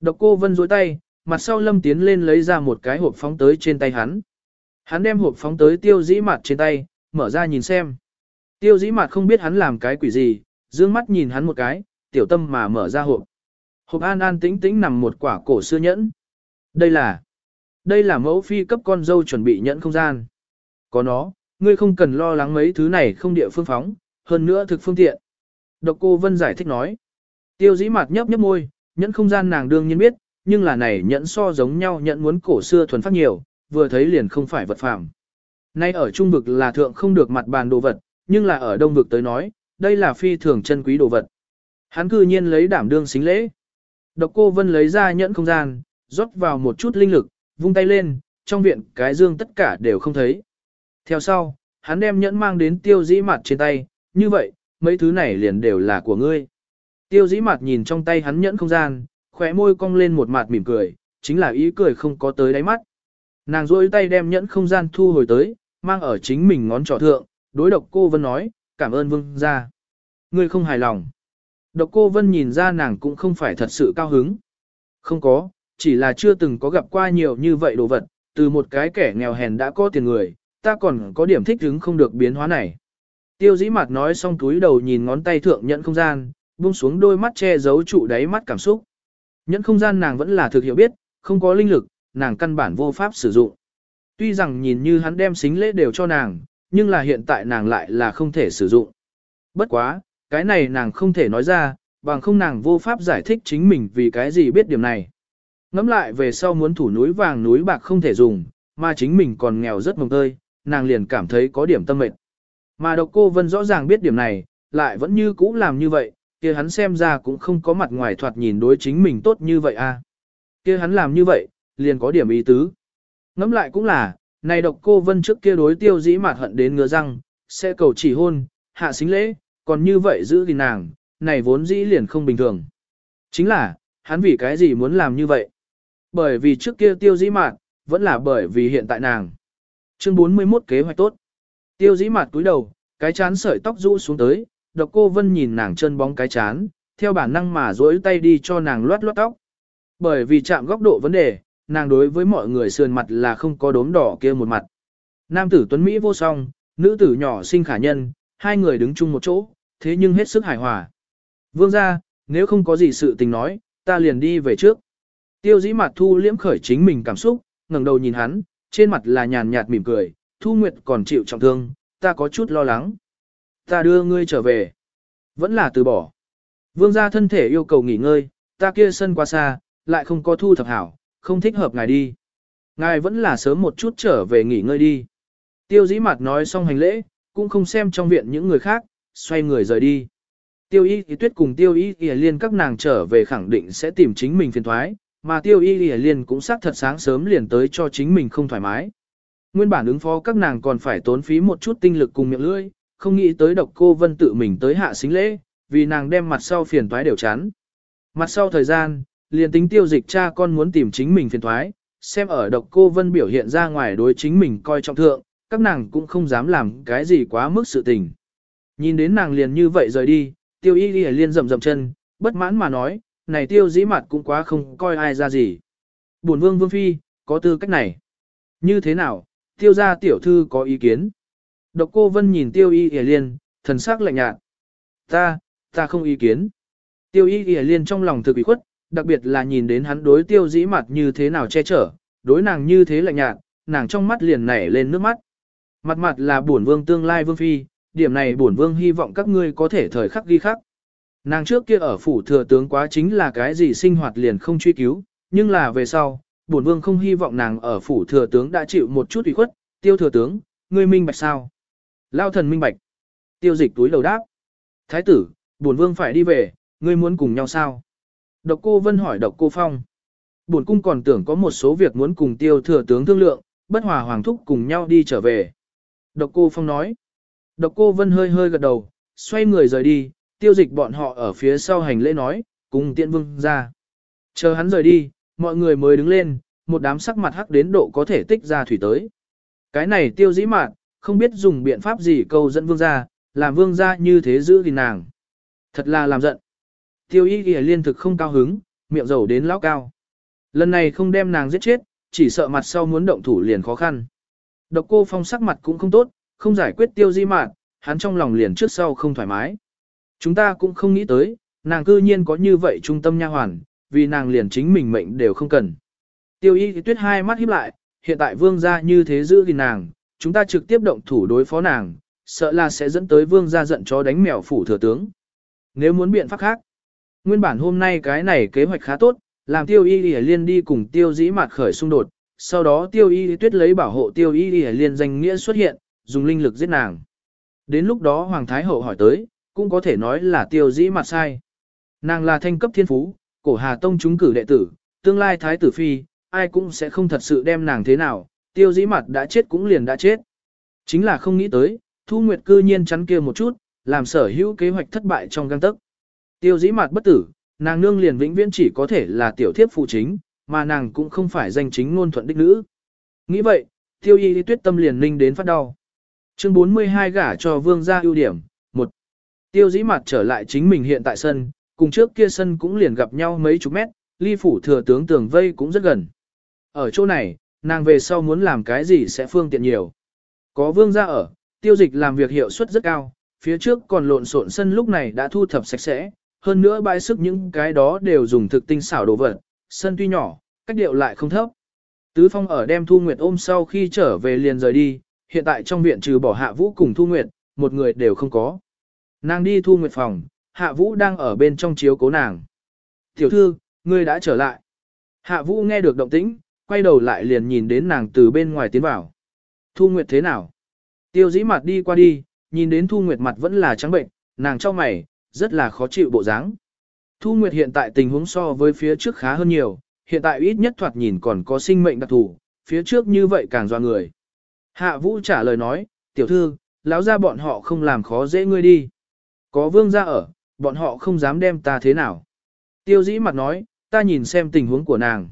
Độc cô vân dối tay, mặt sau lâm tiến lên lấy ra một cái hộp phóng tới trên tay hắn. Hắn đem hộp phóng tới tiêu dĩ mặt trên tay, mở ra nhìn xem. Tiêu dĩ mặt không biết hắn làm cái quỷ gì, dương mắt nhìn hắn một cái, tiểu tâm mà mở ra hộp. Hộp an an tĩnh tĩnh nằm một quả cổ xưa nhẫn. Đây là, đây là mẫu phi cấp con dâu chuẩn bị nhẫn không gian. Có nó, ngươi không cần lo lắng mấy thứ này không địa phương phóng, hơn nữa thực phương tiện. Độc cô Vân giải thích nói. Tiêu dĩ mặt nhấp nhấp môi, nhẫn không gian nàng đương nhiên biết, nhưng là này nhẫn so giống nhau nhẫn muốn cổ xưa thuần phát nhiều, vừa thấy liền không phải vật phạm. Nay ở trung vực là thượng không được mặt bàn đồ vật, nhưng là ở đông vực tới nói, đây là phi thường chân quý đồ vật. Hắn cư nhiên lấy đảm đương xính lễ. Độc cô Vân lấy ra nhẫn không gian, rót vào một chút linh lực, vung tay lên, trong viện cái dương tất cả đều không thấy. Theo sau, hắn đem nhẫn mang đến tiêu dĩ mặt trên tay, như vậy, mấy thứ này liền đều là của ngươi. Tiêu dĩ mặt nhìn trong tay hắn nhẫn không gian, khóe môi cong lên một mặt mỉm cười, chính là ý cười không có tới đáy mắt. Nàng rôi tay đem nhẫn không gian thu hồi tới, mang ở chính mình ngón trỏ thượng, đối độc cô Vân nói, cảm ơn vương gia. Ngươi không hài lòng. Độc cô Vân nhìn ra nàng cũng không phải thật sự cao hứng. Không có, chỉ là chưa từng có gặp qua nhiều như vậy đồ vật, từ một cái kẻ nghèo hèn đã có tiền người, ta còn có điểm thích hứng không được biến hóa này. Tiêu dĩ mặt nói xong túi đầu nhìn ngón tay thượng nhận không gian, buông xuống đôi mắt che giấu trụ đáy mắt cảm xúc. Nhẫn không gian nàng vẫn là thực hiểu biết, không có linh lực, nàng căn bản vô pháp sử dụng. Tuy rằng nhìn như hắn đem xính lễ đều cho nàng, nhưng là hiện tại nàng lại là không thể sử dụng. Bất quá, cái này nàng không thể nói ra, bằng không nàng vô pháp giải thích chính mình vì cái gì biết điểm này. Ngắm lại về sau muốn thủ núi vàng núi bạc không thể dùng, mà chính mình còn nghèo rất mồng tơi, nàng liền cảm thấy có điểm tâm mệt. Mà độc cô Vân rõ ràng biết điểm này, lại vẫn như cũ làm như vậy, kia hắn xem ra cũng không có mặt ngoài thoạt nhìn đối chính mình tốt như vậy a. À. Kia hắn làm như vậy, liền có điểm ý tứ. Ngắm lại cũng là, này độc cô Vân trước kia đối tiêu dĩ mạt hận đến ngứa răng, sẽ cầu chỉ hôn, hạ xính lễ, còn như vậy giữ gìn nàng, này vốn dĩ liền không bình thường. Chính là, hắn vì cái gì muốn làm như vậy? Bởi vì trước kia tiêu dĩ mạt, vẫn là bởi vì hiện tại nàng. Chương 41 kế hoạch tốt. Tiêu dĩ mạt túi đầu, cái chán sợi tóc rũ xuống tới, độc cô vân nhìn nàng chân bóng cái chán, theo bản năng mà duỗi tay đi cho nàng loát loát tóc. Bởi vì chạm góc độ vấn đề, nàng đối với mọi người sườn mặt là không có đốm đỏ kia một mặt. Nam tử tuấn Mỹ vô song, nữ tử nhỏ sinh khả nhân, hai người đứng chung một chỗ, thế nhưng hết sức hài hòa. Vương ra, nếu không có gì sự tình nói, ta liền đi về trước. Tiêu dĩ mặt thu liễm khởi chính mình cảm xúc, ngẩng đầu nhìn hắn, trên mặt là nhàn nhạt mỉm cười, thu nguyệt còn chịu trọng thương, ta có chút lo lắng. Ta đưa ngươi trở về. Vẫn là từ bỏ. Vương gia thân thể yêu cầu nghỉ ngơi, ta kia sân quá xa, lại không có thu thập hảo, không thích hợp ngài đi. Ngài vẫn là sớm một chút trở về nghỉ ngơi đi. Tiêu dĩ mặt nói xong hành lễ, cũng không xem trong viện những người khác, xoay người rời đi. Tiêu y thì tuyết cùng tiêu y thì liên các nàng trở về khẳng định sẽ tìm chính mình phiền thoái, mà tiêu y thì liên cũng xác thật sáng sớm liền tới cho chính mình không thoải mái. Nguyên bản ứng phó các nàng còn phải tốn phí một chút tinh lực cùng miệng lưỡi, không nghĩ tới độc cô vân tự mình tới hạ xính lễ, vì nàng đem mặt sau phiền toái đều chán. Mặt sau thời gian, liền tính tiêu dịch cha con muốn tìm chính mình phiền thoái, xem ở độc cô vân biểu hiện ra ngoài đối chính mình coi trọng thượng, các nàng cũng không dám làm cái gì quá mức sự tình. Nhìn đến nàng liền như vậy rời đi, tiêu y y liên rầm rầm chân, bất mãn mà nói, này tiêu dĩ mặt cũng quá không coi ai ra gì. Bổn vương vương phi, có tư cách này. Như thế nào, tiêu gia tiểu thư có ý kiến. Độc cô Vân nhìn tiêu y y liên, thần sắc lạnh nhạt. Ta, ta không ý kiến. Tiêu y y liên trong lòng thực bị khuất, đặc biệt là nhìn đến hắn đối tiêu dĩ mặt như thế nào che chở, đối nàng như thế lạnh nhạt, nàng trong mắt liền nảy lên nước mắt. Mặt mặt là bổn vương tương lai vương phi, điểm này bổn vương hy vọng các ngươi có thể thời khắc ghi khắc. Nàng trước kia ở phủ thừa tướng quá chính là cái gì sinh hoạt liền không truy cứu, nhưng là về sau, bổn vương không hy vọng nàng ở phủ thừa tướng đã chịu một chút ủy khuất, tiêu thừa tướng, ngươi minh bạch sao? Lao thần minh bạch. Tiêu dịch túi đầu đáp. Thái tử, bổn vương phải đi về, ngươi muốn cùng nhau sao? Độc cô Vân hỏi độc cô Phong. Bổn cung còn tưởng có một số việc muốn cùng tiêu thừa tướng thương lượng, bất hòa hoàng thúc cùng nhau đi trở về. Độc cô Phong nói. Độc cô Vân hơi hơi gật đầu, xoay người rời đi, tiêu dịch bọn họ ở phía sau hành lễ nói, cùng tiện vương ra. Chờ hắn rời đi, mọi người mới đứng lên, một đám sắc mặt hắc đến độ có thể tích ra thủy tới. Cái này tiêu dĩ mạn, không biết dùng biện pháp gì câu dẫn vương gia, làm vương gia như thế giữ gìn nàng. Thật là làm giận. Tiêu y ghi liên thực không cao hứng, miệng dầu đến lão cao. Lần này không đem nàng giết chết, chỉ sợ mặt sau muốn động thủ liền khó khăn. Độc cô phong sắc mặt cũng không tốt, không giải quyết tiêu di mạn, hắn trong lòng liền trước sau không thoải mái. Chúng ta cũng không nghĩ tới, nàng cư nhiên có như vậy trung tâm nha hoàn, vì nàng liền chính mình mệnh đều không cần. Tiêu y thì tuyết hai mắt híp lại, hiện tại vương gia như thế giữ gìn nàng, chúng ta trực tiếp động thủ đối phó nàng, sợ là sẽ dẫn tới vương gia giận cho đánh mèo phủ thừa tướng. Nếu muốn biện pháp khác, nguyên bản hôm nay cái này kế hoạch khá tốt, làm tiêu y thì liên đi cùng tiêu dĩ mạt khởi xung đột, sau đó tiêu y tuyết lấy bảo hộ tiêu y liên danh nghĩa xuất hiện, dùng linh lực giết nàng. Đến lúc đó Hoàng Thái Hậu hỏi tới, cũng có thể nói là tiêu dĩ mặt sai. Nàng là thanh cấp thiên phú, cổ hà tông chúng cử đệ tử, tương lai Thái tử Phi, ai cũng sẽ không thật sự đem nàng thế nào, tiêu dĩ mặt đã chết cũng liền đã chết. Chính là không nghĩ tới, Thu Nguyệt cư nhiên chắn kia một chút, làm sở hữu kế hoạch thất bại trong găng tấc. Tiêu dĩ mặt bất tử, nàng nương liền vĩnh viễn chỉ có thể là tiểu thiếp phụ chính, mà nàng cũng không phải danh chính ngôn thuận đích nữ. Nghĩ vậy, tiêu y tuyết tâm liền ninh đến phát đau. Chương 42 gả cho vương gia ưu điểm, một Tiêu dĩ mặt trở lại chính mình hiện tại sân, cùng trước kia sân cũng liền gặp nhau mấy chục mét, ly phủ thừa tướng tường vây cũng rất gần. Ở chỗ này, nàng về sau muốn làm cái gì sẽ phương tiện nhiều. Có vương gia ở, tiêu dịch làm việc hiệu suất rất cao, phía trước còn lộn xộn sân lúc này đã thu thập sạch sẽ, hơn nữa bãi sức những cái đó đều dùng thực tinh xảo đồ vật, sân tuy nhỏ, cách điệu lại không thấp. Tứ Phong ở đem Thu Nguyệt ôm sau khi trở về liền rời đi, hiện tại trong viện trừ bỏ Hạ Vũ cùng Thu Nguyệt, một người đều không có. Nàng đi Thu Nguyệt phòng, Hạ Vũ đang ở bên trong chiếu cố nàng. Tiểu thư, ngươi đã trở lại. Hạ Vũ nghe được động tĩnh, quay đầu lại liền nhìn đến nàng từ bên ngoài tiến vào. Thu Nguyệt thế nào? Tiêu dĩ mặt đi qua đi, nhìn đến Thu Nguyệt mặt vẫn là trắng bệnh, nàng cho mày, rất là khó chịu bộ dáng. Thu Nguyệt hiện tại tình huống so với phía trước khá hơn nhiều, hiện tại ít nhất thoạt nhìn còn có sinh mệnh đặc thù, phía trước như vậy càng doa người. Hạ Vũ trả lời nói, tiểu thư, lão ra bọn họ không làm khó dễ ngươi đi. Có vương ra ở, bọn họ không dám đem ta thế nào. Tiêu dĩ mặt nói, ta nhìn xem tình huống của nàng.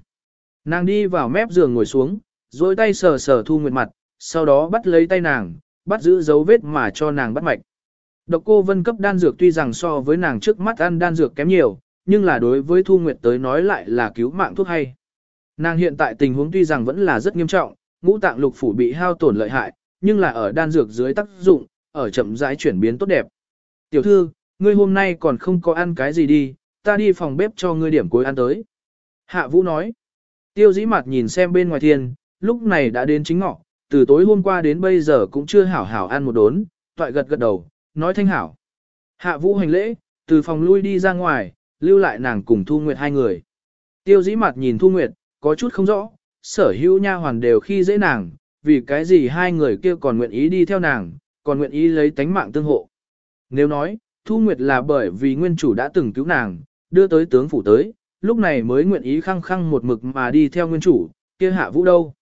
Nàng đi vào mép giường ngồi xuống, dối tay sờ sờ thu nguyệt mặt, sau đó bắt lấy tay nàng, bắt giữ dấu vết mà cho nàng bắt mạch. Độc cô vân cấp đan dược tuy rằng so với nàng trước mắt ăn đan dược kém nhiều, nhưng là đối với Thu Nguyệt tới nói lại là cứu mạng thuốc hay. Nàng hiện tại tình huống tuy rằng vẫn là rất nghiêm trọng, ngũ tạng lục phủ bị hao tổn lợi hại, nhưng là ở đan dược dưới tác dụng, ở chậm rãi chuyển biến tốt đẹp. Tiểu thư, ngươi hôm nay còn không có ăn cái gì đi, ta đi phòng bếp cho ngươi điểm cuối ăn tới. Hạ Vũ nói, tiêu dĩ mặt nhìn xem bên ngoài thiên, lúc này đã đến chính ngọ, từ tối hôm qua đến bây giờ cũng chưa hảo hảo ăn một đốn, toại gật gật đầu, nói thanh hảo. Hạ Vũ hành lễ, từ phòng lui đi ra ngoài, lưu lại nàng cùng Thu Nguyệt hai người. Tiêu dĩ mặt nhìn Thu Nguyệt, có chút không rõ, sở hữu nha hoàn đều khi dễ nàng, vì cái gì hai người kia còn nguyện ý đi theo nàng, còn nguyện ý lấy tánh mạng tương hộ. Nếu nói, Thu Nguyệt là bởi vì nguyên chủ đã từng cứu nàng, đưa tới tướng phủ tới, lúc này mới nguyện ý khăng khăng một mực mà đi theo nguyên chủ, kia hạ vũ đâu.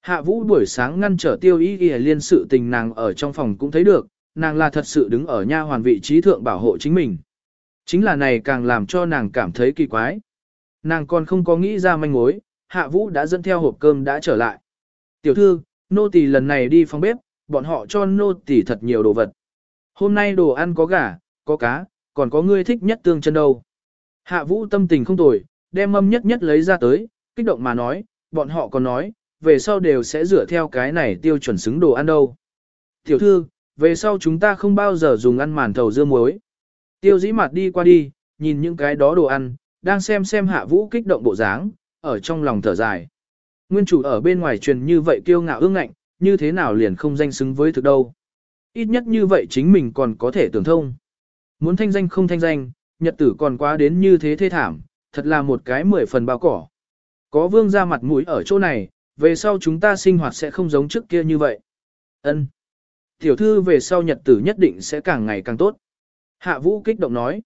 Hạ vũ buổi sáng ngăn trở tiêu ý ghi liên sự tình nàng ở trong phòng cũng thấy được, nàng là thật sự đứng ở nha hoàn vị trí thượng bảo hộ chính mình. Chính là này càng làm cho nàng cảm thấy kỳ quái. Nàng còn không có nghĩ ra manh mối, hạ vũ đã dẫn theo hộp cơm đã trở lại. Tiểu thư, nô tỳ lần này đi phòng bếp, bọn họ cho nô tỳ thật nhiều đồ vật. Hôm nay đồ ăn có gà, có cá, còn có ngươi thích nhất tương chân đâu. Hạ vũ tâm tình không tồi, đem mâm nhất nhất lấy ra tới, kích động mà nói, bọn họ còn nói, về sau đều sẽ dựa theo cái này tiêu chuẩn xứng đồ ăn đâu. Tiểu thư, về sau chúng ta không bao giờ dùng ăn màn thầu dưa muối. Tiêu dĩ mặt đi qua đi, nhìn những cái đó đồ ăn, đang xem xem hạ vũ kích động bộ dáng, ở trong lòng thở dài. Nguyên chủ ở bên ngoài truyền như vậy kiêu ngạo ương ngạnh, như thế nào liền không danh xứng với thực đâu. Ít nhất như vậy chính mình còn có thể tưởng thông. Muốn thanh danh không thanh danh, nhật tử còn quá đến như thế thê thảm, thật là một cái mười phần bao cỏ. Có vương ra mặt mũi ở chỗ này, về sau chúng ta sinh hoạt sẽ không giống trước kia như vậy. Ân. Tiểu thư về sau nhật tử nhất định sẽ càng ngày càng tốt. Hạ vũ kích động nói.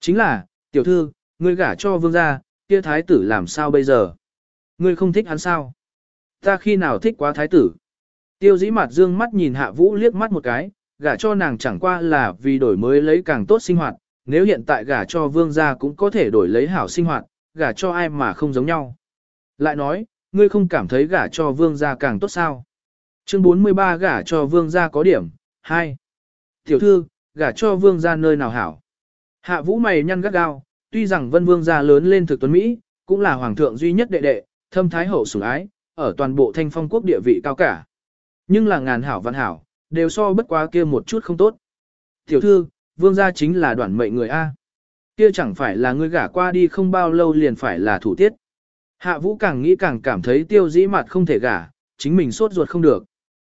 Chính là, tiểu thư, ngươi gả cho vương gia, kia thái tử làm sao bây giờ? Ngươi không thích hắn sao? Ta khi nào thích quá thái tử? Tiêu dĩ mặt dương mắt nhìn hạ vũ liếc mắt một cái, gả cho nàng chẳng qua là vì đổi mới lấy càng tốt sinh hoạt, nếu hiện tại gả cho vương gia cũng có thể đổi lấy hảo sinh hoạt, gả cho ai mà không giống nhau. Lại nói, ngươi không cảm thấy gả cho vương gia càng tốt sao? Chương 43 gả cho vương gia có điểm, 2. Tiểu thư, gả cho vương gia nơi nào hảo. Hạ vũ mày nhăn gắt gao, tuy rằng vân vương gia lớn lên thực tuấn Mỹ, cũng là hoàng thượng duy nhất đệ đệ, thâm thái hậu sủng ái, ở toàn bộ thanh phong quốc địa vị cao cả. Nhưng là ngàn hảo văn hảo, đều so bất quá kia một chút không tốt. Tiểu thư, vương gia chính là đoạn mệnh người A. Kia chẳng phải là người gả qua đi không bao lâu liền phải là thủ tiết. Hạ vũ càng nghĩ càng cảm thấy tiêu dĩ mặt không thể gả, chính mình sốt ruột không được.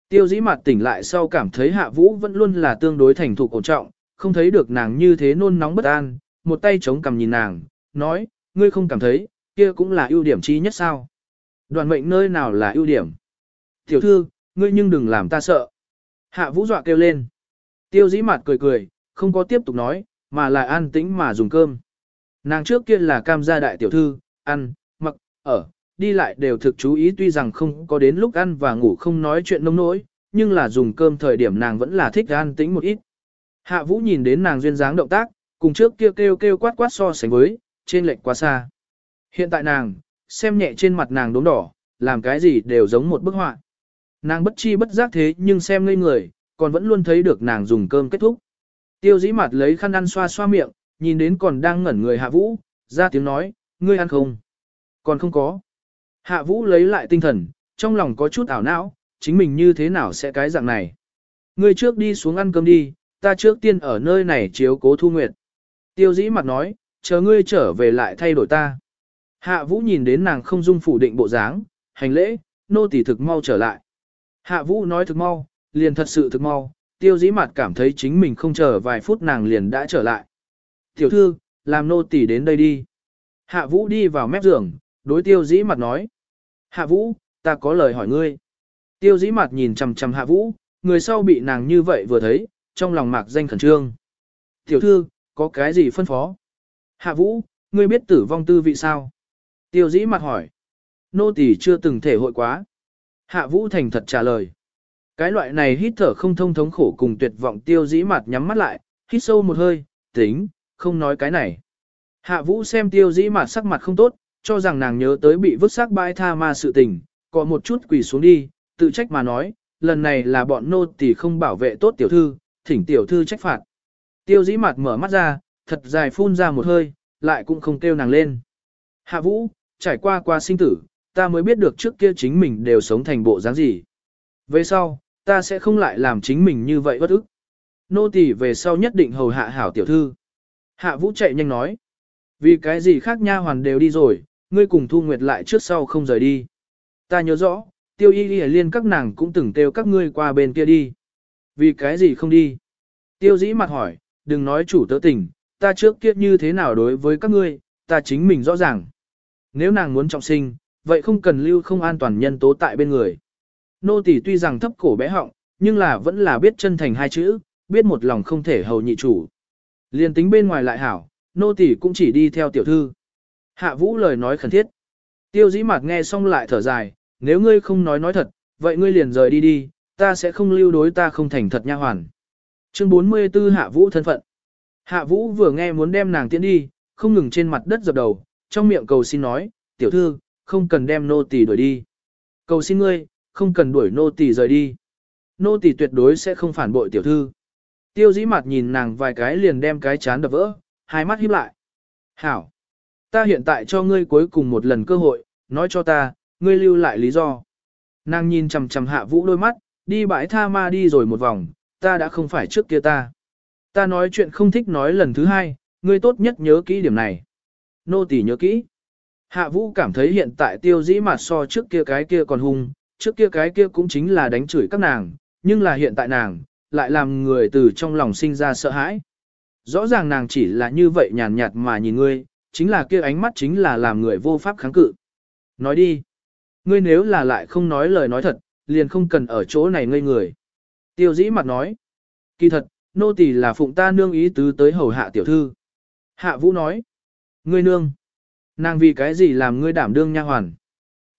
Tiêu dĩ mặt tỉnh lại sau cảm thấy hạ vũ vẫn luôn là tương đối thành thục ổn trọng, không thấy được nàng như thế nôn nóng bất an, một tay chống cằm nhìn nàng, nói, ngươi không cảm thấy, kia cũng là ưu điểm chi nhất sao. Đoàn mệnh nơi nào là ưu điểm. Tiểu thư, ngươi nhưng đừng làm ta sợ. Hạ vũ dọa kêu lên. Tiêu dĩ mặt cười cười, không có tiếp tục nói, mà là an tĩnh mà dùng cơm. Nàng trước kia là cam gia đại tiểu thư, ăn, mặc, ở, đi lại đều thực chú ý tuy rằng không có đến lúc ăn và ngủ không nói chuyện nông nỗi, nhưng là dùng cơm thời điểm nàng vẫn là thích an tĩnh một ít. Hạ Vũ nhìn đến nàng duyên dáng động tác, cùng trước kia kêu kêu quát quát so sánh với, trên lệch quá xa. Hiện tại nàng, xem nhẹ trên mặt nàng đốm đỏ, làm cái gì đều giống một bức họa. Nàng bất chi bất giác thế nhưng xem ngây người, còn vẫn luôn thấy được nàng dùng cơm kết thúc. Tiêu dĩ mặt lấy khăn ăn xoa xoa miệng, nhìn đến còn đang ngẩn người hạ vũ, ra tiếng nói, ngươi ăn không? Còn không có. Hạ vũ lấy lại tinh thần, trong lòng có chút ảo não, chính mình như thế nào sẽ cái dạng này. Ngươi trước đi xuống ăn cơm đi, ta trước tiên ở nơi này chiếu cố thu nguyệt. Tiêu dĩ mặt nói, chờ ngươi trở về lại thay đổi ta. Hạ vũ nhìn đến nàng không dung phủ định bộ dáng, hành lễ, nô tỳ thực mau trở lại. Hạ vũ nói thực mau, liền thật sự thực mau, tiêu dĩ mặt cảm thấy chính mình không chờ vài phút nàng liền đã trở lại. Tiểu thư, làm nô tỳ đến đây đi. Hạ vũ đi vào mép giường, đối tiêu dĩ mặt nói. Hạ vũ, ta có lời hỏi ngươi. Tiêu dĩ mặt nhìn chằm chằm hạ vũ, người sau bị nàng như vậy vừa thấy, trong lòng mạc danh khẩn trương. Tiểu thư, có cái gì phân phó? Hạ vũ, ngươi biết tử vong tư vị sao? Tiêu dĩ mặt hỏi. Nô tỳ chưa từng thể hội quá. Hạ vũ thành thật trả lời. Cái loại này hít thở không thông thống khổ cùng tuyệt vọng tiêu dĩ mặt nhắm mắt lại, hít sâu một hơi, tính, không nói cái này. Hạ vũ xem tiêu dĩ mặt sắc mặt không tốt, cho rằng nàng nhớ tới bị vứt xác bãi tha ma sự tình, có một chút quỳ xuống đi, tự trách mà nói, lần này là bọn nô tỳ không bảo vệ tốt tiểu thư, thỉnh tiểu thư trách phạt. Tiêu dĩ mặt mở mắt ra, thật dài phun ra một hơi, lại cũng không kêu nàng lên. Hạ vũ, trải qua qua sinh tử, ta mới biết được trước kia chính mình đều sống thành bộ dáng gì. Về sau, ta sẽ không lại làm chính mình như vậy bất ức. Nô tỳ về sau nhất định hầu hạ hảo tiểu thư. Hạ vũ chạy nhanh nói. Vì cái gì khác nha hoàn đều đi rồi, ngươi cùng thu nguyệt lại trước sau không rời đi. Ta nhớ rõ, tiêu y y liên các nàng cũng từng kêu các ngươi qua bên kia đi. Vì cái gì không đi? Tiêu dĩ mặt hỏi, đừng nói chủ tớ tình, ta trước kia như thế nào đối với các ngươi, ta chính mình rõ ràng. Nếu nàng muốn trọng sinh, vậy không cần lưu không an toàn nhân tố tại bên người. Nô tỳ tuy rằng thấp cổ bé họng, nhưng là vẫn là biết chân thành hai chữ, biết một lòng không thể hầu nhị chủ. Liên tính bên ngoài lại hảo, nô tỳ cũng chỉ đi theo tiểu thư. Hạ vũ lời nói khẩn thiết. Tiêu dĩ mặt nghe xong lại thở dài, nếu ngươi không nói nói thật, vậy ngươi liền rời đi đi, ta sẽ không lưu đối ta không thành thật nha hoàn. Chương 44 Hạ Vũ thân phận. Hạ Vũ vừa nghe muốn đem nàng tiễn đi, không ngừng trên mặt đất dập đầu, trong miệng cầu xin nói, tiểu thư, không cần đem nô tỳ đuổi đi. Cầu xin ngươi, không cần đuổi nô tỳ rời đi. Nô tỳ tuyệt đối sẽ không phản bội tiểu thư. Tiêu dĩ mặt nhìn nàng vài cái liền đem cái chán đập vỡ, hai mắt híp lại. Hảo! Ta hiện tại cho ngươi cuối cùng một lần cơ hội, nói cho ta, ngươi lưu lại lý do. Nàng nhìn chằm chằm hạ vũ đôi mắt, đi bãi tha ma đi rồi một vòng, ta đã không phải trước kia ta. Ta nói chuyện không thích nói lần thứ hai, ngươi tốt nhất nhớ kỹ điểm này. Nô tỳ nhớ kỹ. Hạ vũ cảm thấy hiện tại tiêu dĩ mà so trước kia cái kia còn hung, trước kia cái kia cũng chính là đánh chửi các nàng, nhưng là hiện tại nàng, lại làm người từ trong lòng sinh ra sợ hãi. Rõ ràng nàng chỉ là như vậy nhàn nhạt mà nhìn ngươi, chính là kia ánh mắt chính là làm người vô pháp kháng cự. Nói đi. Ngươi nếu là lại không nói lời nói thật, liền không cần ở chỗ này ngây người. Tiêu dĩ mặt nói. Kỳ thật, nô tỳ là phụng ta nương ý tứ tới hầu hạ tiểu thư. Hạ vũ nói. Ngươi nương. Nàng vì cái gì làm ngươi đảm đương nha hoàn.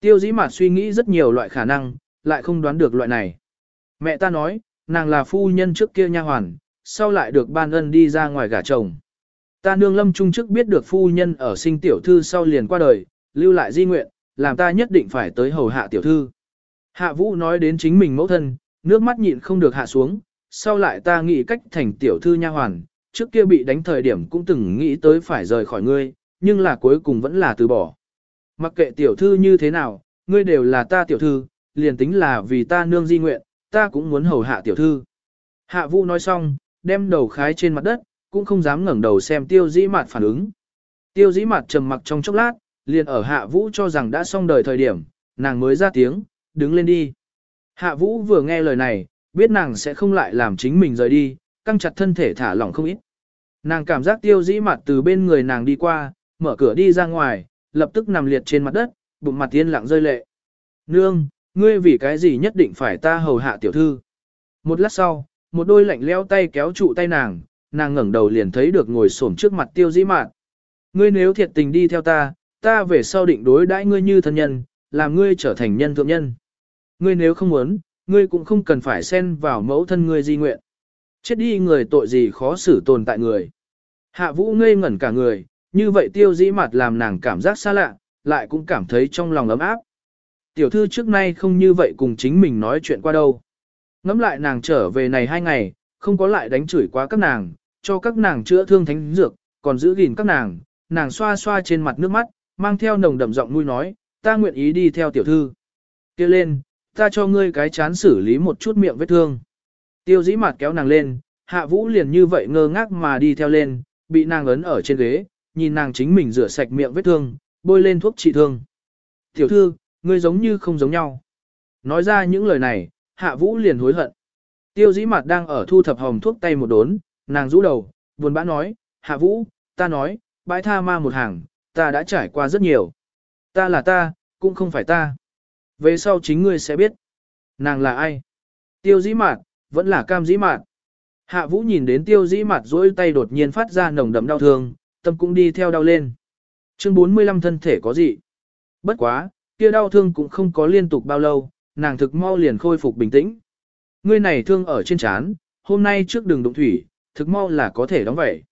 Tiêu dĩ mặt suy nghĩ rất nhiều loại khả năng, lại không đoán được loại này. Mẹ ta nói, nàng là phu nhân trước kia nha hoàn, sau lại được ban ân đi ra ngoài gả chồng. Ta nương lâm trung trước biết được phu nhân ở sinh tiểu thư sau liền qua đời, lưu lại di nguyện, làm ta nhất định phải tới hầu hạ tiểu thư. Hạ vũ nói đến chính mình mẫu thân, nước mắt nhịn không được hạ xuống, sau lại ta nghĩ cách thành tiểu thư nha hoàn, trước kia bị đánh thời điểm cũng từng nghĩ tới phải rời khỏi ngươi, nhưng là cuối cùng vẫn là từ bỏ. Mặc kệ tiểu thư như thế nào, ngươi đều là ta tiểu thư, liền tính là vì ta nương di nguyện, ta cũng muốn hầu hạ tiểu thư. Hạ vũ nói xong, đem đầu khái trên mặt đất, cũng không dám ngẩng đầu xem tiêu dĩ mặt phản ứng. Tiêu dĩ mặt trầm mặc trong chốc lát, liền ở hạ vũ cho rằng đã xong đời thời điểm, nàng mới ra tiếng, đứng lên đi. Hạ vũ vừa nghe lời này, biết nàng sẽ không lại làm chính mình rời đi, căng chặt thân thể thả lỏng không ít. Nàng cảm giác tiêu dĩ mặt từ bên người nàng đi qua, mở cửa đi ra ngoài, lập tức nằm liệt trên mặt đất, bụng mặt tiên lặng rơi lệ. Nương, ngươi vì cái gì nhất định phải ta hầu hạ tiểu thư. Một lát sau, một đôi lạnh leo tay kéo trụ tay nàng, nàng ngẩng đầu liền thấy được ngồi xổm trước mặt tiêu dĩ mạn. Ngươi nếu thiệt tình đi theo ta, ta về sau định đối đãi ngươi như thân nhân, làm ngươi trở thành nhân thượng nhân. Ngươi nếu không muốn, ngươi cũng không cần phải xen vào mẫu thân ngươi di nguyện. Chết đi người tội gì khó xử tồn tại người. Hạ vũ ngây ngẩn cả người, như vậy tiêu dĩ mặt làm nàng cảm giác xa lạ, lại cũng cảm thấy trong lòng ấm áp. Tiểu thư trước nay không như vậy cùng chính mình nói chuyện qua đâu. Ngắm lại nàng trở về này hai ngày, không có lại đánh chửi quá các nàng, cho các nàng chữa thương thánh dược, còn giữ gìn các nàng, nàng xoa xoa trên mặt nước mắt, mang theo nồng đậm giọng nuôi nói, ta nguyện ý đi theo tiểu thư. Kêu lên, ta cho ngươi cái chán xử lý một chút miệng vết thương. Tiêu dĩ mặt kéo nàng lên, hạ vũ liền như vậy ngơ ngác mà đi theo lên, bị nàng ấn ở trên ghế, nhìn nàng chính mình rửa sạch miệng vết thương, bôi lên thuốc trị thương. Tiểu thư, ngươi giống như không giống nhau. Nói ra những lời này, hạ vũ liền hối hận. Tiêu dĩ mặt đang ở thu thập hồng thuốc tay một đốn, nàng rũ đầu, buồn bã nói, hạ vũ, ta nói, bãi tha ma một hàng, ta đã trải qua rất nhiều. Ta là ta, cũng không phải ta. Về sau chính ngươi sẽ biết. Nàng là ai? Tiêu dĩ mạt, vẫn là cam dĩ mạt. Hạ vũ nhìn đến tiêu dĩ mạt dỗi tay đột nhiên phát ra nồng đậm đau thương, tâm cũng đi theo đau lên. Chương 45 thân thể có gì? Bất quá, kia đau thương cũng không có liên tục bao lâu, nàng thực mau liền khôi phục bình tĩnh. Ngươi này thương ở trên chán, hôm nay trước đường đụng thủy, thực mau là có thể đóng vậy.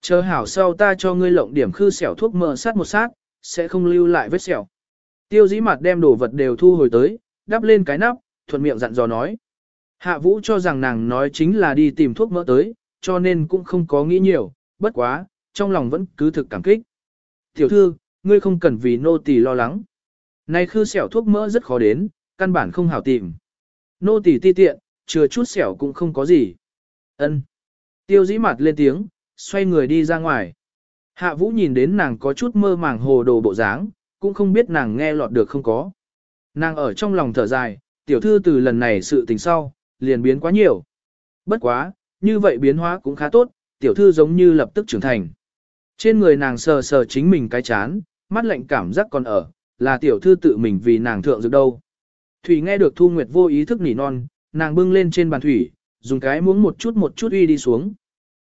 Chờ hảo sau ta cho ngươi lộng điểm khư xẻo thuốc mỡ sát một sát, sẽ không lưu lại vết sẹo. Tiêu dĩ mặt đem đồ vật đều thu hồi tới, đắp lên cái nắp, thuận miệng dặn dò nói. Hạ vũ cho rằng nàng nói chính là đi tìm thuốc mỡ tới, cho nên cũng không có nghĩ nhiều, bất quá, trong lòng vẫn cứ thực cảm kích. Tiểu thư, ngươi không cần vì nô tỳ lo lắng. Này khư xẻo thuốc mỡ rất khó đến, căn bản không hảo tìm. Nô tỳ ti tiện, chừa chút xẻo cũng không có gì. Ân. Tiêu dĩ mặt lên tiếng, xoay người đi ra ngoài. Hạ vũ nhìn đến nàng có chút mơ màng hồ đồ bộ dáng, cũng không biết nàng nghe lọt được không có. Nàng ở trong lòng thở dài, tiểu thư từ lần này sự tình sau, liền biến quá nhiều. Bất quá, như vậy biến hóa cũng khá tốt, tiểu thư giống như lập tức trưởng thành. Trên người nàng sờ sờ chính mình cái chán, mắt lạnh cảm giác còn ở, là tiểu thư tự mình vì nàng thượng dược đâu. Thủy nghe được Thu Nguyệt vô ý thức nỉ non, nàng bưng lên trên bàn thủy, dùng cái muỗng một chút một chút uy đi xuống.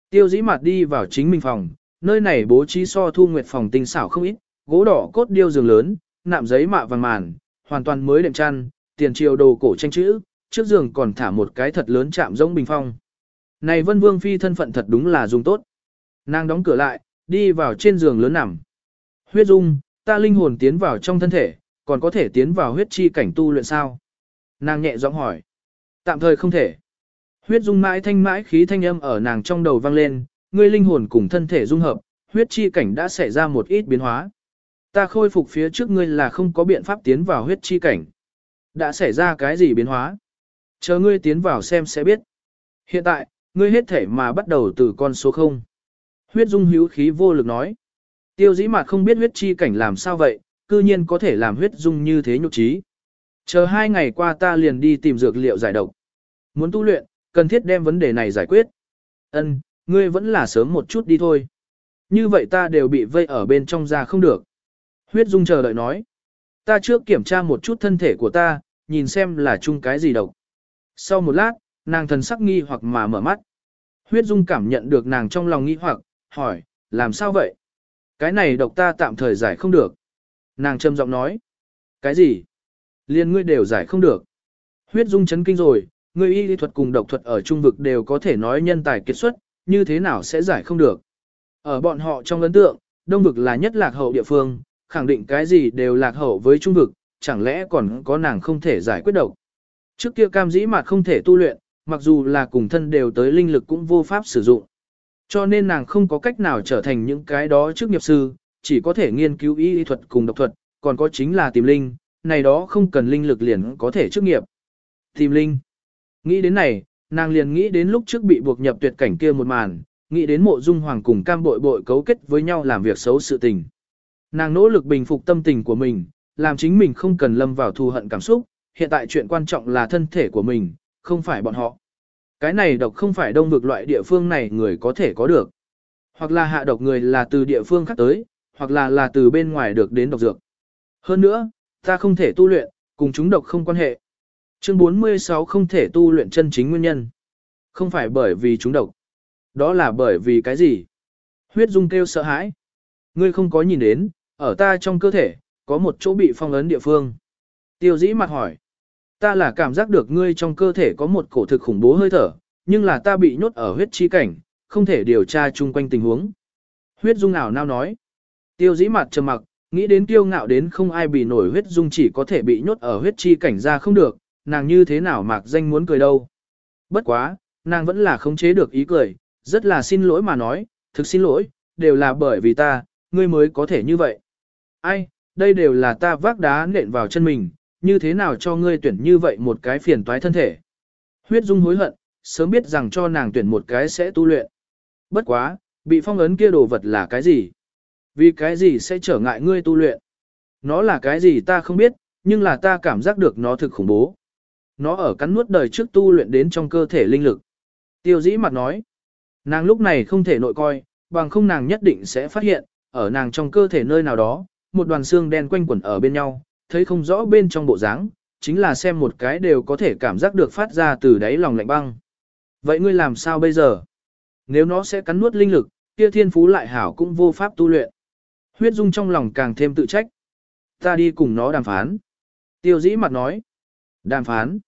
Tiêu dĩ mặt đi vào chính mình phòng, nơi này bố trí so Thu Nguyệt phòng tinh xảo không ít, gỗ đỏ cốt điêu giường lớn, nạm giấy mạ vàng màn, hoàn toàn mới đệm chăn, tiền triều đồ cổ tranh chữ, trước giường còn thả một cái thật lớn chạm rỗng bình phong. Này Vân Vương phi thân phận thật đúng là dùng tốt. Nàng đóng cửa lại, đi vào trên giường lớn nằm. Huyết dung, ta linh hồn tiến vào trong thân thể, còn có thể tiến vào huyết chi cảnh tu luyện sao? Nàng nhẹ giọng hỏi. Tạm thời không thể. Huyết dung mãi thanh mãi khí thanh âm ở nàng trong đầu vang lên, ngươi linh hồn cùng thân thể dung hợp, huyết chi cảnh đã xảy ra một ít biến hóa. Ta khôi phục phía trước ngươi là không có biện pháp tiến vào huyết chi cảnh. Đã xảy ra cái gì biến hóa? Chờ ngươi tiến vào xem sẽ biết. Hiện tại, ngươi hết thể mà bắt đầu từ con số 0. Huyết dung hữu khí vô lực nói. Tiêu dĩ mặt không biết huyết chi cảnh làm sao vậy, cư nhiên có thể làm huyết dung như thế nhục trí. Chờ hai ngày qua ta liền đi tìm dược liệu giải độc. Muốn tu luyện, cần thiết đem vấn đề này giải quyết. Ân, ngươi vẫn là sớm một chút đi thôi. Như vậy ta đều bị vây ở bên trong ra không được. Huyết Dung chờ đợi nói. Ta trước kiểm tra một chút thân thể của ta, nhìn xem là chung cái gì độc. Sau một lát, nàng thần sắc nghi hoặc mà mở mắt. Huyết Dung cảm nhận được nàng trong lòng nghi hoặc, hỏi, làm sao vậy? Cái này độc ta tạm thời giải không được. Nàng trầm giọng nói. Cái gì? Liên ngươi đều giải không được. Huyết Dung chấn kinh rồi, ngươi y lý thuật cùng độc thuật ở trung vực đều có thể nói nhân tài kiệt xuất, như thế nào sẽ giải không được. Ở bọn họ trong ấn tượng, đông vực là nhất lạc hậu địa phương, khẳng định cái gì đều lạc hậu với trung vực, chẳng lẽ còn có nàng không thể giải quyết độc. Trước kia cam dĩ mà không thể tu luyện, mặc dù là cùng thân đều tới linh lực cũng vô pháp sử dụng. Cho nên nàng không có cách nào trở thành những cái đó trước nghiệp sư, chỉ có thể nghiên cứu y thuật cùng độc thuật, còn có chính là tìm linh, này đó không cần linh lực liền có thể chức nghiệp. Tìm linh. Nghĩ đến này, nàng liền nghĩ đến lúc trước bị buộc nhập tuyệt cảnh kia một màn, nghĩ đến mộ dung hoàng cùng cam bội bội cấu kết với nhau làm việc xấu sự tình. Nàng nỗ lực bình phục tâm tình của mình, làm chính mình không cần lâm vào thù hận cảm xúc, hiện tại chuyện quan trọng là thân thể của mình, không phải bọn họ. Cái này độc không phải đông vực loại địa phương này người có thể có được. Hoặc là hạ độc người là từ địa phương khác tới, hoặc là là từ bên ngoài được đến độc dược. Hơn nữa, ta không thể tu luyện, cùng chúng độc không quan hệ. Chương 46 không thể tu luyện chân chính nguyên nhân. Không phải bởi vì chúng độc. Đó là bởi vì cái gì? Huyết dung kêu sợ hãi. Ngươi không có nhìn đến, ở ta trong cơ thể, có một chỗ bị phong ấn địa phương. Tiêu dĩ mặt hỏi. Ta là cảm giác được ngươi trong cơ thể có một cổ thực khủng bố hơi thở, nhưng là ta bị nhốt ở huyết chi cảnh, không thể điều tra chung quanh tình huống. Huyết dung ảo nao nói. Tiêu dĩ mặt trầm mặc, nghĩ đến tiêu ngạo đến không ai bị nổi huyết dung chỉ có thể bị nhốt ở huyết chi cảnh ra không được, nàng như thế nào mạc danh muốn cười đâu. Bất quá, nàng vẫn là khống chế được ý cười, rất là xin lỗi mà nói, thực xin lỗi, đều là bởi vì ta, ngươi mới có thể như vậy. Ai, đây đều là ta vác đá nện vào chân mình, như thế nào cho ngươi tuyển như vậy một cái phiền toái thân thể. Huyết dung hối hận, sớm biết rằng cho nàng tuyển một cái sẽ tu luyện. Bất quá, bị phong ấn kia đồ vật là cái gì? Vì cái gì sẽ trở ngại ngươi tu luyện? Nó là cái gì ta không biết, nhưng là ta cảm giác được nó thực khủng bố. Nó ở cắn nuốt đời trước tu luyện đến trong cơ thể linh lực. Tiêu dĩ mặt nói, nàng lúc này không thể nội coi, bằng không nàng nhất định sẽ phát hiện, ở nàng trong cơ thể nơi nào đó, một đoàn xương đen quanh quẩn ở bên nhau, thấy không rõ bên trong bộ dáng, chính là xem một cái đều có thể cảm giác được phát ra từ đáy lòng lạnh băng. Vậy ngươi làm sao bây giờ? Nếu nó sẽ cắn nuốt linh lực, kia thiên phú lại hảo cũng vô pháp tu luyện. Huyết dung trong lòng càng thêm tự trách. Ta đi cùng nó đàm phán. Tiêu dĩ mặt nói. Đàm phán.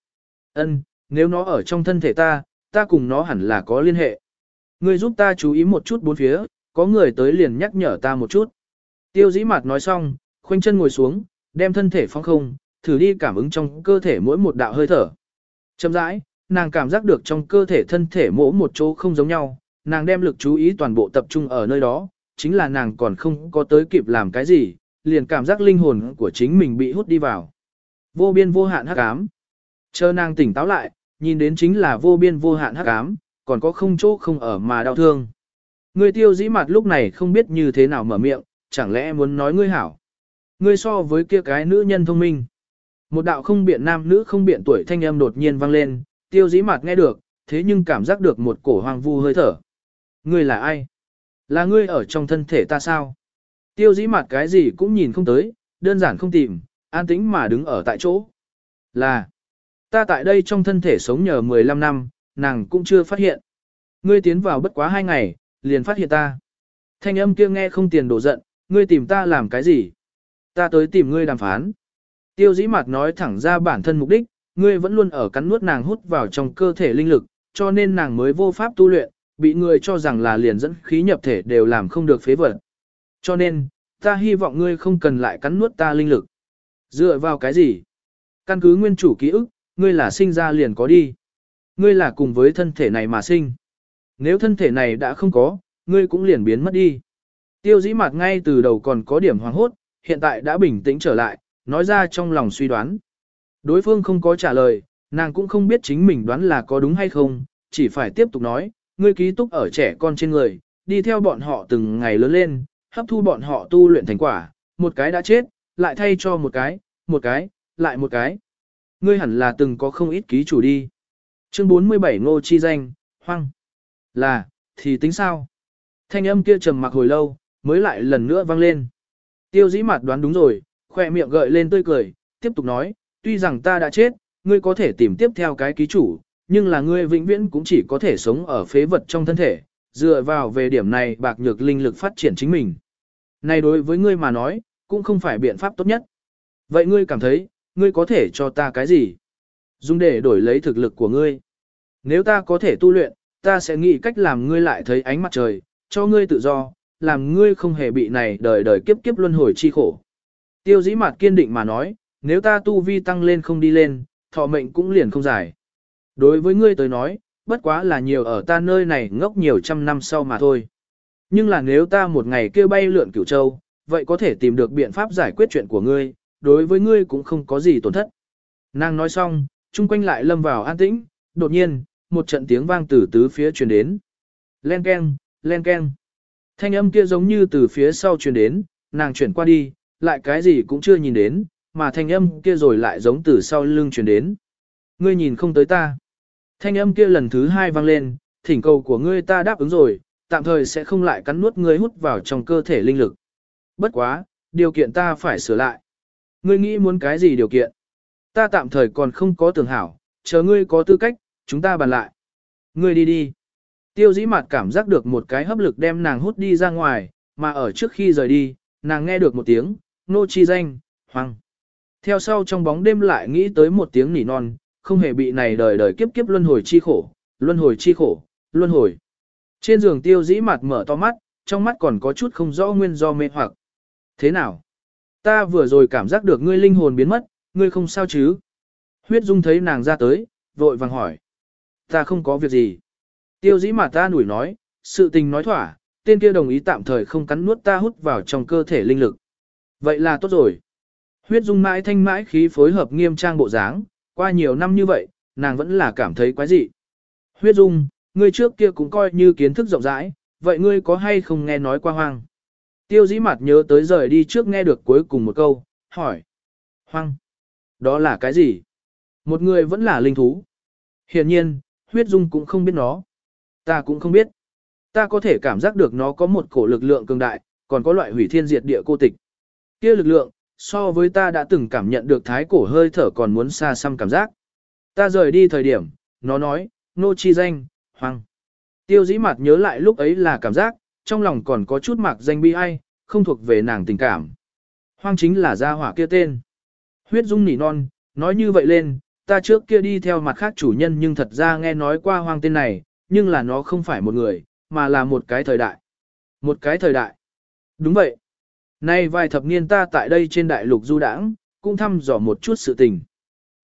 Ân, nếu nó ở trong thân thể ta, ta cùng nó hẳn là có liên hệ. Ngươi giúp ta chú ý một chút bốn phía, có người tới liền nhắc nhở ta một chút. Tiêu dĩ mặt nói xong, khoanh chân ngồi xuống, đem thân thể phong không, thử đi cảm ứng trong cơ thể mỗi một đạo hơi thở. Chậm rãi, nàng cảm giác được trong cơ thể thân thể mỗi một chỗ không giống nhau, nàng đem lực chú ý toàn bộ tập trung ở nơi đó, chính là nàng còn không có tới kịp làm cái gì, liền cảm giác linh hồn của chính mình bị hút đi vào. Vô biên vô hạn hắc ám. Chờ nàng tỉnh táo lại, nhìn đến chính là vô biên vô hạn hắc ám, còn có không chỗ không ở mà đau thương. Người tiêu dĩ mặt lúc này không biết như thế nào mở miệng, chẳng lẽ muốn nói ngươi hảo. Ngươi so với kia cái nữ nhân thông minh. Một đạo không biện nam nữ không biện tuổi thanh âm đột nhiên vang lên, tiêu dĩ mặt nghe được, thế nhưng cảm giác được một cổ hoang vu hơi thở. Ngươi là ai? Là ngươi ở trong thân thể ta sao? Tiêu dĩ mặt cái gì cũng nhìn không tới, đơn giản không tìm, an tĩnh mà đứng ở tại chỗ. Là, ta tại đây trong thân thể sống nhờ 15 năm, nàng cũng chưa phát hiện. Ngươi tiến vào bất quá hai ngày, liền phát hiện ta. Thanh âm kia nghe không tiền đổ giận, ngươi tìm ta làm cái gì? Ta tới tìm ngươi đàm phán. Tiêu dĩ mặt nói thẳng ra bản thân mục đích, ngươi vẫn luôn ở cắn nuốt nàng hút vào trong cơ thể linh lực, cho nên nàng mới vô pháp tu luyện, bị người cho rằng là liền dẫn khí nhập thể đều làm không được phế vật. Cho nên, ta hy vọng ngươi không cần lại cắn nuốt ta linh lực. Dựa vào cái gì? Căn cứ nguyên chủ ký ức, ngươi là sinh ra liền có đi. Ngươi là cùng với thân thể này mà sinh. Nếu thân thể này đã không có, ngươi cũng liền biến mất đi. Tiêu dĩ mặt ngay từ đầu còn có điểm hoàng hốt, hiện tại đã bình tĩnh trở lại, nói ra trong lòng suy đoán. Đối phương không có trả lời, nàng cũng không biết chính mình đoán là có đúng hay không, chỉ phải tiếp tục nói, ngươi ký túc ở trẻ con trên người, đi theo bọn họ từng ngày lớn lên, hấp thu bọn họ tu luyện thành quả, một cái đã chết, lại thay cho một cái, một cái, lại một cái. Ngươi hẳn là từng có không ít ký chủ đi. Chương 47 Ngô Chi Danh, Hoang. Là, thì tính sao? Thanh âm kia trầm mặc hồi lâu, mới lại lần nữa vang lên. Tiêu dĩ mặt đoán đúng rồi, khoe miệng gợi lên tươi cười, tiếp tục nói, tuy rằng ta đã chết, ngươi có thể tìm tiếp theo cái ký chủ, nhưng là ngươi vĩnh viễn cũng chỉ có thể sống ở phế vật trong thân thể, dựa vào về điểm này bạc nhược linh lực phát triển chính mình. Này đối với ngươi mà nói, cũng không phải biện pháp tốt nhất. Vậy ngươi cảm thấy, ngươi có thể cho ta cái gì? Dùng để đổi lấy thực lực của ngươi. Nếu ta có thể tu luyện, ta sẽ nghĩ cách làm ngươi lại thấy ánh mặt trời, cho ngươi tự do, làm ngươi không hề bị này đời đời kiếp kiếp luân hồi chi khổ. Tiêu dĩ mặt kiên định mà nói, nếu ta tu vi tăng lên không đi lên, thọ mệnh cũng liền không dài. Đối với ngươi tới nói, bất quá là nhiều ở ta nơi này ngốc nhiều trăm năm sau mà thôi. Nhưng là nếu ta một ngày kêu bay lượn cửu châu, vậy có thể tìm được biện pháp giải quyết chuyện của ngươi, đối với ngươi cũng không có gì tổn thất. Nàng nói xong, chung quanh lại lâm vào an tĩnh, đột nhiên, một trận tiếng vang từ tứ phía truyền đến. Len keng, len keng. Thanh âm kia giống như từ phía sau truyền đến, nàng chuyển qua đi, lại cái gì cũng chưa nhìn đến, mà thanh âm kia rồi lại giống từ sau lưng truyền đến. Ngươi nhìn không tới ta. Thanh âm kia lần thứ hai vang lên, thỉnh cầu của ngươi ta đáp ứng rồi, tạm thời sẽ không lại cắn nuốt ngươi hút vào trong cơ thể linh lực. Bất quá, điều kiện ta phải sửa lại. Ngươi nghĩ muốn cái gì điều kiện? Ta tạm thời còn không có tưởng hảo, chờ ngươi có tư cách, chúng ta bàn lại. Ngươi đi đi. Tiêu dĩ mặt cảm giác được một cái hấp lực đem nàng hút đi ra ngoài, mà ở trước khi rời đi, nàng nghe được một tiếng, nô chi danh, hoang. Theo sau trong bóng đêm lại nghĩ tới một tiếng nỉ non, không hề bị này đời đời kiếp kiếp luân hồi chi khổ, luân hồi chi khổ, luân hồi. Trên giường tiêu dĩ mặt mở to mắt, trong mắt còn có chút không rõ nguyên do mê hoặc. Thế nào? Ta vừa rồi cảm giác được ngươi linh hồn biến mất, ngươi không sao chứ? Huyết Dung thấy nàng ra tới, vội vàng hỏi. Ta không có việc gì. Tiêu dĩ mặt ta nủi nói, sự tình nói thỏa, tên kia đồng ý tạm thời không cắn nuốt ta hút vào trong cơ thể linh lực. Vậy là tốt rồi. Huyết dung mãi thanh mãi khí phối hợp nghiêm trang bộ dáng, qua nhiều năm như vậy, nàng vẫn là cảm thấy quái dị. Huyết dung, ngươi trước kia cũng coi như kiến thức rộng rãi, vậy ngươi có hay không nghe nói qua hoang? Tiêu dĩ mặt nhớ tới rời đi trước nghe được cuối cùng một câu, hỏi. Hoang. Đó là cái gì? Một người vẫn là linh thú. Hiển nhiên, huyết dung cũng không biết nó. Ta cũng không biết. Ta có thể cảm giác được nó có một cổ lực lượng cường đại, còn có loại hủy thiên diệt địa cô tịch. Kia lực lượng, so với ta đã từng cảm nhận được thái cổ hơi thở còn muốn xa xăm cảm giác. Ta rời đi thời điểm, nó nói, nô chi danh, hoang. Tiêu dĩ mặt nhớ lại lúc ấy là cảm giác, trong lòng còn có chút mạc danh bi ai, không thuộc về nàng tình cảm. Hoang chính là gia hỏa kia tên. Huyết dung nỉ non, nói như vậy lên, ta trước kia đi theo mặt khác chủ nhân nhưng thật ra nghe nói qua hoang tên này, nhưng là nó không phải một người, mà là một cái thời đại. Một cái thời đại. Đúng vậy. Nay vài thập niên ta tại đây trên đại lục du đãng, cũng thăm dò một chút sự tình.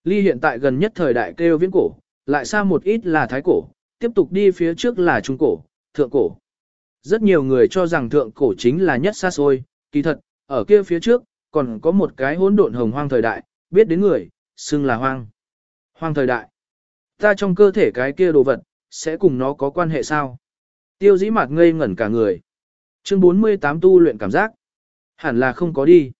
Ly hiện tại gần nhất thời đại kêu viễn cổ, lại xa một ít là thái cổ, tiếp tục đi phía trước là trung cổ, thượng cổ. Rất nhiều người cho rằng thượng cổ chính là nhất xa xôi, kỳ thật, ở kia phía trước, còn có một cái hỗn độn hồng hoang thời đại, biết đến người, xưng là hoang. Hoang thời đại. Ta trong cơ thể cái kia đồ vật, sẽ cùng nó có quan hệ sao? Tiêu dĩ mặt ngây ngẩn cả người. Chương 48 tu luyện cảm giác. Hẳn là không có đi.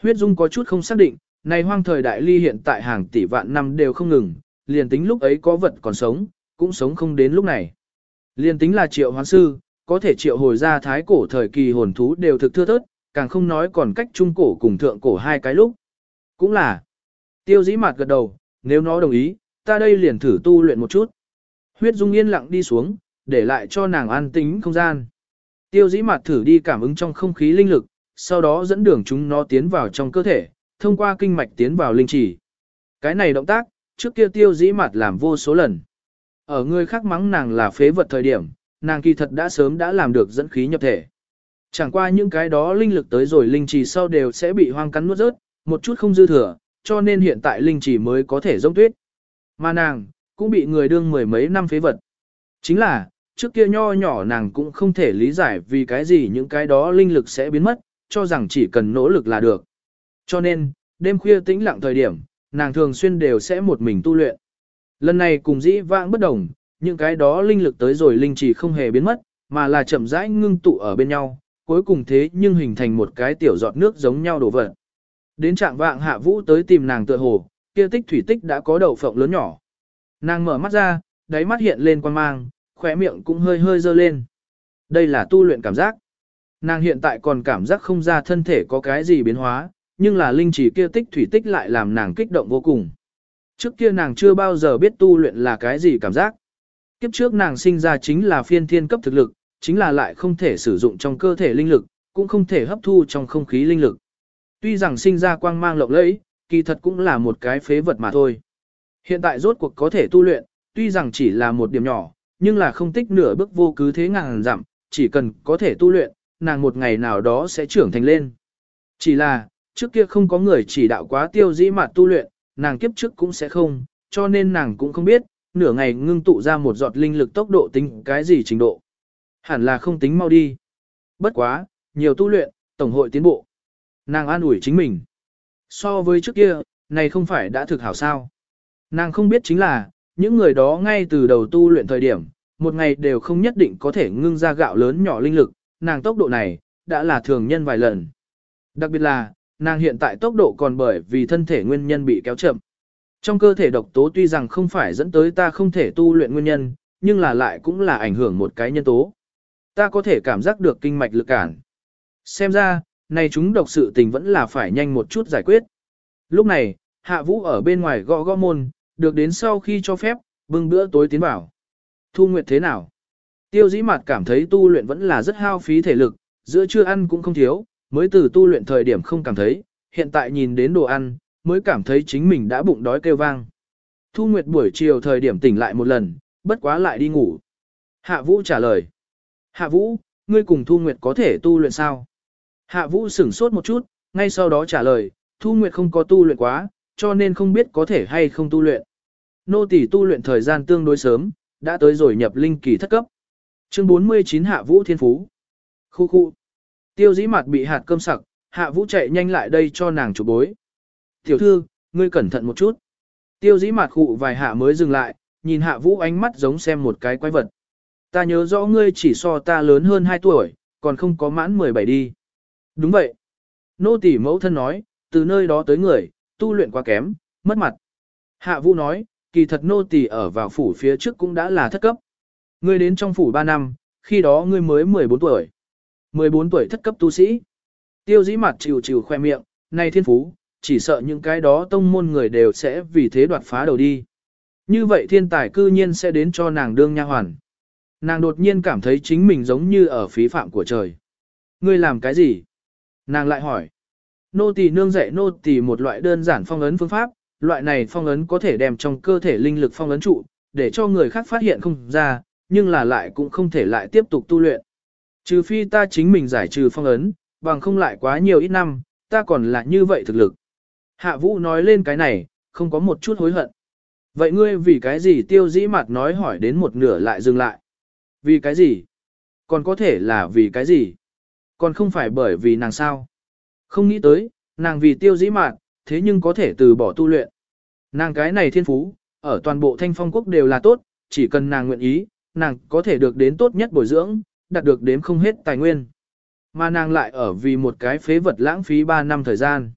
Huyết dung có chút không xác định, này hoang thời đại ly hiện tại hàng tỷ vạn năm đều không ngừng, liền tính lúc ấy có vật còn sống, cũng sống không đến lúc này. Liền tính là triệu hoán sư, có thể triệu hồi ra thái cổ thời kỳ hồn thú đều thực thưa thớt, càng không nói còn cách trung cổ cùng thượng cổ hai cái lúc. Cũng là, tiêu dĩ mạt gật đầu, nếu nó đồng ý, ta đây liền thử tu luyện một chút. Huyết dung yên lặng đi xuống, để lại cho nàng an tính không gian. Tiêu dĩ mặt thử đi cảm ứng trong không khí linh lực, sau đó dẫn đường chúng nó tiến vào trong cơ thể, thông qua kinh mạch tiến vào linh chỉ. Cái này động tác, trước kia tiêu dĩ mặt làm vô số lần. Ở người khác mắng nàng là phế vật thời điểm, nàng kỳ thật đã sớm đã làm được dẫn khí nhập thể. Chẳng qua những cái đó linh lực tới rồi linh trì sau đều sẽ bị hoang cắn nuốt rớt, một chút không dư thừa, cho nên hiện tại linh trì mới có thể giống tuyết. Mà nàng, cũng bị người đương mười mấy năm phế vật. Chính là, trước kia nho nhỏ nàng cũng không thể lý giải vì cái gì những cái đó linh lực sẽ biến mất, cho rằng chỉ cần nỗ lực là được. Cho nên, đêm khuya tĩnh lặng thời điểm, nàng thường xuyên đều sẽ một mình tu luyện. Lần này cùng dĩ vãng bất đồng, những cái đó linh lực tới rồi linh chỉ không hề biến mất, mà là chậm rãi ngưng tụ ở bên nhau, cuối cùng thế nhưng hình thành một cái tiểu giọt nước giống nhau đổ vật. Đến trạng vạng hạ vũ tới tìm nàng tựa hồ, kia tích thủy tích đã có đầu phộng lớn nhỏ. Nàng mở mắt ra, đáy mắt hiện lên quan mang, khỏe miệng cũng hơi hơi dơ lên. Đây là tu luyện cảm giác. Nàng hiện tại còn cảm giác không ra thân thể có cái gì biến hóa, nhưng là linh chỉ kia tích thủy tích lại làm nàng kích động vô cùng. Trước kia nàng chưa bao giờ biết tu luyện là cái gì cảm giác. Kiếp trước nàng sinh ra chính là phiên thiên cấp thực lực, chính là lại không thể sử dụng trong cơ thể linh lực, cũng không thể hấp thu trong không khí linh lực. Tuy rằng sinh ra quang mang lộng lẫy, kỳ thật cũng là một cái phế vật mà thôi. Hiện tại rốt cuộc có thể tu luyện, tuy rằng chỉ là một điểm nhỏ, nhưng là không tích nửa bước vô cứ thế ngàn dặm, chỉ cần có thể tu luyện, nàng một ngày nào đó sẽ trưởng thành lên. Chỉ là, trước kia không có người chỉ đạo quá tiêu dĩ mặt tu luyện, nàng kiếp trước cũng sẽ không, cho nên nàng cũng không biết, nửa ngày ngưng tụ ra một giọt linh lực tốc độ tính cái gì trình độ. Hẳn là không tính mau đi. Bất quá, nhiều tu luyện, tổng hội tiến bộ. Nàng an ủi chính mình. So với trước kia, này không phải đã thực hảo sao. Nàng không biết chính là, những người đó ngay từ đầu tu luyện thời điểm, một ngày đều không nhất định có thể ngưng ra gạo lớn nhỏ linh lực, nàng tốc độ này, đã là thường nhân vài lần. Đặc biệt là, nàng hiện tại tốc độ còn bởi vì thân thể nguyên nhân bị kéo chậm. Trong cơ thể độc tố tuy rằng không phải dẫn tới ta không thể tu luyện nguyên nhân, nhưng là lại cũng là ảnh hưởng một cái nhân tố. Ta có thể cảm giác được kinh mạch lực cản. Xem ra, này chúng độc sự tình vẫn là phải nhanh một chút giải quyết. Lúc này, Hạ Vũ ở bên ngoài gõ gõ môn, được đến sau khi cho phép, bưng bữa tối tiến vào. Thu Nguyệt thế nào? Tiêu dĩ mặt cảm thấy tu luyện vẫn là rất hao phí thể lực, giữa trưa ăn cũng không thiếu, mới từ tu luyện thời điểm không cảm thấy, hiện tại nhìn đến đồ ăn, mới cảm thấy chính mình đã bụng đói kêu vang. Thu Nguyệt buổi chiều thời điểm tỉnh lại một lần, bất quá lại đi ngủ. Hạ Vũ trả lời. Hạ Vũ, ngươi cùng Thu Nguyệt có thể tu luyện sao? Hạ Vũ sửng sốt một chút, ngay sau đó trả lời, Thu Nguyệt không có tu luyện quá, cho nên không biết có thể hay không tu luyện. Nô tỷ tu luyện thời gian tương đối sớm, đã tới rồi nhập linh kỳ thất cấp. Chương 49 Hạ Vũ Thiên Phú Khu khu. Tiêu dĩ mặt bị hạt cơm sặc, hạ vũ chạy nhanh lại đây cho nàng chụp bối. Tiểu thư, ngươi cẩn thận một chút. Tiêu dĩ mặt khụ vài hạ mới dừng lại, nhìn hạ vũ ánh mắt giống xem một cái quái vật. Ta nhớ rõ ngươi chỉ so ta lớn hơn 2 tuổi, còn không có mãn 17 đi. Đúng vậy. Nô tỷ mẫu thân nói, từ nơi đó tới người, tu luyện quá kém, mất mặt. Hạ vũ nói, kỳ thật nô tỳ ở vào phủ phía trước cũng đã là thất cấp. Ngươi đến trong phủ 3 năm, khi đó ngươi mới 14 tuổi. 14 tuổi thất cấp tu sĩ. Tiêu dĩ mặt chịu chịu khoe miệng, này thiên phú, chỉ sợ những cái đó tông môn người đều sẽ vì thế đoạt phá đầu đi. Như vậy thiên tài cư nhiên sẽ đến cho nàng đương nha hoàn. Nàng đột nhiên cảm thấy chính mình giống như ở phí phạm của trời. Ngươi làm cái gì? Nàng lại hỏi. Nô tỳ nương dạy nô tỳ một loại đơn giản phong ấn phương pháp, loại này phong ấn có thể đem trong cơ thể linh lực phong ấn trụ, để cho người khác phát hiện không ra, nhưng là lại cũng không thể lại tiếp tục tu luyện. Trừ phi ta chính mình giải trừ phong ấn, bằng không lại quá nhiều ít năm, ta còn là như vậy thực lực. Hạ vũ nói lên cái này, không có một chút hối hận. Vậy ngươi vì cái gì tiêu dĩ mặt nói hỏi đến một nửa lại dừng lại? Vì cái gì? Còn có thể là vì cái gì? Còn không phải bởi vì nàng sao? Không nghĩ tới, nàng vì tiêu dĩ mạn, thế nhưng có thể từ bỏ tu luyện. Nàng cái này thiên phú, ở toàn bộ thanh phong quốc đều là tốt, chỉ cần nàng nguyện ý, nàng có thể được đến tốt nhất bồi dưỡng, đạt được đến không hết tài nguyên. Mà nàng lại ở vì một cái phế vật lãng phí 3 năm thời gian.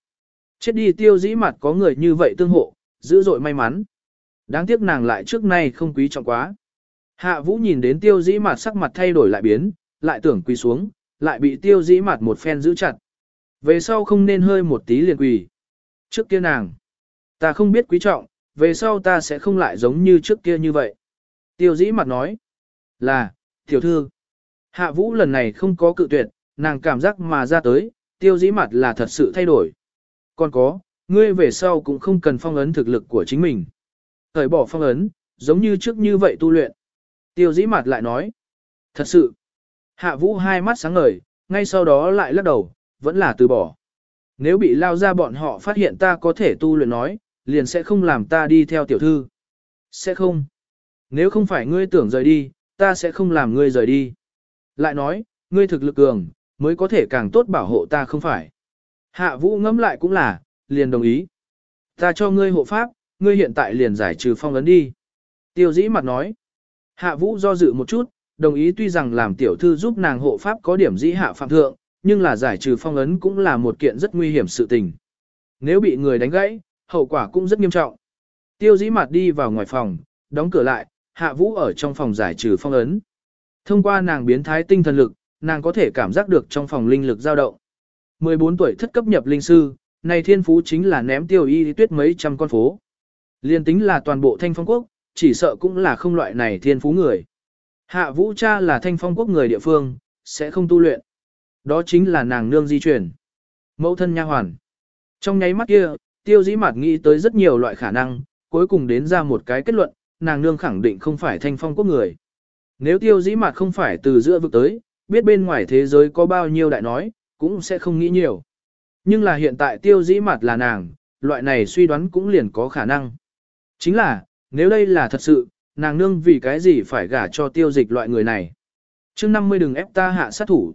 Chết đi tiêu dĩ mặt có người như vậy tương hộ, dữ dội may mắn. Đáng tiếc nàng lại trước nay không quý trọng quá. Hạ vũ nhìn đến tiêu dĩ mặt sắc mặt thay đổi lại biến, lại tưởng quỳ xuống, lại bị tiêu dĩ mặt một phen giữ chặt. Về sau không nên hơi một tí liền quỳ. Trước kia nàng, ta không biết quý trọng, về sau ta sẽ không lại giống như trước kia như vậy. Tiêu dĩ mặt nói, là, tiểu thư. Hạ vũ lần này không có cự tuyệt, nàng cảm giác mà ra tới, tiêu dĩ mặt là thật sự thay đổi. Còn có, ngươi về sau cũng không cần phong ấn thực lực của chính mình. Thời bỏ phong ấn, giống như trước như vậy tu luyện. Tiêu dĩ mặt lại nói. Thật sự. Hạ vũ hai mắt sáng ngời, ngay sau đó lại lắc đầu, vẫn là từ bỏ. Nếu bị lao ra bọn họ phát hiện ta có thể tu luyện nói, liền sẽ không làm ta đi theo tiểu thư. Sẽ không. Nếu không phải ngươi tưởng rời đi, ta sẽ không làm ngươi rời đi. Lại nói, ngươi thực lực cường, mới có thể càng tốt bảo hộ ta không phải. Hạ vũ ngẫm lại cũng là, liền đồng ý. Ta cho ngươi hộ pháp, ngươi hiện tại liền giải trừ phong ấn đi. Tiêu dĩ mặt nói. Hạ vũ do dự một chút, đồng ý tuy rằng làm tiểu thư giúp nàng hộ pháp có điểm dĩ hạ phạm thượng, nhưng là giải trừ phong ấn cũng là một kiện rất nguy hiểm sự tình. Nếu bị người đánh gãy, hậu quả cũng rất nghiêm trọng. Tiêu dĩ mặt đi vào ngoài phòng, đóng cửa lại, hạ vũ ở trong phòng giải trừ phong ấn. Thông qua nàng biến thái tinh thần lực, nàng có thể cảm giác được trong phòng linh lực dao động. 14 tuổi thất cấp nhập linh sư, này thiên phú chính là ném tiêu y tuyết mấy trăm con phố. Liên tính là toàn bộ thanh phong quốc, chỉ sợ cũng là không loại này thiên phú người. Hạ vũ cha là thanh phong quốc người địa phương, sẽ không tu luyện. Đó chính là nàng nương di chuyển. Mẫu thân nha hoàn. Trong nháy mắt kia, tiêu dĩ mạt nghĩ tới rất nhiều loại khả năng, cuối cùng đến ra một cái kết luận, nàng nương khẳng định không phải thanh phong quốc người. Nếu tiêu dĩ mặt không phải từ giữa vực tới, biết bên ngoài thế giới có bao nhiêu đại nói, cũng sẽ không nghĩ nhiều. Nhưng là hiện tại tiêu dĩ mặt là nàng, loại này suy đoán cũng liền có khả năng. Chính là, nếu đây là thật sự, nàng nương vì cái gì phải gả cho tiêu dịch loại người này. chương 50 đừng ép ta hạ sát thủ.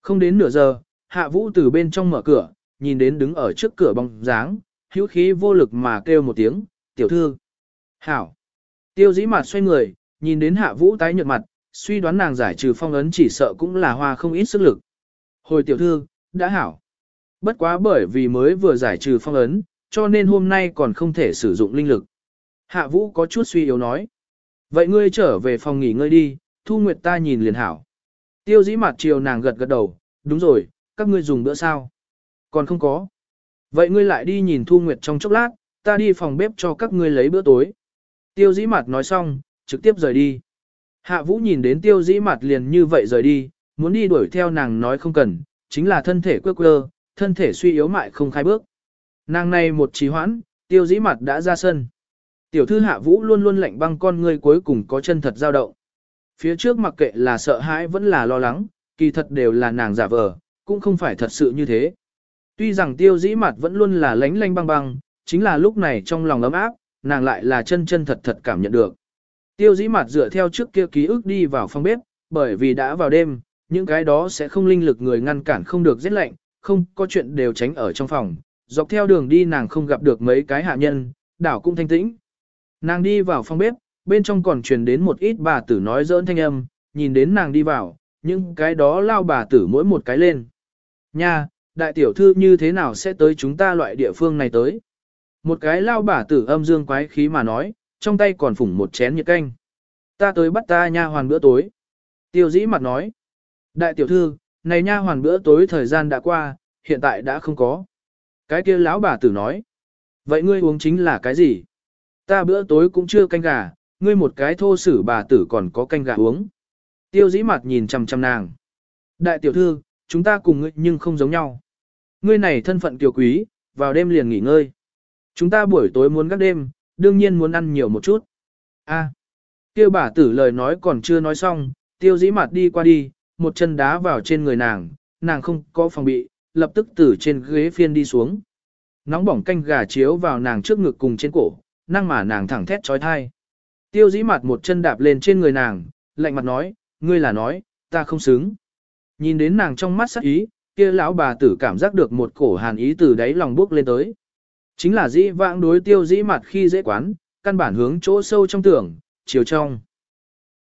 Không đến nửa giờ, hạ vũ từ bên trong mở cửa, nhìn đến đứng ở trước cửa bóng dáng, hữu khí vô lực mà kêu một tiếng, tiểu thư. Hảo. Tiêu dĩ mặt xoay người, nhìn đến hạ vũ tái nhợt mặt, suy đoán nàng giải trừ phong ấn chỉ sợ cũng là hoa không ít sức lực. Hồi tiểu thư, đã hảo. Bất quá bởi vì mới vừa giải trừ phong ấn, cho nên hôm nay còn không thể sử dụng linh lực. Hạ vũ có chút suy yếu nói. Vậy ngươi trở về phòng nghỉ ngơi đi, thu nguyệt ta nhìn liền hảo. Tiêu dĩ mặt chiều nàng gật gật đầu, đúng rồi, các ngươi dùng bữa sao? Còn không có. Vậy ngươi lại đi nhìn thu nguyệt trong chốc lát, ta đi phòng bếp cho các ngươi lấy bữa tối. Tiêu dĩ mặt nói xong, trực tiếp rời đi. Hạ vũ nhìn đến tiêu dĩ mặt liền như vậy rời đi, muốn đi đuổi theo nàng nói không cần, chính là thân thể quơ quơ, thân thể suy yếu mại không khai bước. Nàng này một trí hoãn, tiêu dĩ mặt đã ra sân. Tiểu thư hạ vũ luôn luôn lạnh băng con ngươi cuối cùng có chân thật dao động. Phía trước mặc kệ là sợ hãi vẫn là lo lắng, kỳ thật đều là nàng giả vờ, cũng không phải thật sự như thế. Tuy rằng tiêu dĩ mặt vẫn luôn là lánh lánh băng băng, chính là lúc này trong lòng ấm áp, nàng lại là chân chân thật thật cảm nhận được. Tiêu dĩ mặt dựa theo trước kia ký ức đi vào phòng bếp, bởi vì đã vào đêm, những cái đó sẽ không linh lực người ngăn cản không được rét lạnh, không có chuyện đều tránh ở trong phòng, dọc theo đường đi nàng không gặp được mấy cái hạ nhân, đảo cũng thanh tĩnh. Nàng đi vào phòng bếp, bên trong còn truyền đến một ít bà tử nói dỡn thanh âm, nhìn đến nàng đi vào, những cái đó lao bà tử mỗi một cái lên. Nha, đại tiểu thư như thế nào sẽ tới chúng ta loại địa phương này tới? Một cái lao bà tử âm dương quái khí mà nói, trong tay còn phủng một chén nhiệt canh. Ta tới bắt ta nha hoàn bữa tối. Tiêu dĩ mặt nói. Đại tiểu thư, này nha hoàn bữa tối thời gian đã qua, hiện tại đã không có. Cái kia lão bà tử nói. Vậy ngươi uống chính là cái gì? Ta bữa tối cũng chưa canh gà, ngươi một cái thô sử bà tử còn có canh gà uống. Tiêu dĩ mặt nhìn chằm chằm nàng. Đại tiểu thư, chúng ta cùng ngươi nhưng không giống nhau. Ngươi này thân phận kiều quý, vào đêm liền nghỉ ngơi. Chúng ta buổi tối muốn gác đêm, đương nhiên muốn ăn nhiều một chút. A, tiêu bà tử lời nói còn chưa nói xong, tiêu dĩ mặt đi qua đi, một chân đá vào trên người nàng, nàng không có phòng bị, lập tức từ trên ghế phiên đi xuống. Nóng bỏng canh gà chiếu vào nàng trước ngực cùng trên cổ, năng mà nàng thẳng thét trói thai. Tiêu dĩ mặt một chân đạp lên trên người nàng, lạnh mặt nói, ngươi là nói, ta không xứng. Nhìn đến nàng trong mắt sắc ý, kia lão bà tử cảm giác được một cổ hàn ý từ đáy lòng bước lên tới. Chính là dĩ vãng đối tiêu dĩ mặt khi dễ quán, căn bản hướng chỗ sâu trong tưởng, chiều trong.